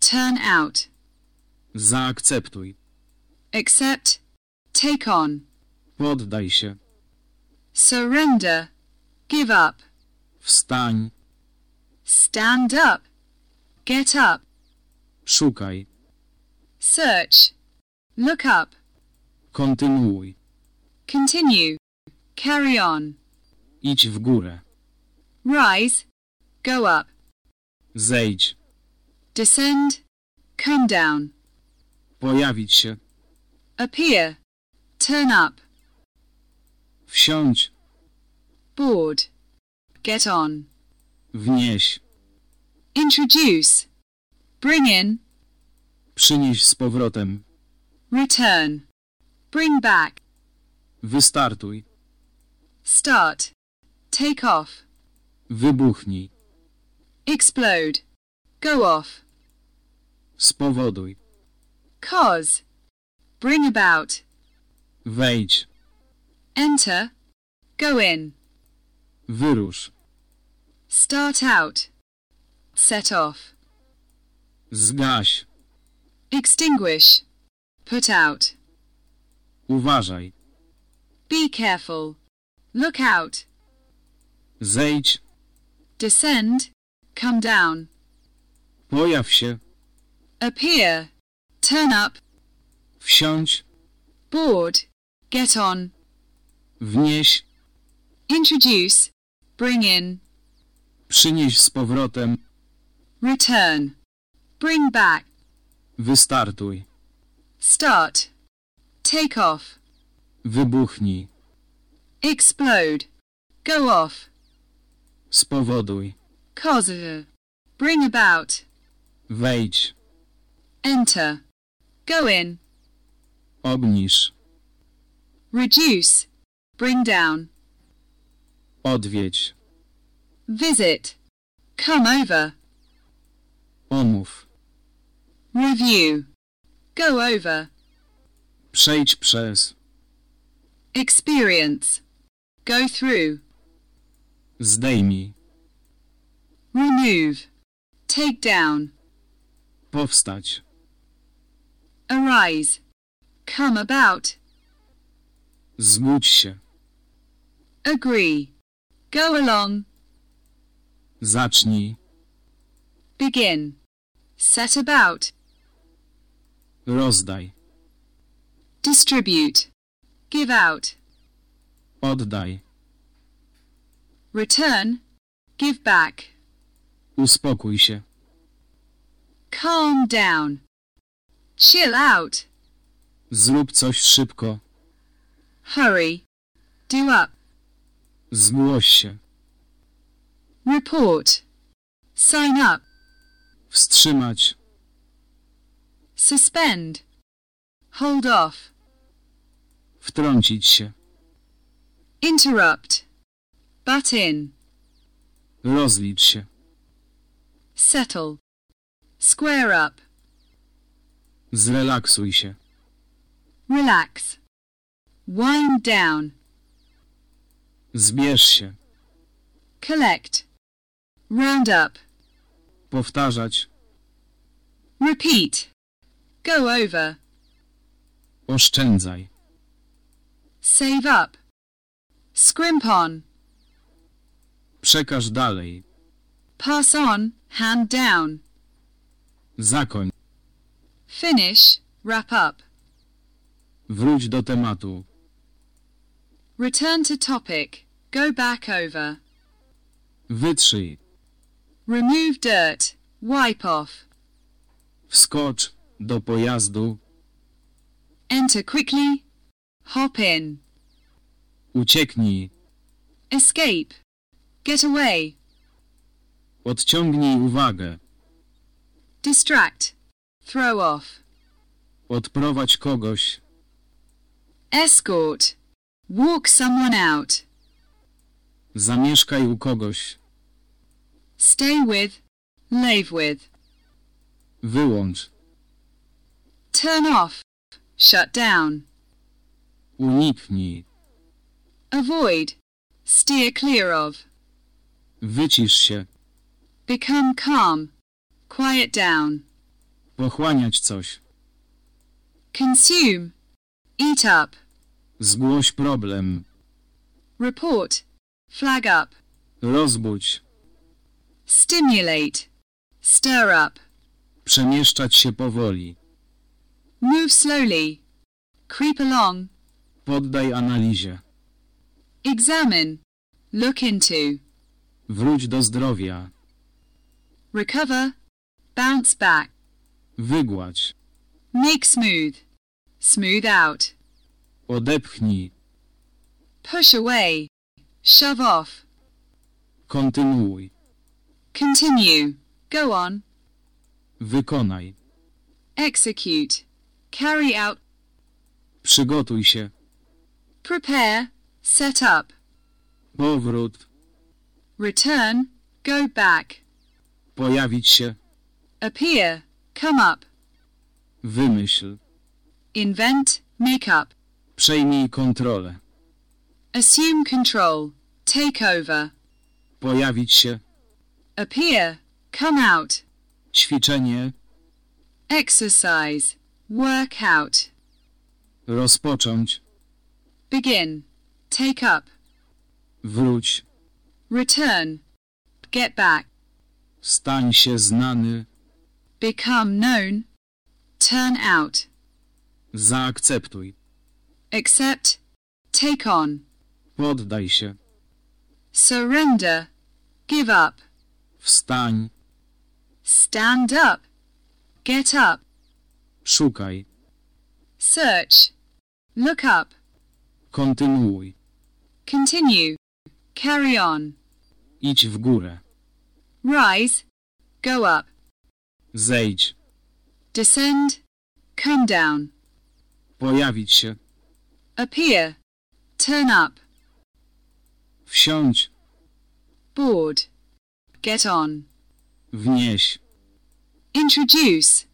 Turn out. Zaakceptuj. Accept. Take on. Poddaj się. Surrender. Give up. Wstań. Stand up. Get up. Szukaj. Search. Look up. Kontynuuj. Continue. Carry on. Idź w górę. Rise. Go up. Zejdź. Descend. Come down. Pojawić się. Appear. Turn up. Wsiądź. Board. Get on. Wnieś. Introduce. Bring in. Przynieś z powrotem. Return. Bring back. Wystartuj. Start. Take off. Wybuchnij. Explode. Go off. Spowoduj. Cause. Bring about. Wejdź. Enter. Go in. Wyrusz. Start out. Set off. Zgaś. Extinguish. Put out. Uważaj. Be careful. Look out. Zejdź. Descend. Come down. Pojaw się. Appear. Turn up. Wsiądź. Board. Get on. Wnieś. Introduce. Bring in. Przynieś z powrotem. Return. Bring back. Wystartuj. Start. Take off. Wybuchnij. Explode. Go off. Spowoduj. Cause. Bring about. Wejdź. Enter. Go in. Obniż. Reduce. Bring down. Odwiedź. Visit. Come over. Omów. Review. Go over. Przejdź przez. Experience. Go through. Zdejmij. Remove. Take down. Powstać. Arise. Come about. Zgódź się. Agree. Go along. Zacznij. Begin. Set about. Rozdaj. Distribute. Give out. Oddaj. Return. Give back. Uspokój się. Calm down. Chill out. Zrób coś szybko. Hurry. Do up. Zgłoś się. Report. Sign up. Wstrzymać. Suspend. Hold off. Wtrącić się. Interrupt. Butt in. Rozlicz się. Settle. Square up. Zrelaksuj się. Relax. Wind down. Zbierz się. collect, round up, powtarzać, repeat, go over, oszczędzaj, save up, scrimp on, przekaż dalej, pass on, hand down, zakoń, finish, wrap up, wróć do tematu, return to topic, go back over, wytrzyj, remove dirt, wipe off, wskocz do pojazdu, enter quickly, hop in, ucieknij, escape, get away, odciągnij uwagę, distract, throw off, odprowadź kogoś, escort, walk someone out, zamieszkaj u kogoś, stay with, live with, wyłącz, turn off, shut down, uniknij, avoid, steer clear of, wycisz się, become calm, quiet down, pochłaniać coś, consume, eat up, zgłoś problem, report, flag up, rozbudź, stimulate, stir up, przemieszczać się powoli, move slowly, creep along, poddaj analizie, examine, look into, wróć do zdrowia, recover, bounce back, wygładź, make smooth, smooth out, odepchnij, push away, shove off, kontynuuj, continue, go on, wykonaj, execute, carry out, przygotuj się, prepare, set up, Powrót. return, go back, pojawić się, appear, come up, wymyśl, invent, make up, przejmij kontrolę, assume control, take over, pojawić się, appear, come out, ćwiczenie, exercise, work out, rozpocząć, begin, take up, wróć, return, get back, stań się znany, become known, turn out, zaakceptuj, accept, take on, poddaj się, surrender, give up, wstań, stand up, get up, szukaj, search, look up, kontynuuj, continue, carry on, idź w górę, rise, go up, zejdź, descend, come down, pojawić się, appear, turn up, wsiądź, board, get on, wnieś, introduce,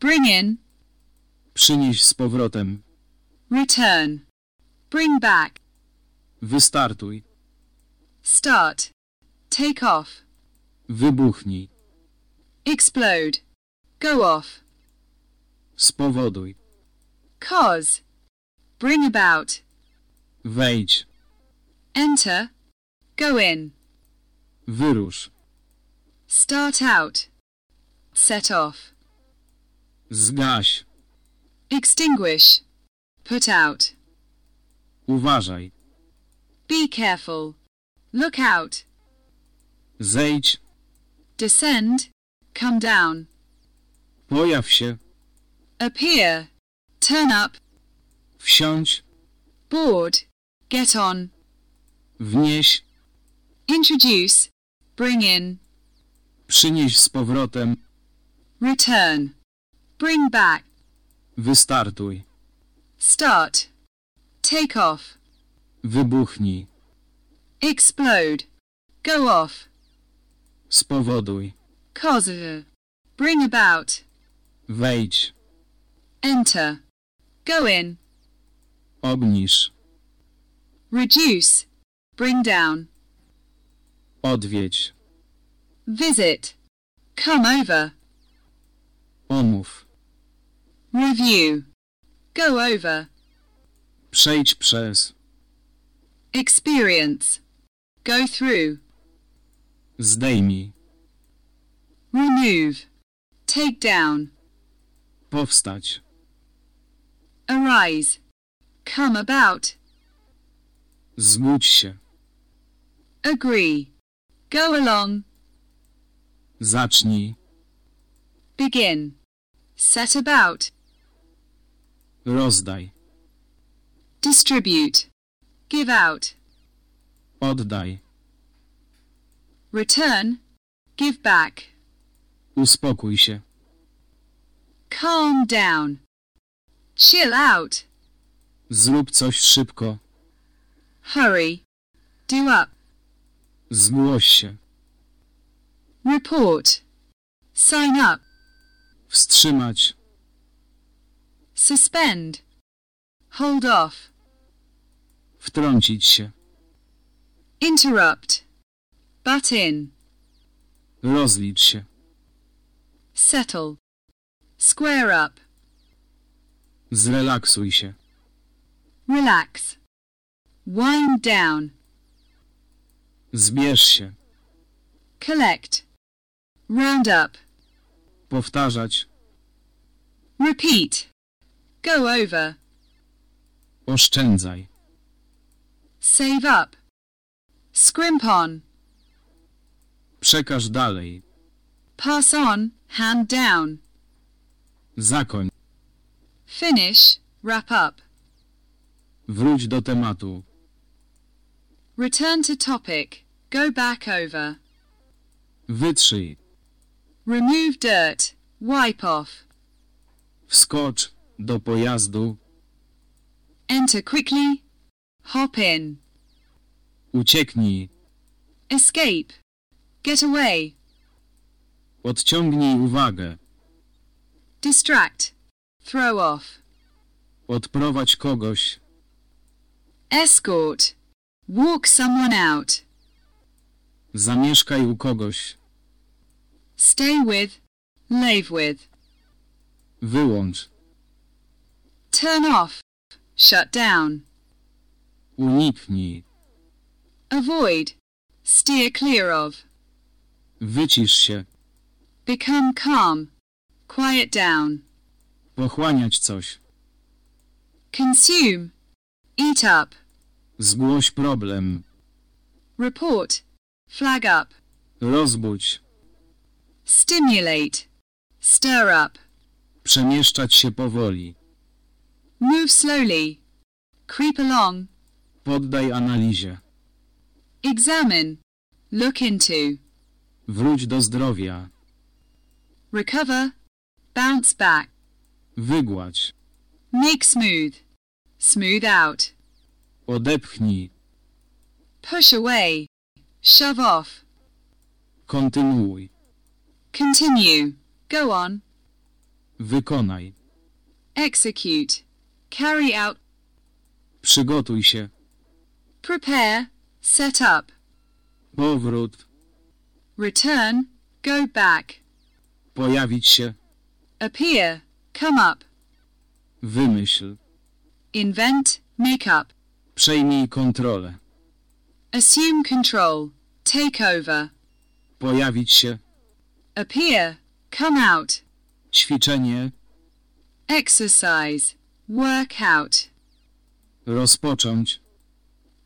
bring in, przynieś z powrotem, return, bring back, wystartuj, start, take off, wybuchnij, explode, go off, spowoduj, cause, bring about, wejdź, enter, go in, wyrusz, start out, set off, zgaś, extinguish, put out, uważaj, be careful, look out, zejdź, descend, come down, pojaw się, appear, turn up, wsiądź, board, get on, wnieś, introduce, bring in, przynieś z powrotem, return, bring back, wystartuj, start, take off, wybuchnij, explode, go off, spowoduj, cause, bring about, wejdź, enter, go in, obniż, reduce, bring down, Odwiedź. Visit. Come over. Omów. Review. Go over. Przejdź przez. Experience. Go through. Zdejmij. Remove. Take down. Powstać. Arise. Come about. Zgódź się. Agree. Go along. Zacznij. Begin. Set about. Rozdaj. Distribute. Give out. Oddaj. Return. Give back. Uspokój się. Calm down. Chill out. Zrób coś szybko. Hurry. Do up. Zgłoś się. Report. Sign up. Wstrzymać. Suspend. Hold off. Wtrącić się. Interrupt. Butt in. Rozlicz się. Settle. Square up. Zrelaksuj się. Relax. Wind down. Zbierz się. Collect. Round up. Powtarzać. Repeat. Go over. Oszczędzaj. Save up. Scrimp on. Przekaż dalej. Pass on. Hand down. Zakoń. Finish. Wrap up. Wróć do tematu. Return to topic. Go back over. Wytrzyj. Remove dirt. Wipe off. Wskocz do pojazdu. Enter quickly. Hop in. Ucieknij. Escape. Get away. Odciągnij uwagę. Distract. Throw off. Odprowadź kogoś. Escort. Walk someone out. Zamieszkaj u kogoś. Stay with. Live with. Wyłącz. Turn off. Shut down. Uniknij. Avoid. Steer clear of. Wycisz się. Become calm. Quiet down. Pochłaniać coś. Consume. Eat up. Zgłoś problem. Report. Flag up. Rozbudź. Stimulate. Stir up. Przemieszczać się powoli. Move slowly. Creep along. Poddaj analizie. Examine. Look into. Wróć do zdrowia. Recover. Bounce back. Wygładź. Make smooth. Smooth out. Odepchnij. Push away. Shove off. Kontynuuj. Continue. Go on. Wykonaj. Execute. Carry out. Przygotuj się. Prepare. Set up. Powrót. Return. Go back. Pojawić się. Appear. Come up. Wymyśl. Invent. Make up. Przejmij kontrolę. Assume control. Take over. Pojawić się. Appear. Come out. Ćwiczenie. Exercise. Work out. Rozpocząć.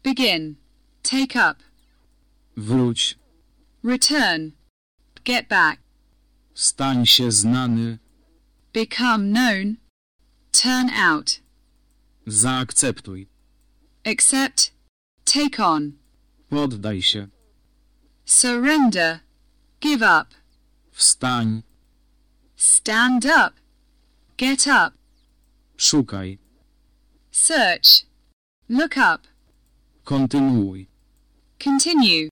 Begin. Take up. Wróć. Return. Get back. Stań się znany. Become known. Turn out. Zaakceptuj. Accept. Take on. Poddaj się. Surrender. Give up. Wstań. Stand up. Get up. Szukaj. Search. Look up. Kontynuuj. Continue.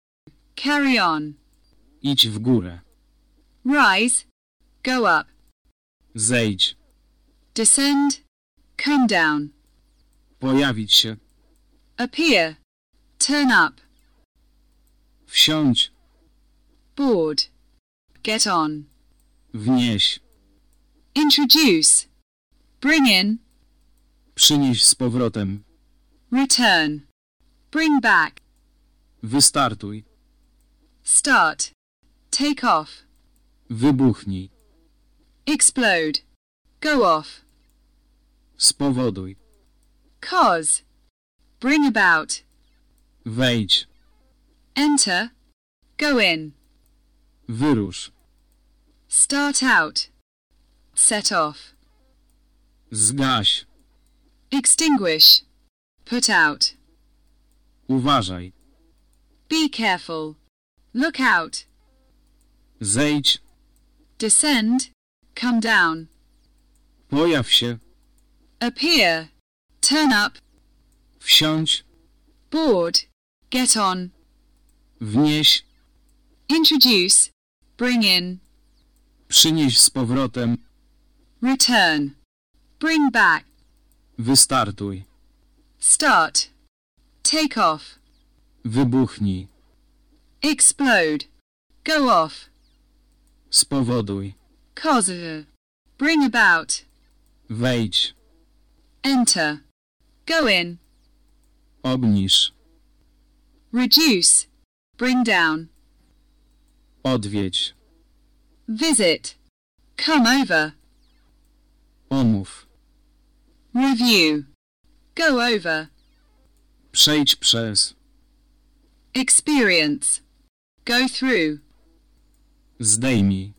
Carry on. Idź w górę. Rise. Go up. Zejdź. Descend. Come down. Pojawić się. Appear. Turn up. Wsiądź. board. Get on. Wnieś. Introduce. Bring in. Przynieś z powrotem. Return. Bring back. Wystartuj. Start. Take off. Wybuchnij. Explode. Go off. Spowoduj. Cause. Bring about. Wejdź. Enter. Go in. Wyrusz. Start out. Set off. Zgaś. Extinguish. Put out. Uważaj. Be careful. Look out. Zejdź. Descend. Come down. Pojaw się. Appear. Turn up. Wsiądź. Board. Get on. Wnieś. Introduce. Bring in. Przynieś z powrotem. Return. Bring back. Wystartuj. Start. Take off. Wybuchnij. Explode. Go off. Spowoduj. Cause. Bring about. Wejdź. Enter. Go in. Obniż. Reduce. Bring down. Odwiedź. Visit. Come over. Omów. Review. Go over. Przejdź przez. Experience. Go through. Zdejmij.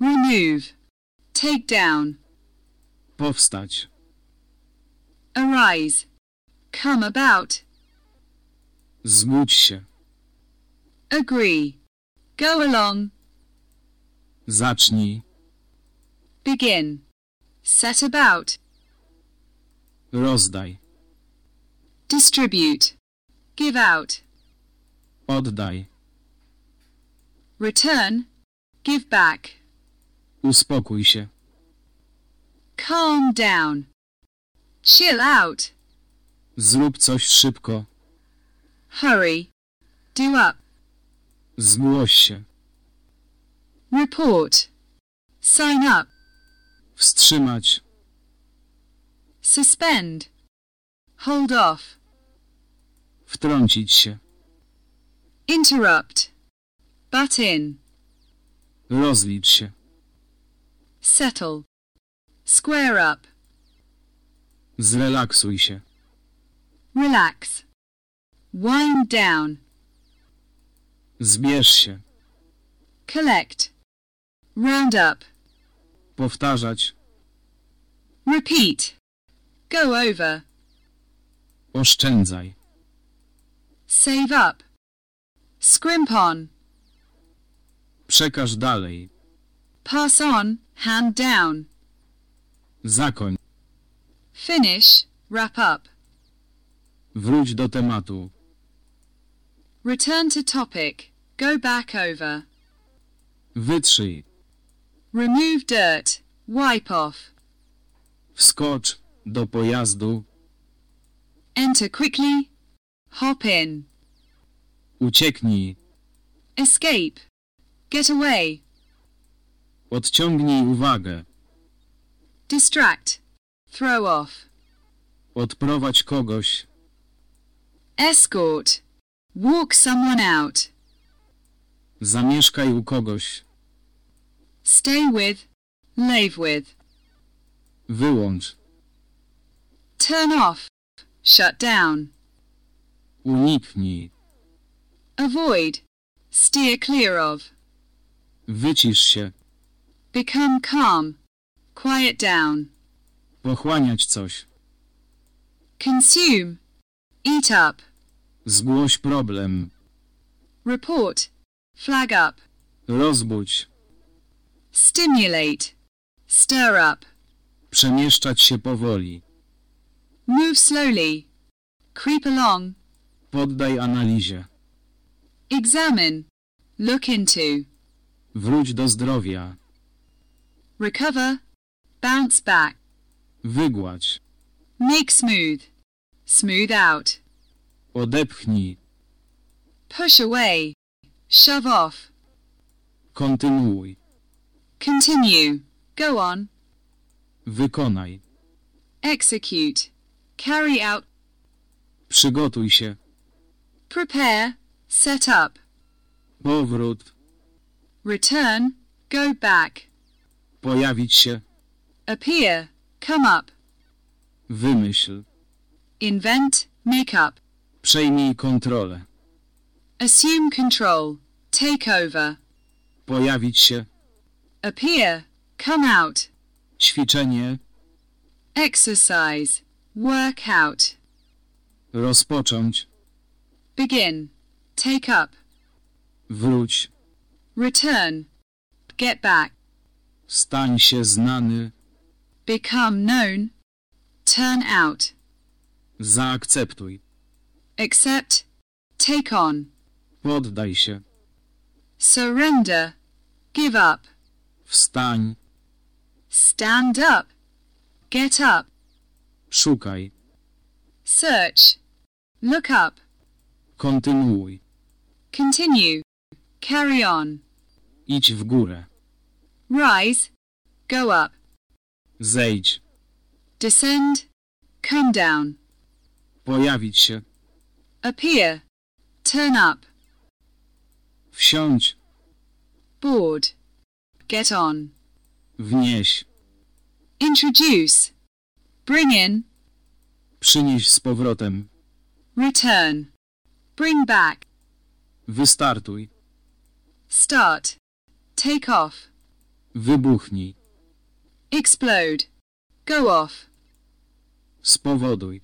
Remove. Take down. Powstać. Arise. Come about. Zgódź się. Agree. Go along. Zacznij. Begin. Set about. Rozdaj. Distribute. Give out. Oddaj. Return. Give back. Uspokój się. Calm down. Chill out. Zrób coś szybko. Hurry. Do up. Zgłoś się. Report. Sign up. Wstrzymać. Suspend. Hold off. Wtrącić się. Interrupt. Butt in. Rozlicz się. Settle. Square up. Zrelaksuj się. Relax. Wind down. Zbierz się. Collect. Round up. Powtarzać. Repeat. Go over. Oszczędzaj. Save up. Scrimp on. Przekaż dalej. Pass on. Hand down. Zakoń. Finish. Wrap up. Wróć do tematu. Return to topic. Go back over. Wytrzyj. Remove dirt. Wipe off. Wskocz do pojazdu. Enter quickly. Hop in. Ucieknij. Escape. Get away. Odciągnij uwagę. Distract. Throw off. Odprowadź kogoś. Escort. Walk someone out. Zamieszkaj u kogoś. Stay with. Live with. Wyłącz. Turn off. Shut down. Uniknij. Avoid. Steer clear of. Wycisz się. Become calm. Quiet down. Pochłaniać coś. Consume. Eat up. Zgłoś problem. Report. Flag up. Rozbudź. Stimulate. Stir up. Przemieszczać się powoli. Move slowly. Creep along. Poddaj analizie. Examine. Look into. Wróć do zdrowia. Recover. Bounce back. Wygładź. Make smooth. Smooth out. Odepchnij. Push away. shove off. Kontynuuj. Continue, go on. Wykonaj. Execute, carry out. Przygotuj się. Prepare, set up. Powrót. Return, go back. Pojawić się. Appear, come up. Wymyśl. Invent, make up. Przejmij kontrolę. Assume control, take over. Pojawić się. Appear, come out. Ćwiczenie. Exercise, work out. Rozpocząć. Begin, take up. Wróć. Return, get back. Stań się znany. Become known, turn out. Zaakceptuj. Accept, take on. Poddaj się. Surrender, give up. Wstań. Stand up, get up. Szukaj. Search, look up. Kontynuuj. Continue, carry on. Idź w górę. Rise, go up. Zejdź. Descend, come down. Pojawić się. Appear, turn up. Wsiądź. Board, get on. Wnieś. Introduce, bring in, Przynieś z powrotem. return. Bring back, Wystartuj. start, take off. Wybuchnij. Explode, go off. Spowoduj.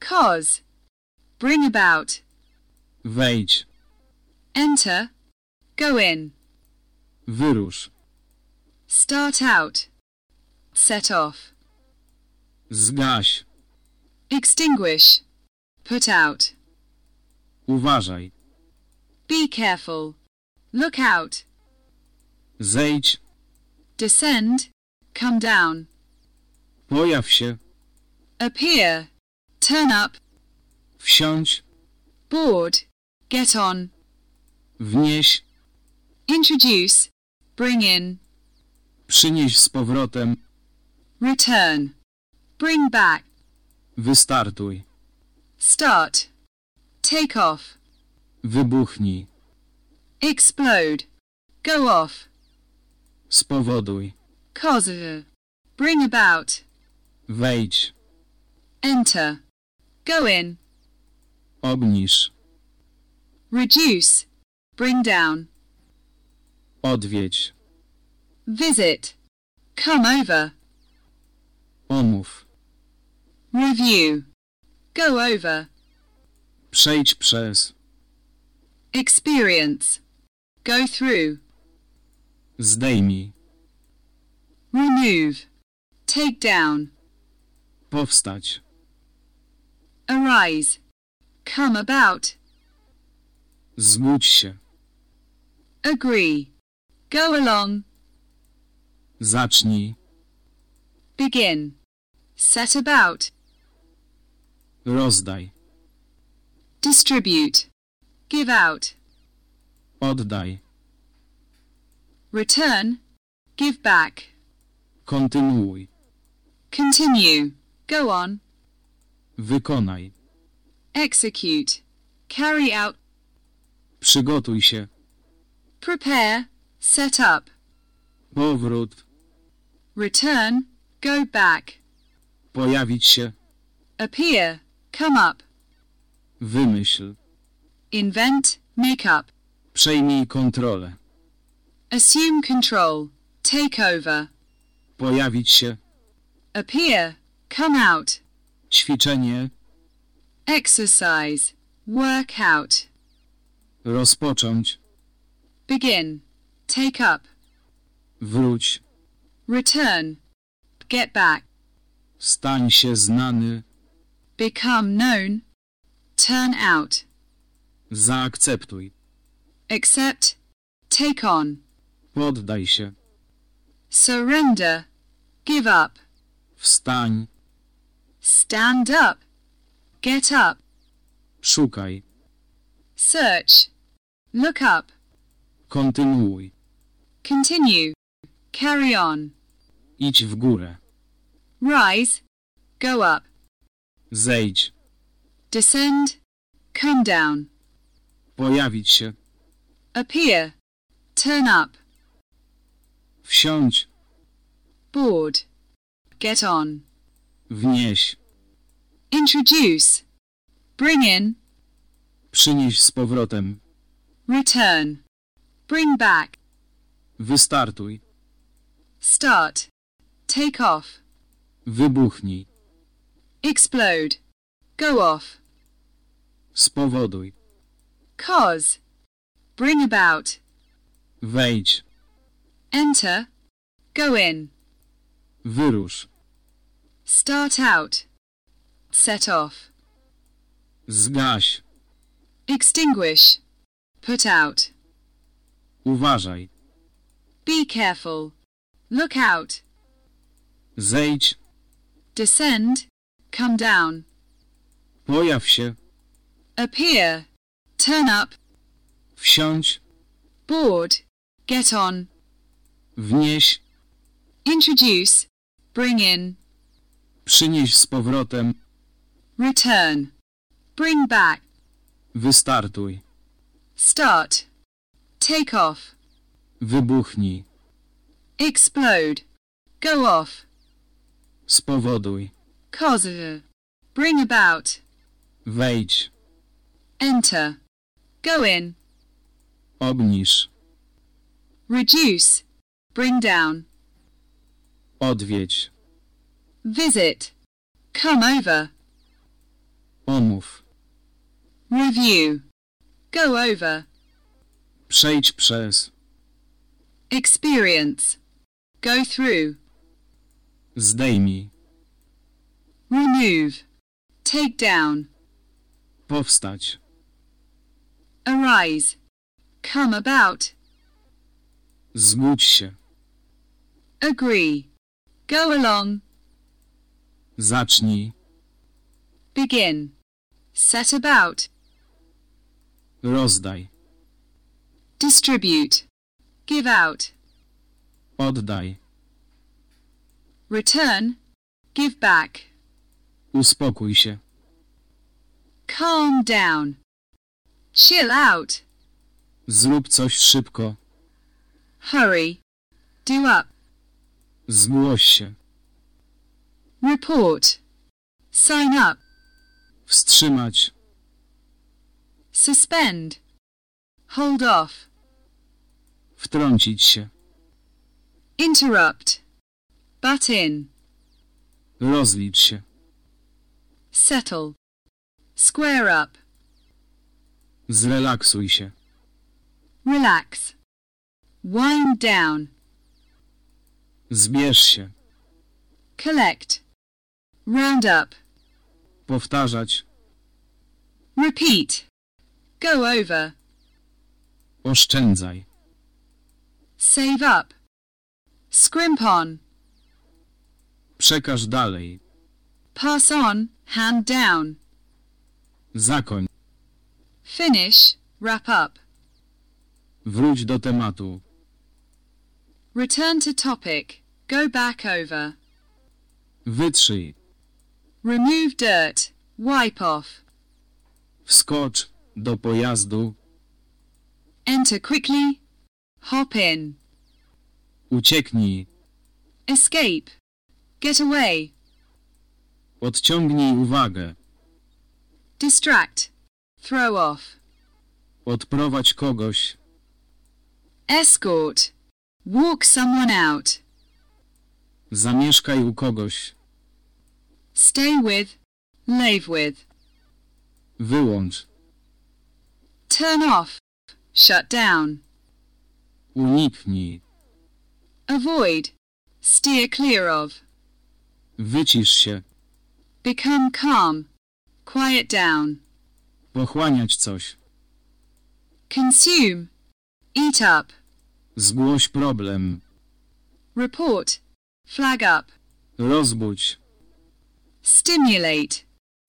Cause, bring about. Wejdź. Enter, go in. Wyrusz. Start out, set off. Zgaś. Extinguish, put out. Uważaj. Be careful, look out. Zejdź. Descend, come down. Pojaw się. Appear, turn up. Wsiądź. Board, get on. Wnieś. Introduce, bring in. Przynieś z powrotem. Return, bring back. Wystartuj. Start, take off. Wybuchnij. Explode, go off. Spowoduj. Cause, bring about. Wejdź. Enter, go in. Obniż. Reduce, bring down. Odwiedź. Visit, come over. Omów. Review, go over. Przejdź przez. Experience, go through. Zdejmij. Remove, take down. Powstać. Arise, come about. Zgódź się. Agree, go along. Zacznij. Begin, set about. Rozdaj. Distribute, give out. Oddaj. Return, give back. Kontynuuj. Continue, go on. Wykonaj. Execute, carry out. Przygotuj się. Prepare, set up. Powrót. Return, go back. Pojawić się. Appear, come up. Wymyśl. Invent, make up. Przejmij kontrolę. Assume control, take over. Pojawić się. Appear, come out. Ćwiczenie. Exercise, work out. Rozpocząć. Begin, take up. Wróć. Return, get back. Stań się znany. Become known, turn out. Zaakceptuj. Accept, take on. Poddaj się. Surrender, give up. Wstań. Stand up, get up. Szukaj. Search, Look up. Kontynuuj. Continue. Carry on. Idź w górę. Rise. Go up. Zejdź. Descend. Come down. Pojawić się. Appear. Turn up. Wsiądź. Board. Get on. Wnieś. Introduce. Bring in. Przynieś z powrotem. Return. Bring back. Wystartuj. Start. Take off. Wybuchnij. Explode. Go off. Spowoduj. Cause. Bring about. Wejdź. Enter. Go in. Wyrusz. Start out. Set off. Zgaś. Extinguish. Put out. Uważaj. Be careful. Look out. Zejdź. Descend. Come down. Pojaw się. Appear. Turn up. Wsiądź. Board. Get on. Wnieś. Introduce. Bring in. Przynieś z powrotem. Return. Bring back. Wystartuj. Start. Take off. Wybuchnij. Explode. Go off. Spowoduj. Cause. Bring about. Wejdź. Enter. Go in. Obniż. Reduce. Bring down. Odwiedź. Visit. Come over. Omów. Review. Go over. Przejdź przez. Experience. Go through. Zdejmij. Remove. Take down. Powstać. Arise. Come about. Zgódź się. Agree. Go along. Zacznij. Begin. Set about. Rozdaj. Distribute. Give out. Oddaj. Return. Give back. Uspokój się. Calm down. Chill out. Zrób coś szybko. Hurry. Do up. Zgłoś się. Report. Sign up. Wstrzymać. Suspend. Hold off. Wtrącić się. Interrupt. Butt in. Rozlicz się. Settle. Square up. Zrelaksuj się. Relax. Wind down. Zbierz się. Collect. Round up. Powtarzać. Repeat. Go over. Oszczędzaj. Save up. Scrimp on. Przekaż dalej. Pass on. Hand down. Zakoń. Finish. Wrap up. Wróć do tematu. Return to topic. Go back over. Wytrzyj. Remove dirt. Wipe off. Wskocz do pojazdu. Enter quickly. Hop in. Ucieknij. Escape. Get away. Odciągnij uwagę. Distract. Throw off. Odprowadź kogoś. Escort. Walk someone out. Zamieszkaj u kogoś. Stay with. Live with. Wyłącz. Turn off. Shut down. Uniknij. Avoid. Steer clear of. Wycisz się. Become calm. Quiet down. Pochłaniać coś. Consume. Eat up. Zgłoś problem. Report. Flag up. Rozbudź. Stimulate.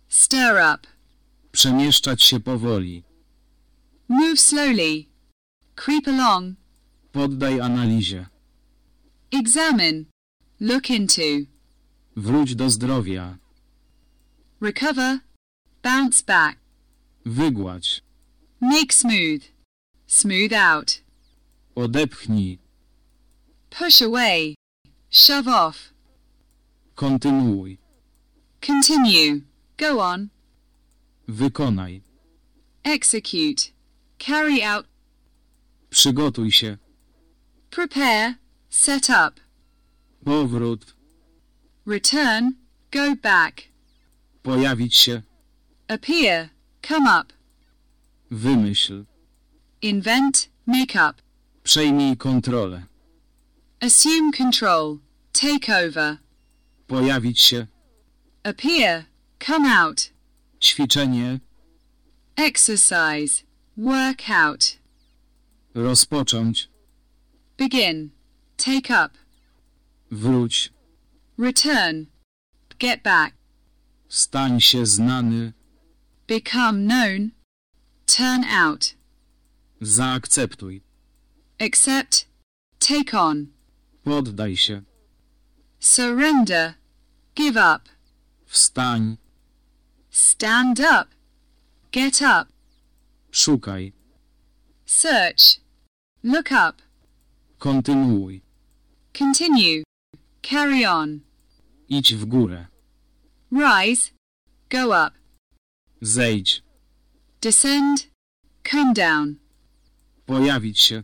Stir up. Przemieszczać się powoli. Move slowly. Creep along. Poddaj analizie. Examine. Look into. Wróć do zdrowia. Recover. Bounce back. Wygładź. Make smooth. Smooth out. Odepchnij. Push away. Shove off. Kontynuuj. Continue. Go on. Wykonaj. Execute. Carry out. Przygotuj się. Prepare. Set up. Powrót. Return. Go back. Pojawić się. Appear. Come up. Wymyśl. Invent. Make up. Przejmij kontrolę. Assume control. Take over. Pojawić się. Appear. Come out. Ćwiczenie. Exercise. Work out. Rozpocząć. Begin. Take up. Wróć. Return. Get back. Stań się znany. Become known. Turn out. Zaakceptuj. Accept. Take on. Poddaj się. Surrender. Give up. Wstań. Stand up. Get up. Szukaj. Search. Look up. Kontynuuj. Continue. Carry on. Idź w górę. Rise. Go up. Zejdź. Descend. Come down. Pojawić się.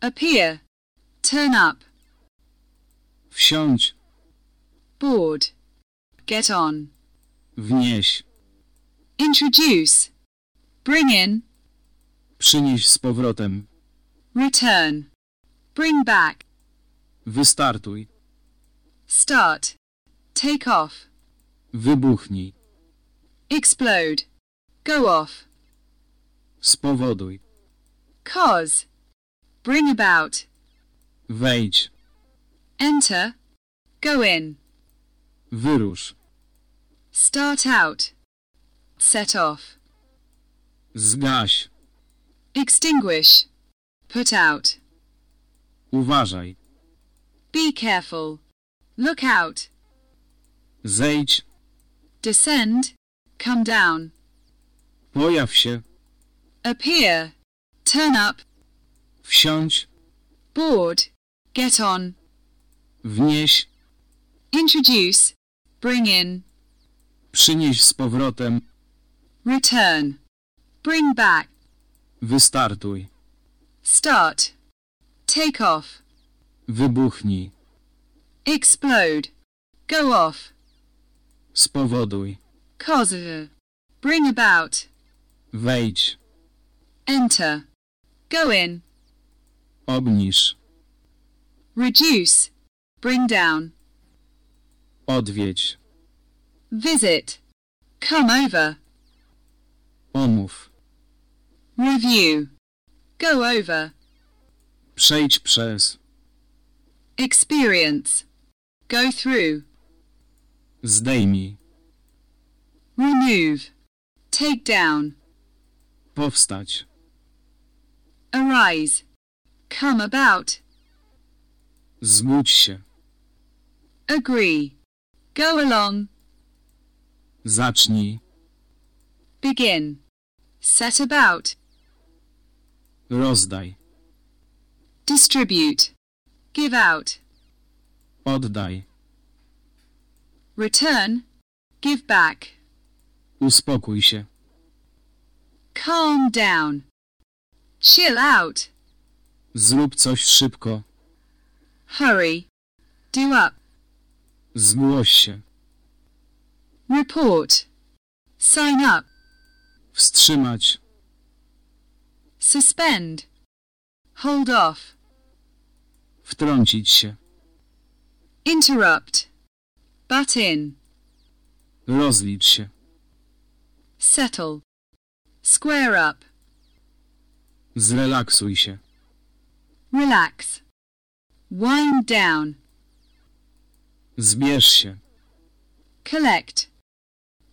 Appear. Turn up. Wsiądź. Board. Get on. Wnieś. Introduce. Bring in. Przynieś z powrotem. Return. Bring back. Wystartuj. Start. Take off. Wybuchnij. Explode. Go off. Spowoduj. Cause. Bring about. Wejdź. Enter. Go in. Wyrusz. Start out. Set off. Zgaś. Extinguish. Put out. Uważaj. Be careful. Look out. Zejdź. Descend. Come down. Pojaw się. Appear. Turn up. Wsiądź. Board. Get on. Wnieś. Introduce. Bring in. Przynieś z powrotem. Return. Bring back. Wystartuj. Start. Take off. Wybuchnij. Explode. Go off. Spowoduj. Cause. Bring about. Wejdź. Enter. Go in. Obniż. Reduce. Bring down. Odwiedź. Visit. Come over. Omów. Review. Go over. Przejdź przez. Experience. Go through. Zdejmij. Remove. Take down. Powstać. Arise. Come about. Zbudź się. Agree. Go along. Zacznij. Begin. Set about. Rozdaj. Distribute. Give out. Oddaj. Return. Give back. Uspokój się. Calm down. Chill out. Zrób coś szybko. Hurry. Do up. Zgłoś się. Report. Sign up. Wstrzymać. Suspend. Hold off. Wtrącić się. Interrupt. Butt in. Rozlicz się. Settle. Square up. Zrelaksuj się. Relax. Wind down. Zbierz się. Collect.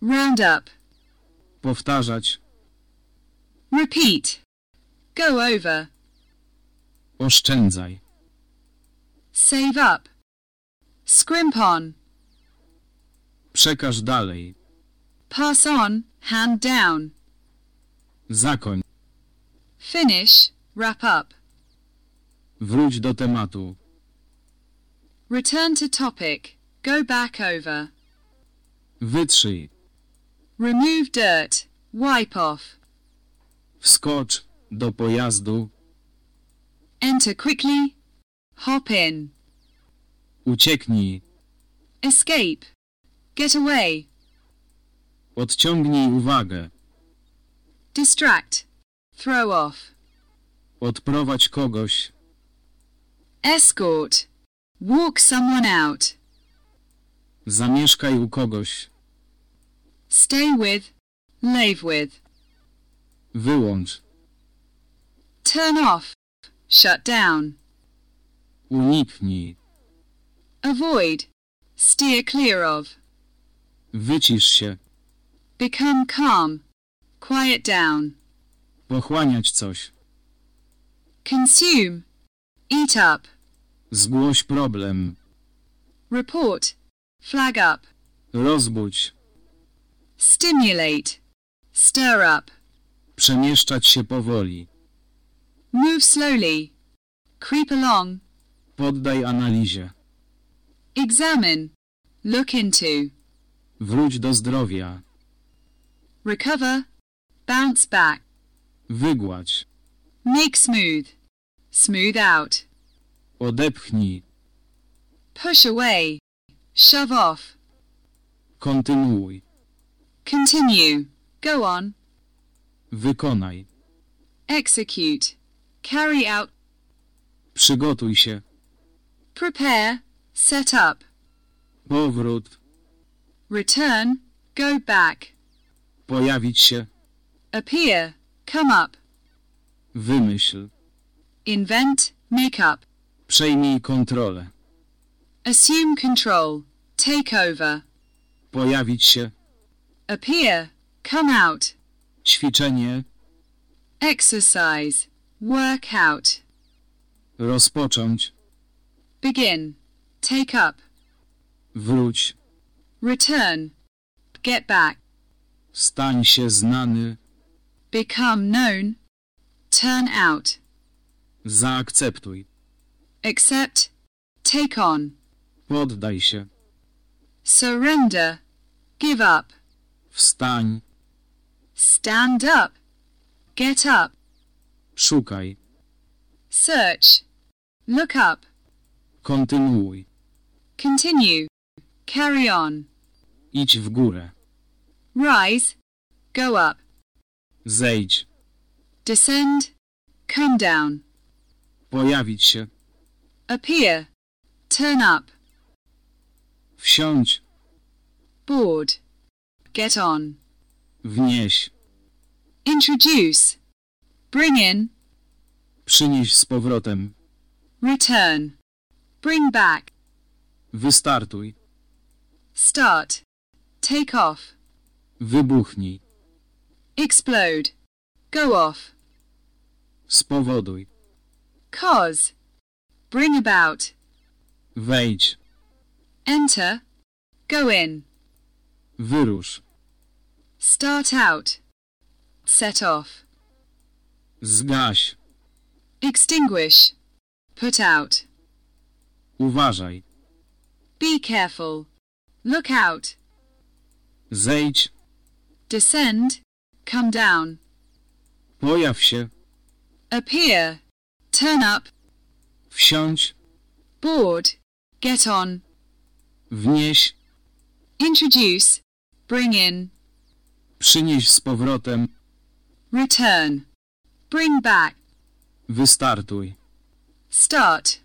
Round up. Powtarzać. Repeat. Go over. Oszczędzaj. Save up. Scrimp on. Przekaż dalej. Pass on, hand down. Zakoń. Finish, wrap up. Wróć do tematu. Return to topic. Go back over. Wytrzyj. Remove dirt. Wipe off. Wskocz do pojazdu. Enter quickly. Hop in. Ucieknij. Escape. Get away. Odciągnij uwagę. Distract. Throw off. Odprowadź kogoś. Escort. Walk someone out. Zamieszkaj u kogoś. Stay with. Live with. Wyłącz. Turn off. Shut down. Uniknij. Avoid. Steer clear of. Wycisz się. Become calm. Quiet down. Pochłaniać coś. Consume. Eat up. Zgłoś problem. Report. Flag up. Rozbudź. Stimulate. Stir up. Przemieszczać się powoli. Move slowly. Creep along. Poddaj analizie. Examine. Look into. Wróć do zdrowia. Recover. Bounce back. Wygładź. Make smooth. Smooth out. Odepchnij. Push away. Shove off. Kontynuuj. Continue. Go on. Wykonaj. Execute. Carry out. Przygotuj się. Prepare. Set up. Powrót. Return. Go back. Pojawić się. Appear. Come up. Wymyśl. Invent. Make up. Przejmij kontrolę. Assume control. Take over. Pojawić się. Appear. Come out. Ćwiczenie. Exercise. Work out. Rozpocząć. Begin. Take up. Wróć. Return. Get back. Stań się znany. Become known. Turn out. Zaakceptuj. Accept. Take on. Poddaj się. Surrender. Give up. Wstań. Stand up. Get up. Szukaj. Search. Look up. Kontynuuj. Continue. Carry on. Idź w górę. Rise. Go up. Zejdź. Descend. Come down. Pojawić się. Appear. Turn up. Wsiądź. Board. Get on. Wnieś. Introduce. Bring in. Przynieś z powrotem. Return. Bring back. Wystartuj. Start. Take off. Wybuchnij. Explode. Go off. Spowoduj. Cause. Bring about. Wejdź. Enter. Go in. Wyrusz. Start out. Set off. Zgaś. Extinguish. Put out. Uważaj. Be careful. Look out. Zejdź. Descend. Come down. Pojaw się. Appear. Turn up. Wsiądź. Board. Get on. Wnieś. Introduce. Bring in. Przynieś z powrotem. Return. Bring back. Wystartuj. Start.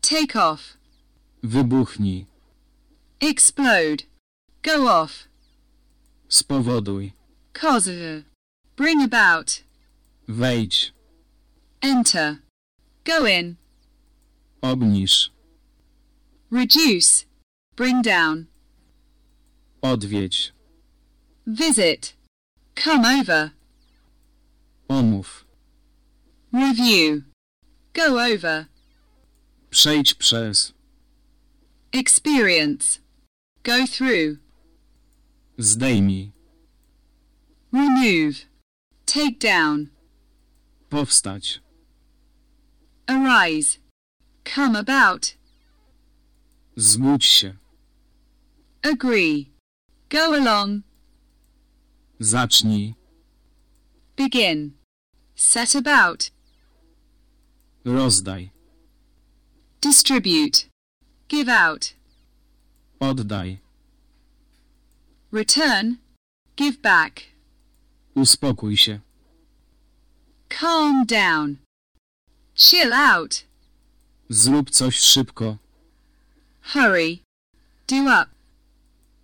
Take off. Wybuchnij. Explode. Go off. Spowoduj. Cause. Bring about. Wejdź. Enter. Go in. Obniż. Reduce. Bring down. Odwiedź. Visit. Come over. Omów. Review. Go over. Przejdź przez. Experience. Go through. Zdejmij. Remove. Take down. Powstać. Arise. Come about. Zbudź się. Agree. Go along. Zacznij. Begin. Set about. Rozdaj. Distribute. Give out. Oddaj. Return. Give back. Uspokój się. Calm down. Chill out. Zrób coś szybko. Hurry. Do up.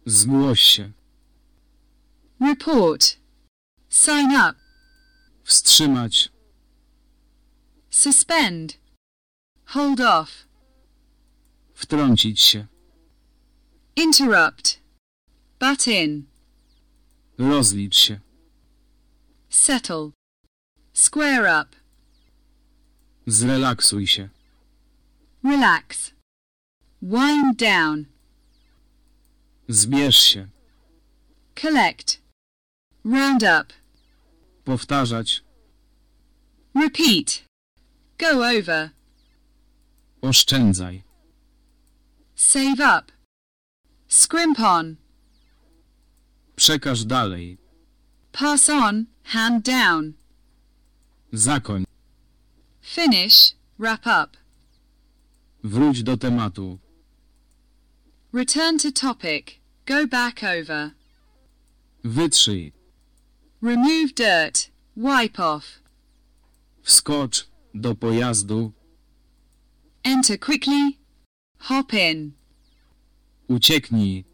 Zgłoś się. Report. Sign up. Wstrzymać. Suspend. Hold off. Wtrącić się. Interrupt. Butt in. Rozlicz się. Settle. Square up. Zrelaksuj się. Relax. Wind down. Zbierz się. Collect. Round up. Powtarzać. Repeat. Go over. Oszczędzaj. Save up. Scrimp on. Przekaż dalej. Pass on. Hand down. Zakoń. Finish. Wrap up. Wróć do tematu. Return to topic. Go back over. Wytrzyj. Remove dirt. Wipe off. Wskocz do pojazdu. Enter quickly. Hop in. Ucieknij.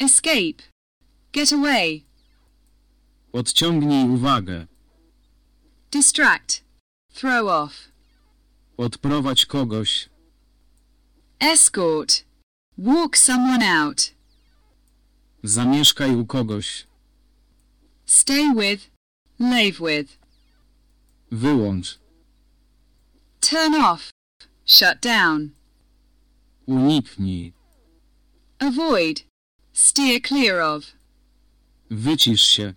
Escape. Get away. Odciągnij uwagę. Distract. Throw off. Odprowadź kogoś. Escort. Walk someone out. Zamieszkaj u kogoś. Stay with. Live with. Wyłącz. Turn off. Shut down. Uniknij. Avoid. Steer clear of. Wycisz się.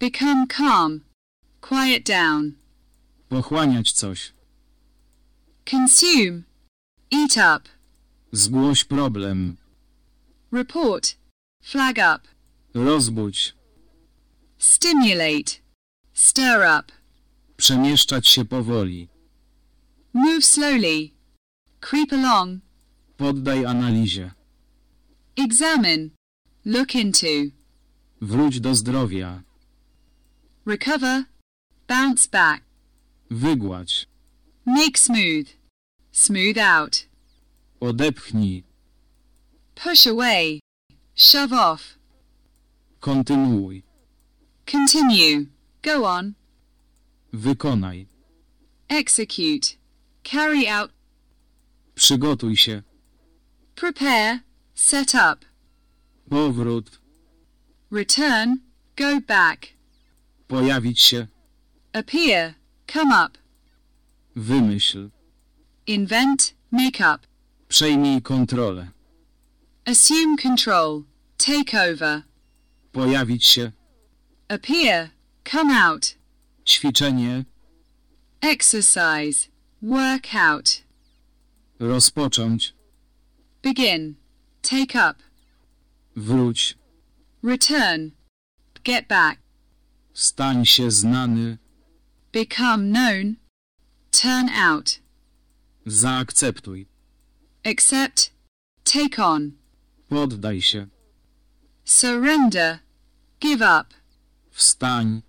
Become calm. Quiet down. Pochłaniać coś. Consume. Eat up. Zgłoś problem. Report. Flag up. Rozbudź. Stimulate. Stir up. Przemieszczać się powoli. Move slowly. Creep along. Poddaj analizie. Examine. Look into. Wróć do zdrowia. Recover. Bounce back. Wygładź. Make smooth. Smooth out. Odepchnij. Push away. Shove off. Kontynuuj. Continue. Go on. Wykonaj. Execute. Carry out. Przygotuj się. Prepare. Set up. Powrót. Return. Go back. Pojawić się. Appear. Come up. Wymyśl. Invent. Make up. Przejmij kontrolę. Assume control. Take over. Pojawić się. Appear. Come out. Ćwiczenie. Exercise. Work out. Rozpocząć. Begin. Take up. Wróć. Return. Get back. Stań się znany. Become known. Turn out. Zaakceptuj. Accept. Take on. Poddaj się. Surrender. Give up. Wstań.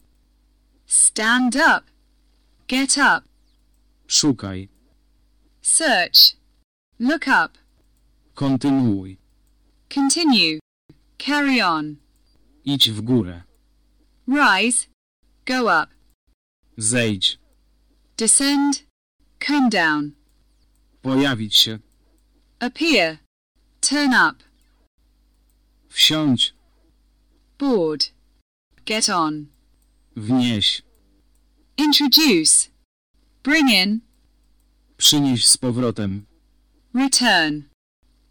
Stand up. Get up. Szukaj. Search. Look up. Kontynuuj. Continue. Carry on. Idź w górę. Rise. Go up. Zejdź. Descend. Come down. Pojawić się. Appear. Turn up. Wsiądź. Board. Get on. Wnieś. Introduce. Bring in. Przynieś z powrotem. Return.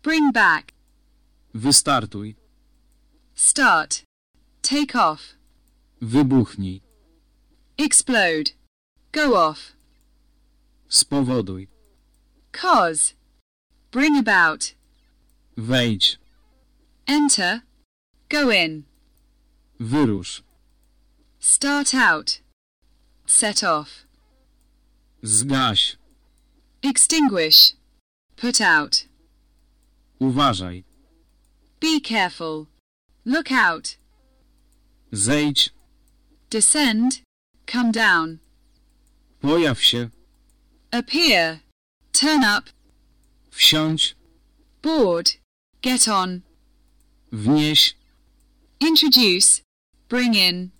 Bring back. Wystartuj. Start. Take off. Wybuchnij. Explode. Go off. Spowoduj. Cause. Bring about. Wejdź. Enter. Go in. Wyrusz. Start out. Set off. Zgaś. Extinguish. Put out. Uważaj. Be careful. Look out. Zejdź. Descend. Come down. Pojaw się. Appear. Turn up. Wsiądź. Board. Get on. Wnieś. Introduce. Bring in.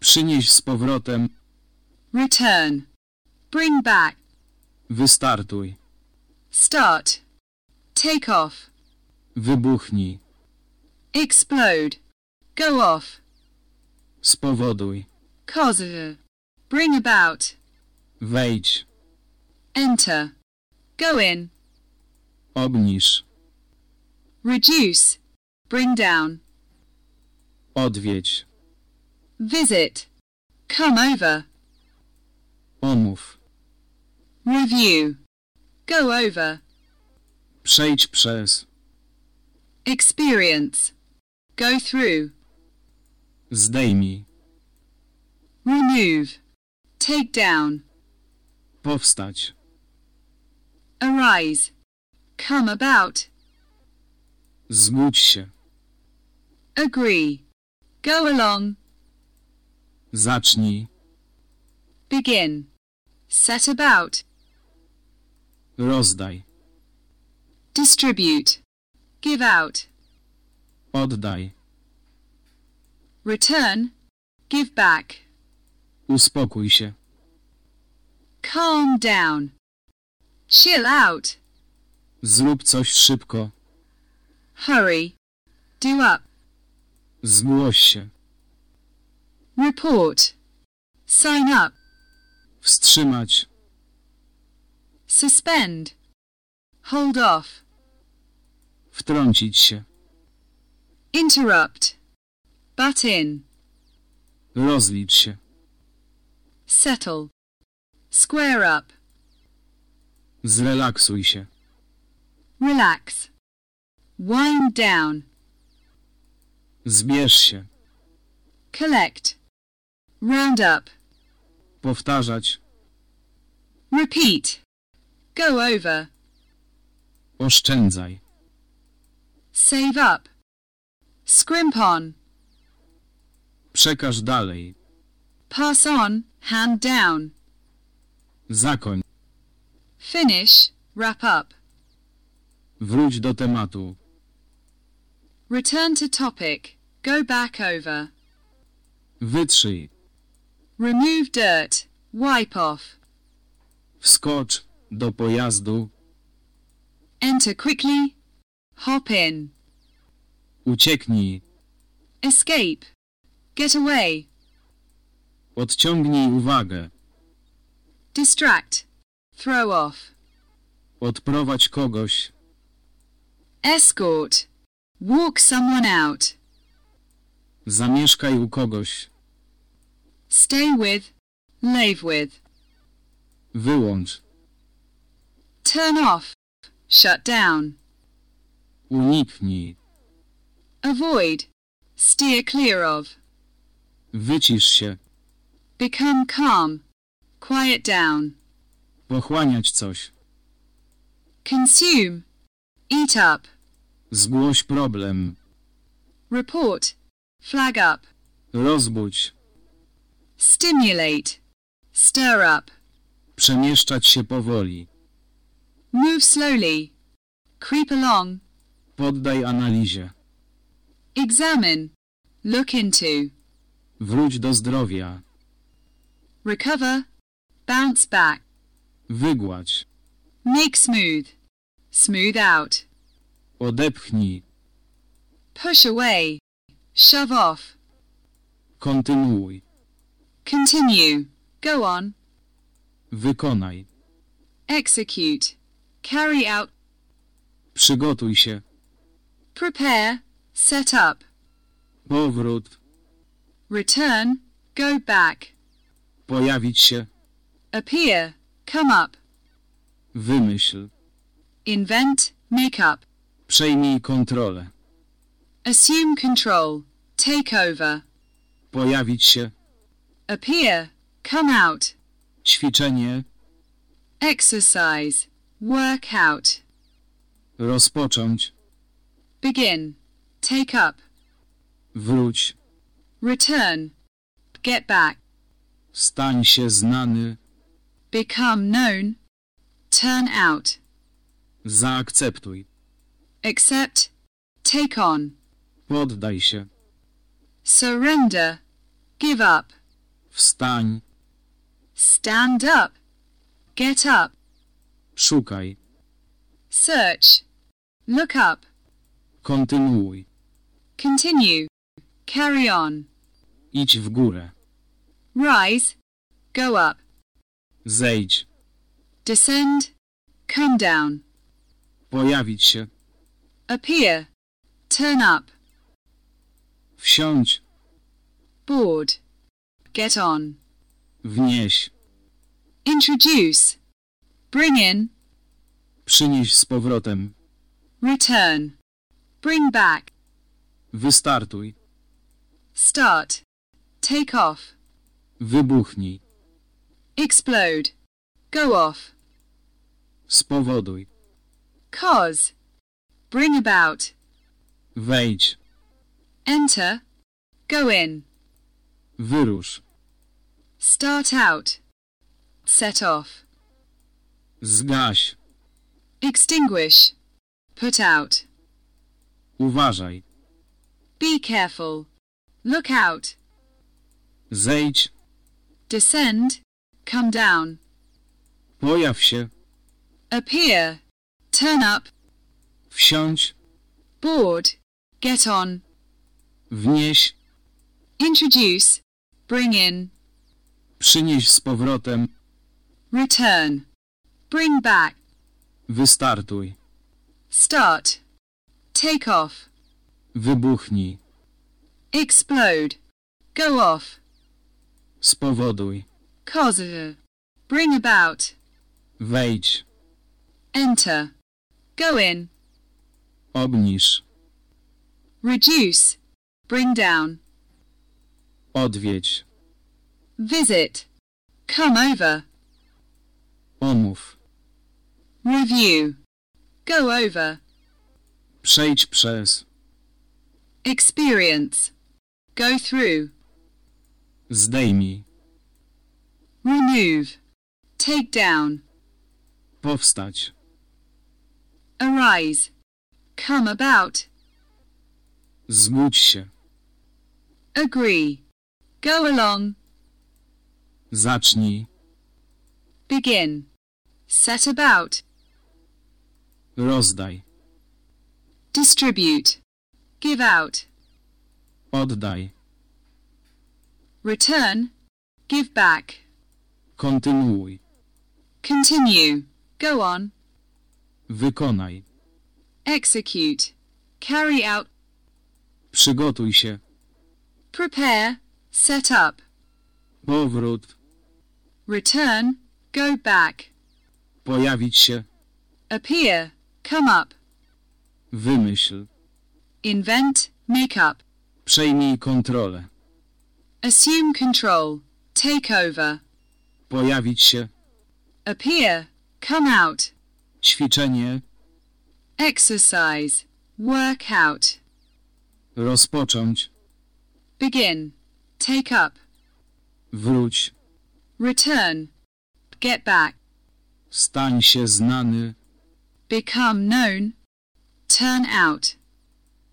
Przynieś z powrotem. Return. Bring back. Wystartuj. Start. Take off. Wybuchnij. Explode. Go off. Spowoduj. Cause. Bring about. Wejdź. Enter. Go in. Obniż. Reduce. Bring down. Odwiedź. Visit. Come over. Omów. Review. Go over. Przejdź przez. Experience. Go through. Zdejmij. Remove. Take down. Powstać. Arise. Come about. Zbudź się. Agree. Go along. Zacznij. Begin. Set about. Rozdaj. Distribute. Give out. Oddaj. Return. Give back. Uspokój się. Calm down. Chill out. Zrób coś szybko. Hurry. Do up. Zgłoś się. Report. Sign up. Wstrzymać. Suspend. Hold off. Wtrącić się. Interrupt. Butt in. Rozlicz się. Settle. Square up. Zrelaksuj się. Relax. Wind down. Zbierz się. Collect. Round up. Powtarzać. Repeat. Go over. Oszczędzaj. Save up. Scrimp on. Przekaż dalej. Pass on. Hand down. Zakoń. Finish. Wrap up. Wróć do tematu. Return to topic. Go back over. Wytrzyj. Remove dirt. Wipe off. Wskocz do pojazdu. Enter quickly. Hop in. Ucieknij. Escape. Get away. Odciągnij uwagę. Distract. Throw off. Odprowadź kogoś. Escort. Walk someone out. Zamieszkaj u kogoś. Stay with. Live with. Wyłącz. Turn off. Shut down. Uniknij. Avoid. Steer clear of. Wycisz się. Become calm. Quiet down. Pochłaniać coś. Consume. Eat up. Zgłoś problem. Report. Flag up. Rozbudź. Stimulate. Stir up. Przemieszczać się powoli. Move slowly. Creep along. Poddaj analizie. Examine. Look into. Wróć do zdrowia. Recover. Bounce back. Wygładź. Make smooth. Smooth out. Odepchnij. Push away. Shove off. Kontynuuj. Continue. Go on. Wykonaj. execute, carry out, Przygotuj się. prepare, set up, Powrót. return, go back, Pojawić się. appear, come up, Wymyśl. invent, make up, Przejmij kontrolę. assume control, take over, Pojawić się. appear, come out, Ćwiczenie. exercise, work out, Rozpocząć. begin, take up, Wróć. return, get back, Stań się znany. become known, turn out, Zaakceptuj. Accept, take on, Poddaj się. surrender, give up, Wstań. stand up, get up, Szukaj. search, look up, Kontynuuj. continue, carry on, Idź w górę. rise, go up, Zejdź. descend, come down, Pojawić się. Appear, turn up, Wsiądź. board, get on, Wnieś. introduce, bring in, Przynieś z powrotem. return, bring back, Wystartuj. start, take off, Wybuchnij. explode, go off, Spowoduj. cause, bring about, Wejdź. enter, go in, Wyrusz. start out, set off, Zgaś. extinguish, put out, Uważaj. be careful, look out, Zejdź. descend, come down, Pojaw się. appear, turn up, Wsiądź. board, get on, Wnieś. introduce, bring in, Przynieś z powrotem. return, bring back, Wystartuj. start, take off, Wybuchnij. explode, go off, Spowoduj. cause, bring about, Wejdź. enter, go in, Obniż. reduce, bring down, Odwiedź. visit, come over, Omów. review, go over, Przejdź przez. experience, go through, Zdejmij. remove, take down, Powstać. arise, come about, Zbudź się. agree, go along, Zacznij. begin, set about, Rozdaj. distribute, give out, Oddaj. return, give back, Kontynuuj. continue, go on, Wykonaj. Execute, carry out, Przygotuj się. prepare, set up, Powrót. return, go back, Pojawić się. appear, come up, Wymyśl. invent, make up, Przejmij kontrolę. assume control, take over, Pojawić się. appear, come out, Ćwiczenie. Exercise, work out, Rozpocząć. begin, take up, Wróć. return, get back, Stań się znany. become known, turn out,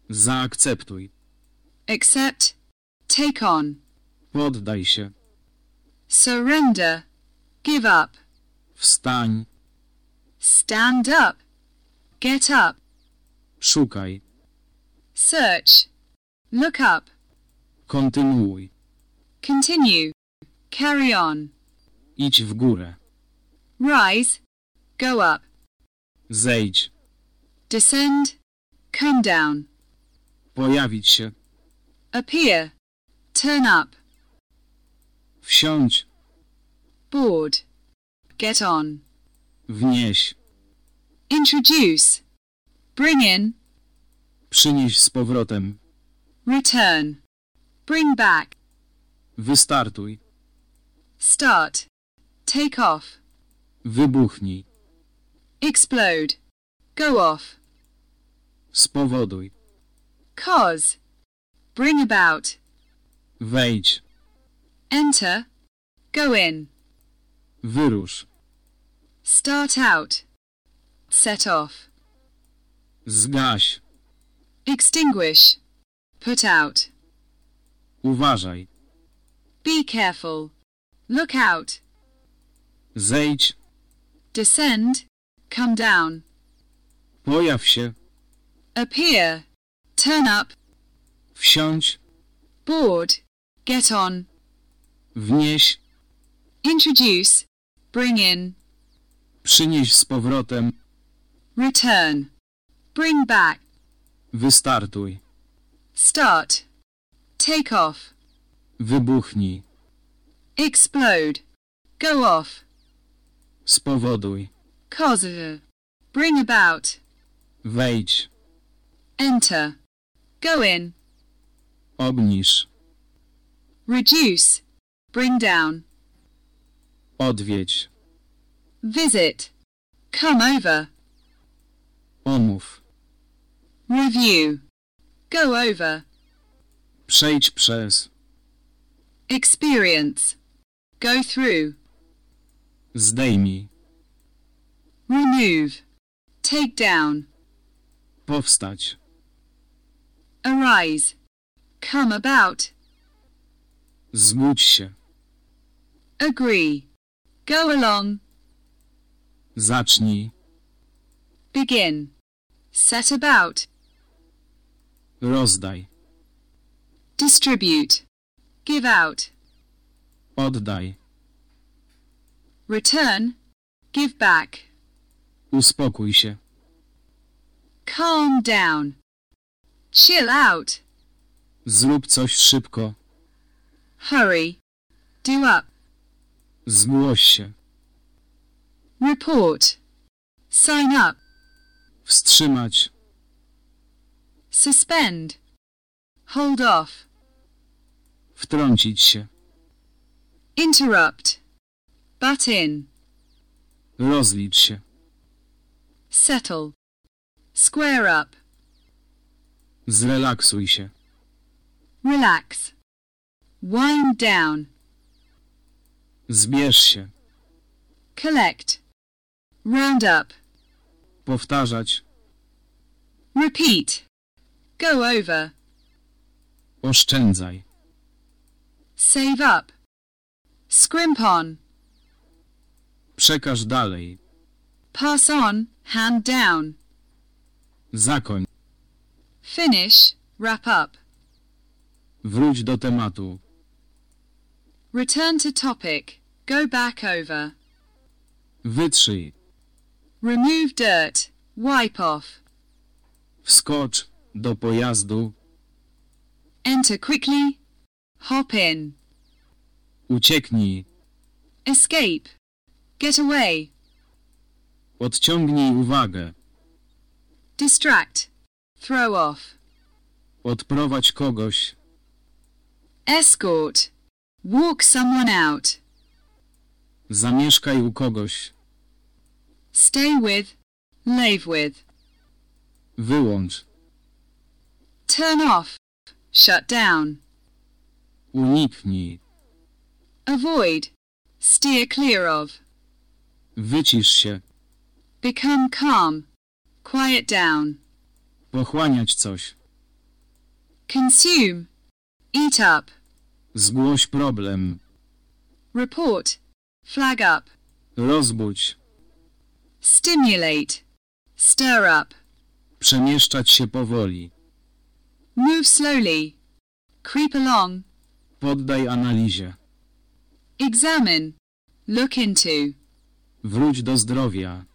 Zaakceptuj. accept, take on, Poddaj się. surrender, give up, Wstań. stand up, get up, Szukaj. search, look up, Kontynuuj. continue, carry on, Idź w górę. rise, go up. Zejdź. Descend, come down. Pojawić się. Appear, turn up. Wsiądź. Board, get on. Wnieś. Introduce, bring in, Przynieś z powrotem. return. Bring back, Wystartuj. start, take off, Wybuchnij. explode, go off. Spowoduj. Cause, bring about, Wejdź. enter, go in, Wyrusz. start out, set off, Zgaś. extinguish, put out, Uważaj. be careful, look out, Zejdź. descend, come down, Pojaw się. appear, turn up, Wsiądź. board, get on, Wnieś. introduce, bring in, Przynieś z powrotem. Return, bring back, Wystartuj. start, take off, Wybuchnij. explode, go off, Spowoduj. cause, bring about, Wejdź. enter, go in, Obniż. reduce, bring down, Odwiedź. visit, come over, Omów. review, go over, Przejdź przez. experience, go through, Zdejmij. remove, take down, Powstać. arise, come about, Zgódź się. agree, go along, Zacznij. Begin, set about, Rozdaj. distribute, give out, Oddaj. return, give back, Uspokój się. calm down, chill out, Zrób coś szybko. hurry, do up, Zgłoś się. report, sign up, Wstrzymać. suspend, hold off, Wtrącić się. interrupt, butt in, Rozlicz się. settle, square up, Zrelaksuj się. relax, wind down, Zbierz się. collect, round up, Powtarzać. repeat, go over, Oszczędzaj. save up, scrimp on, Przekaż dalej. pass on, hand down, Zakoń. finish, wrap up, Wróć do tematu. return to topic, go back over, Wytrzyj. Remove dirt, wipe off, Wskocz do pojazdu. enter quickly, hop in, Ucieknij. escape, get away, Odciągnij uwagę. distract, throw off, Odprowadź kogoś. escort, walk someone out, Zamieszkaj u kogoś. Stay with, live with, Wyłącz. turn off, shut down, Uniknij. avoid, steer clear of, Wycisz się. become calm, quiet down, Pochłaniać coś. consume, eat up, Zgłoś problem. report, flag up, Rozbudź. Stimulate, stir up, Przemieszczać się powoli. move slowly, creep along, Poddaj analizie. examine, look into, Wróć do zdrowia.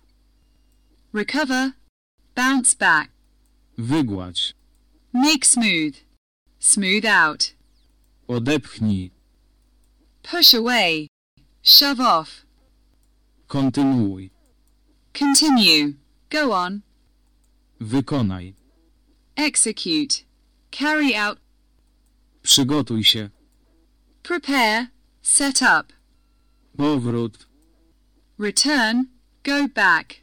recover, bounce back, Wygładź. make smooth, smooth out, Odepchnij. push away, shove off, Kontynuuj. Continue, go on, Wykonaj. execute, carry out, Przygotuj się. prepare, set up, Powrót. return, go back,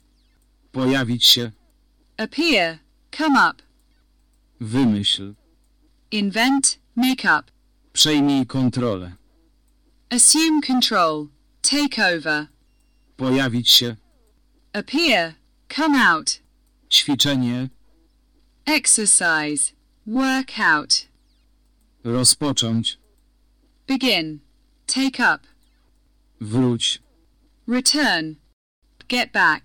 Pojawić się. appear, come up, Wymyśl. invent, make up, Przejmij kontrolę. assume control, take over, Pojawić się. Appear, come out, Ćwiczenie. exercise, work out, Rozpocząć. begin, take up, Wróć. return, get back,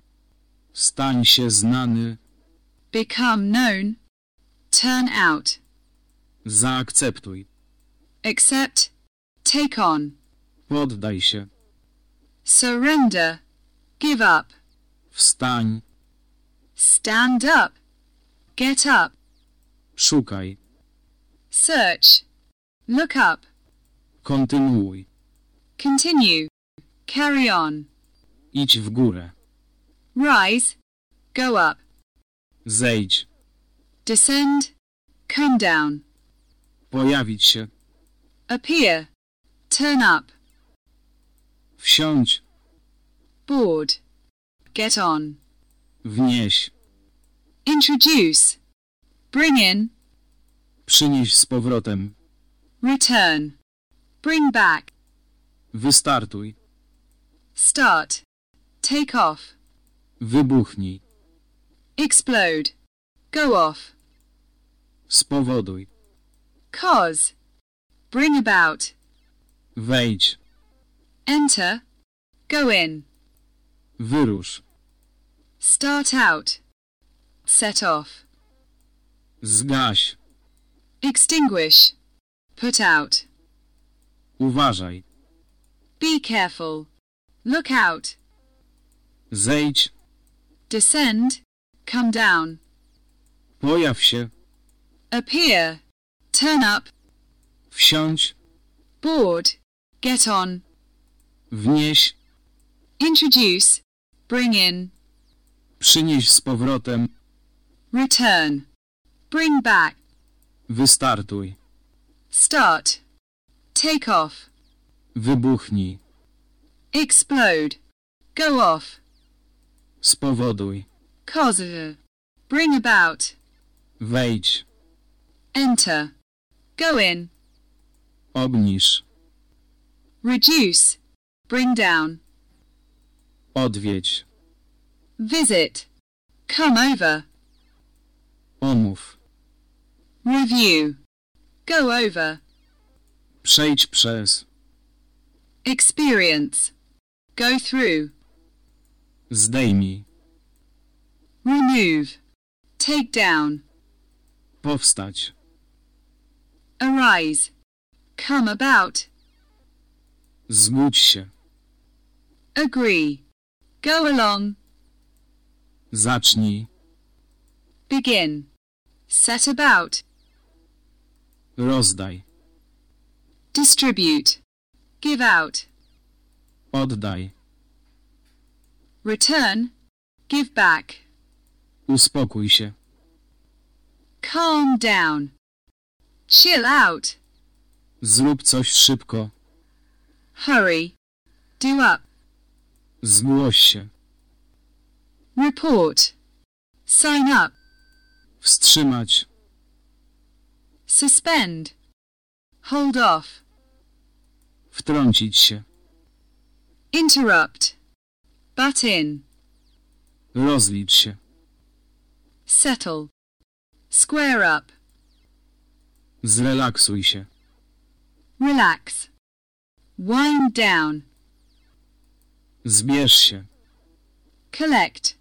Stań się znany. become known, turn out, Zaakceptuj. accept, take on, Poddaj się. surrender, give up, Wstań. stand up, get up, Szukaj. search, look up, Kontynuuj. continue, carry on, Idź w górę. rise, go up, Zejdź. descend, come down, Pojawić się. appear, turn up, Wsiądź. board, get on, Wnieś. introduce, bring in, Przynieś z powrotem. return, bring back, Wystartuj. start, take off, Wybuchnij. explode, go off, Spowoduj. cause, bring about, Wejdź. enter, go in, Wyrusz. start out, set off, Zgaś. extinguish, put out, Uważaj. be careful, look out, Zejdź. descend, come down, Pojaw się. appear, turn up, Wsiądź. board, get on, Wnieś. introduce, bring in, Przynieś z powrotem. return, bring back, Wystartuj. start, take off, Wybuchnij. explode, go off, Spowoduj. cause, bring about, Wejdź. enter, go in, Obniż. reduce, bring down, Odwiedź. visit, come over, Omów. review, go over, Przejdź przez. experience, go through, Zdejmij. remove, take down, Powstać. arise, come about, Zgódź się. agree, go along, Zacznij. begin, set about, Rozdaj. distribute, give out, Oddaj. return, give back, Uspokój się. calm down, chill out, Zrób coś szybko. hurry, do up, Zgłoś się. report, sign up, Wstrzymać. suspend, hold off, Wtrącić się. interrupt, butt in, Rozlicz się. settle, square up, Zrelaksuj się. relax, wind down, Zbierz się. collect,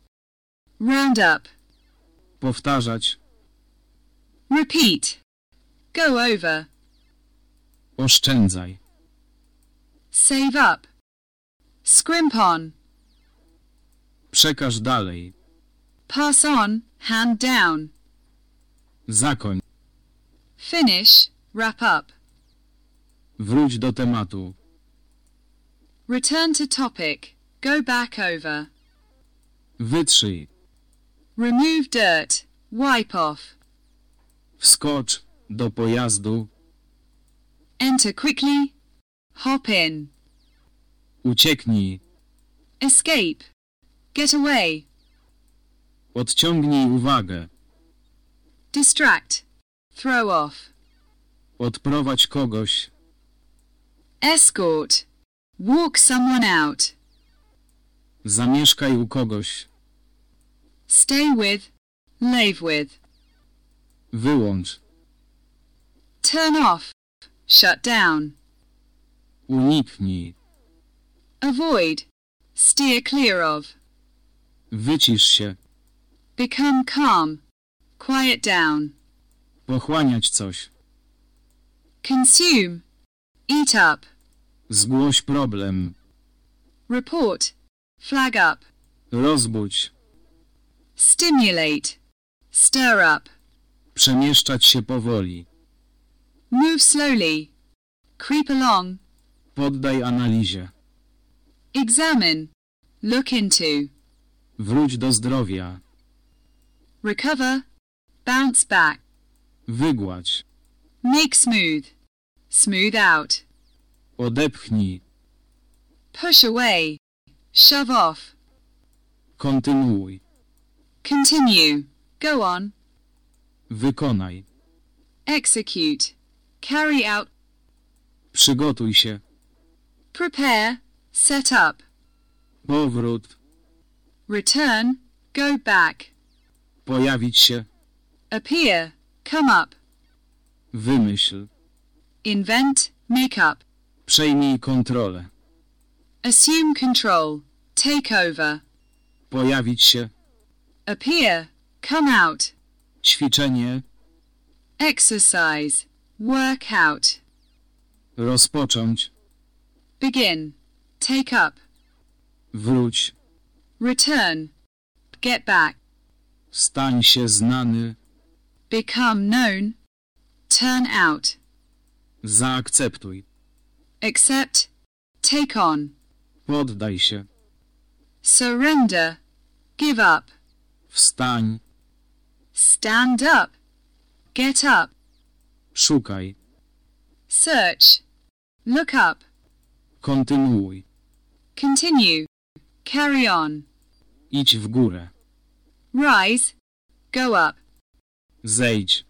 round up, Powtarzać. repeat, go over, Oszczędzaj. save up, scrimp on, Przekaż dalej. Pass on, hand down. Zakoń. Finish, wrap up. Wróć do tematu. Return to topic. Go back over. Wytrzyj. Remove dirt. Wipe off. Wskocz do pojazdu. Enter quickly. Hop in. Ucieknij. Escape. Get away. Odciągnij uwagę. Distract. Throw off. Odprowadź kogoś. Escort. Walk someone out. Zamieszkaj u kogoś. Stay with. Live with. Wyłącz. Turn off. Shut down. Uniknij. Avoid. Steer clear of. Wycisz się. Become calm. Quiet down. Pochłaniać coś. Consume. Eat up. Zgłoś problem. Report. Flag up. Rozbudź. Stimulate. Stir up. Przemieszczać się powoli. Move slowly. Creep along. Poddaj analizie. Examine. Look into. Wróć do zdrowia. Recover. Bounce back. Wygładź. Make smooth. Smooth out. Odepchnij. Push away. Shove off. Kontynuuj. Continue. Go on. Wykonaj. Execute. Carry out. Przygotuj się. Prepare. Set up. Powrót. Return. Go back. Pojawić się. Appear. Come up. Wymyśl. Invent. Make up. Przejmij kontrolę. Assume control. Take over. Pojawić się. Appear. Come out. Ćwiczenie. Exercise. Work out. Rozpocząć. Begin. Take up. Wróć. Return. Get back. Stań się znany. Become known. Turn out. Zaakceptuj. Accept. Take on. Poddaj się. Surrender. Give up. Wstań. Stand up. Get up. Szukaj. Search. Look up. Kontynuuj. Continue. Carry on. Idź w górę. Rise. Go up. Zejdź.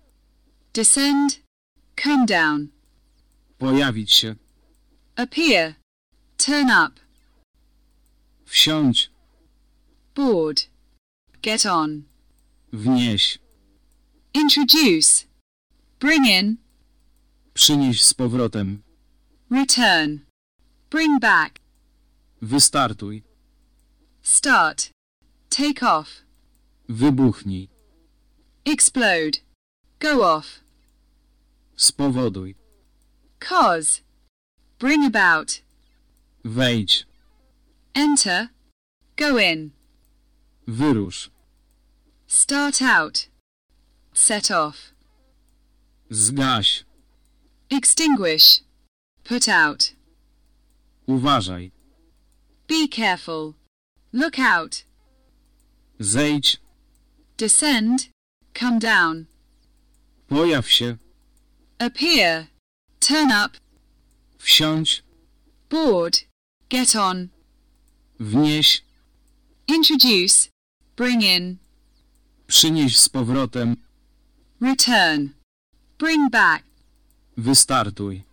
Descend. Come down. Pojawić się. Appear. Turn up. Wsiądź. Board. Get on. Wnieś. Introduce. Bring in. Przynieś z powrotem. Return. Bring back. Wystartuj. Start. Take off. Wybuchnij. Explode. Go off. Spowoduj. Cause. Bring about. Wejdź. Enter. Go in. Wyrusz. Start out. Set off. Zgaś. Extinguish. Put out. Uważaj. Be careful. Look out. Zejdź. Descend. Come down. Pojaw się. Appear. Turn up. Wsiądź. Board. Get on. Wnieś. Introduce. Bring in. Przynieś z powrotem. Return. Bring back. Wystartuj.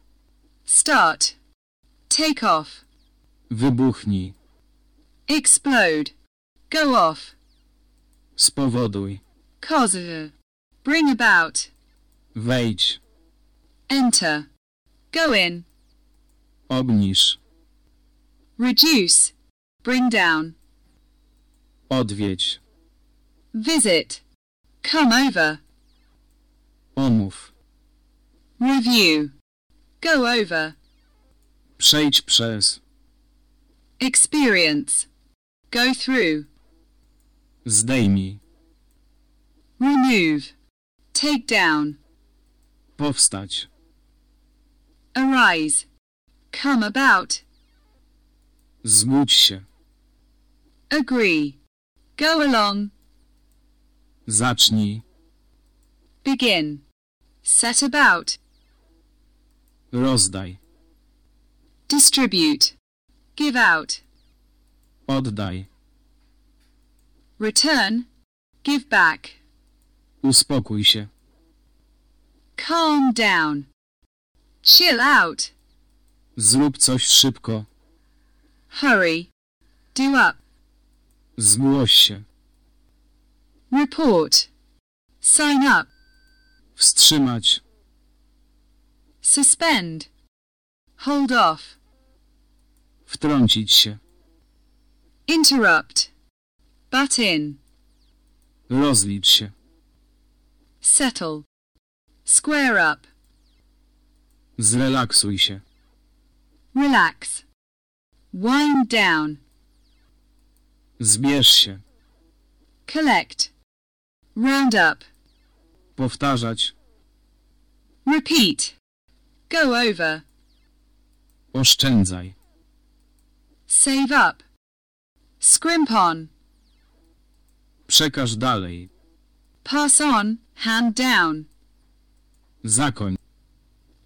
Start. Take off. Wybuchnij. Explode. Go off. Spowoduj. Cause. Bring about. Wejdź. Enter. Go in. Obniż. Reduce. Bring down. Odwiedź. Visit. Come over. Omów. Review. Go over. Przejdź przez. Experience. Go through. Zdejmij. remove, take down, powstać, arise, come about, zgódź się, agree, go along, zacznij, begin, set about, rozdaj, distribute, give out, oddaj, return, give back, uspokój się, calm down, chill out, zrób coś szybko, hurry, do up, zgłoś się, report, sign up, wstrzymać, suspend, hold off, wtrącić się, interrupt, butt in, rozlicz się, settle, square up, zrelaksuj się, relax, wind down, zbierz się, collect, round up, powtarzać, repeat, go over, oszczędzaj, save up, scrimp on, przekaż dalej, pass on, hand down, zakoń,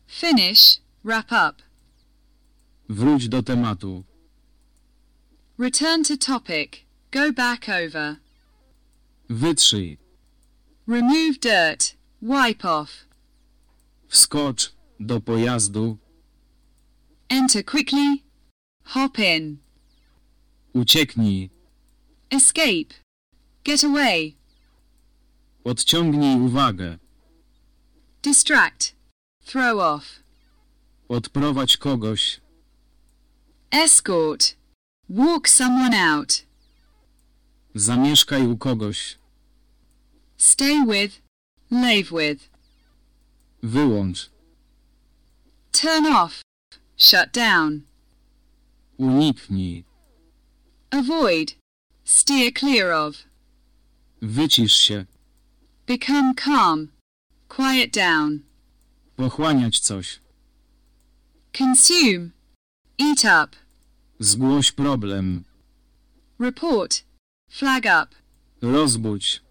finish, wrap up, wróć do tematu, return to topic, go back over, wytrzyj, remove dirt, wipe off, wskocz do pojazdu, enter quickly, hop in, ucieknij, escape, get away, odciągnij uwagę, distract, throw off, odprowadź kogoś, escort, walk someone out, zamieszkaj u kogoś, stay with, live with, wyłącz, turn off, shut down, uniknij, avoid, steer clear of, wycisz się, become calm, quiet down, pochłaniać coś, consume, eat up, zgłoś problem, report, flag up, rozbudź,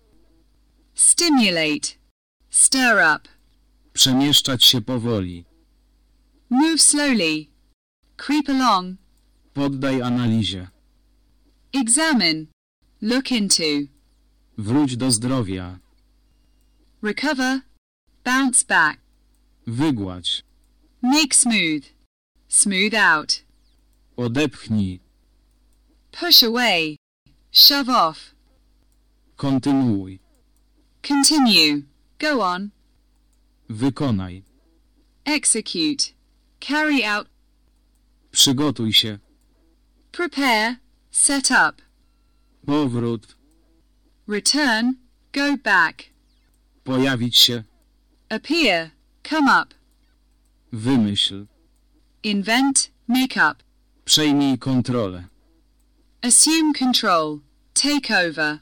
stimulate, stir up, przemieszczać się powoli, move slowly, creep along, poddaj analizie, examine, look into, wróć do zdrowia, recover, bounce back, wygładź, make smooth, smooth out, odepchnij, push away, shove off, kontynuuj, continue, go on, wykonaj, execute, carry out, przygotuj się, prepare, set up, powrót, return, go back, pojawić się, appear, come up, wymyśl, invent, make up, przejmij kontrolę, assume control, take over,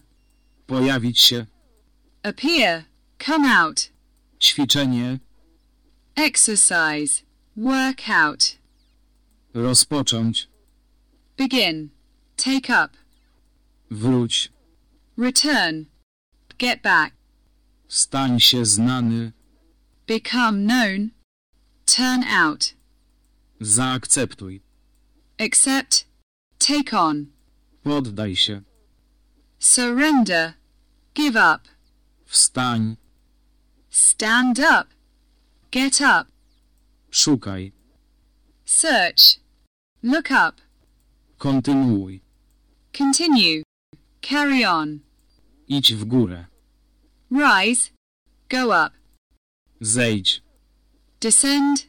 pojawić się, appear, come out, ćwiczenie, exercise, work out, rozpocząć, begin, take up, wróć, return, get back, stań się znany, become known, turn out, zaakceptuj, accept, take on, poddaj się, surrender, give up, wstań, stand up, get up, szukaj, search, look up, kontynuuj, continue, carry on, idź w górę, rise, go up, zejdź, descend,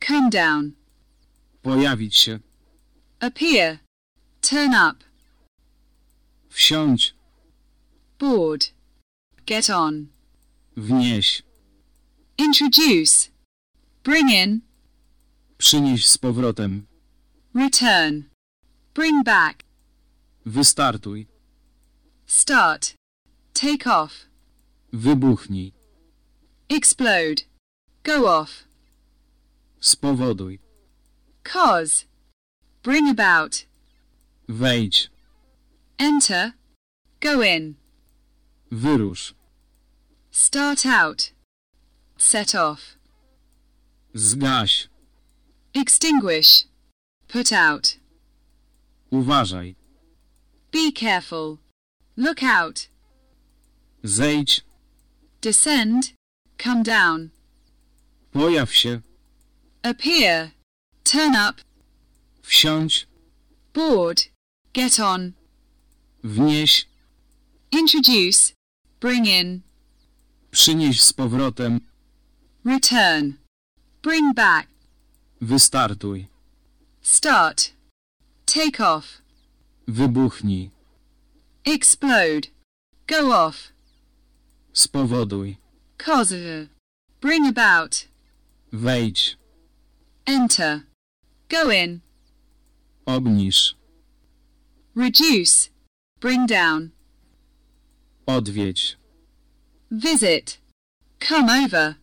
come down, pojawić się, appear, turn up, wsiądź, board, get on, wnieś, introduce, bring in, przynieś z powrotem, return, bring back, wystartuj, start, take off, Wybuchnij. Explode. Go off. Spowoduj. Cause. Bring about. Wejdź. Enter. Go in. Wyrusz. Start out. Set off. Zgaś. Extinguish. Put out. Uważaj. Be careful. Look out. Zejdź. Descend. Come down. Pojaw się. Appear. Turn up. Wsiądź. Board. Get on. Wnieś. Introduce. Bring in. Przynieś z powrotem. Return. Bring back. Wystartuj. Start. Take off. Wybuchnij. Explode. Go off. Spowoduj. Cause. Bring about. Wejdź. Enter. Go in. Obniż. Reduce. Bring down. Odwiedź. Visit. Come over.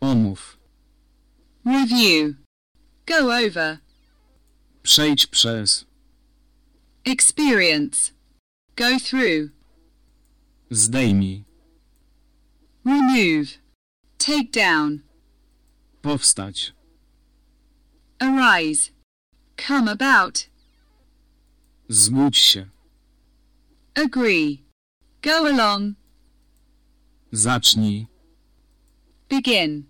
Omów. Review. Go over. Przejdź przez. Experience. Go through. Zdejmij. Remove. Take down. Powstać. Arise. Come about. Zgódź się. Agree. Go along. Zacznij. Begin.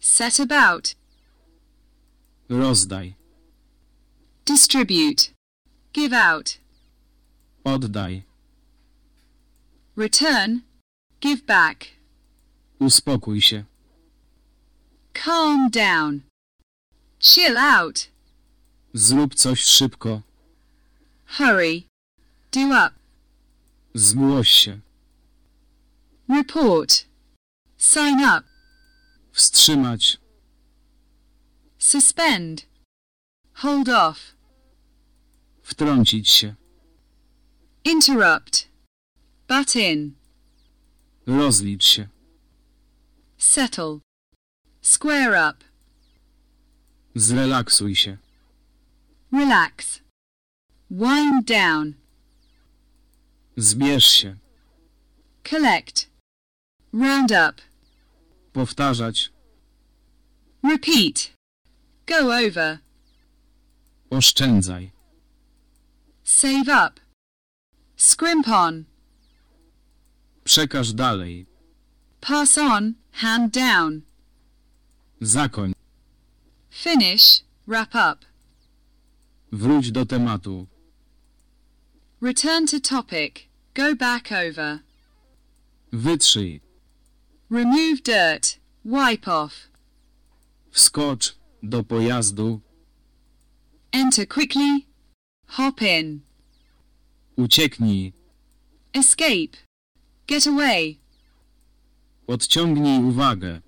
Set about. Rozdaj. Distribute. Give out. Oddaj. Return. Give back. Uspokój się. Calm down. Chill out. Zrób coś szybko. Hurry. Do up. Zgłoś się. Report. Sign up. Wstrzymać. Suspend. Hold off. Wtrącić się. Interrupt. Butt in. Rozlicz się. Settle. Square up. Zrelaksuj się. Relax. Wind down. Zbierz się. Collect. Round up. Powtarzać. Repeat. Go over. Oszczędzaj. Save up. Scrimp on. Przekaż dalej. Pass on. Hand down. Zakoń. Finish. Wrap up. Wróć do tematu. Return to topic. Go back over. Wytrzyj. Remove dirt. Wipe off. Wskocz do pojazdu. Enter quickly. Hop in. Ucieknij. Escape. Get away. Odciągnij uwagę.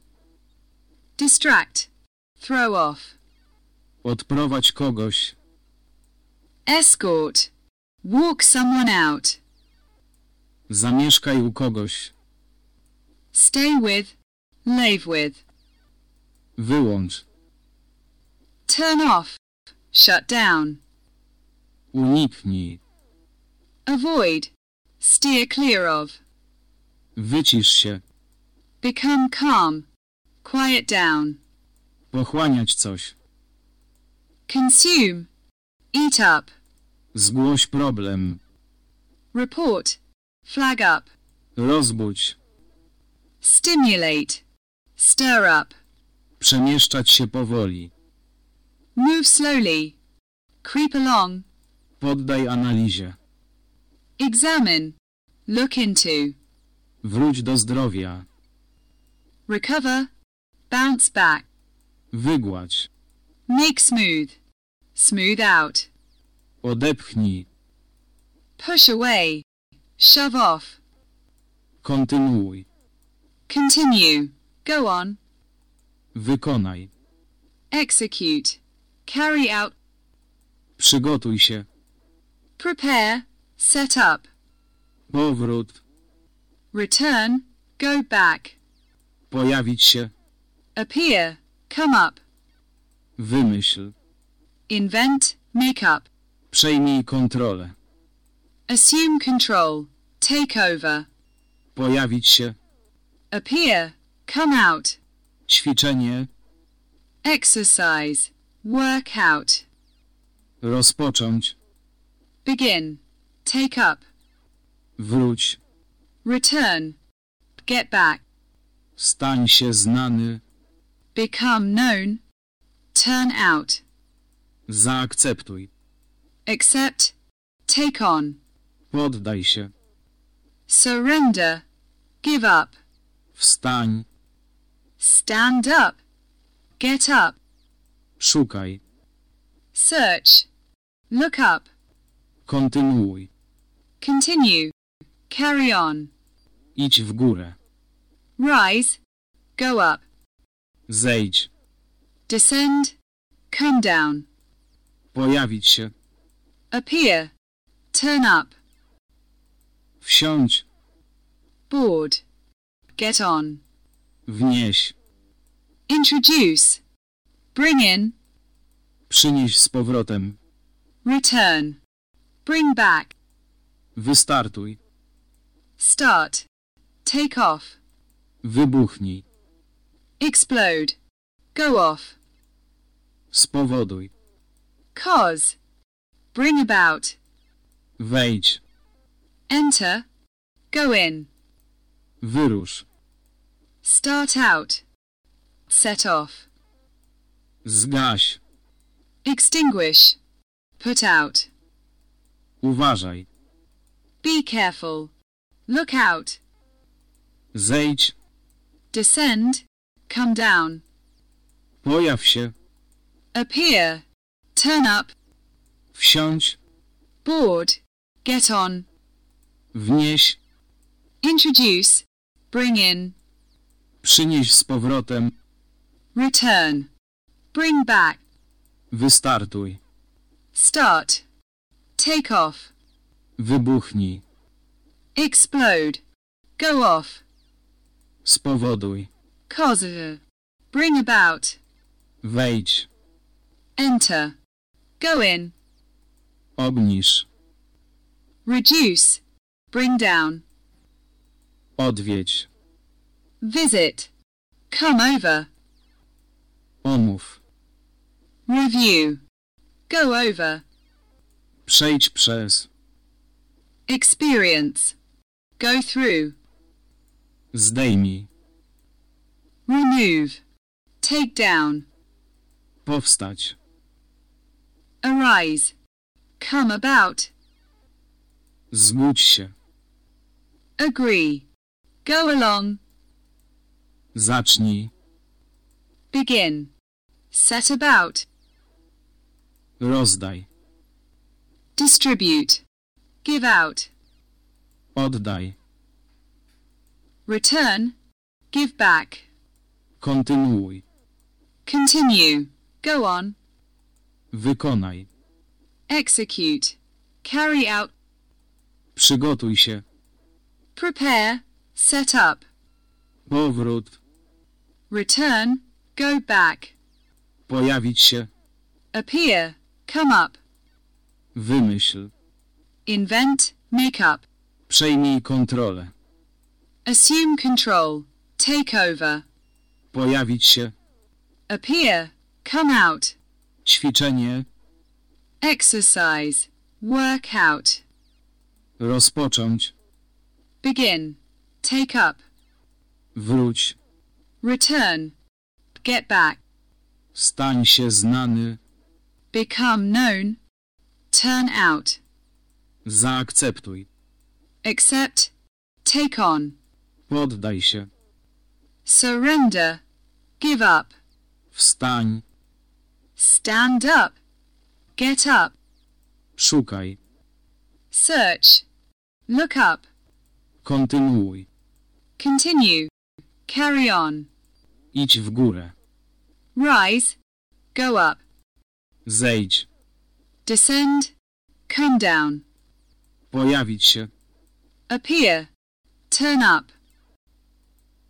Distract. Throw off. Odprowadź kogoś. Escort. Walk someone out. Zamieszkaj u kogoś. Stay with. Live with. Wyłącz. Turn off. Shut down. Uniknij. Avoid. Steer clear of. Wycisz się. Become calm. Quiet down. Pochłaniać coś. Consume. Eat up. Zgłoś problem. Report. Flag up. Rozbudź. Stimulate. Stir up. Przemieszczać się powoli. Move slowly. Creep along. Poddaj analizie. Examine. Look into. Wróć do zdrowia. Recover. Bounce back. Wygładź. Make smooth. Smooth out. Odepchnij. Push away. Shove off. Kontynuuj. Continue. Go on. Wykonaj. Execute. Carry out. Przygotuj się. Prepare. Set up. Powrót. return, go back, Pojawić się. appear, come up, Wymyśl. Invent, make up, Przejmij kontrolę. assume control, take over, Pojawić się. appear, come out, Ćwiczenie. exercise, work out, Rozpocząć. begin, take up, Wróć. return, get back, Stań się znany. become known, turn out, Zaakceptuj. accept, take on, Poddaj się. surrender, give up, Wstań. stand up, get up, Szukaj. search, look up, Kontynuuj. continue, carry on, Idź w górę. rise, go up, Zejdź. descend, come down, Pojawić się. appear, turn up, Wsiądź. board, get on, Wnieś. introduce, bring in, Przynieś z powrotem. return, bring back, Wystartuj. start, take off, Wybuchnij. explode, go off, Spowoduj. Cause, bring about, Wejdź. enter, go in, Wyrusz. start out, set off, Zgaś. extinguish, put out, Uważaj. be careful, look out, Zejdź. descend, come down, Pojaw się. appear, turn up, Wsiądź. board, get on, Wnieś. introduce, bring in, Przynieś z powrotem. return, bring back, Wystartuj. start, take off, Wybuchnij. explode, go off, Spowoduj. cause, bring about, Wejdź. enter, go in, Obniż. reduce, bring down, Odwiedź. visit, come over, Omów. review, go over, Przejdź przez. experience, go through, Zdejmij. remove, take down, Powstać. Arise, come about, Zbudź się. agree, go along, Zacznij. begin, set about, Rozdaj. distribute, give out, Oddaj. return, give back, Kontynuuj. continue, go on, Wykonaj. execute, carry out, Przygotuj się. prepare, set up, Powrót. return, go back, Pojawić się. appear, come up, Wymyśl. invent, make up, Przejmij kontrolę. assume control, take over, Pojawić się. appear, come out, Ćwiczenie. exercise, work out, Rozpocząć. begin, take up, Wróć. return, get back, Stań się znany. become known, turn out, Zaakceptuj. accept, take on, Poddaj się. surrender, give up, Wstań. Stand up, get up, Szukaj. search, look up, Kontynuuj. continue, carry on, Idź w górę. rise, go up, Zejdź. descend, come down, Pojawić się. appear, Turn up.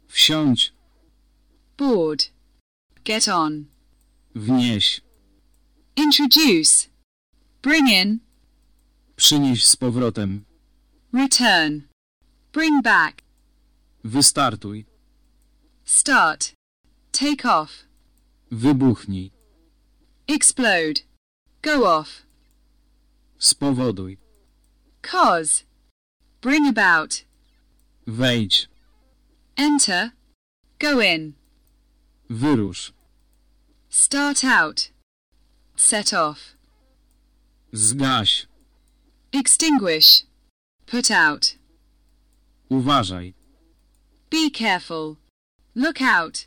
Wsiądź. Board. Get on. Wnieś. Introduce. Bring in. Przynieś z powrotem. Return. Bring back. Wystartuj. Start. Take off. Wybuchnij. Explode. Go off. Spowoduj. Cause. Bring about. Wejdź. Enter. Go in. Wyrusz. Start out. Set off. Zgaś. Extinguish. Put out. Uważaj. Be careful. Look out.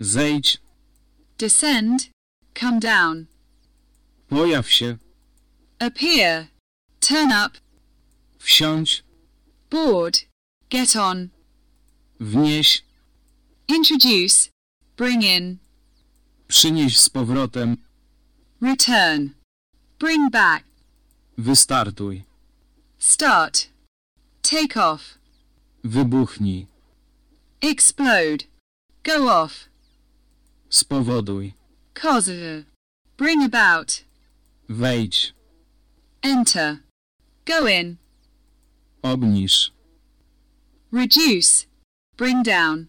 Zejdź. Descend. Come down. Pojaw się. Appear. Turn up. Wsiądź. Board. Get on. Wnieś. Introduce. Bring in. Przynieś z powrotem. Return. Bring back. Wystartuj. Start. Take off. Wybuchnij. Explode. Go off. Spowoduj. Cause. Bring about. Wejdź. Enter. Go in. Obniż. Reduce. Bring down.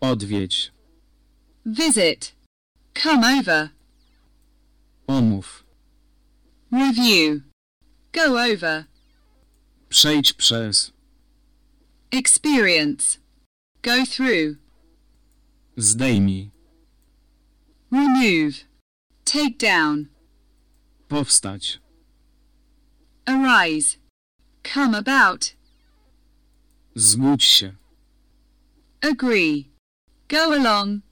Odwiedź. Visit. Come over. Omów. Review. Go over. Przejdź przez. Experience. Go through. Zdejmij. Remove. Take down. Powstać. Arise. Come about. Zbudź się. Agree. Go along.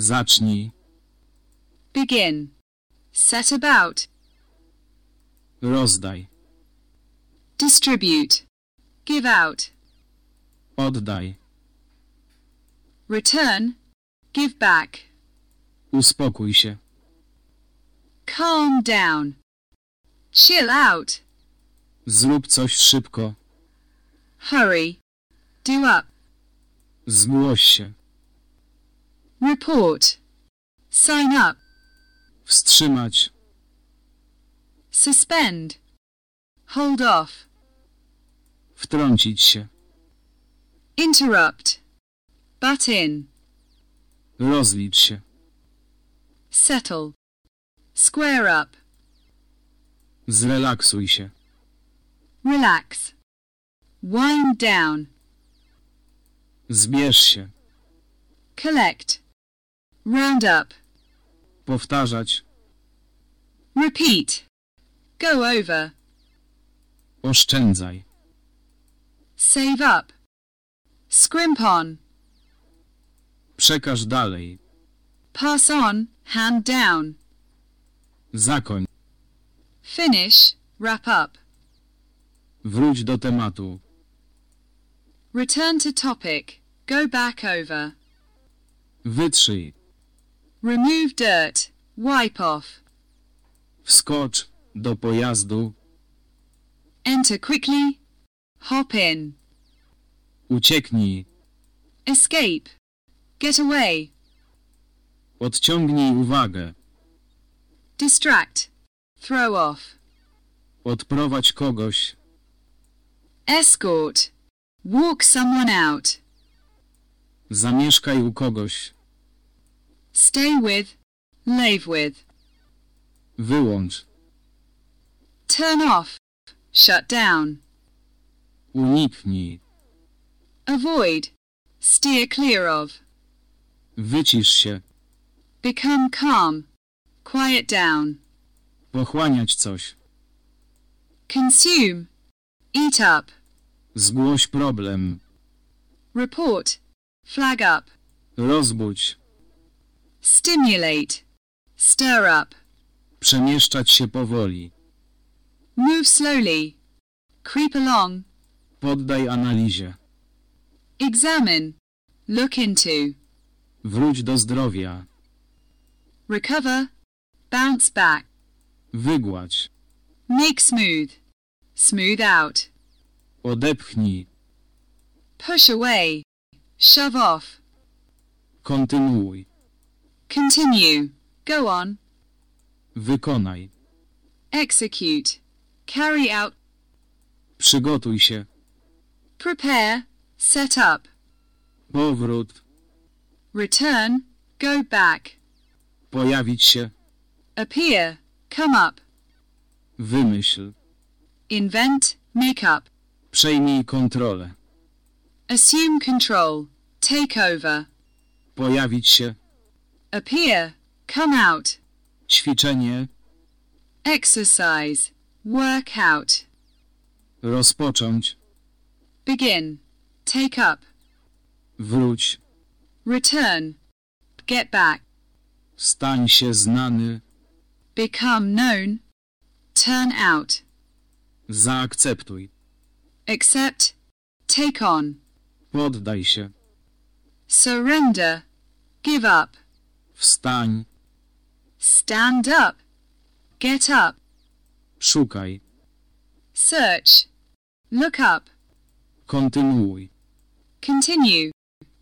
Zacznij. Begin. Set about. Rozdaj. Distribute. Give out. Oddaj. Return. Give back. Uspokój się. Calm down. Chill out. Zrób coś szybko. Hurry. Do up. Zgłoś się. Report. Sign up. Wstrzymać. Suspend. Hold off. Wtrącić się. Interrupt. Butt in. Rozlicz się. Settle. Square up. Zrelaksuj się. Relax. Wind down. Zbierz się. Collect. Round up. Powtarzać. Repeat. Go over. Oszczędzaj. Save up. Scrimp on. Przekaż dalej. Pass on. Hand down. Zakoń. Finish. Wrap up. Wróć do tematu. Return to topic. Go back over. Wytrzyj. Remove dirt. Wipe off. Wskocz do pojazdu. Enter quickly. Hop in. Ucieknij. Escape. Get away. Odciągnij uwagę. Distract. Throw off. Odprowadź kogoś. Escort. Walk someone out. Zamieszkaj u kogoś. Stay with. Live with. Wyłącz. Turn off. Shut down. Uniknij. Avoid. Steer clear of. Wycisz się. Become calm. Quiet down. Pochłaniać coś. Consume. Eat up. Zgłoś problem. Report. Flag up. Rozbudź. Stimulate. Stir up. Przemieszczać się powoli. Move slowly. Creep along. Poddaj analizie. Examine. Look into. Wróć do zdrowia. Recover. Bounce back. Wygładź. Make smooth. Smooth out. Odepchnij. Push away. Shove off. Kontynuuj. Continue. Go on. Wykonaj. Execute. Carry out. Przygotuj się. Prepare. Set up. Powrót. Return. Go back. Pojawić się. Appear. Come up. Wymyśl. Invent. Make up. Przejmij kontrolę. Assume control. Take over. Pojawić się. Appear. Come out. Ćwiczenie. Exercise. Work out. Rozpocząć. Begin. Take up. Wróć. Return. Get back. Stań się znany. Become known. Turn out. Zaakceptuj. Accept. Take on. Poddaj się. Surrender. Give up. Wstań. Stand up. Get up. Szukaj. Search. Look up. Kontynuuj. Continue.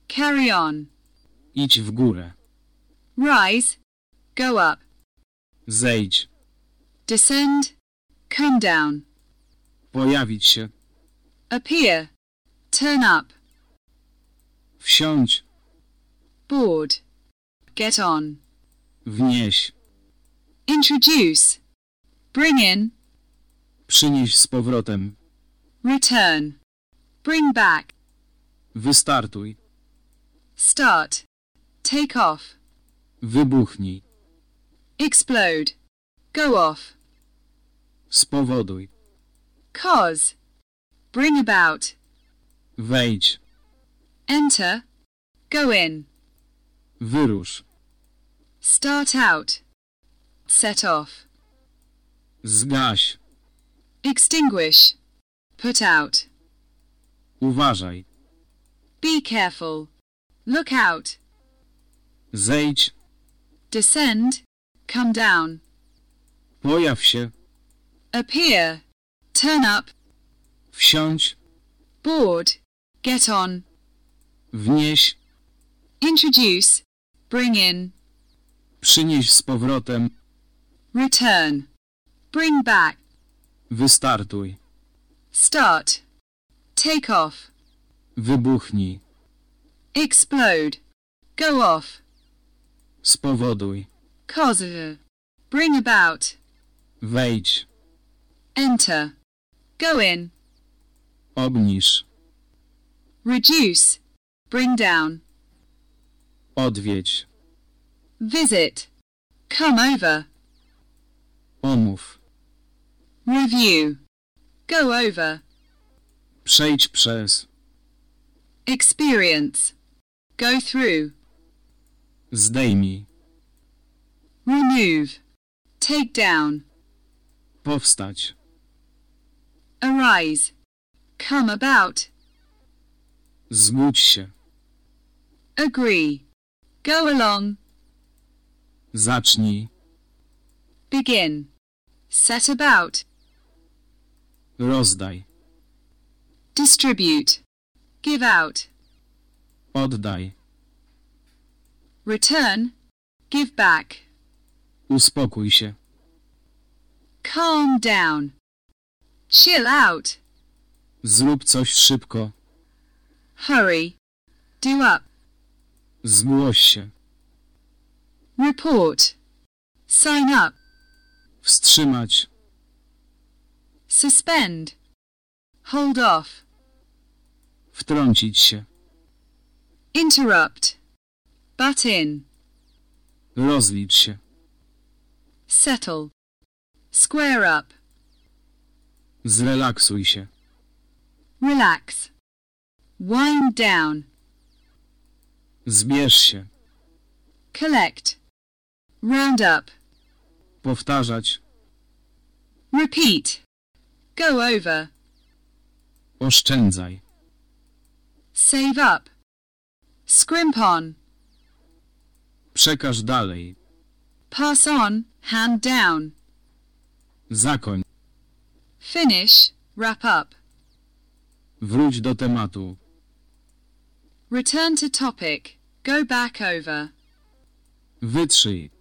Carry on. Idź w górę. Rise. Go up. Zejdź. Descend. Come down. Pojawić się. Appear. Turn up. Wsiądź. Board. Get on. Wnieś. Introduce. Bring in. Przynieś z powrotem. Return. Bring back. Wystartuj. Start. Take off. Wybuchnij. Explode. Go off. Spowoduj. Cause. Bring about. Wejdź. Enter. Go in. Wyrusz. Start out. Set off. Zgaś. Extinguish. Put out. Uważaj. Be careful. Look out. Zejdź. Descend. Come down. Pojaw się. Appear. Turn up. Wsiądź. Board. Get on. Wnieś. Introduce. Bring in. Przynieś z powrotem. Return. Bring back. Wystartuj. Start. Take off. Wybuchnij. Explode. Go off. Spowoduj. Cause. Bring about. Wejdź. Enter. Go in. Obniż. Reduce. Bring down. Odwiedź. Visit. Come over. Omów. Review. Go over. Przejdź przez. Experience. Go through. Zdejmij. Remove. Take down. Powstać. Arise. Come about. Zbudź się. Agree. Go along. Zacznij. Begin. Set about. Rozdaj. Distribute. Give out. Oddaj. Return. Give back. Uspokój się. Calm down. Chill out. Zrób coś szybko. Hurry. Do up. Zgłoś się. Report. Sign up. Wstrzymać. Suspend. Hold off. Wtrącić się. Interrupt. Butt in. Rozlicz się. Settle. Square up. Zrelaksuj się. Relax. Wind down. Zbierz się. Collect. Round up. Powtarzać. Repeat. Go over. Oszczędzaj. Save up. Scrimp on. Przekaż dalej. Pass on. Hand down. Zakoń. Finish. Wrap up. Wróć do tematu. Return to topic. Go back over. Wytrzyj.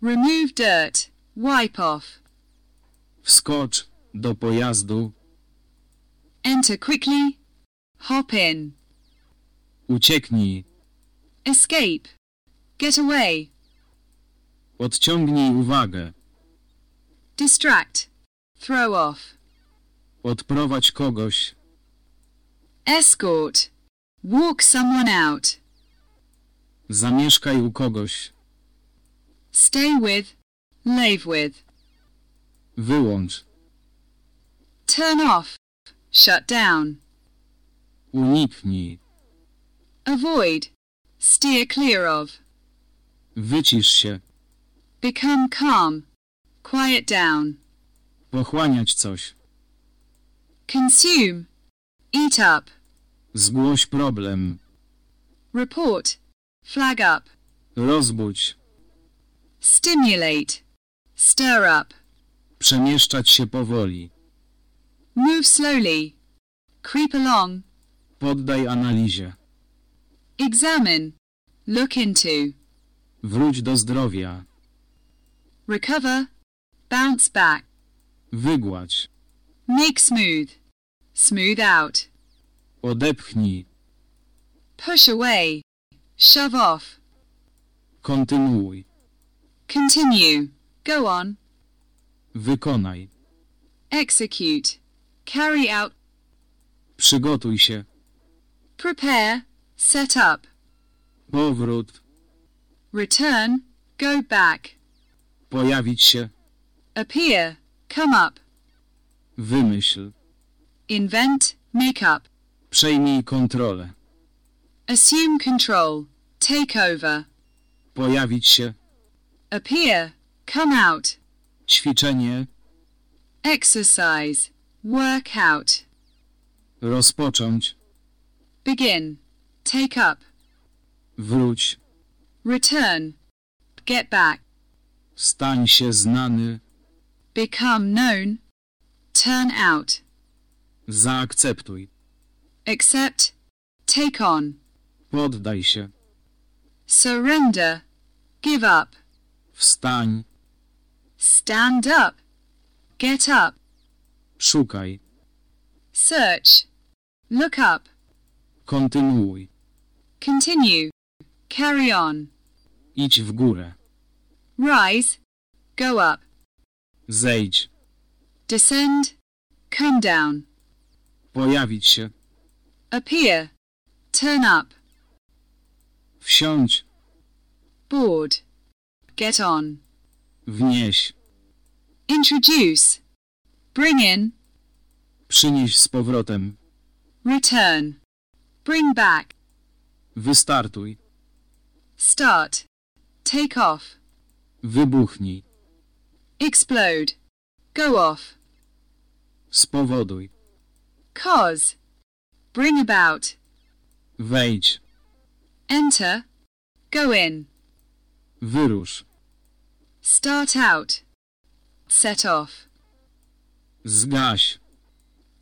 Remove dirt. Wipe off. Wskocz do pojazdu. Enter quickly. Hop in. Ucieknij. Escape. Get away. Odciągnij uwagę. Distract. Throw off. Odprowadź kogoś. Escort. Walk someone out. Zamieszkaj u kogoś. Stay with. Live with. Wyłącz. Turn off. Shut down. Uniknij. Avoid. Steer clear of. Wycisz się. Become calm. Quiet down. Pochłaniać coś. Consume. Eat up. Zgłoś problem. Report. Flag up. Rozbudź. Stimulate. Stir up. Przemieszczać się powoli. Move slowly. Creep along. Poddaj analizie. Examine. Look into. Wróć do zdrowia. Recover. Bounce back. Wygładź. Make smooth. Smooth out. Odepchnij. Push away. Shove off. Kontynuuj. Continue. Go on. Wykonaj. Execute. Carry out. Przygotuj się. Prepare. Set up. Powrót. Return. Go back. Pojawić się. Appear. Come up. Wymyśl. Invent. Make up. Przejmij kontrolę. Assume control. Take over. Pojawić się. Appear. Come out. Ćwiczenie. Exercise. Work out. Rozpocząć. Begin. Take up. Wróć. Return. Get back. Stań się znany. Become known. Turn out. Zaakceptuj. Accept. Take on. Poddaj się. Surrender. Give up. Wstań. Stand up. Get up. Szukaj. Search. Look up. Kontynuuj. Continue. Carry on. Idź w górę. Rise. Go up. Zejdź. Descend. Come down. Pojawić się. Appear. Turn up. Wsiądź. Board. Get on. Wnieś. Introduce. Bring in. Przynieś z powrotem. Return. Bring back. Wystartuj. Start. Take off. Wybuchnij. Explode. Go off. Spowoduj. Cause. Bring about. Wejdź. Enter. Go in. Wyrusz. Start out. Set off. Zgaś.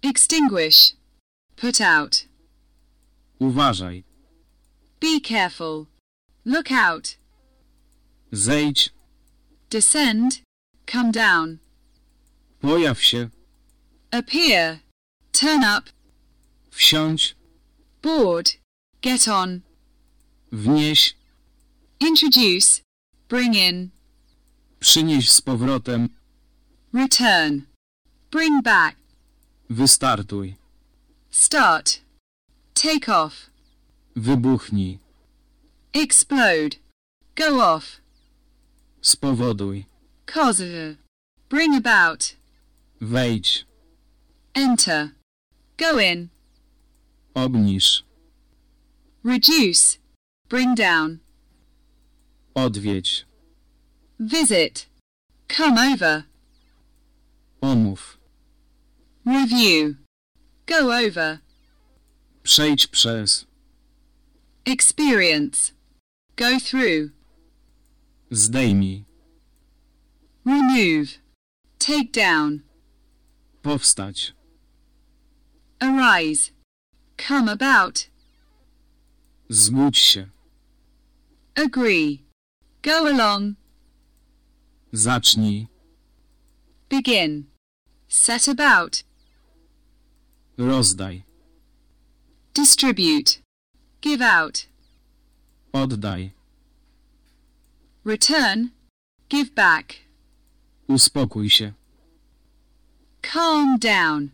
Extinguish. Put out. Uważaj. Be careful. Look out. Zejdź. Descend. Come down. Pojaw się. Appear. Turn up. Wsiądź. Board. Get on. Wnieś. Introduce. Bring in. Przynieś z powrotem. Return. Bring back. Wystartuj. Start. Take off. Wybuchnij. Explode. Go off. Spowoduj. Cause. Bring about. Wejdź. Enter. Go in. Obniż. Reduce. Bring down. Odwiedź. Visit. Come over. Omów. Review. Go over. Przejdź przez. Experience. Go through. Zdejmij. Remove. Take down. Powstać. arise, come about, Zgódź się. agree, go along, Zacznij. begin, set about, Rozdaj. distribute, give out, Oddaj. return, give back, Uspokój się. calm down,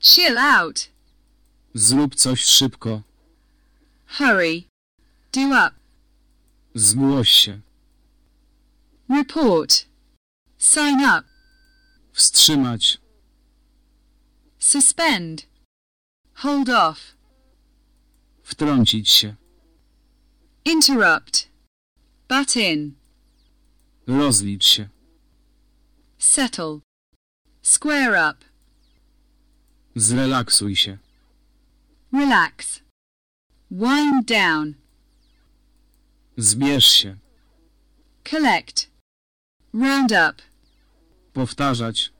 chill out, Zrób coś szybko. hurry, do up, Zgłoś się. Report, sign up, Wstrzymać. suspend, hold off, Wtrącić się. interrupt, butt in, Rozlicz się. settle, square up, Zrelaksuj się. relax, wind down, Zbierz się. collect, round up, Powtarzać.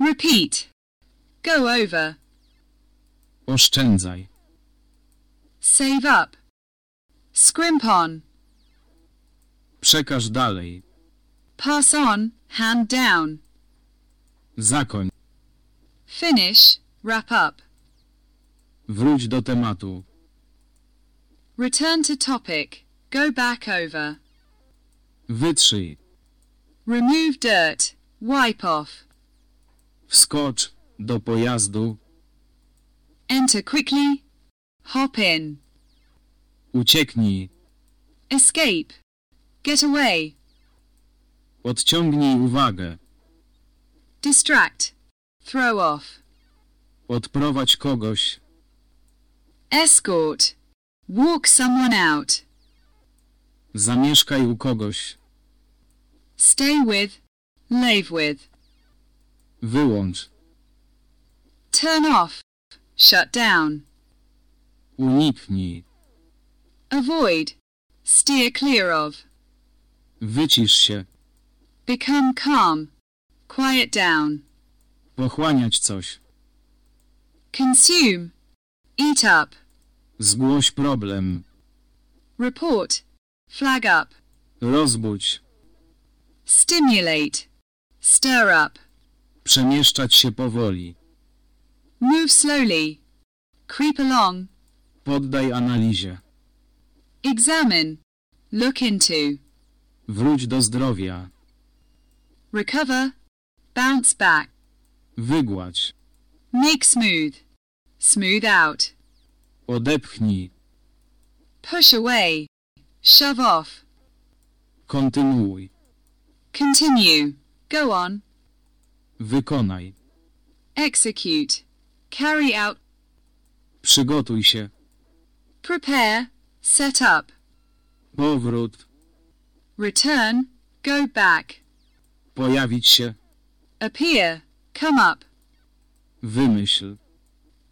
repeat, go over, Oszczędzaj. save up, scrimp on, Przekaż dalej. pass on, hand down, Zakoń. finish, wrap up, Wróć do tematu. return to topic, go back over, Wytrzyj. Remove dirt, wipe off, Wskocz do pojazdu. enter quickly, hop in, Ucieknij. escape, get away, Odciągnij uwagę. distract, throw off, Odprowadź kogoś. escort, walk someone out, Zamieszkaj u kogoś. Stay with, live with, Wyłącz. turn off, shut down, Uniknij. avoid, steer clear of, Wycisz się. become calm, quiet down, Pochłaniać coś. consume, eat up, Zgłoś problem. report, flag up, Rozbudź. Stimulate, stir up, Przemieszczać się powoli. move slowly, creep along, Poddaj analizie. examine, look into, Wróć do zdrowia. recover, bounce back, Wygładź. make smooth, smooth out, Odepchnij. push away, shove off, Kontynuuj. Continue, go on, Wykonaj. execute, carry out, Przygotuj się. prepare, set up, Powrót. return, go back, Pojawić się. appear, come up, Wymyśl.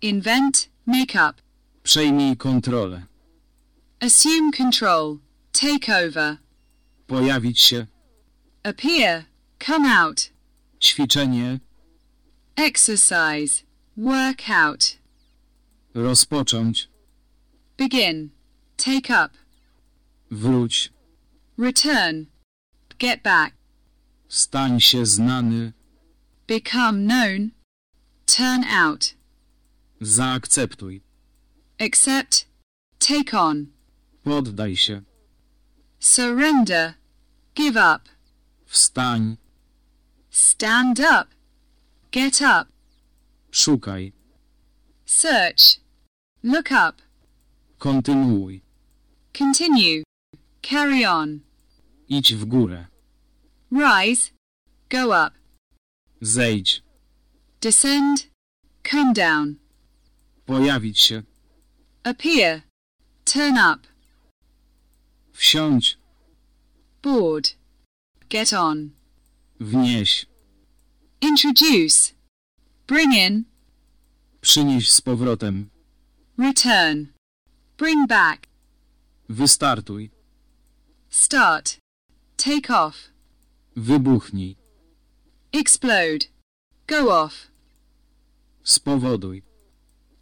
invent, make up, Przejmij kontrolę. assume control, take over, Pojawić się. Appear, come out, Ćwiczenie. exercise, work out, Rozpocząć. begin, take up, Wróć. return, get back, Stań się znany. become known, turn out, Zaakceptuj. accept, take on, Poddaj się. surrender, give up, Wstań. stand up, get up, Szukaj. search, look up, Kontynuuj. continue, carry on, Idź w górę. rise, go up, Zejdź. descend, come down, Pojawić się. appear, turn up, Wsiądź. board, get on, Wnieś. introduce, bring in, Przynieś z powrotem. return, bring back, Wystartuj. start, take off, Wybuchnij. explode, go off, Spowoduj.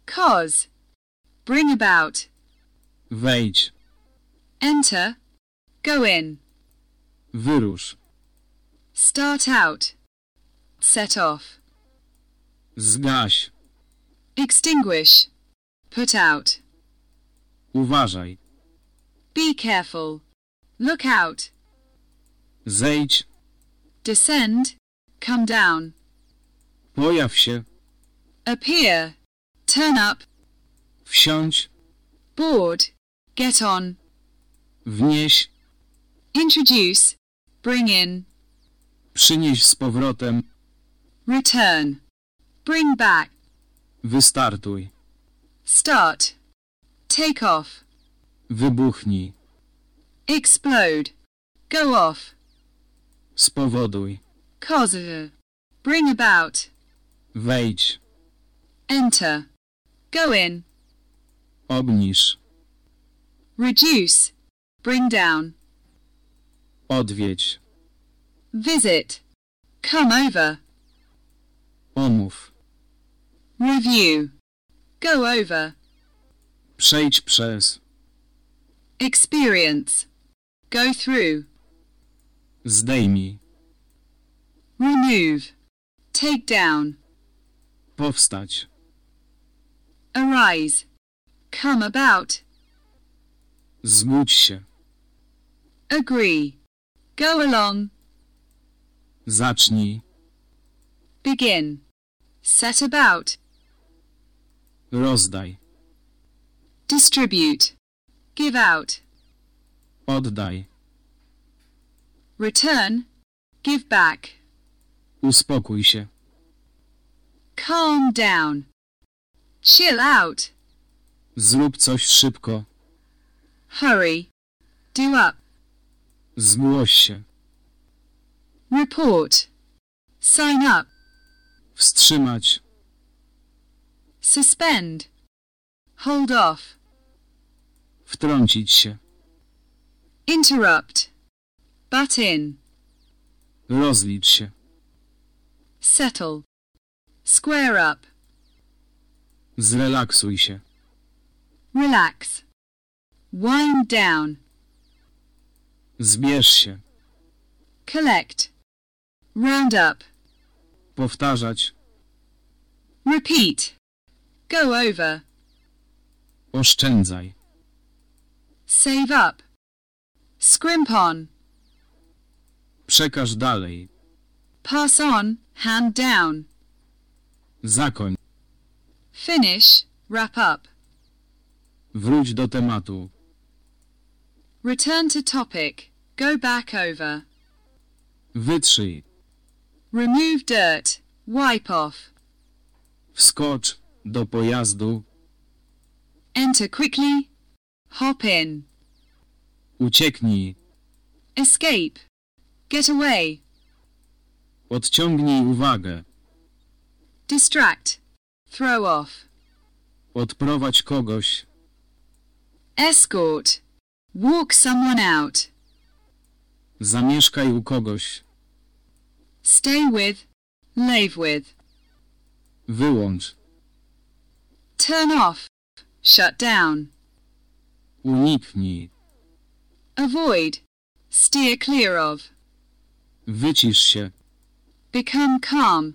Cause. Bring about. Wejdź. Enter. Go in. Wyrusz. Start out. Set off. Zgaś. Extinguish. Put out. Uważaj. Be careful. Look out. Zejdź. Descend. Come down. Pojaw się. Appear. Turn up. Wsiądź. Board. Get on. Wnieś. Introduce. Bring in. Przynieś z powrotem. Return. Bring back. Wystartuj. Start. Take off. Wybuchnij. Explode. Go off. Spowoduj. Cause. Bring about. Wejdź. Enter. Go in. Obniż. Reduce. Bring down. Odwiedź. Visit. Come over. Omów. Review. Go over. Przejdź przez. Experience. Go through. Zdejmij. Remove. Take down. Powstać. Arise. Come about. Zgódź się. Agree. Go along. Zacznij. Begin. Set about. Rozdaj. Distribute. Give out. Oddaj. Return. Give back. Uspokój się. Calm down. Chill out. Zrób coś szybko. Hurry. Do up. Zgłoś się. Report. Sign up. Wstrzymać. Suspend. Hold off. Wtrącić się. Interrupt. Butt in. Rozlicz się. Settle. Square up. Zrelaksuj się. Relax. Wind down. Zbierz się. Collect. Round up. Powtarzać. Repeat. Go over. Oszczędzaj. Save up. Scrimp on. Przekaż dalej. Pass on. Hand down. Zakoń. Finish. Wrap up. Wróć do tematu. Return to topic. Go back over. Wytrzyj. Remove dirt. Wipe off. Wskocz do pojazdu. Enter quickly. Hop in. Ucieknij. Escape. Get away. Odciągnij uwagę. Distract. Throw off. Odprowadź kogoś. Escort. Walk someone out. Zamieszkaj u kogoś. Stay with. Live with. Wyłącz. Turn off. Shut down. Uniknij. Avoid. Steer clear of. Wycisz się. Become calm.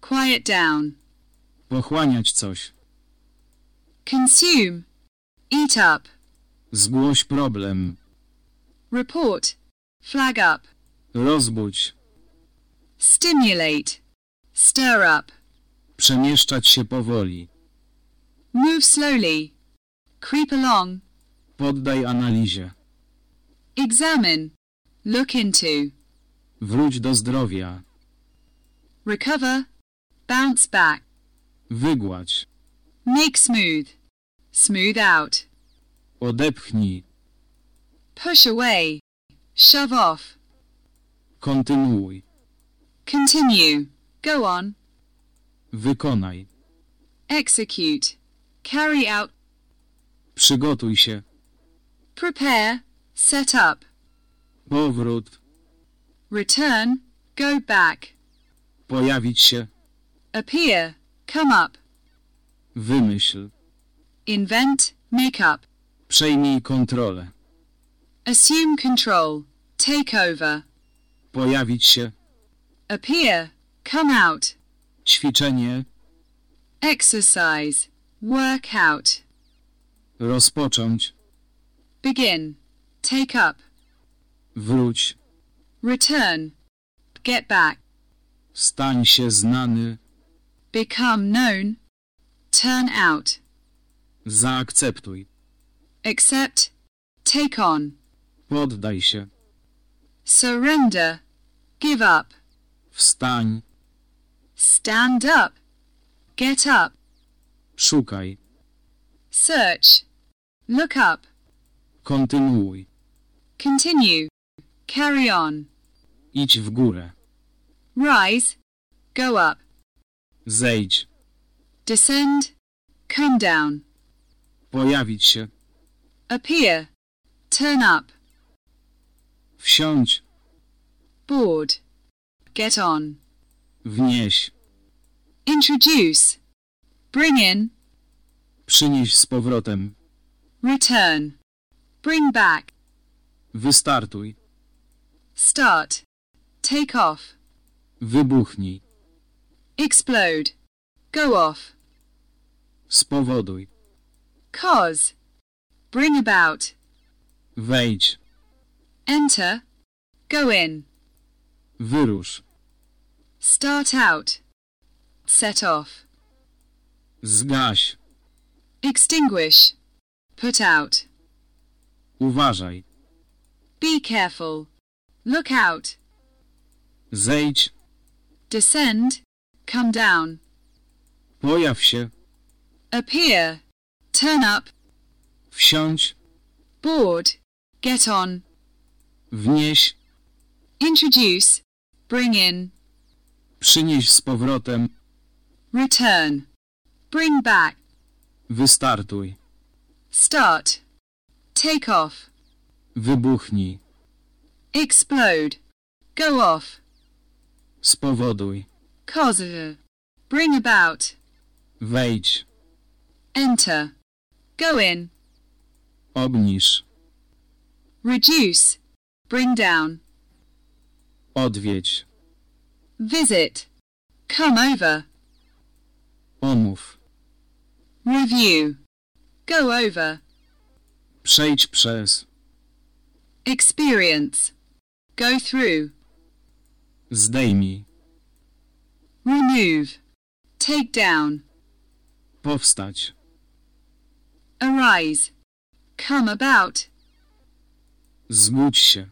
Quiet down. Pochłaniać coś. Consume. Eat up. Zgłoś problem. Report. Flag up. Rozbudź. Stimulate. Stir up. Przemieszczać się powoli. Move slowly. Creep along. Poddaj analizie. Examine. Look into. Wróć do zdrowia. Recover. Bounce back. Wygładź. Make smooth. Smooth out. Odepchnij. Push away. Shove off. Kontynuuj. Continue. Go on. Wykonaj. Execute. Carry out. Przygotuj się. Prepare. Set up. Powrót. Return. Go back. Pojawić się. Appear. Come up. Wymyśl. invent, make up, Przejmij kontrolę. assume control, take over, Pojawić się. appear, come out, Ćwiczenie. exercise, work out, Rozpocząć. begin, take up, Wróć. return, get back, Stań się znany. become known, turn out, Zaakceptuj. accept, take on, Poddaj się. Surrender, give up, Wstań. stand up, get up, Szukaj. search, look up, Kontynuuj. continue, carry on, Idź w górę. rise, go up, Zejdź. descend, come down, Pojawić się. appear, turn up, Wsiądź. board, get on, Wnieś. introduce, bring in, Przynieś z powrotem. return, bring back, Wystartuj. start, take off, Wybuchnij. explode, go off, Spowoduj. cause, bring about, Wejdź. Enter, go in, Wyrusz. start out, set off, Zgaś. extinguish, put out, Uważaj. be careful, look out, Zejdź. descend, come down, Pojaw się. appear, turn up, Wsiądź. board, get on, Wnieś. introduce, bring in, Przynieś z powrotem. return, bring back, Wystartuj. start, take off, Wybuchnij. explode, go off, Spowoduj. cause, bring about, Wejdź. enter, go in, Obniż. reduce, bring down, Odwiedź. visit, come over, Omów. review, go over, Przejdź przez. experience, go through, Zdejmij. remove, take down, Powstać. arise, come about, Zgódź się.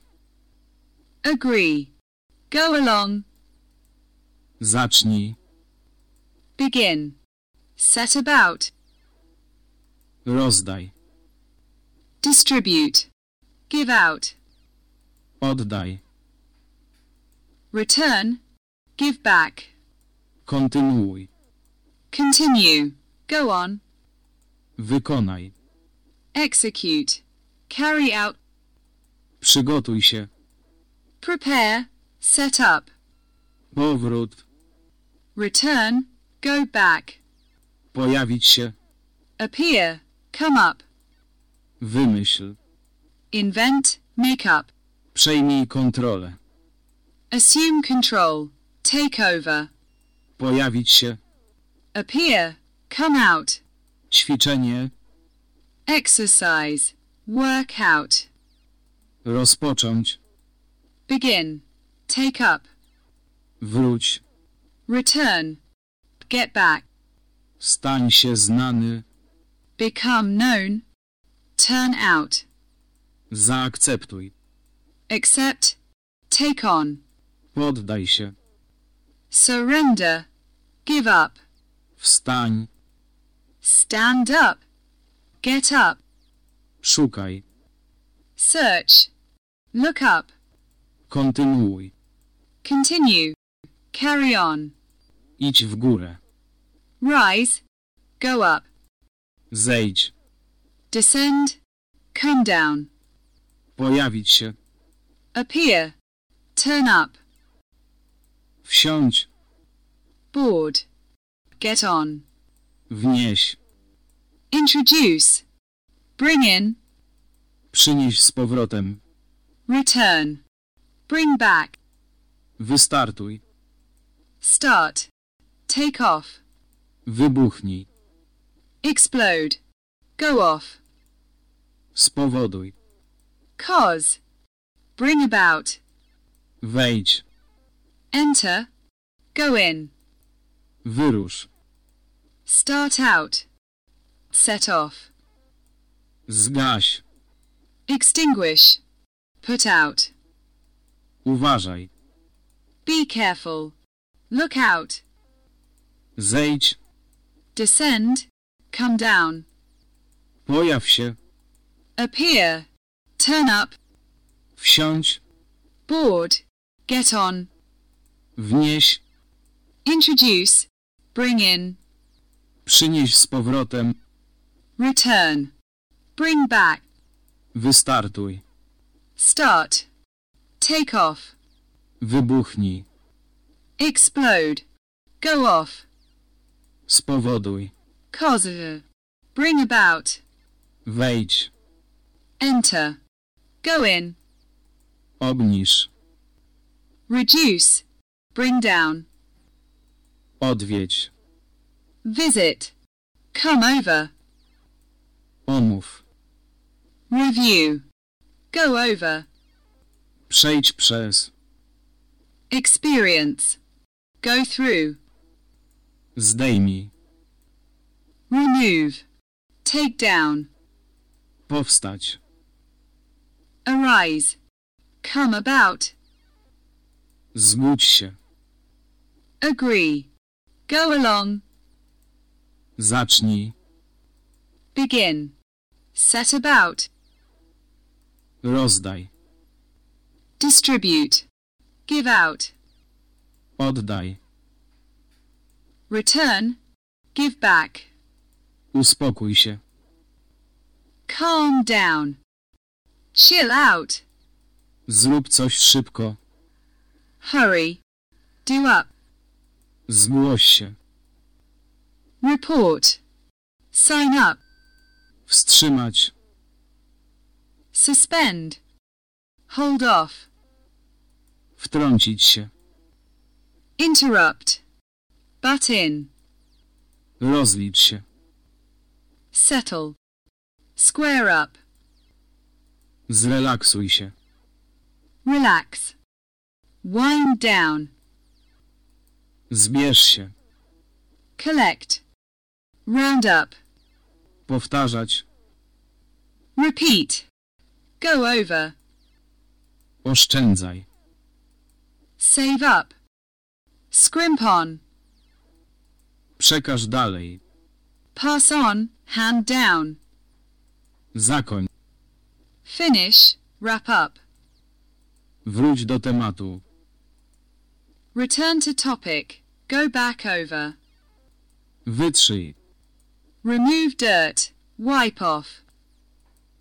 Agree, go along, Zacznij. begin, set about, Rozdaj. distribute, give out, Oddaj. return, give back, Kontynuuj. continue, go on, Wykonaj. execute, carry out, Przygotuj się. Prepare, set up, Powrót. return, go back, Pojawić się. appear, come up, Wymyśl. invent, make up, Przejmij kontrolę. assume control, take over, Pojawić się. appear, come out, Ćwiczenie. exercise, work out, Rozpocząć. Begin, take up, Wróć. return, get back, Stań się znany. become known, turn out, Zaakceptuj. accept, take on, Poddaj się. surrender, give up, Wstań. stand up, get up, Szukaj. search, look up, Kontynuuj. continue, carry on, Idź w górę. rise, go up, Zejdź. descend, come down, Pojawić się. appear, turn up, Wsiądź. board, get on, Wnieś. introduce, bring in, Przynieś z powrotem. return, bring back, Wystartuj. start, take off, Wybuchnij. explode, go off, Spowoduj. cause, bring about, Wejdź. enter, go in, Wyrusz. start out, set off, Zgaś. extinguish, put out, Uważaj. be careful, look out, Zejdź. descend, come down, Pojaw się. appear, turn up, Wsiądź. board, get on, Wnieś. introduce, bring in, Przynieś z powrotem. return, bring back, Wystartuj. start, take off, Wybuchnij. explode, go off, Spowoduj. cause, bring about, Wejdź. enter, go in, Obniż. reduce, bring down, Odwiedź. visit, come over, Omów. review, go over, Przejdź przez. experience, go through, Zdejmij. remove, take down, Powstać. arise, come about, Zgódź się. agree, go along, Zacznij. begin, set about, Rozdaj. Distribute, give out, Oddaj. return, give back, Uspokój się. calm down, chill out, Zrób coś szybko. hurry, do up, Zgłoś się. report, sign up, Wstrzymać. suspend, hold off, Wtrącić się. interrupt, butt in, Rozlicz się. settle, square up, Zrelaksuj się. relax, wind down, Zbierz się. collect, round up, Powtarzać. repeat, go over, Oszczędzaj. Save up, scrimp on, Przekaż dalej. pass on, hand down, Zakoń. finish, wrap up, Wróć do tematu. return to topic, go back over, Wytrzyj. remove dirt, wipe off,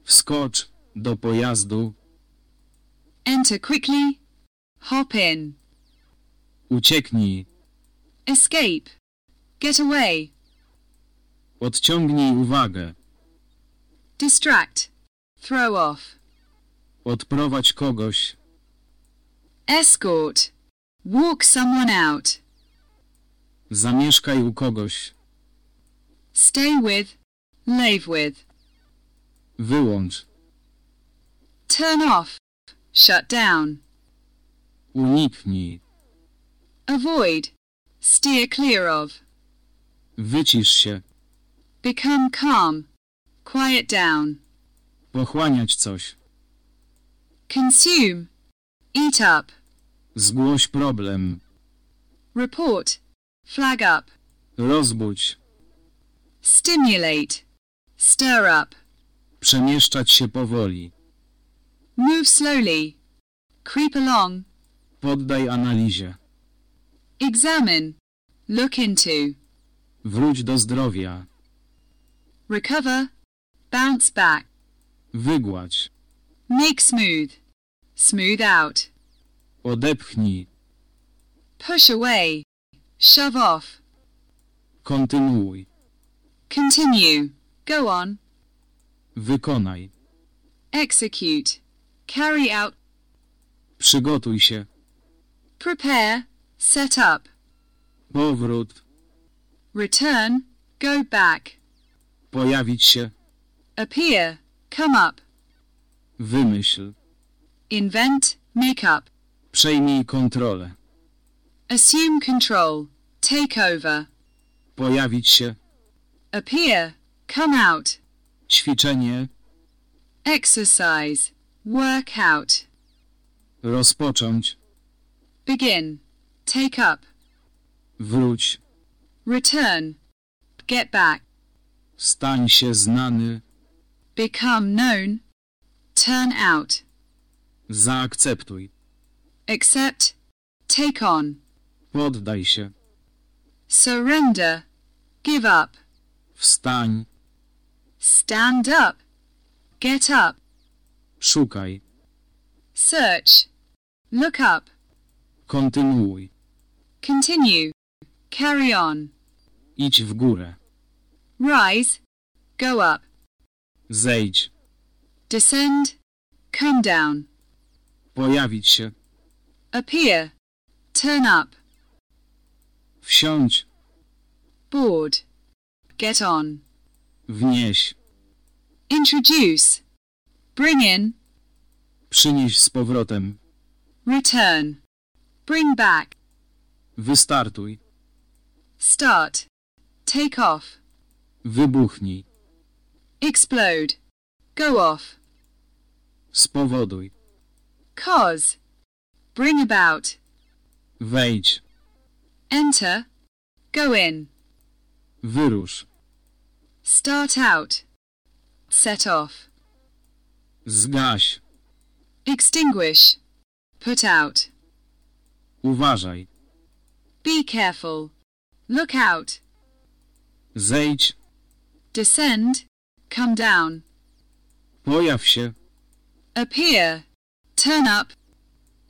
Wskocz do pojazdu. enter quickly, hop in, Ucieknij. escape, get away, Odciągnij uwagę. distract, throw off, Odprowadź kogoś. escort, walk someone out, Zamieszkaj u kogoś. stay with, live with, Wyłącz. turn off, shut down, Uniknij. avoid, steer clear of, Wycisz się. become calm, quiet down, Pochłaniać coś. consume, eat up, Zgłoś problem. report, flag up, Rozbudź. stimulate, stir up, Przemieszczać się powoli. move slowly, creep along, Poddaj analizie. examine, look into, Wróć do zdrowia. recover, bounce back, Wygładź. make smooth, smooth out, Odepchnij. push away, shove off, Kontynuuj. Continue. Go on. Wykonaj. Execute. Carry out. Przygotuj się. Prepare. Set up. Powrót. Return. Go back. Pojawić się. Appear. Come up. Wymyśl. Invent. Make up. Przejmij kontrolę. Assume control. Take over. Pojawić się. Appear. Come out. Ćwiczenie. Exercise. Work out. Rozpocząć. Begin. Take up. Wróć. Return. Get back. Stań się znany. Become known. Turn out. Zaakceptuj. Accept. Take on. Poddaj się. Surrender. Give up. Wstań. Stand up. Get up. Szukaj. Search. Look up. Kontynuuj. Continue. Carry on. Idź w górę. Rise. Go up. Zejdź. Descend. Come down. Pojawić się. Appear. Turn up. Wsiądź. Board. Get on. Wnieś. Introduce. Bring in. Przynieś z powrotem. Return. Bring back. Wystartuj. Start. Take off. Wybuchnij. Explode. Go off. Spowoduj. Cause. Bring about. Wejdź. Enter. Go in. Wyrusz. Start out. Set off. Zgaś. Extinguish. Put out. Uważaj. Be careful. Look out. Zejdź. Descend. Come down. Pojaw się. Appear. Turn up.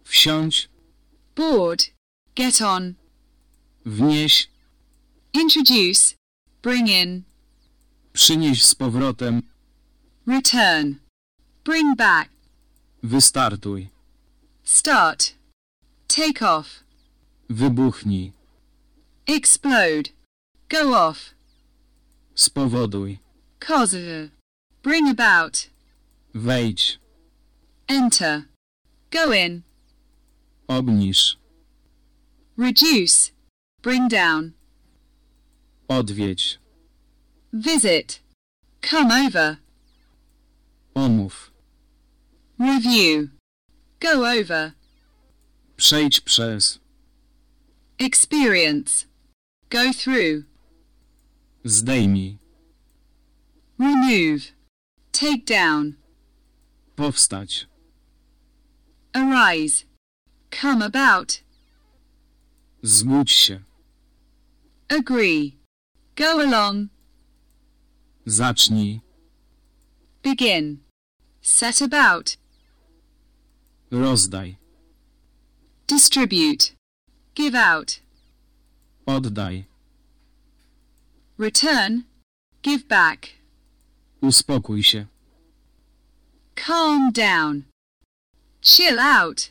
Wsiądź. Board. Get on. Wnieś. Introduce. Bring in. Przynieś z powrotem. Return. Bring back. Wystartuj. Start. Take off. Wybuchnij. Explode. Go off. Spowoduj. Cause. Bring about. Wejdź. Enter. Go in. Obniż. Reduce. Bring down. Odwiedź. Visit. Come over. Omów. Review. Go over. Przejdź przez. Experience. Go through. Zdejmij. Remove. Take down. Powstać. Arise. Come about. Zbudź się. Agree. Go along. Zacznij. Begin. Set about. Rozdaj. Distribute. Give out. Oddaj. Return. Give back. Uspokój się. Calm down. Chill out.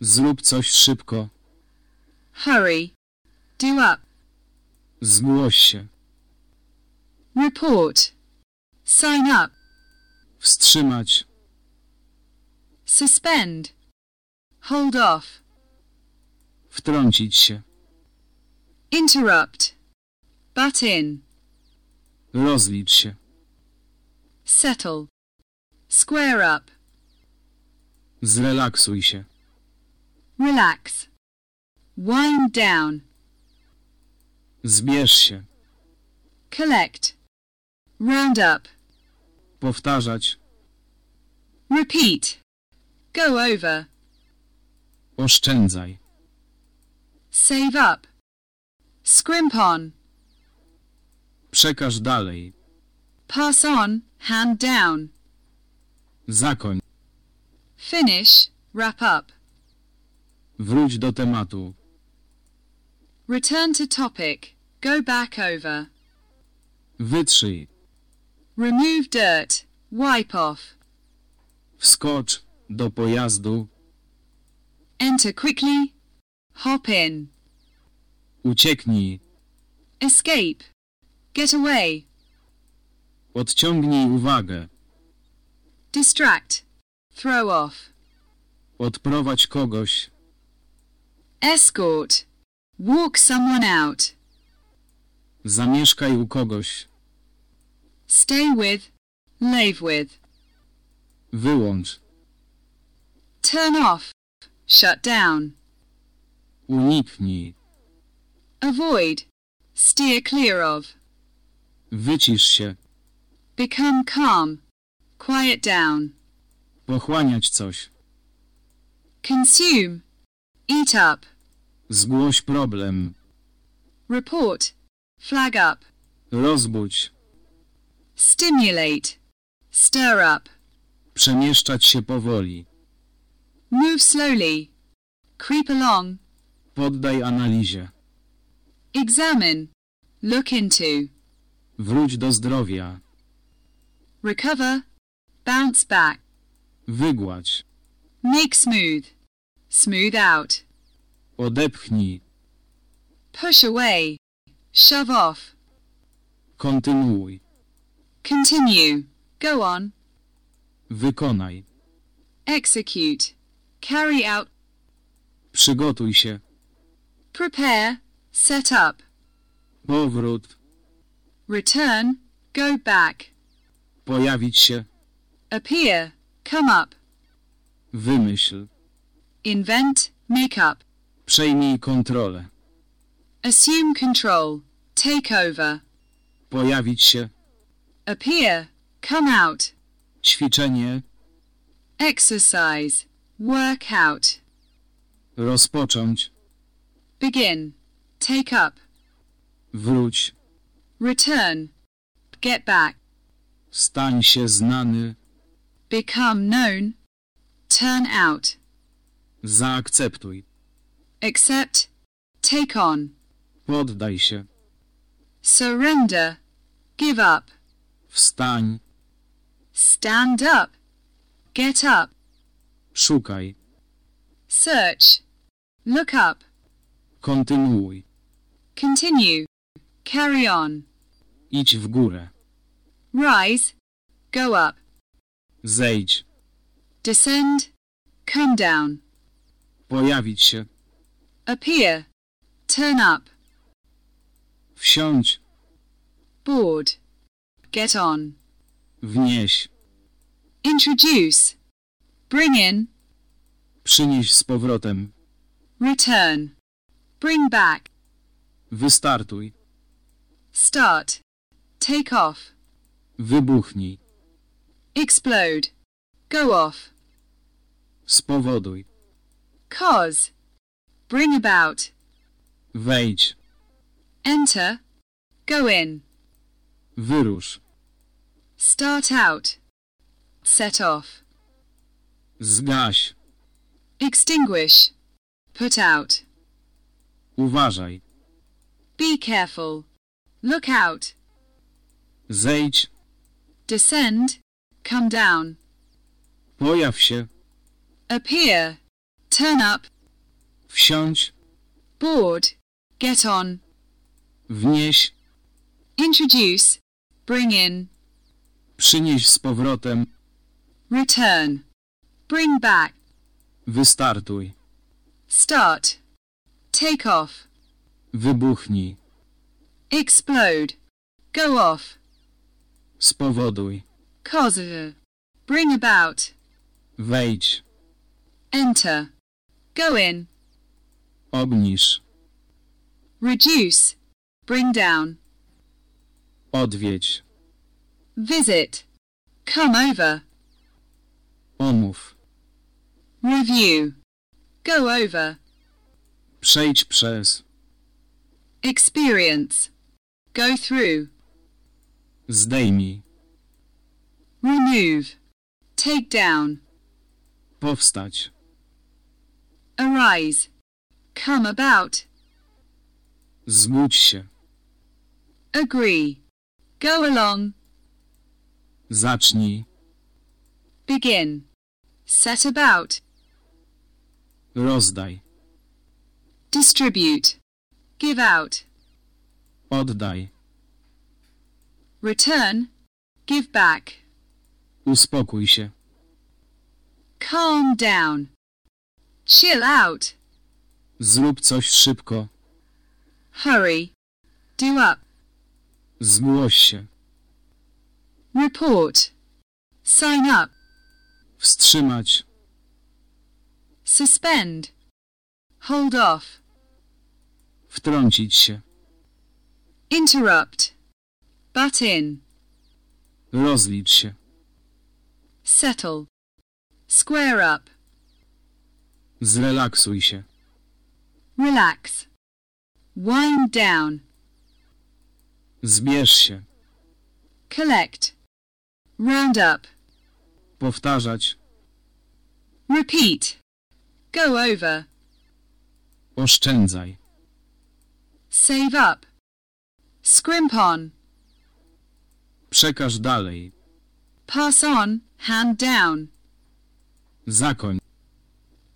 Zrób coś szybko. Hurry. Do up. Zgłoś się. Report. Sign up. Wstrzymać. Suspend. Hold off. Wtrącić się. Interrupt. Butt in. Rozlicz się. Settle. Square up. Zrelaksuj się. Relax. Wind down. Zbierz się. Collect. Round up. Powtarzać. Repeat. Go over. Oszczędzaj. Save up. Scrimp on. Przekaż dalej. Pass on. Hand down. Zakoń. Finish. Wrap up. Wróć do tematu. Return to topic. Go back over. Wytrzyj. Remove dirt. Wipe off. Wskocz do pojazdu. Enter quickly. Hop in. Ucieknij. Escape. Get away. Odciągnij uwagę. Distract. Throw off. Odprowadź kogoś. Escort. Walk someone out. Zamieszkaj u kogoś. Stay with. Live with. Wyłącz. Turn off. Shut down. Uniknij. Avoid. Steer clear of. Wycisz się. Become calm. Quiet down. Pochłaniać coś. Consume. Eat up. Zgłoś problem. Report. Flag up. Rozbudź. Stimulate. Stir up. Przemieszczać się powoli. Move slowly. Creep along. Poddaj analizie. Examine. Look into. Wróć do zdrowia. Recover. Bounce back. Wygładź. Make smooth. Smooth out. Odepchnij. Push away. Shove off. Kontynuuj. Continue. Go on. Wykonaj. Execute. Carry out. Przygotuj się. Prepare. Set up. Powrót. Return. Go back. Pojawić się. Appear. Come up. Wymyśl. Invent. Make up. Przejmij kontrolę. Assume control. Take over. Pojawić się. Appear. Come out. Ćwiczenie. Exercise. Work out. Rozpocząć. Begin. Take up. Wróć. Return. Get back. Stań się znany. Become known. Turn out. Zaakceptuj. Accept. Take on. Poddaj się. Surrender. Give up. Wstań. Stand up. Get up. Szukaj. Search. Look up. Kontynuuj. Continue. Carry on. Idź w górę. Rise. Go up. Zejdź. Descend. Come down. Pojawić się. Appear. Turn up. Wsiądź. Board. Get on. Wnieś. Introduce. Bring in. Przynieś z powrotem. Return. Bring back. Wystartuj. Start. Take off. Wybuchnij. Explode. Go off. Spowoduj. Cause. Bring about. Wejdź. Enter. Go in. Wyrusz. Start out. Set off. Zgaś. Extinguish. Put out. Uważaj. Be careful. Look out. Zejdź. Descend. Come down. Pojaw się. Appear. Turn up. Wsiądź. Board. Get on. Wnieś. Introduce. Bring in. Przynieś z powrotem. Return. Bring back. Wystartuj. Start. Take off. Wybuchnij. Explode. Go off. Spowoduj. Cause. Bring about. Wejdź. Enter. Go in. Obniż. Reduce. Bring down. Odwiedź. Visit. Come over. Omów. Review. Go over. Przejdź przez. Experience. Go through. Zdejmij. Remove. Take down. Powstać. Arise. Come about. Zbudź się. Agree. Go along. Zacznij. Begin. Set about. Rozdaj. Distribute. Give out. Oddaj. Return. Give back. Uspokój się. Calm down. Chill out. Zrób coś szybko. Hurry. Do up. Zgłoś się. Report. Sign up. Wstrzymać. Suspend. Hold off. Wtrącić się. Interrupt. Butt in. Rozlicz się. Settle. Square up. Zrelaksuj się. Relax. Wind down. Zbierz się. Collect. Round up. Powtarzać. Repeat. Go over. Oszczędzaj. Save up. Scrimp on. Przekaż dalej. Pass on. Hand down. Zakoń.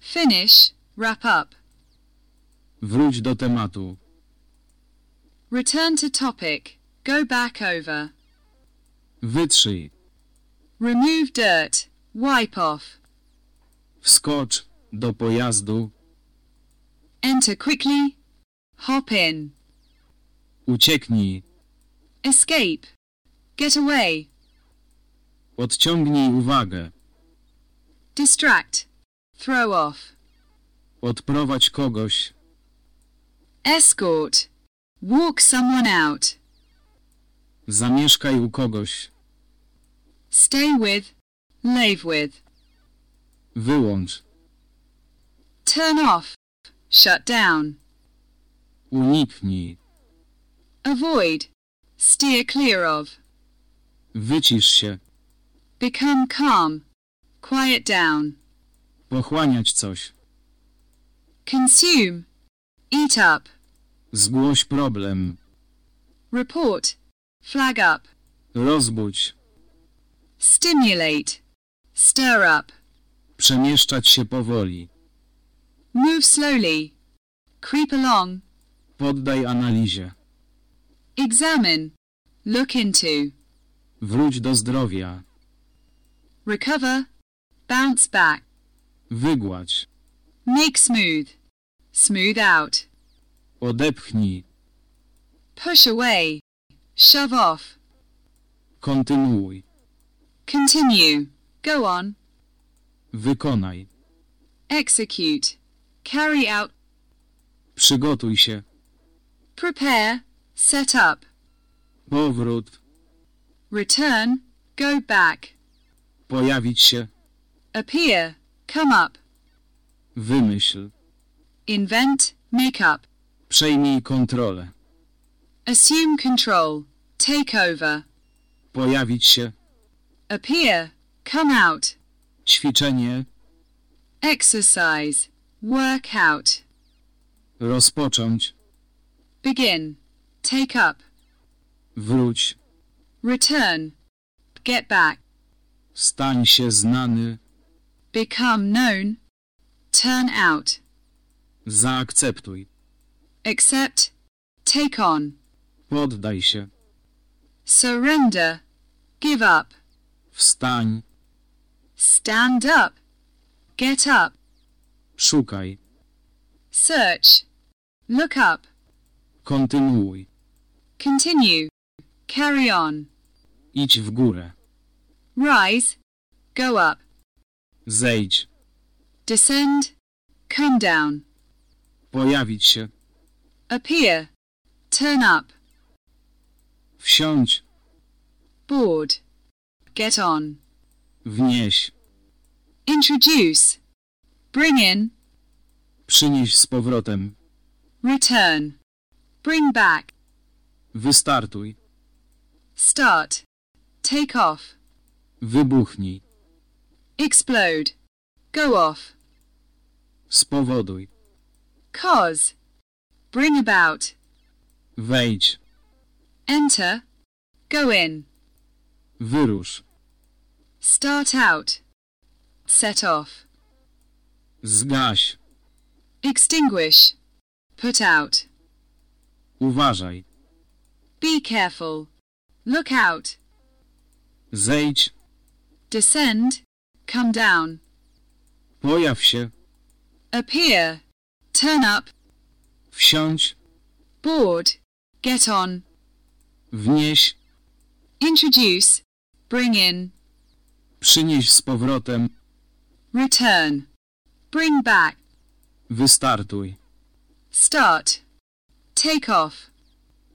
Finish. Wrap up. Wróć do tematu. Return to topic. Go back over. Wytrzyj. Remove dirt. Wipe off. Wskocz do pojazdu. Enter quickly. Hop in. Ucieknij. Escape. Get away. Odciągnij uwagę. Distract. Throw off. Odprowadź kogoś. Escort. Walk someone out. Zamieszkaj u kogoś. Stay with. Live with. Wyłącz. Turn off. Shut down. Uniknij. Avoid. Steer clear of. Wycisz się. Become calm. Quiet down. Pochłaniać coś. Consume. Eat up. Zgłoś problem. Report. Flag up. Rozbudź. Stimulate. Stir up. Przemieszczać się powoli. Move slowly. Creep along. Poddaj analizie. Examine. Look into. Wróć do zdrowia. Recover. Bounce back. Wygładź. Make smooth. Smooth out. Odepchnij. Push away. Shove off. Kontynuuj. Continue. Go on. Wykonaj. Execute. Carry out. Przygotuj się. Prepare. Set up. Powrót. Return. Go back. Pojawić się. Appear. Come up. Wymyśl. Invent. Make up. Przejmij kontrolę. Assume control. Take over. Pojawić się. Appear. Come out. Ćwiczenie. Exercise. Work out. Rozpocząć. Begin. Take up. Wróć. Return. Get back. Stań się znany. Become known. Turn out. Zaakceptuj. Accept. Take on. Poddaj się. Surrender. Give up. Wstań. Stand up. Get up. Szukaj. Search. Look up. Kontynuuj. Continue. Carry on. Idź w górę. Rise. Go up. Zejdź. Descend. Come down. Pojawić się. Appear. Turn up. Wsiądź. Board. Get on. Wnieś. Introduce. Bring in. Przynieś z powrotem. Return. Bring back. Wystartuj. Start. Take off. Wybuchnij. Explode. Go off. Spowoduj. Cause. Bring about. Wejdź. Enter. Go in. Wyrusz. Start out. Set off. Zgaś. Extinguish. Put out. Uważaj. Be careful. Look out. Zejdź. Descend. Come down. Pojaw się. Appear. Turn up. Wsiądź. Board. Get on. Wnieś. Introduce. Bring in. Przynieś z powrotem. Return. Bring back. Wystartuj. Start. Take off.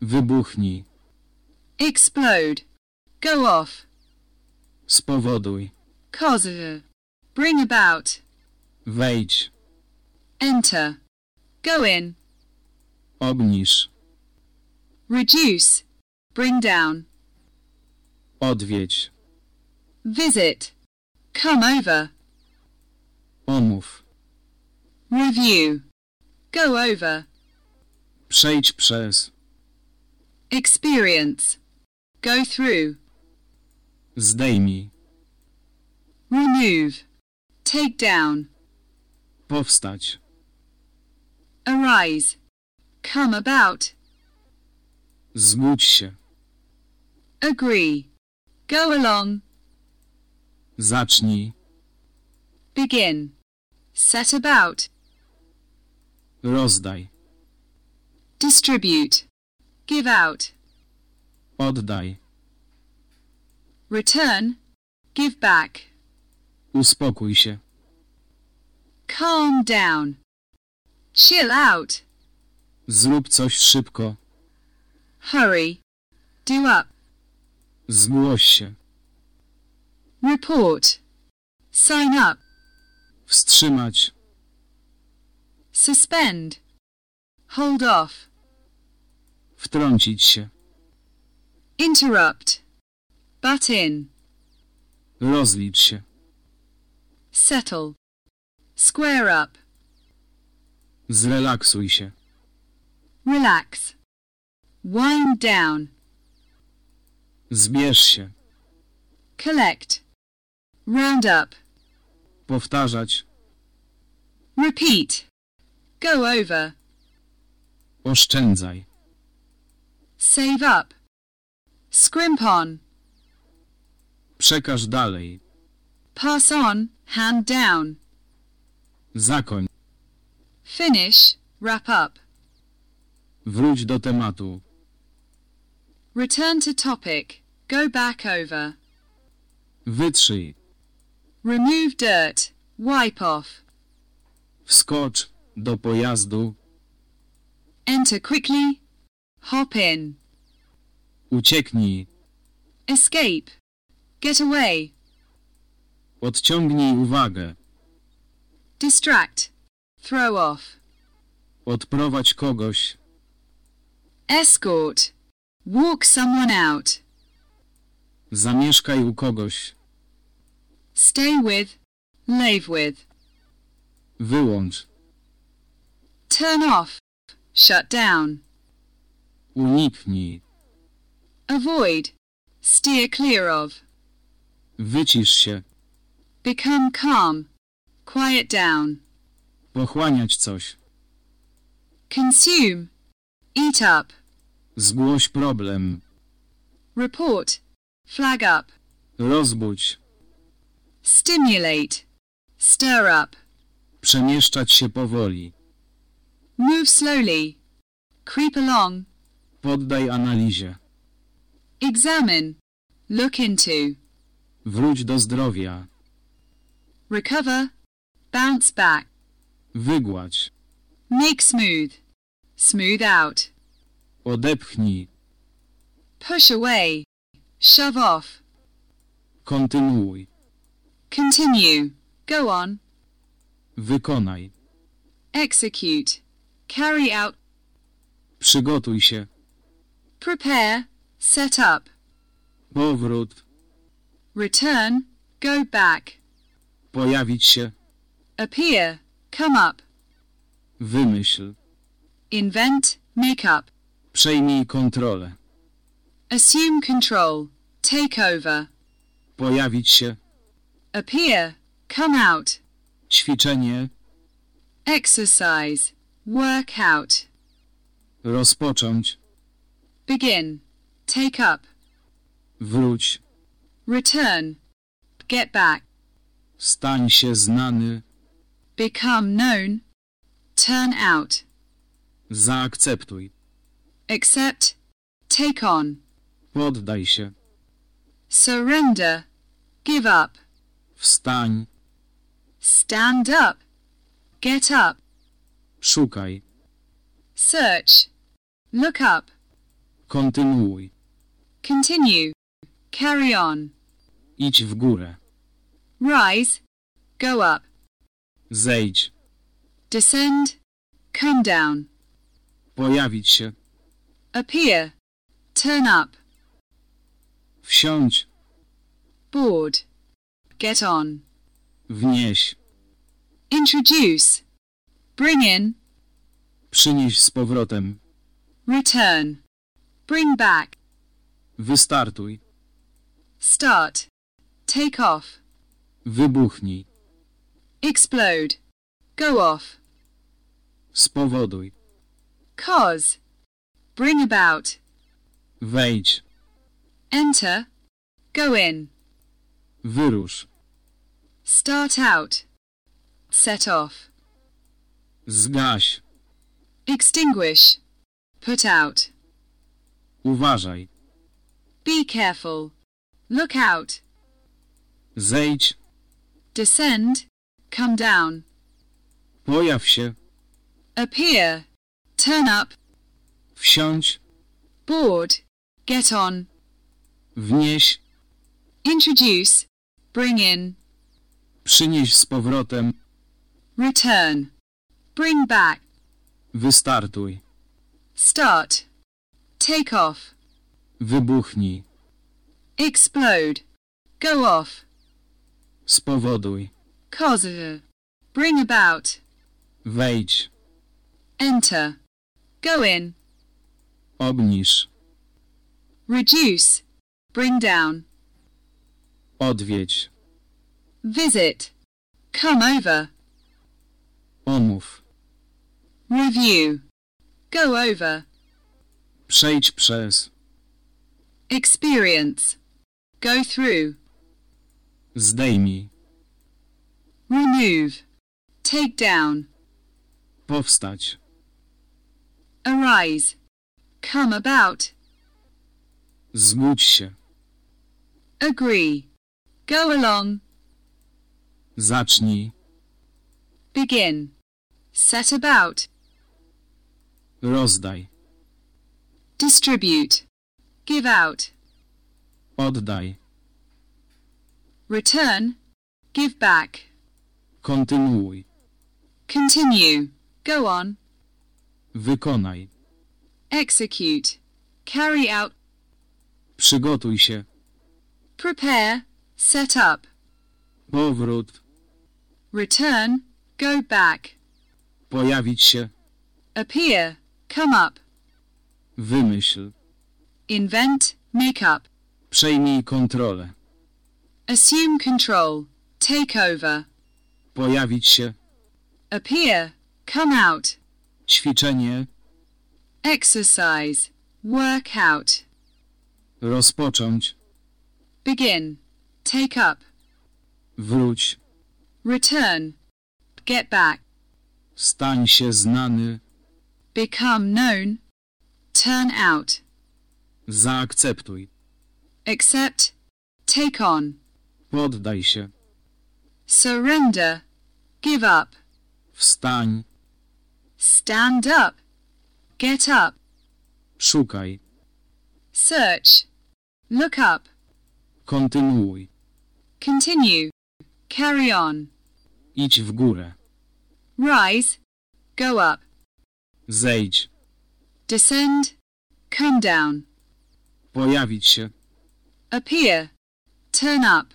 Wybuchnij. Explode. Go off. Spowoduj. Cause. Bring about. Wejdź. Enter. Go in. Obniż. Reduce. Bring down. Odwiedź. Visit. Come over. Omów. Review. Go over. Przejdź przez. Experience. Go through. Zdejmij. Remove. Take down. Powstać. Arise. Come about. Zbudź się. Agree. Go along. Zacznij. Begin. Set about. Rozdaj. Distribute. Give out. Oddaj. Return. Give back. Uspokój się. Calm down. Chill out. Zrób coś szybko. Hurry. Do up. Zgłoś się. Report. Sign up. Wstrzymać. Suspend. Hold off. Wtrącić się. Interrupt. Butt in. Rozlicz się. Settle. Square up. Zrelaksuj się. Relax. Wind down. Zbierz się. Collect. Round up. Powtarzać. Repeat. Go over. Oszczędzaj. Save up. Scrimp on. Przekaż dalej. Pass on. Hand down. Zakoń. Finish. Wrap up. Wróć do tematu. Return to topic. Go back over. Wytrzyj. Remove dirt. Wipe off. Wskocz do pojazdu. Enter quickly. Hop in. Ucieknij. Escape. Get away. Odciągnij uwagę. Distract. Throw off. Odprowadź kogoś. Escort. Walk someone out. Zamieszkaj u kogoś. Stay with. Live with. Wyłącz. Turn off. Shut down. Uniknij. Avoid. Steer clear of. Wycisz się. Become calm. Quiet down. Pochłaniać coś. Consume. Eat up. Zgłoś problem. Report. Flag up. Rozbudź. Stimulate. Stir up. Przemieszczać się powoli. Move slowly. Creep along. Poddaj analizie. Examine. Look into. Wróć do zdrowia. Recover. Bounce back. Wygładź. Make smooth. Smooth out. Odepchnij. Push away. Shove off. Kontynuuj. Continue. Go on. Wykonaj. Execute. Carry out. Przygotuj się. Prepare. Set up. Powrót. Return. Go back. Pojawić się. Appear. Come up. Wymyśl. Invent. Make up. Przejmij kontrolę. Assume control. Take over. Pojawić się. Appear. Come out. Ćwiczenie. Exercise. Work out. Rozpocząć. Begin. Take up. Wróć. Return. Get back. Stań się znany. Become known. Turn out. Zaakceptuj. Accept. Take on. Poddaj się. Surrender. Give up. Wstań. Stand up. Get up. Szukaj. Search. Look up. Kontynuuj. Continue. Carry on. Idź w górę. Rise. Go up. Zejdź. Descend. Come down. Pojawić się. Appear. Turn up. Wsiądź. Board. Get on. Wnieś. Introduce. Bring in. Przynieś z powrotem. Return. Bring back. Wystartuj. Start. Take off. Wybuchnij. Explode. Go off. Spowoduj. Cause. Bring about. Wejdź. Enter. Go in. Wyrusz. Start out. Set off. Zgaś. Extinguish. Put out. Uważaj. Be careful. Look out. Zejdź. Descend. Come down. Pojaw się. Appear. Turn up. Wsiądź. Board. Get on. Wnieś. Introduce. Bring in. Przynieś z powrotem. Return. Bring back. Wystartuj. Start. Take off. Wybuchnij. Explode. Go off. Spowoduj. Cause. Bring about. Wejdź. Enter. Go in. Obniż. Reduce. Bring down. Odwiedź. Visit. Come over. Omów. Review. Go over. Przejdź przez. Experience. Go through. Zdejmij. Remove. Take down. Powstać. Arise. Come about. Zbudź się. Agree. Go along. Zacznij. Begin. Set about. Rozdaj. Distribute. Give out. Oddaj. Return. Give back. Kontynuuj. Continue. Go on. Wykonaj. Execute. Carry out. Przygotuj się. Prepare. Set up. Powrót. Return. Go back. Pojawić się. Appear. Come up. Wymyśl. Invent. Make up. Przejmij kontrolę. Assume control. Take over. Pojawić się. Appear. Come out. Ćwiczenie. Exercise. Work out. Rozpocząć. Begin. Take up. Wróć. Return. Get back. Stań się znany. Become known. Turn out. Zaakceptuj. Accept. Take on. Poddaj się. Surrender. Give up. Wstań. Stand up. Get up. Szukaj. Search. Look up. Kontynuuj. Continue. Carry on. Idź w górę. Rise. Go up. Zejdź. Descend. Come down. Pojawić się. Appear. Turn up.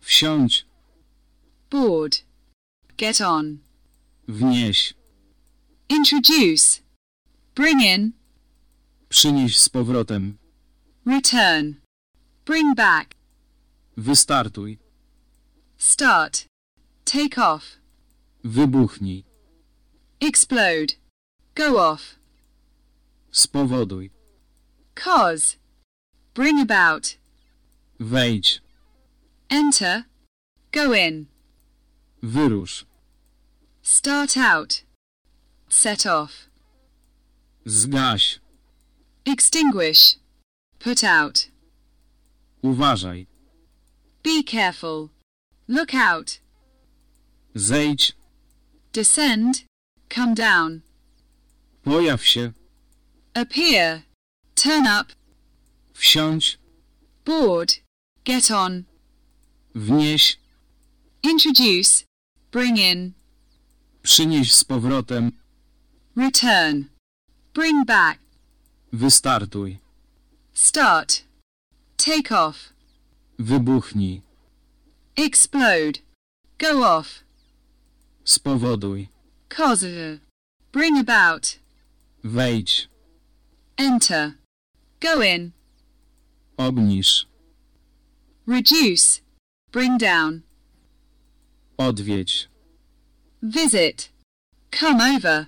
Wsiądź. Board. Get on. Wnieś. Introduce. Bring in. Przynieś z powrotem. Return. Bring back. Wystartuj. Start. Take off. Wybuchnij. Explode. Go off. Spowoduj. Cause. Bring about. Wejdź. Enter. Go in. Wyrusz. Start out. Set off. Zgaś. Extinguish. Put out. Uważaj. Be careful. Look out. Zejdź. Descend. Come down. Pojaw się. Appear. Turn up. Wsiądź. Board. Get on. Wnieś. Introduce. Bring in. Przynieś z powrotem. Return. Bring back. Wystartuj. Start. Take off. Wybuchnij. Explode. Go off. Spowoduj. Cause. Bring about. Wejdź. Enter. Go in. Obniż. Reduce. Bring down. Odwiedź. Visit. Come over.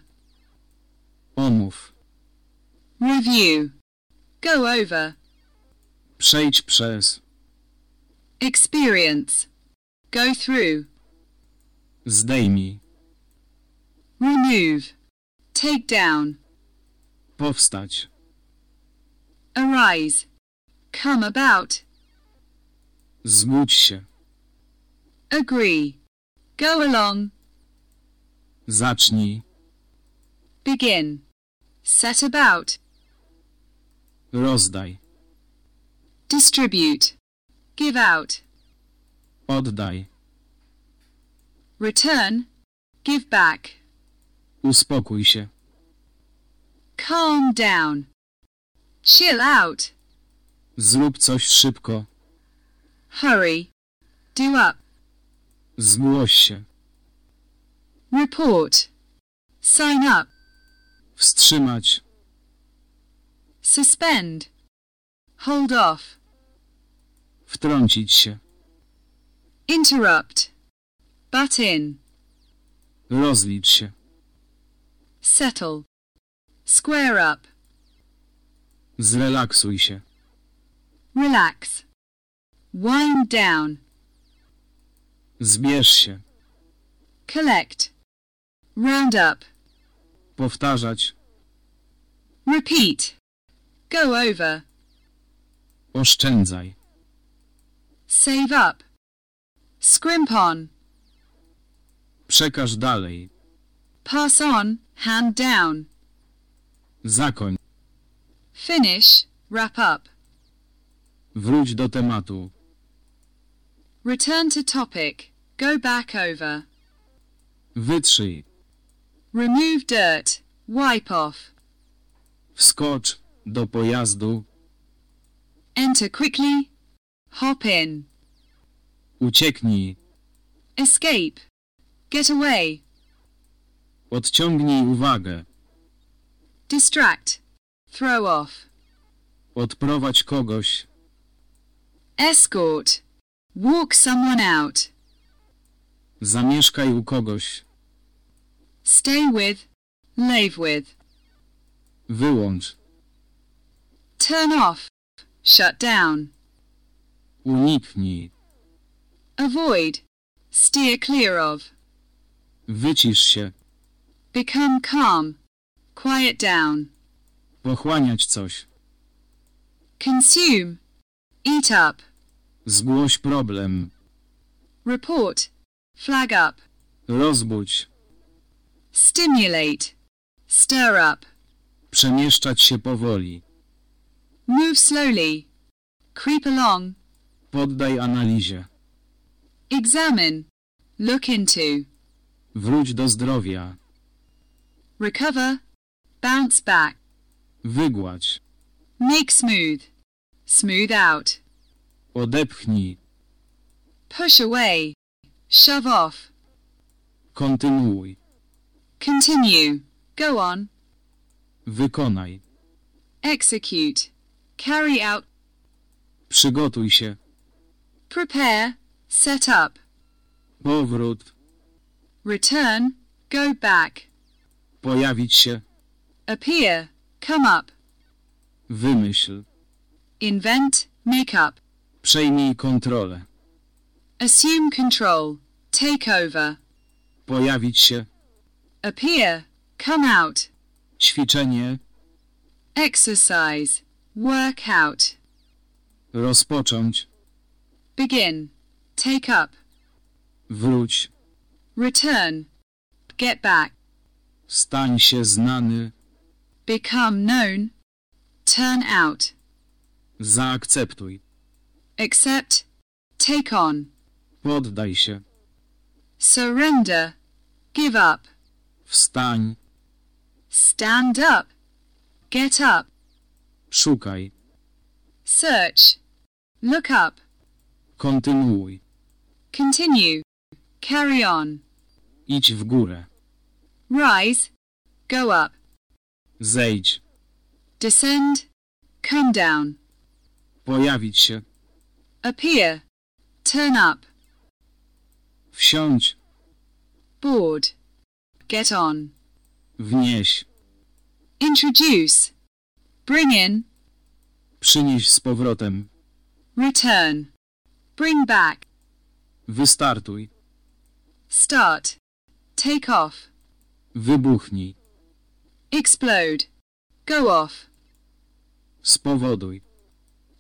Omów. Review. Go over. Przejdź przez. Experience. Go through. Zdejmij. Remove. Take down. Powstać. Arise. Come about. Zgódź się. Agree. Go along. Zacznij. Begin. Set about. Rozdaj. Distribute. Give out. Oddaj. Return. Give back. Uspokój się. Calm down. Chill out. Zrób coś szybko. Hurry. Do up. Zgłoś się. Report. Sign up. Wstrzymać. Suspend. Hold off. Wtrącić się. Interrupt. Butt in. Rozlicz się. Settle. Square up. Zrelaksuj się. Relax. Wind down. Zbierz się. Collect. Round up. Powtarzać. Repeat. Go over. Oszczędzaj. Save up. Scrimp on. Przekaż dalej. Pass on. Hand down. Zakoń. Finish. Wrap up. Wróć do tematu. Return to topic. Go back over. Wytrzyj. Remove dirt. Wipe off. Wskocz do pojazdu. Enter quickly. Hop in. Ucieknij. Escape. Get away. Odciągnij uwagę. Distract. Throw off. Odprowadź kogoś. Escort. Walk someone out. Zamieszkaj u kogoś. Stay with. Live with. Wyłącz. Turn off. Shut down. Uniknij. Avoid. Steer clear of. Wycisz się. Become calm. Quiet down. Pochłaniać coś. Consume. Eat up. Zgłoś problem. Report. Flag up. Rozbudź. Stimulate. Stir up. Przemieszczać się powoli. Move slowly. Creep along. Poddaj analizie. Examine. Look into. Wróć do zdrowia. Recover. Bounce back. Wygładź. Make smooth. Smooth out. Odepchnij. Push away. Shove off. Kontynuuj. Continue. Go on. Wykonaj. Execute. Carry out. Przygotuj się. Prepare. Set up. Powrót. Return. Go back. Pojawić się. Appear. Come up. Wymyśl. Invent. Make up. Przejmij kontrolę. Assume control. Take over. Pojawić się. Appear. Come out. Ćwiczenie. Exercise. Work out. Rozpocząć. Begin. Take up. Wróć. Return. Get back. Stań się znany. Become known. Turn out. Zaakceptuj. Accept. Take on. Poddaj się. Surrender. Give up. Wstań. Stand up. Get up. Szukaj. Search. Look up. Kontynuuj. Continue. Carry on. Idź w górę. Rise. Go up. Zejdź. Descend. Come down. Pojawić się. Appear. Turn up. Wsiądź. Board. Get on. Wnieś. Introduce. Bring in. Przynieś z powrotem. Return. Bring back. Wystartuj. Start. Take off. Wybuchnij. Explode. Go off. Spowoduj.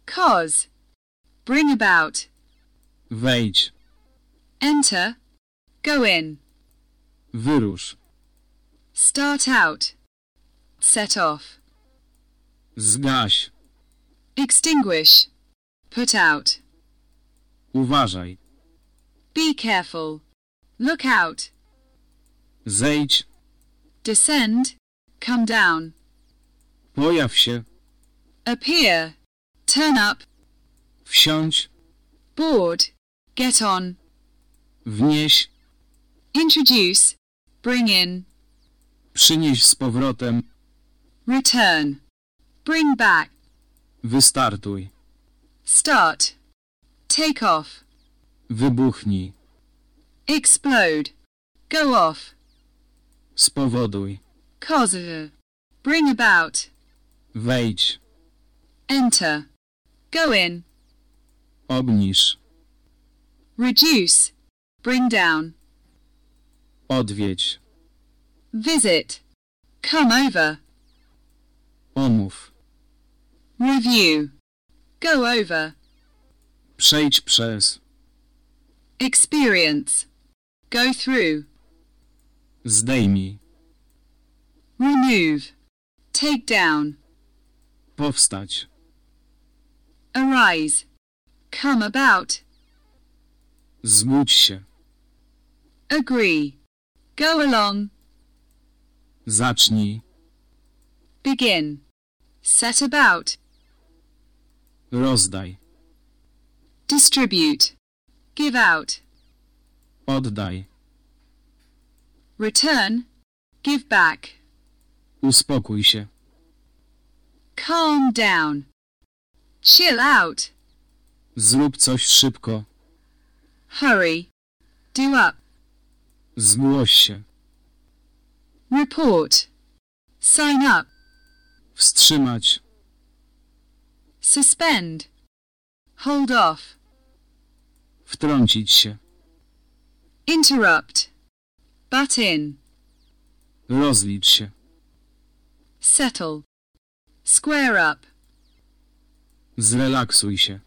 Cause. Bring about. Wejdź. Enter. Go in. Wyrusz. Start out. Set off. Zgaś. Extinguish. Put out. Uważaj. Be careful. Look out. Zejdź. Descend. Come down. Pojaw się. Appear. Turn up. Wsiądź. Board. Get on. Wnieś. Introduce. Bring in. Przynieś z powrotem. Return. Bring back. Wystartuj. Start. Take off. Wybuchnij. Explode. Go off. Spowoduj. Cause. Bring about. Wejdź. Enter. Go in. Obniż. Reduce. Bring down. Odwiedź. Visit. Come over. Omów. Review. Go over. Przejdź przez. Experience. Go through. Zdejmij. Remove. Take down. Powstać. Arise. Come about. Zgódź się. Agree. Go along. Zacznij. Begin. Set about. Rozdaj. Distribute. Give out. Oddaj. Return. Give back. Uspokój się. Calm down. Chill out. Zrób coś szybko. Hurry. Do up. Zgłoś się. Report. Sign up. Wstrzymać. Suspend. Hold off. Wtrącić się. Interrupt. Butt in. Rozlicz się. Settle. Square up. Zrelaksuj się.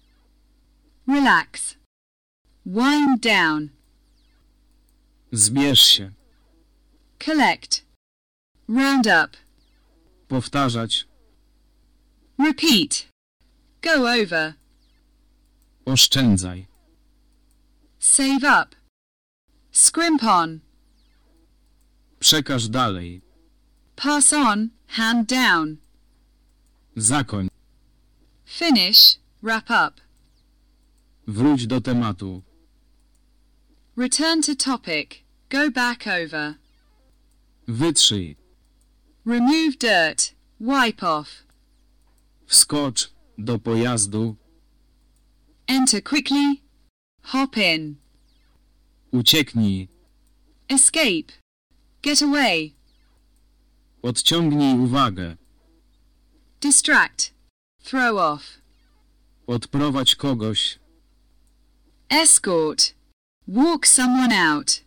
Relax. Wind down. Zbierz się. Collect. Round up. Powtarzać. Repeat. Go over. Oszczędzaj. Save up. Scrimp on. Przekaż dalej. Pass on. Hand down. Zakoń. Finish. Wrap up. Wróć do tematu. Return to topic. Go back over. Wytrzyj. Remove dirt. Wipe off. Wskocz do pojazdu. Enter quickly. Hop in. Ucieknij. Escape. Get away. Odciągnij uwagę. Distract. Throw off. Odprowadź kogoś. Escort. Walk someone out.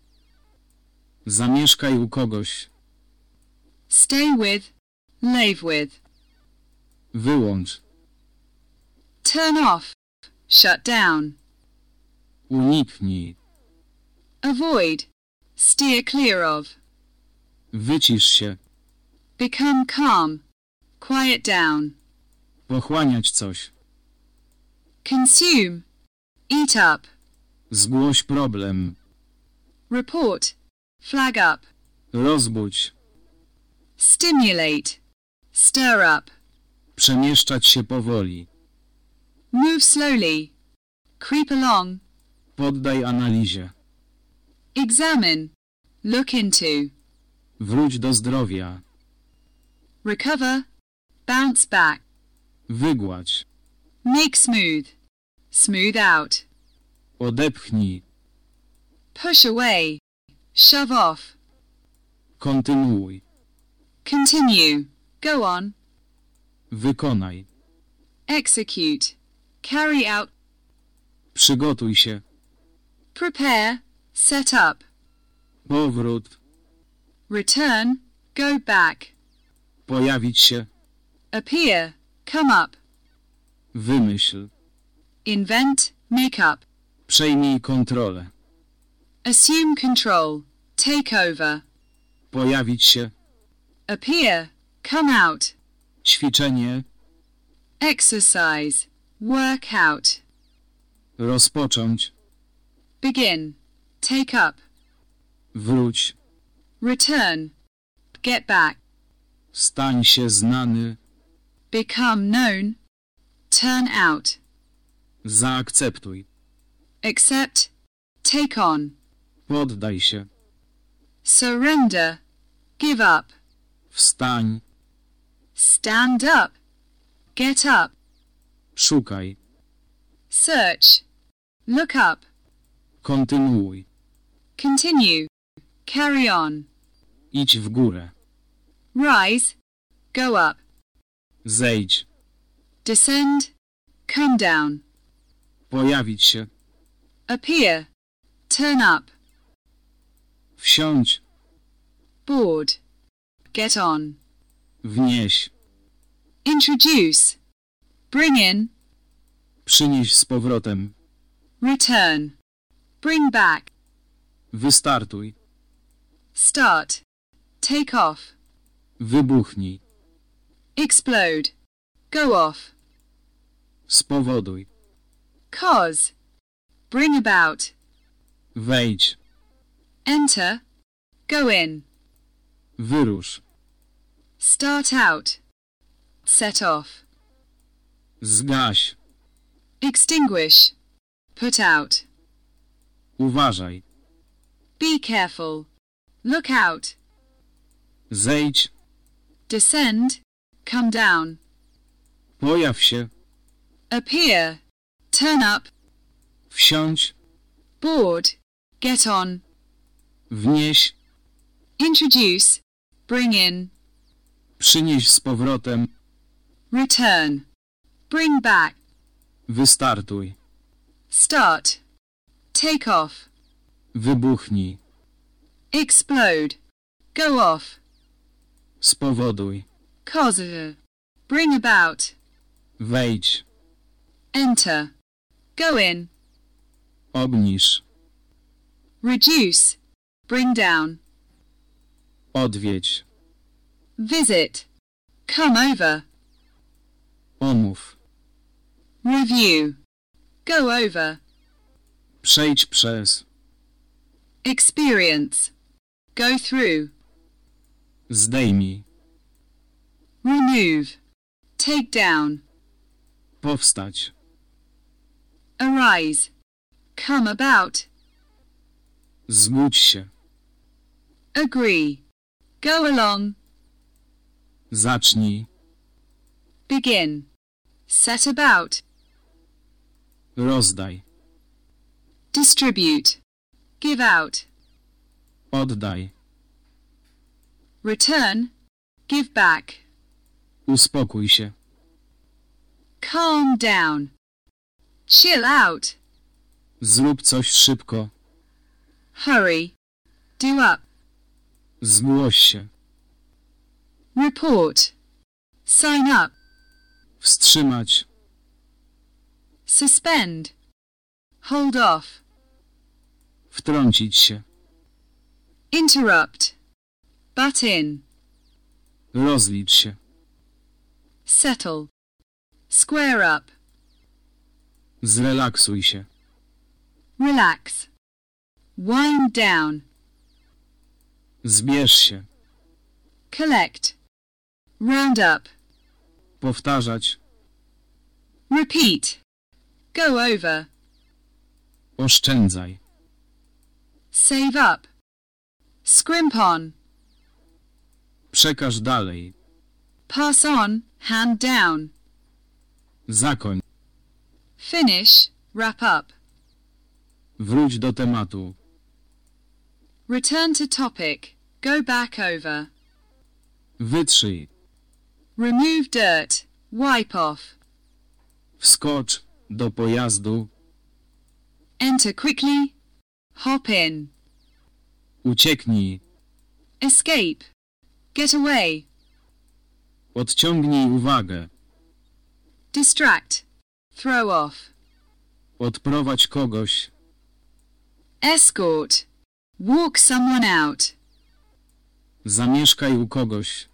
Zamieszkaj u kogoś. Stay with. Live with. Wyłącz. Turn off. Shut down. Uniknij. Avoid. Steer clear of. Wycisz się. Become calm. Quiet down. Pochłaniać coś. Consume. Eat up. Zgłoś problem. Report. Flag up. Rozbudź. Stimulate. Stir up. Przemieszczać się powoli. Move slowly. Creep along. Poddaj analizie. Examine. Look into. Wróć do zdrowia. Recover. Bounce back. Wygładź. Make smooth. Smooth out. Odepchnij. Push away. Shove off. Kontynuuj. Continue. Go on. Wykonaj. Execute. Carry out. Przygotuj się. Prepare. Set up. Powrót. Return. Go back. Pojawić się. Appear. Come up. Wymyśl. Invent. Make up. Przejmij kontrolę. Assume control. Take over. Pojawić się. Appear. Come out. Ćwiczenie. Exercise. Work out. Rozpocząć. Begin. Take up. Wróć. Return. Get back. Stań się znany. Become known. Turn out. Zaakceptuj. Accept. Take on. Poddaj się. Surrender. Give up. Wstań. Stand up. Get up. Szukaj. Search. Look up. Kontynuuj. Continue. Carry on. Idź w górę. Rise. Go up. Zejdź. Descend. Come down. Pojawić się. Appear. Turn up. Wsiądź. Board. Get on. Wnieś. Introduce. Bring in. Przynieś z powrotem. Return. Bring back. Wystartuj. Start. Take off. Wybuchnij. Explode. Go off. Spowoduj. Cause. Bring about. Wejdź. Enter. Go in. Wyrusz. Start out. Set off. Zgaś. Extinguish. Put out. Uważaj. Be careful. Look out. Zejdź. Descend. Come down. Pojaw się. Appear. Turn up. Wsiądź. Board. Get on. Wnieś. Introduce. Bring in. Przynieś z powrotem. Return. Bring back. Wystartuj. Start. Take off. Wybuchnij. Explode. Go off. Spowoduj. Cause. Bring about. Wejdź. Enter. Go in. Obniż. Reduce. Bring down. Odwiedź. Visit. Come over. Omów. Review. Go over. Przejdź przez. Experience. Go through. Zdejmij. Remove. Take down. Arise. Come about. Zgódź się. Agree. Go along. Zacznij. Begin. Set about. Rozdaj. distribute, give out, Oddaj. Return, give back, Uspokój się. calm down, chill out, Zrób coś szybko. hurry, do up, Zgłoś się. report, sign up, Wstrzymać. suspend, hold off, Wtrącić się. interrupt, butt in, Rozlicz się. settle, square up, Zrelaksuj się. relax, wind down, Zbierz się. collect, round up, Powtarzać. repeat, go over, Oszczędzaj. save up, scrimp on, Przekaż dalej. pass on, hand down, Zakoń. finish, wrap up, Wróć do tematu. return to topic, go back over, Wytrzyj. remove dirt, wipe off, Wskocz do pojazdu. enter quickly, hop in, Ucieknij. escape, get away, Odciągnij uwagę. distract, throw off, Odprowadź kogoś. escort, walk someone out, Zamieszkaj u kogoś.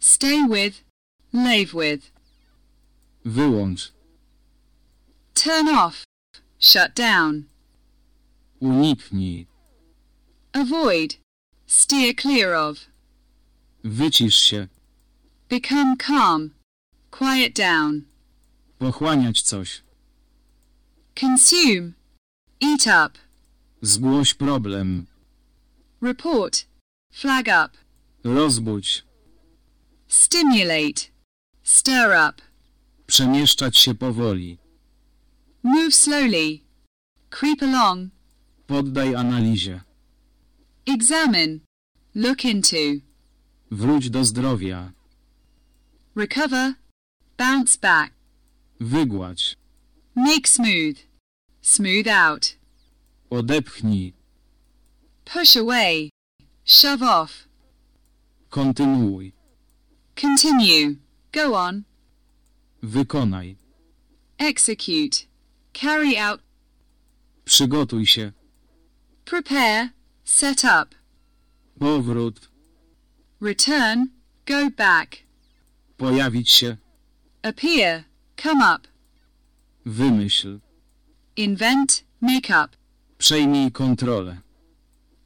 stay with, live with, Wyłącz. turn off, shut down, Uniknij. avoid, steer clear of, Wycisz się. become calm, quiet down, Pochłaniać coś. consume, eat up, Zgłoś problem. report, flag up, Rozbudź. stimulate, stir up, Przemieszczać się powoli. move slowly, creep along, Poddaj analizie. examine, look into, Wróć do zdrowia. recover, bounce back, Wygładź. make smooth, smooth out, Odepchnij. push away, shove off, Kontynuuj. continue, go on, Wykonaj. execute, carry out, Przygotuj się. prepare, set up, Powrót. Return, go back, Pojawić się. appear, come up, Wymyśl. invent, make up, Przejmij kontrolę.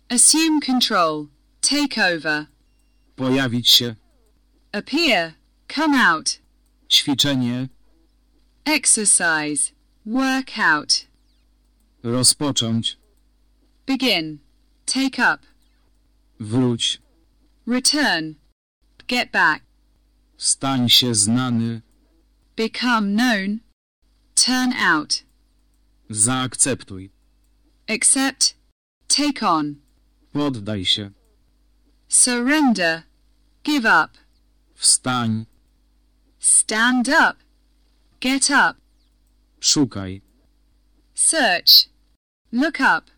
assume control, take over, Pojawić się. appear, come out, Ćwiczenie. exercise, work out, Rozpocząć. begin, take up, Wróć. Return, get back, Stań się znany. become known, turn out, Zaakceptuj. accept, take on, Poddaj się. surrender, give up, Wstań. stand up, get up, Szukaj. search, look up,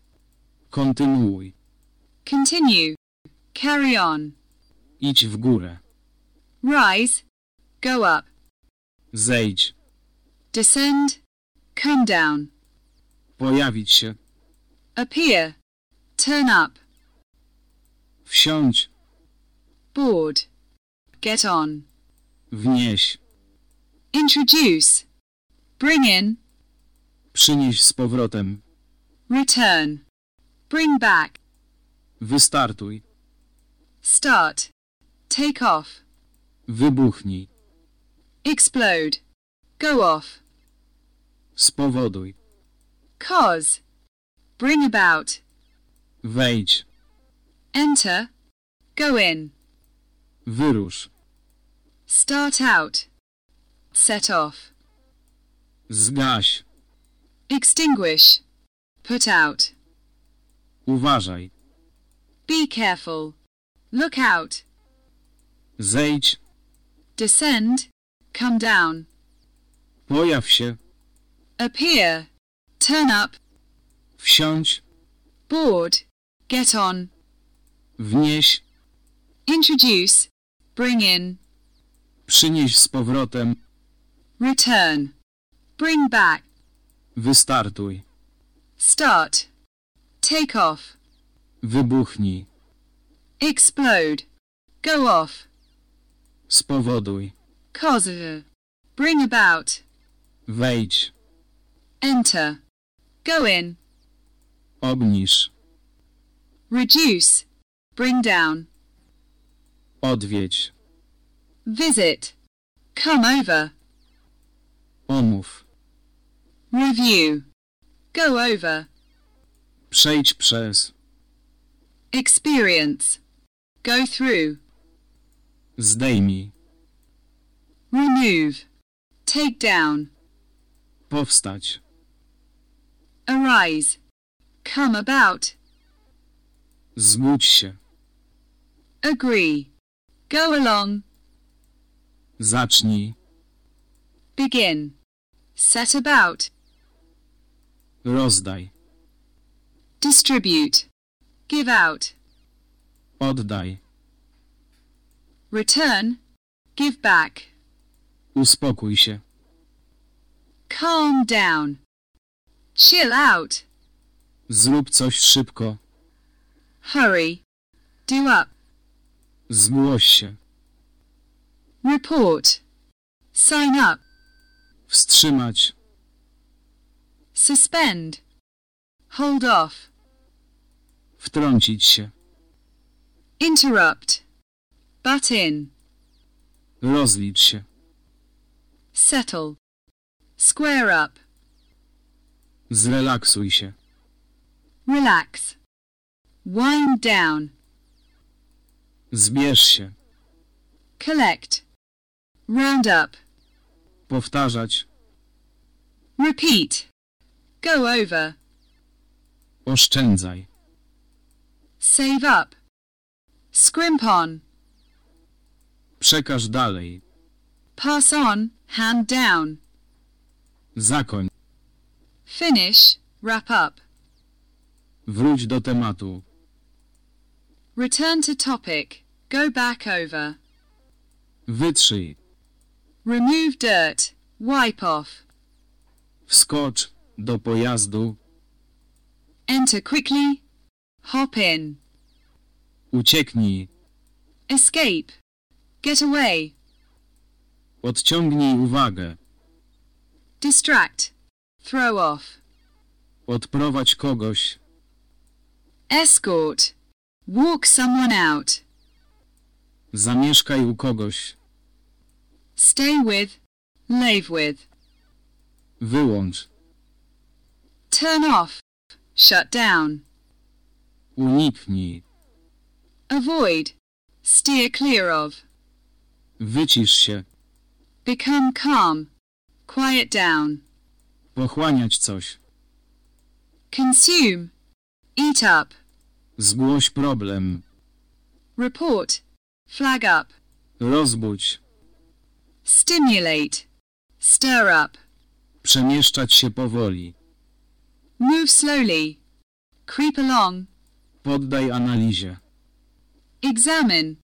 Kontynuuj. continue, carry on, Idź w górę. rise, go up, Zejdź. descend, come down, Pojawić się. appear, turn up, Wsiądź. board, get on, Wnieś. introduce, bring in, Przynieś z powrotem. return, bring back, Wystartuj. start, take off, Wybuchnij. explode, go off, Spowoduj. cause, bring about, Wejdź. enter, go in, Wyrusz. start out, set off, Zgaś. extinguish, put out. Uważaj. Be careful. Look out. Zejdź. Descend, come down. Pojaw się. Appear, turn up. Wsiądź. Board, get on. Wnieś. Introduce, bring in. Przynieś z powrotem. Return, bring back. Wystartuj. Start, take off. Wybuchnij. Explode, go off. Spowoduj. Cause, bring about. Wejdź. Enter, go in. Obniż. Reduce, bring down. Odwiedź. Visit, come over. Omów. Review, go over. Przejdź przez. Experience, go through. Zdejmij. Remove, take down. Powstać. Arise, come about. Zbudź się. Agree, go along. Zacznij. Begin, set about. Rozdaj. Distribute, give out. Oddaj. Return, give back. Uspokój się. Calm down. Chill out. Zrób coś szybko. Hurry. Do up. Zgłoś się. Report. Sign up. Wstrzymać. Suspend. Hold off. Wtrącić się. Interrupt. Butt in. Rozlicz się. Settle. Square up. Zrelaksuj się. Relax. Wind down. Zbierz się. Collect. Round up. Powtarzać. Repeat. Go over. Oszczędzaj. Save up. Scrimp on. Przekaż dalej. Pass on. Hand down. Zakoń. Finish. Wrap up. Wróć do tematu. Return to topic. Go back over. Wytrzyj. Remove dirt. Wipe off. Wskocz do pojazdu. Enter quickly. Hop in. Ucieknij. Escape. Get away. Odciągnij uwagę. Distract. Throw off. Odprowadź kogoś. Escort. Walk someone out. Zamieszkaj u kogoś. Stay with. Live with. Wyłącz. Turn off. Shut down. Uniknij. Avoid. Steer clear of. Wycisz się. Become calm. Quiet down. Pochłaniać coś. Consume. Eat up. Zgłoś problem. Report. Flag up. Rozbudź. Stimulate. Stir up. Przemieszczać się powoli. Move slowly. Creep along. Poddaj analizie. Examine.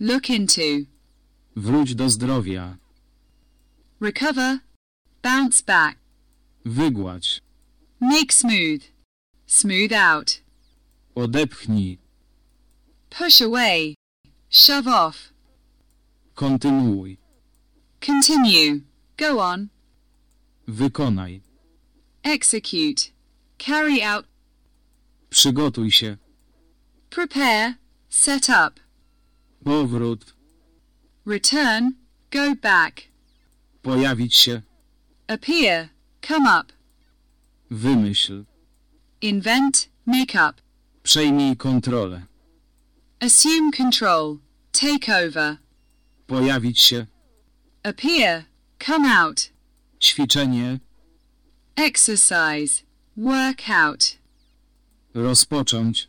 Look into. Wróć do zdrowia. Recover. Bounce back. Wygładź. Make smooth. Smooth out. Odepchnij. Push away. Shove off. Kontynuuj. Continue. Go on. Wykonaj. Execute. Carry out. Przygotuj się. Prepare. Set up. Powrót. Return. Go back. Pojawić się. Appear. Come up. Wymyśl. Invent. Make up. Przejmij kontrolę. Assume control. Take over. Pojawić się. Appear. Come out. Ćwiczenie. exercise, work out, Rozpocząć.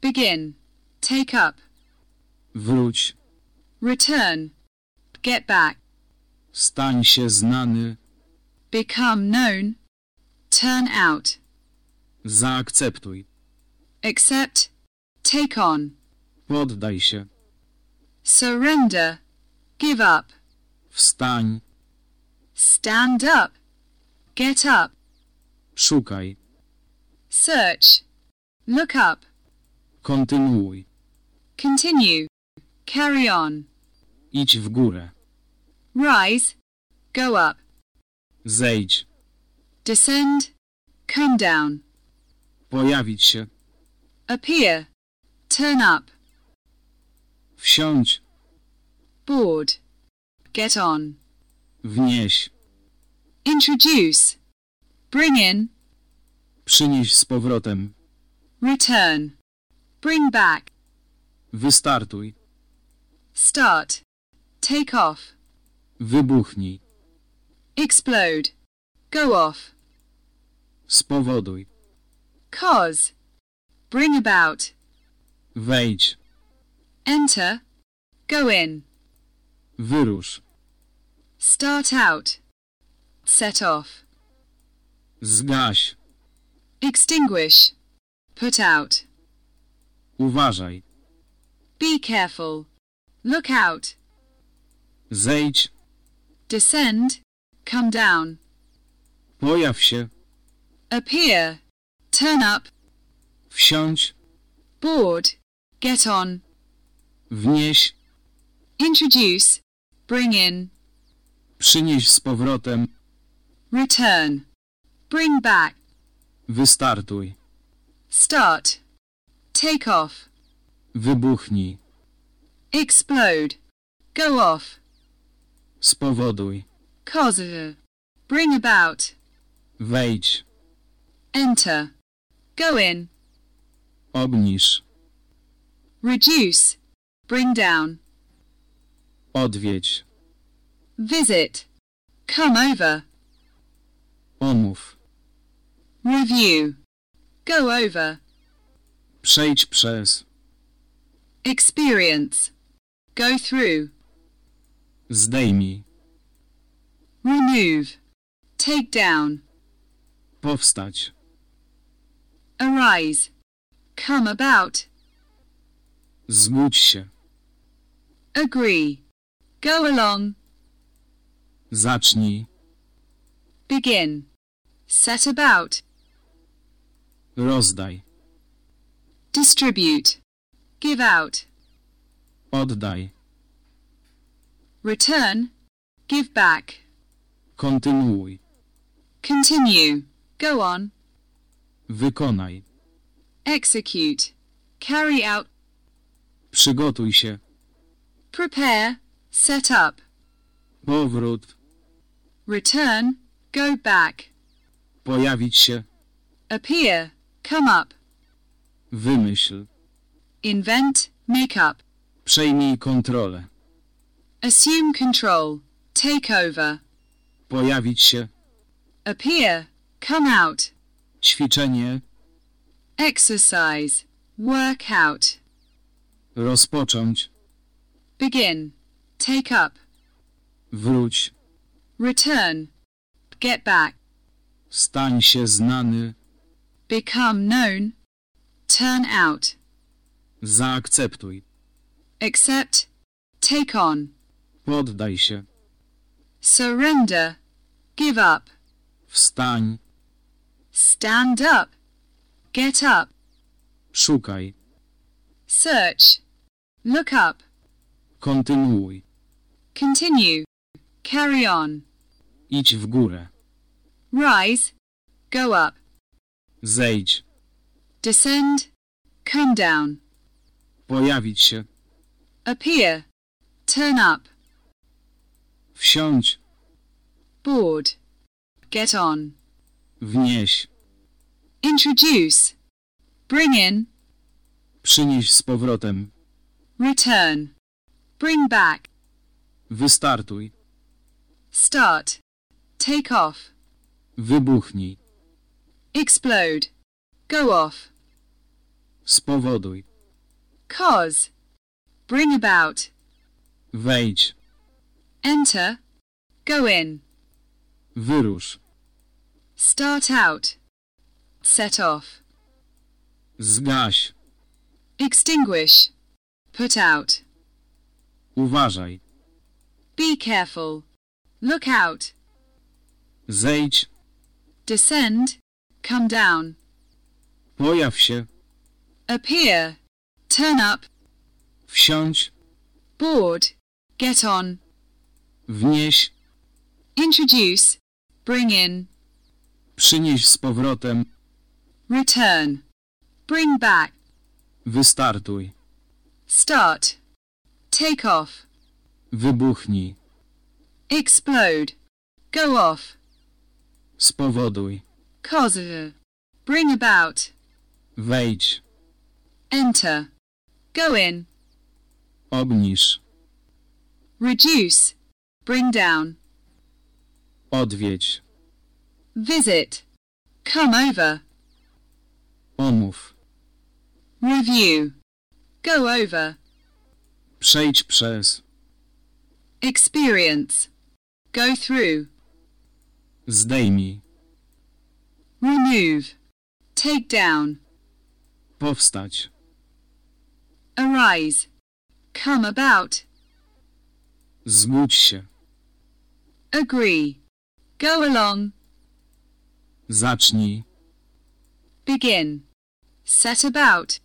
begin, take up, Wróć. Return, get back, Stań się znany. become known, turn out, Zaakceptuj. accept, take on, Poddaj się. surrender, give up, Wstań. stand up, get up, Szukaj. search, look up, Kontynuuj. continue, carry on, Idź w górę. rise, go up, Zejdź. descend, come down, Pojawić się. appear, turn up, Wsiądź. board, get on, Wnieś. introduce, bring in, Przynieś z powrotem. return, bring back, Wystartuj. start, take off, Wybuchnij. explode, go off, Spowoduj. cause, bring about, Wejdź. enter, go in, Wyrusz. start out, set off, Zgaś. extinguish, put out, Uważaj. be careful, look out, Zejdź. descend, come down, Pojaw się. appear, turn up, Wsiądź. board, get on, Wnieś. introduce, bring in, Przynieś z powrotem. return, bring back, Wystartuj. start, take off, Wybuchnij. explode, go off, Spowoduj. cause, bring about, Wejdź. enter, go in, Obniż. reduce, bring down, Odwiedź. visit, come over, Omów. review, go over, Przejdź przez. experience, go through, Zdejmij. remove, take down, Powstać. arise, come about, Zbudź się. agree, go along, Zacznij. begin, set about, Rozdaj. distribute, give out, Oddaj. Return, give back, Kontynuuj. continue, go on, Wykonaj. execute, carry out, Przygotuj się. prepare, set up, Powrót. return, go back, Pojawić się. appear, come up, Wymyśl. invent, make up, Przejmij kontrolę. Assume control, take over, Pojawić się. appear, come out, Ćwiczenie. exercise, work out, Rozpocząć. begin, take up, Wróć. return, get back, Stań się znany. become known, turn out, Zaakceptuj. accept, take on, Poddaj się. surrender, give up, Wstań. stand up, get up, Szukaj. search, look up, Kontynuuj. continue, carry on, Idź w górę. rise, go up, Zejdź. descend, come down, Pojawić się. appear, turn up, Wsiądź. board, get on, Wnieś. introduce, bring in, Przynieś z powrotem. return, bring back, Wystartuj. start, take off, Wybuchnij. explode, go off, Spowoduj. cause, bring about, Wejdź. Enter, go in, Wyrusz. start out, set off, Zgaś. extinguish, put out, Uważaj. be careful, look out, Zejdź. descend, come down, Pojaw się. appear, turn up, Wsiądź. board, get on, Wnieś. introduce, bring in, Przynieś z powrotem. return, bring back, Wystartuj. start, take off, Wybuchnij. explode, go off, Spowoduj. cause, bring about, Wejdź. enter, go in, Obniż. reduce, bring down, Odwiedź. visit, come over, Omów. review, go over, Przejdź przez. experience, go through, Zdejmij. remove, take down, Powstać. arise, come about, Zbudź się. Agree, go along, Zacznij. begin, set about,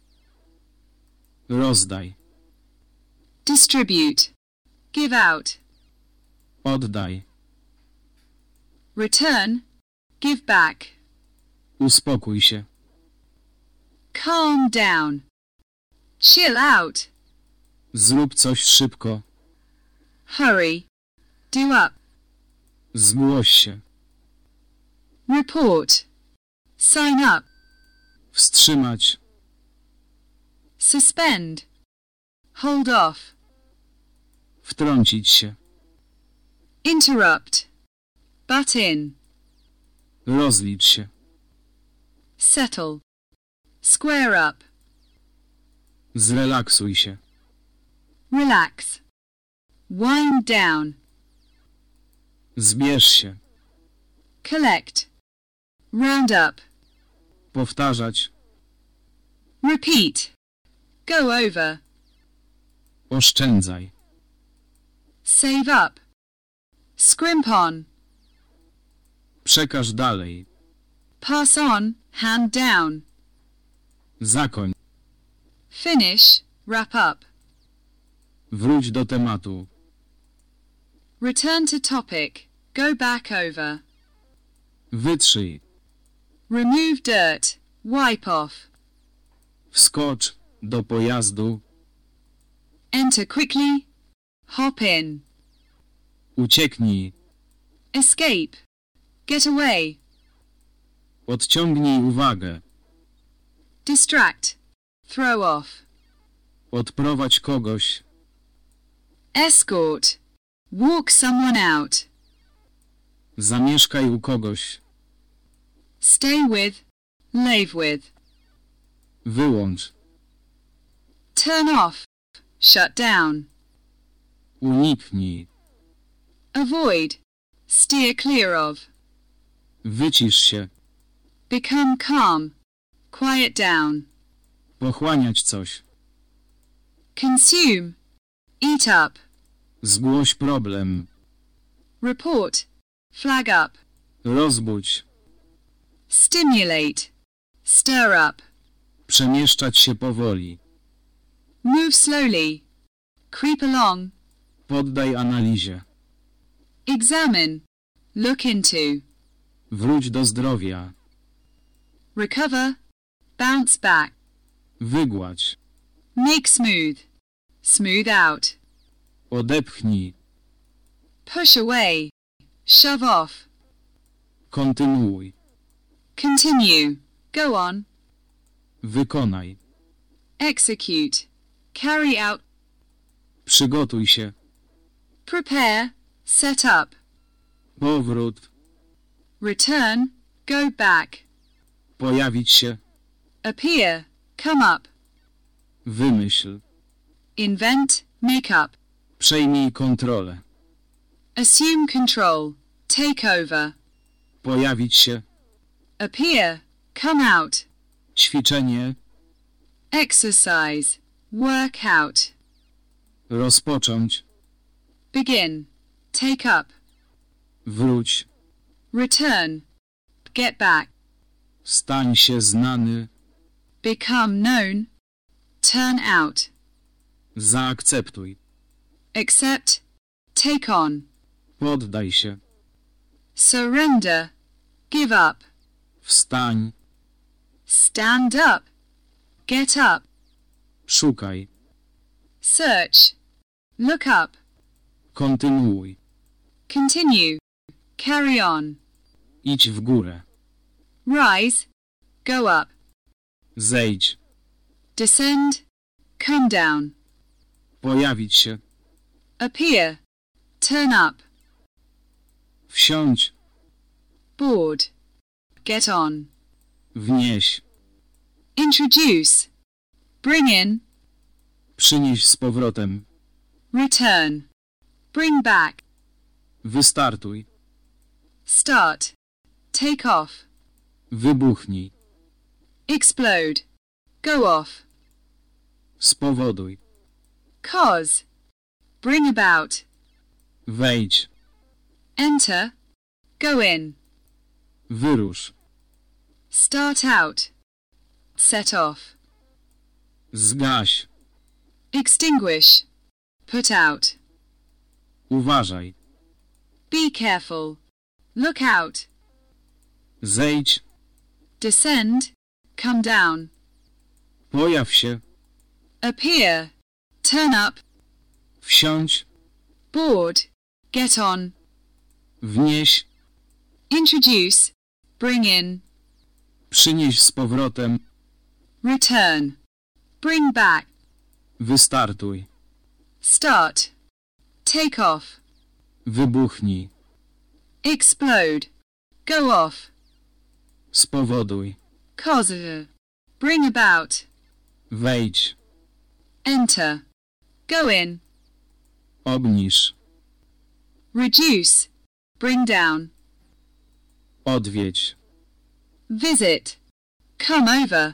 Rozdaj. distribute, give out, Oddaj. return, give back, Uspokój się. calm down, chill out, Zrób coś szybko. hurry, do up, Zgłoś się. report, sign up, Wstrzymać. suspend, hold off, Wtrącić się. interrupt, butt in, Rozlicz się. settle, square up, Zrelaksuj się. relax, wind down, Zbierz się. collect, round up, Powtarzać. repeat, go over, Oszczędzaj. save up, scrimp on, Przekaż dalej. pass on, hand down, Zakoń. finish, wrap up, Wróć do tematu. return to topic, go back over, Wytrzyj. remove dirt, wipe off, Wskocz do pojazdu. enter quickly, hop in, Ucieknij. escape, get away, Odciągnij uwagę. distract, throw off, Odprowadź kogoś. escort, walk someone out, Zamieszkaj u kogoś. stay with, live with, Wyłącz. turn off, shut down, Uniknij. avoid, steer clear of, Wycisz się. become calm, quiet down, Pochłaniać coś. consume, eat up, Zgłoś problem. report, flag up, Rozbudź. stimulate, stir up, Przemieszczać się powoli. move slowly, creep along, Poddaj analizie. examine, look into, Wróć do zdrowia. recover, bounce back, Wygładź. make smooth, smooth out, Odepchnij. push away, shove off, Kontynuuj. continue, go on, Wykonaj. execute, carry out, Przygotuj się. prepare, set up, Powrót. return, go back, Pojawić się. appear, come up, Wymyśl. invent, make up, Przejmij kontrolę. Assume control, take over, Pojawić się. appear, come out, Ćwiczenie. exercise, work out, Rozpocząć. begin, take up, Wróć. return, get back, Stań się znany. become known, turn out, Zaakceptuj. accept, take on, Poddaj się. surrender, give up, Wstań. stand up, get up, Szukaj. search, look up, Kontynuuj. continue, carry on, Idź w górę. rise, go up, Zejdź. descend, come down, Pojawić się. appear, turn up, Wsiądź. board, get on, Wnieś. introduce, bring in, Przynieś z powrotem. return, bring back, Wystartuj. start, take off, Wybuchnij. explode, go off, Spowoduj. cause, bring about, Wejdź. Enter, go in, Wyrusz. start out, set off, Zgaś. extinguish, put out, Uważaj. be careful, look out, Zejdź. descend, come down, Pojaw się. appear, turn up, Wsiądź. board, get on, Wnieś. introduce, bring in, Przynieś z powrotem. return, bring back, Wystartuj. start, take off, Wybuchnij. explode, go off, Spowoduj. cause, bring about, Wejdź. enter, go in, Obniż. reduce, bring down, Odwiedź. visit, come over,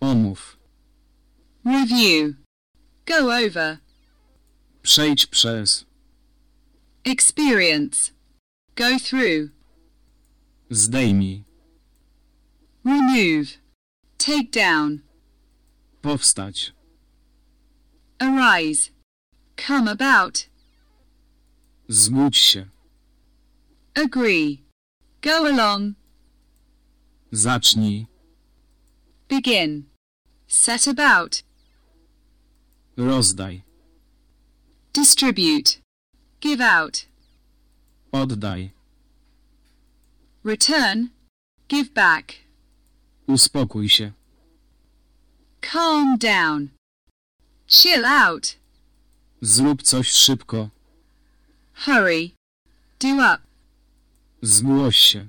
Omów. review, go over, Przejdź przez. experience, go through, Zdejmij. remove, take down, Powstać. arise, come about, Zbudź się. Agree, go along, Zacznij. begin, set about, Rozdaj. distribute, give out, Oddaj. return, give back, Uspokój się. calm down, chill out, Zrób coś szybko. hurry, do up, Zgłoś się.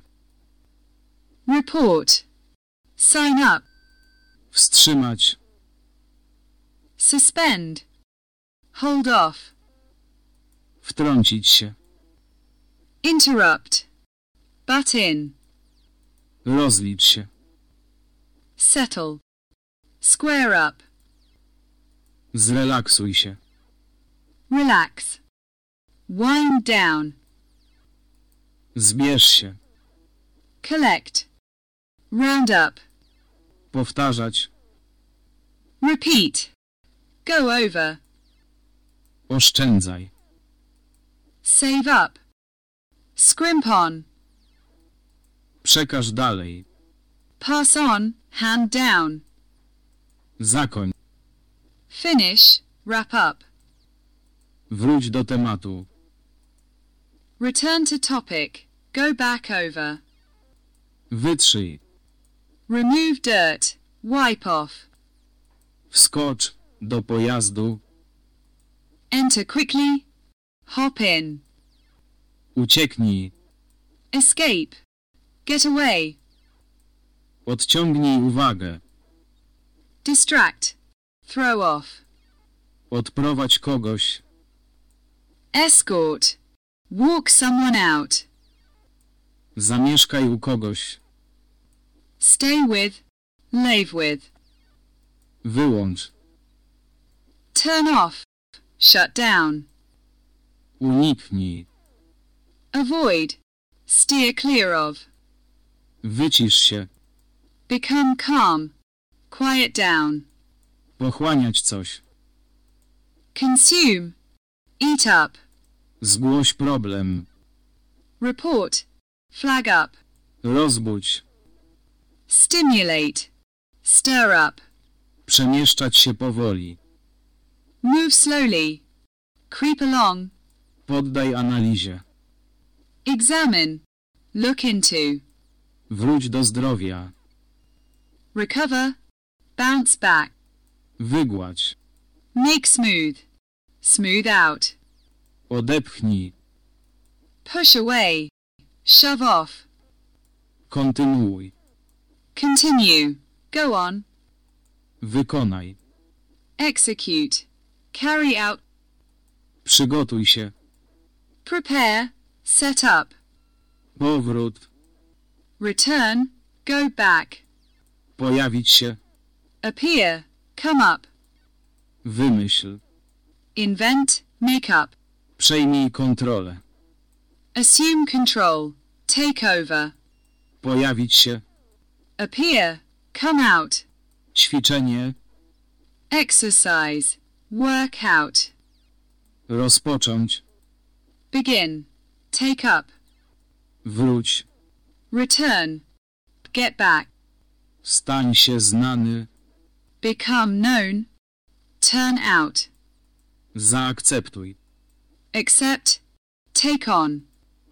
report, sign up, Wstrzymać. suspend, hold off, Wtrącić się. interrupt, butt in, Rozlicz się. settle, square up, Zrelaksuj się. relax, wind down, Zbierz się. collect, round up, Powtarzać. repeat, go over, Oszczędzaj. save up, scrimp on, Przekaż dalej. pass on, hand down, Zakoń. finish, wrap up, Wróć do tematu. return to topic, go back over, Wytrzyj. remove dirt, wipe off, Wskocz do pojazdu. enter quickly, hop in, Ucieknij. escape, get away, Odciągnij uwagę. distract, throw off, Odprowadź kogoś. escort, walk someone out, Zamieszkaj u kogoś. stay with, live with, Wyłącz. turn off, shut down, Uniknij. avoid, steer clear of, Wycisz się. become calm, quiet down, Pochłaniać coś. consume, eat up, Zgłoś problem. report, flag up, Rozbudź. stimulate, stir up, Przemieszczać się powoli. move slowly, creep along, Poddaj analizie. examine, look into, Wróć do zdrowia. recover, bounce back, Wygładź. make smooth, smooth out, Odepchnij. push away, shove off, Kontynuuj. continue, go on, Wykonaj. execute, carry out, Przygotuj się. prepare, set up, Powrót. return, go back, Pojawić się. appear, come up, Wymyśl. invent, make up, Przejmij kontrolę. Assume control, take over, Pojawić się. appear, come out, Ćwiczenie. exercise, work out, Rozpocząć. begin, take up, Wróć. return, get back, Stań się znany. become known, turn out, Zaakceptuj. accept, take on,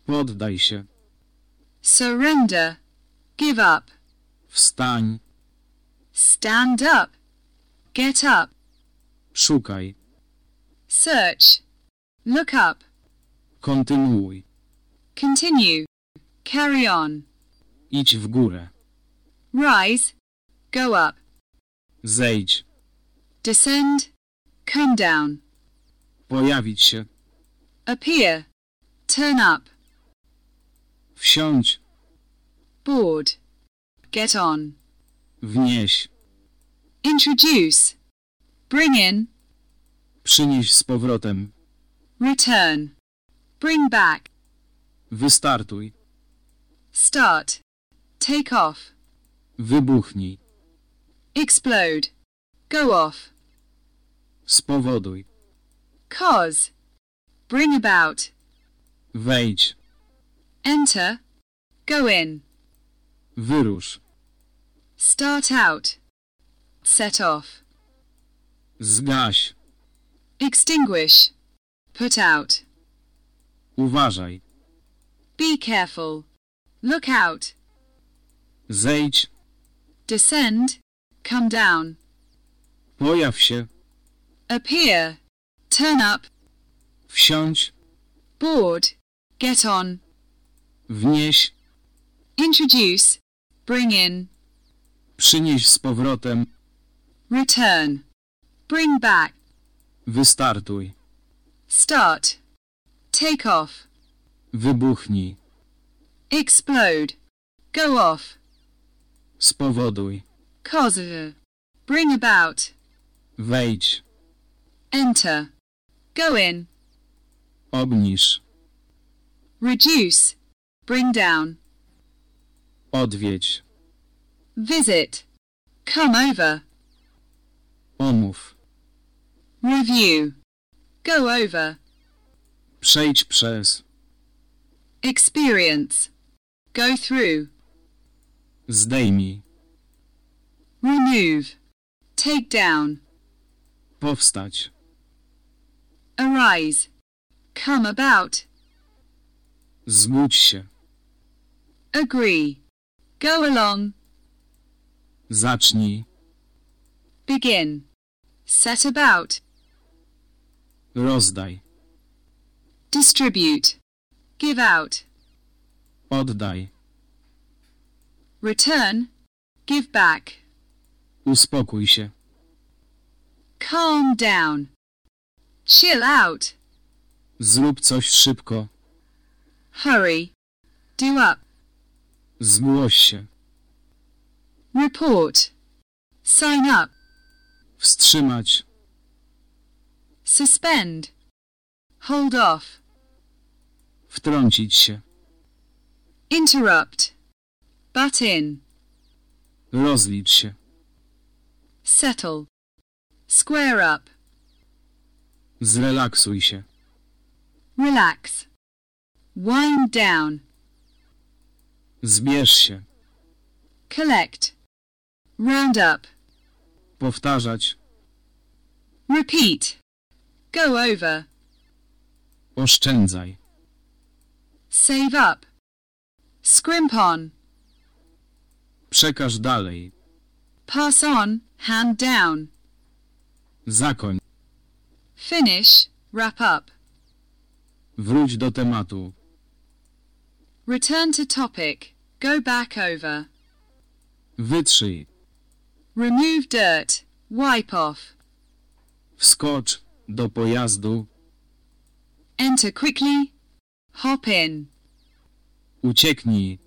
Poddaj się. surrender, give up, Wstań. stand up, get up, Szukaj. search, look up, Kontynuuj. continue, carry on, Idź w górę. rise, go up, Zejdź. descend, come down, Pojawić się. appear, turn up, Wsiądź. board, get on, Wnieś. introduce, bring in, Przynieś z powrotem. return, bring back, Wystartuj. start, take off, Wybuchnij. explode, go off, Spowoduj. cause, bring about, Wejdź. Enter, go in, Wyrusz. start out, set off, Zgaś. extinguish, put out, Uważaj. be careful, look out, Zejdź. descend, come down, Pojaw się. appear, turn up, Wsiądź. board, get on, Wnieś. introduce, bring in, Przynieś z powrotem. return, bring back, Wystartuj. start, take off, Wybuchnij. explode, go off, Spowoduj. cause, bring about, Wejdź. enter, go in, Obniż. reduce, bring down, Odwiedź. visit, come over, Omów. review, go over, Przejdź przez. experience, go through, Zdejmij. remove, take down, Powstać. arise, come about, Zgódź się. Agree, go along, Zacznij. begin, set about, Rozdaj. distribute, give out, Oddaj. Return. Give back. Uspokój się. Calm down. Chill out. Zrób coś szybko. Hurry. Do up. Zgłoś się. Report. Sign up. Wstrzymać. Suspend. Hold off. Wtrącić się. Interrupt. Butt in. Rozlicz się. Settle. Square up. Zrelaksuj się. Relax. Wind down. Zbierz się. Collect. Round up. Powtarzać. Repeat. Go over. Oszczędzaj. Save up. Scrimp on. Przekaż dalej. Pass on. Hand down. Zakoń. Finish. Wrap up. Wróć do tematu. Return to topic. Go back over. Wytrzyj. Remove dirt. Wipe off. Wskocz do pojazdu. Enter quickly. Hop in. Ucieknij.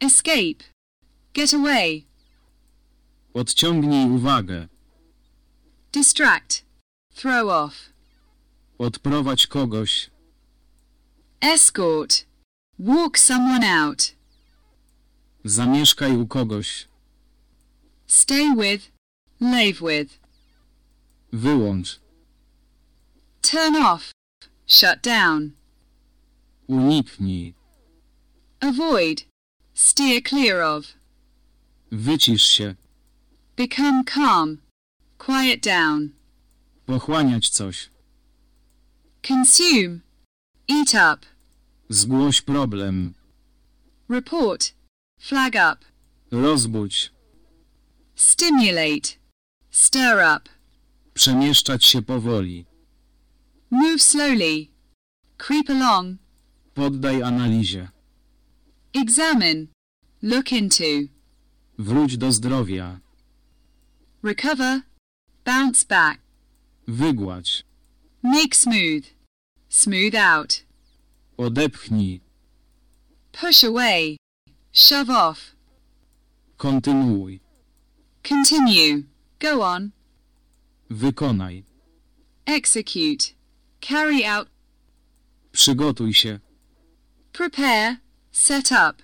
Escape. Get away. Odciągnij uwagę. Distract. Throw off. Odprowadź kogoś. Escort. Walk someone out. Zamieszkaj u kogoś. Stay with. Live with. Wyłącz. Turn off. Shut down. Uniknij. Avoid. Steer clear of. Wycisz się. Become calm. Quiet down. Pochłaniać coś. Consume. Eat up. Zgłoś problem. Report. Flag up. Rozbudź. Stimulate. Stir up. Przemieszczać się powoli. Move slowly. Creep along. Poddaj analizie. Examine. Look into. Wróć do zdrowia. Recover. Bounce back. Wygładź. Make smooth. Smooth out. Odepchnij. Push away. Shove off. Kontynuuj. Continue. Go on. Wykonaj. Execute. Carry out. Przygotuj się. Prepare. Set up.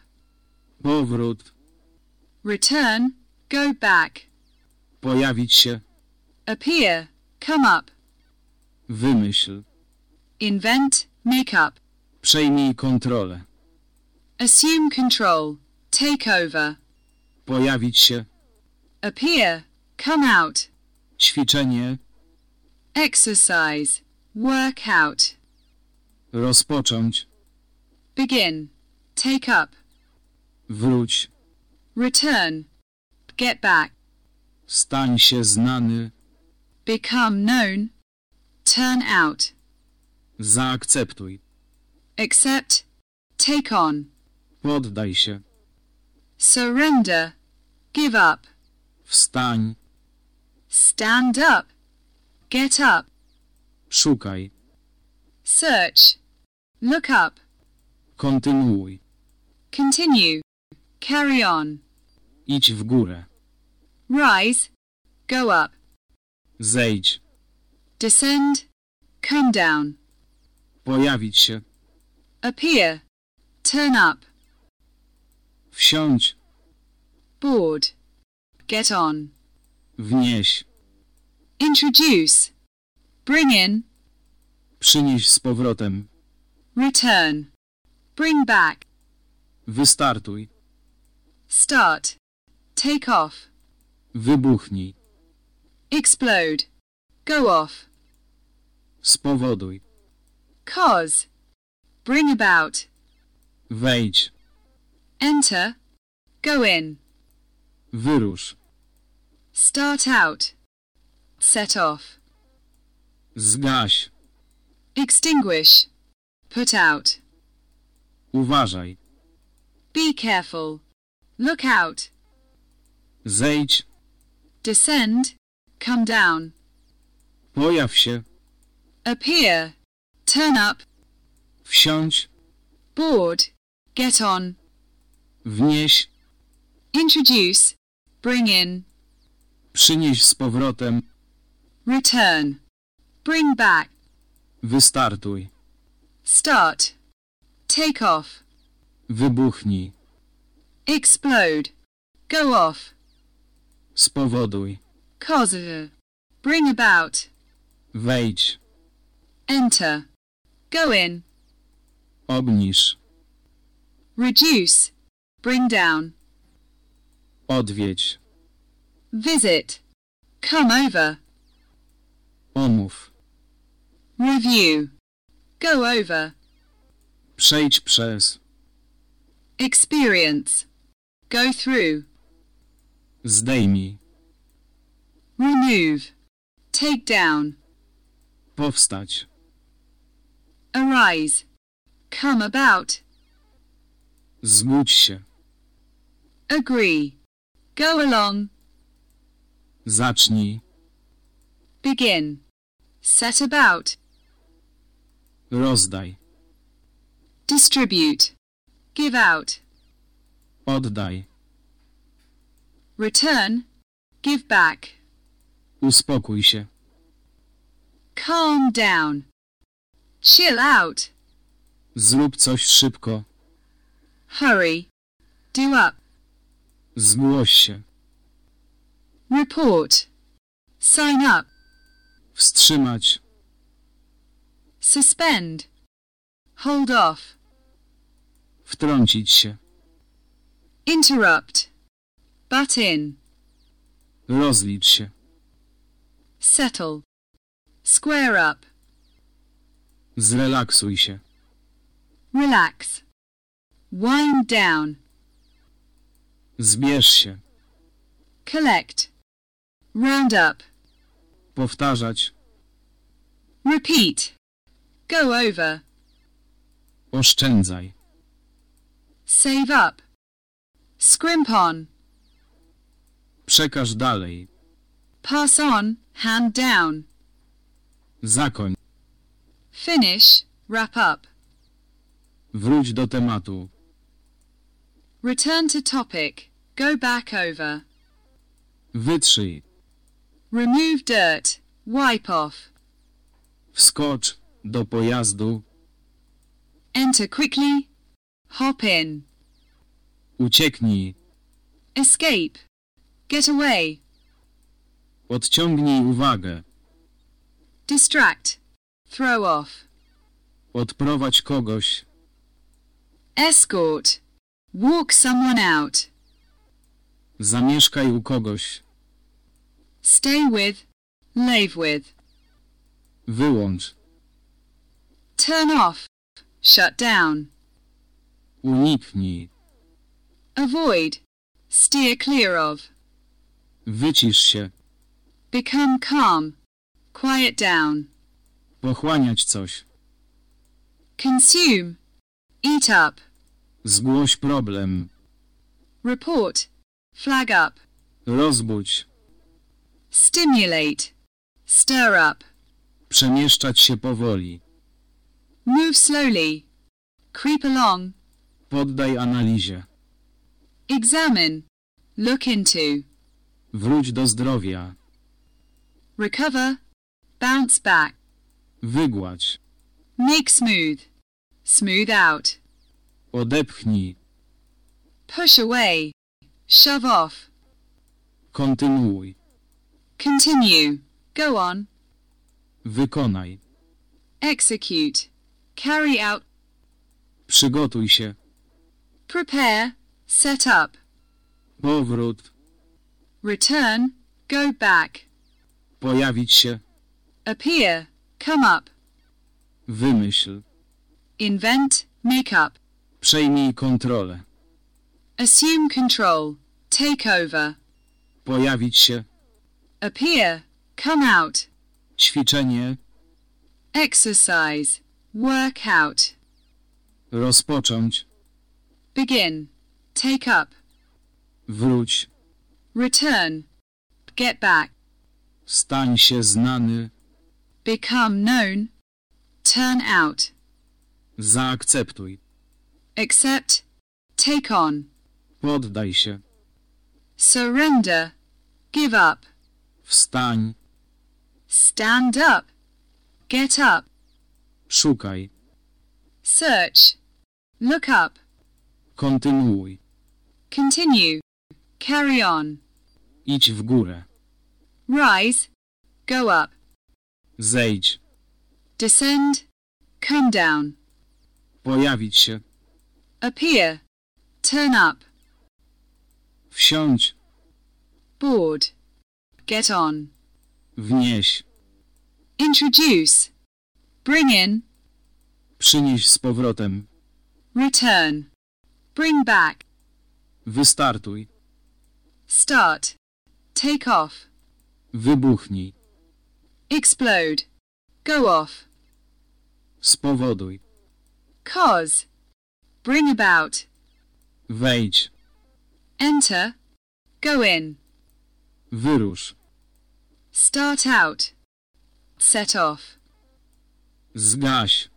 Powrót. Return. Go back. Pojawić się. Appear. Come up. Wymyśl. Invent. Make up. Przejmij kontrolę. Assume control. Take over. Pojawić się. Appear. Come out. Ćwiczenie. Exercise. Work out. Rozpocząć. Begin. Take up. Wróć. Return. Get back. Stań się znany. Become known. Turn out. Zaakceptuj. Accept. Take on. Poddaj się. Surrender. Give up. Wstań. Stand up. Get up. Szukaj. Search. Look up. Kontynuuj. Continue. Carry on. Idź w górę. Rise. Go up. Zejdź. Descend. Come down. Pojawić się. Appear. Turn up. Wsiądź. Board. Get on. Wnieś. Introduce. Bring in. Przynieś z powrotem. Return. Bring back. Wystartuj. Start. Take off. Wybuchnij. Explode. Go off. Spowoduj. Cause. Bring about. Wejdź. Enter. Go in. Wyrusz. Start out. Set off. Zgaś. Extinguish. Put out. Uważaj. Be careful. Look out. Zejdź. Descend. Come down. Pojaw się. Appear. Turn up. Wsiądź. Board. Get on. Wnieś. Introduce. Bring in. Przynieś z powrotem. Return. Bring back. Wystartuj. Start. Take off. Wybuchnij. Explode. Go off. Spowoduj. Cause. Bring about. Wejdź. Enter. Go in. Obniż. Reduce. Bring down. Odwiedź. Visit. Come over. Omów. Review. Go over. Przejdź przez. Experience. Go through. Zdejmij. Remove. Take down. Powstać. Arise. Come about. Zgódź się. Agree. Go along. Zacznij. Begin. Set about. Rozdaj. Distribute. Give out. Oddaj. Return. Give back. Uspokój się. Calm down. Chill out. Zrób coś szybko. Hurry. Do up. Zgłoś się. Report. Sign up. Wstrzymać. Suspend. Hold off. Wtrącić się. Interrupt. Butt in. Rozlicz się. Settle. Square up. Zrelaksuj się. Relax. Wind down. Zbierz się. Collect. Round up. Powtarzać. Repeat. Go over. Oszczędzaj. Save up. Scrimp on. Przekaż dalej. Pass on. Hand down. Zakoń. Finish. Wrap up. Wróć do tematu. Return to topic. Go back over. Wytrzyj. Remove dirt. Wipe off. Wskocz do pojazdu. Enter quickly. Hop in. Ucieknij. Escape. Get away. Odciągnij uwagę. Distract. Throw off. Odprowadź kogoś. Escort. Walk someone out. Zamieszkaj u kogoś. Stay with. Live with. Wyłącz. Turn off. Shut down. Uniknij. Avoid. Steer clear of. Wycisz się. Become calm. Quiet down. Pochłaniać coś. Consume. Eat up. Zgłoś problem. Report. Flag up. Rozbudź. Stimulate. Stir up. Przemieszczać się powoli. Move slowly. Creep along. Poddaj analizie. Examine. Look into. Wróć do zdrowia. Recover. Bounce back. Wygładź. Make smooth. Smooth out. Odepchnij. Push away. Shove off. Kontynuuj. Continue. Go on. Wykonaj. Execute. Carry out. Przygotuj się. Prepare. Set up. Powrót. Return. Go back. Pojawić się. Appear. Come up. Wymyśl. Invent. Make up. Przejmij kontrolę. Assume control. Take over. Pojawić się. Appear. Come out. Ćwiczenie. Exercise. Work out. Rozpocząć. Begin. take up, Wróć. return, get back, Stań się znany. become known, turn out, Zaakceptuj. Accept, take on, Poddaj się. surrender, give up, Wstań. stand up, get up, Szukaj. search, look up, Kontynuuj. continue, carry on, Idź w górę. rise, go up, Zejdź. descend, come down, Pojawić się. Appear, turn up, Wsiądź. board, get on, Wnieś. introduce, bring in, Przynieś z powrotem. return, bring back, Wystartuj. start, take off, Wybuchnij. explode, go off, Spowoduj. cause, bring about, Wejdź. enter, go in, Wyrusz. start out, set off, Zgaś.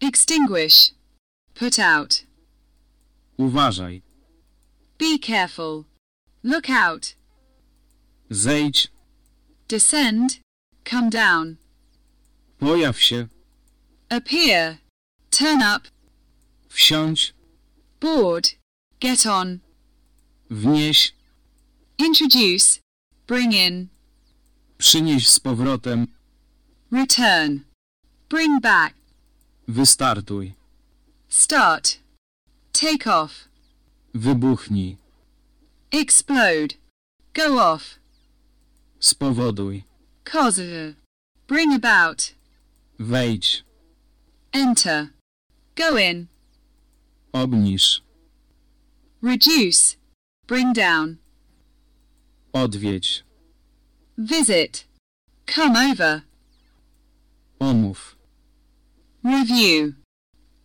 extinguish, put out, Uważaj. be careful, look out, Zejdź. descend, come down, Pojaw się. appear, turn up, Wsiądź. board, get on, Wnieś. introduce, bring in, Przynieś z powrotem. return, bring back, Wystartuj. start, take off, Wybuchnij. explode, go off, Spowoduj. cause, bring about, Wejdź. enter, go in, Obniż. reduce, bring down, Odwiedź. visit, come over, Omów. review,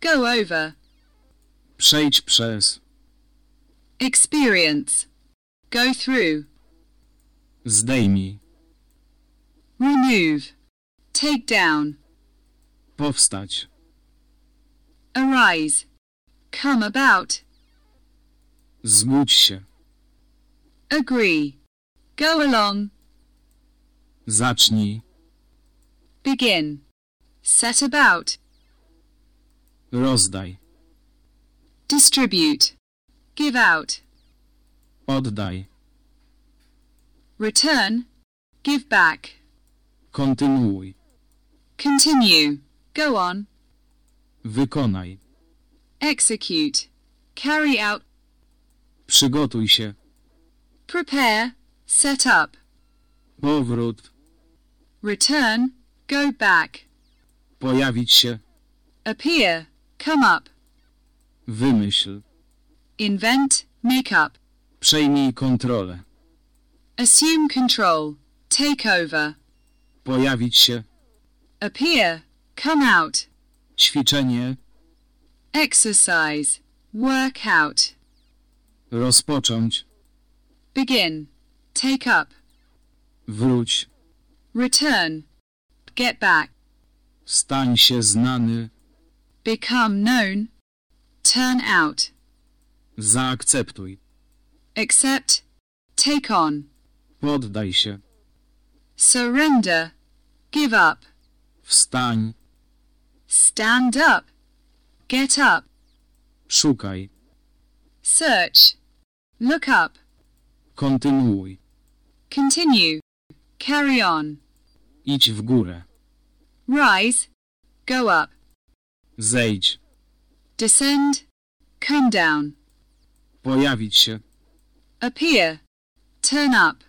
go over, Przejdź przez. experience, go through, Zdejmij. remove, take down, Powstać. arise, come about, Zgódź się. agree, go along, Zacznij. begin, set about, Rozdaj. distribute, give out, Oddaj. return, give back, Kontynuuj. continue, go on, Wykonaj. Execute, carry out, Przygotuj się. prepare, set up, Powrót. return, go back, Pojawić się. appear, come up, Wymyśl. invent, make up, Przejmij kontrolę. assume control, take over, Pojawić się. appear, come out, Ćwiczenie. Exercise, work out, Rozpocząć. begin, take up, Wróć. return, get back, Stań się znany. become known, turn out, Zaakceptuj. accept, take on, Poddaj się. surrender, give up, Wstań. stand up, get up, Szukaj. search, look up, Kontynuuj. continue, carry on, Idź w górę. rise, go up, Zejdź. descend, come down, Pojawić się. appear, turn up,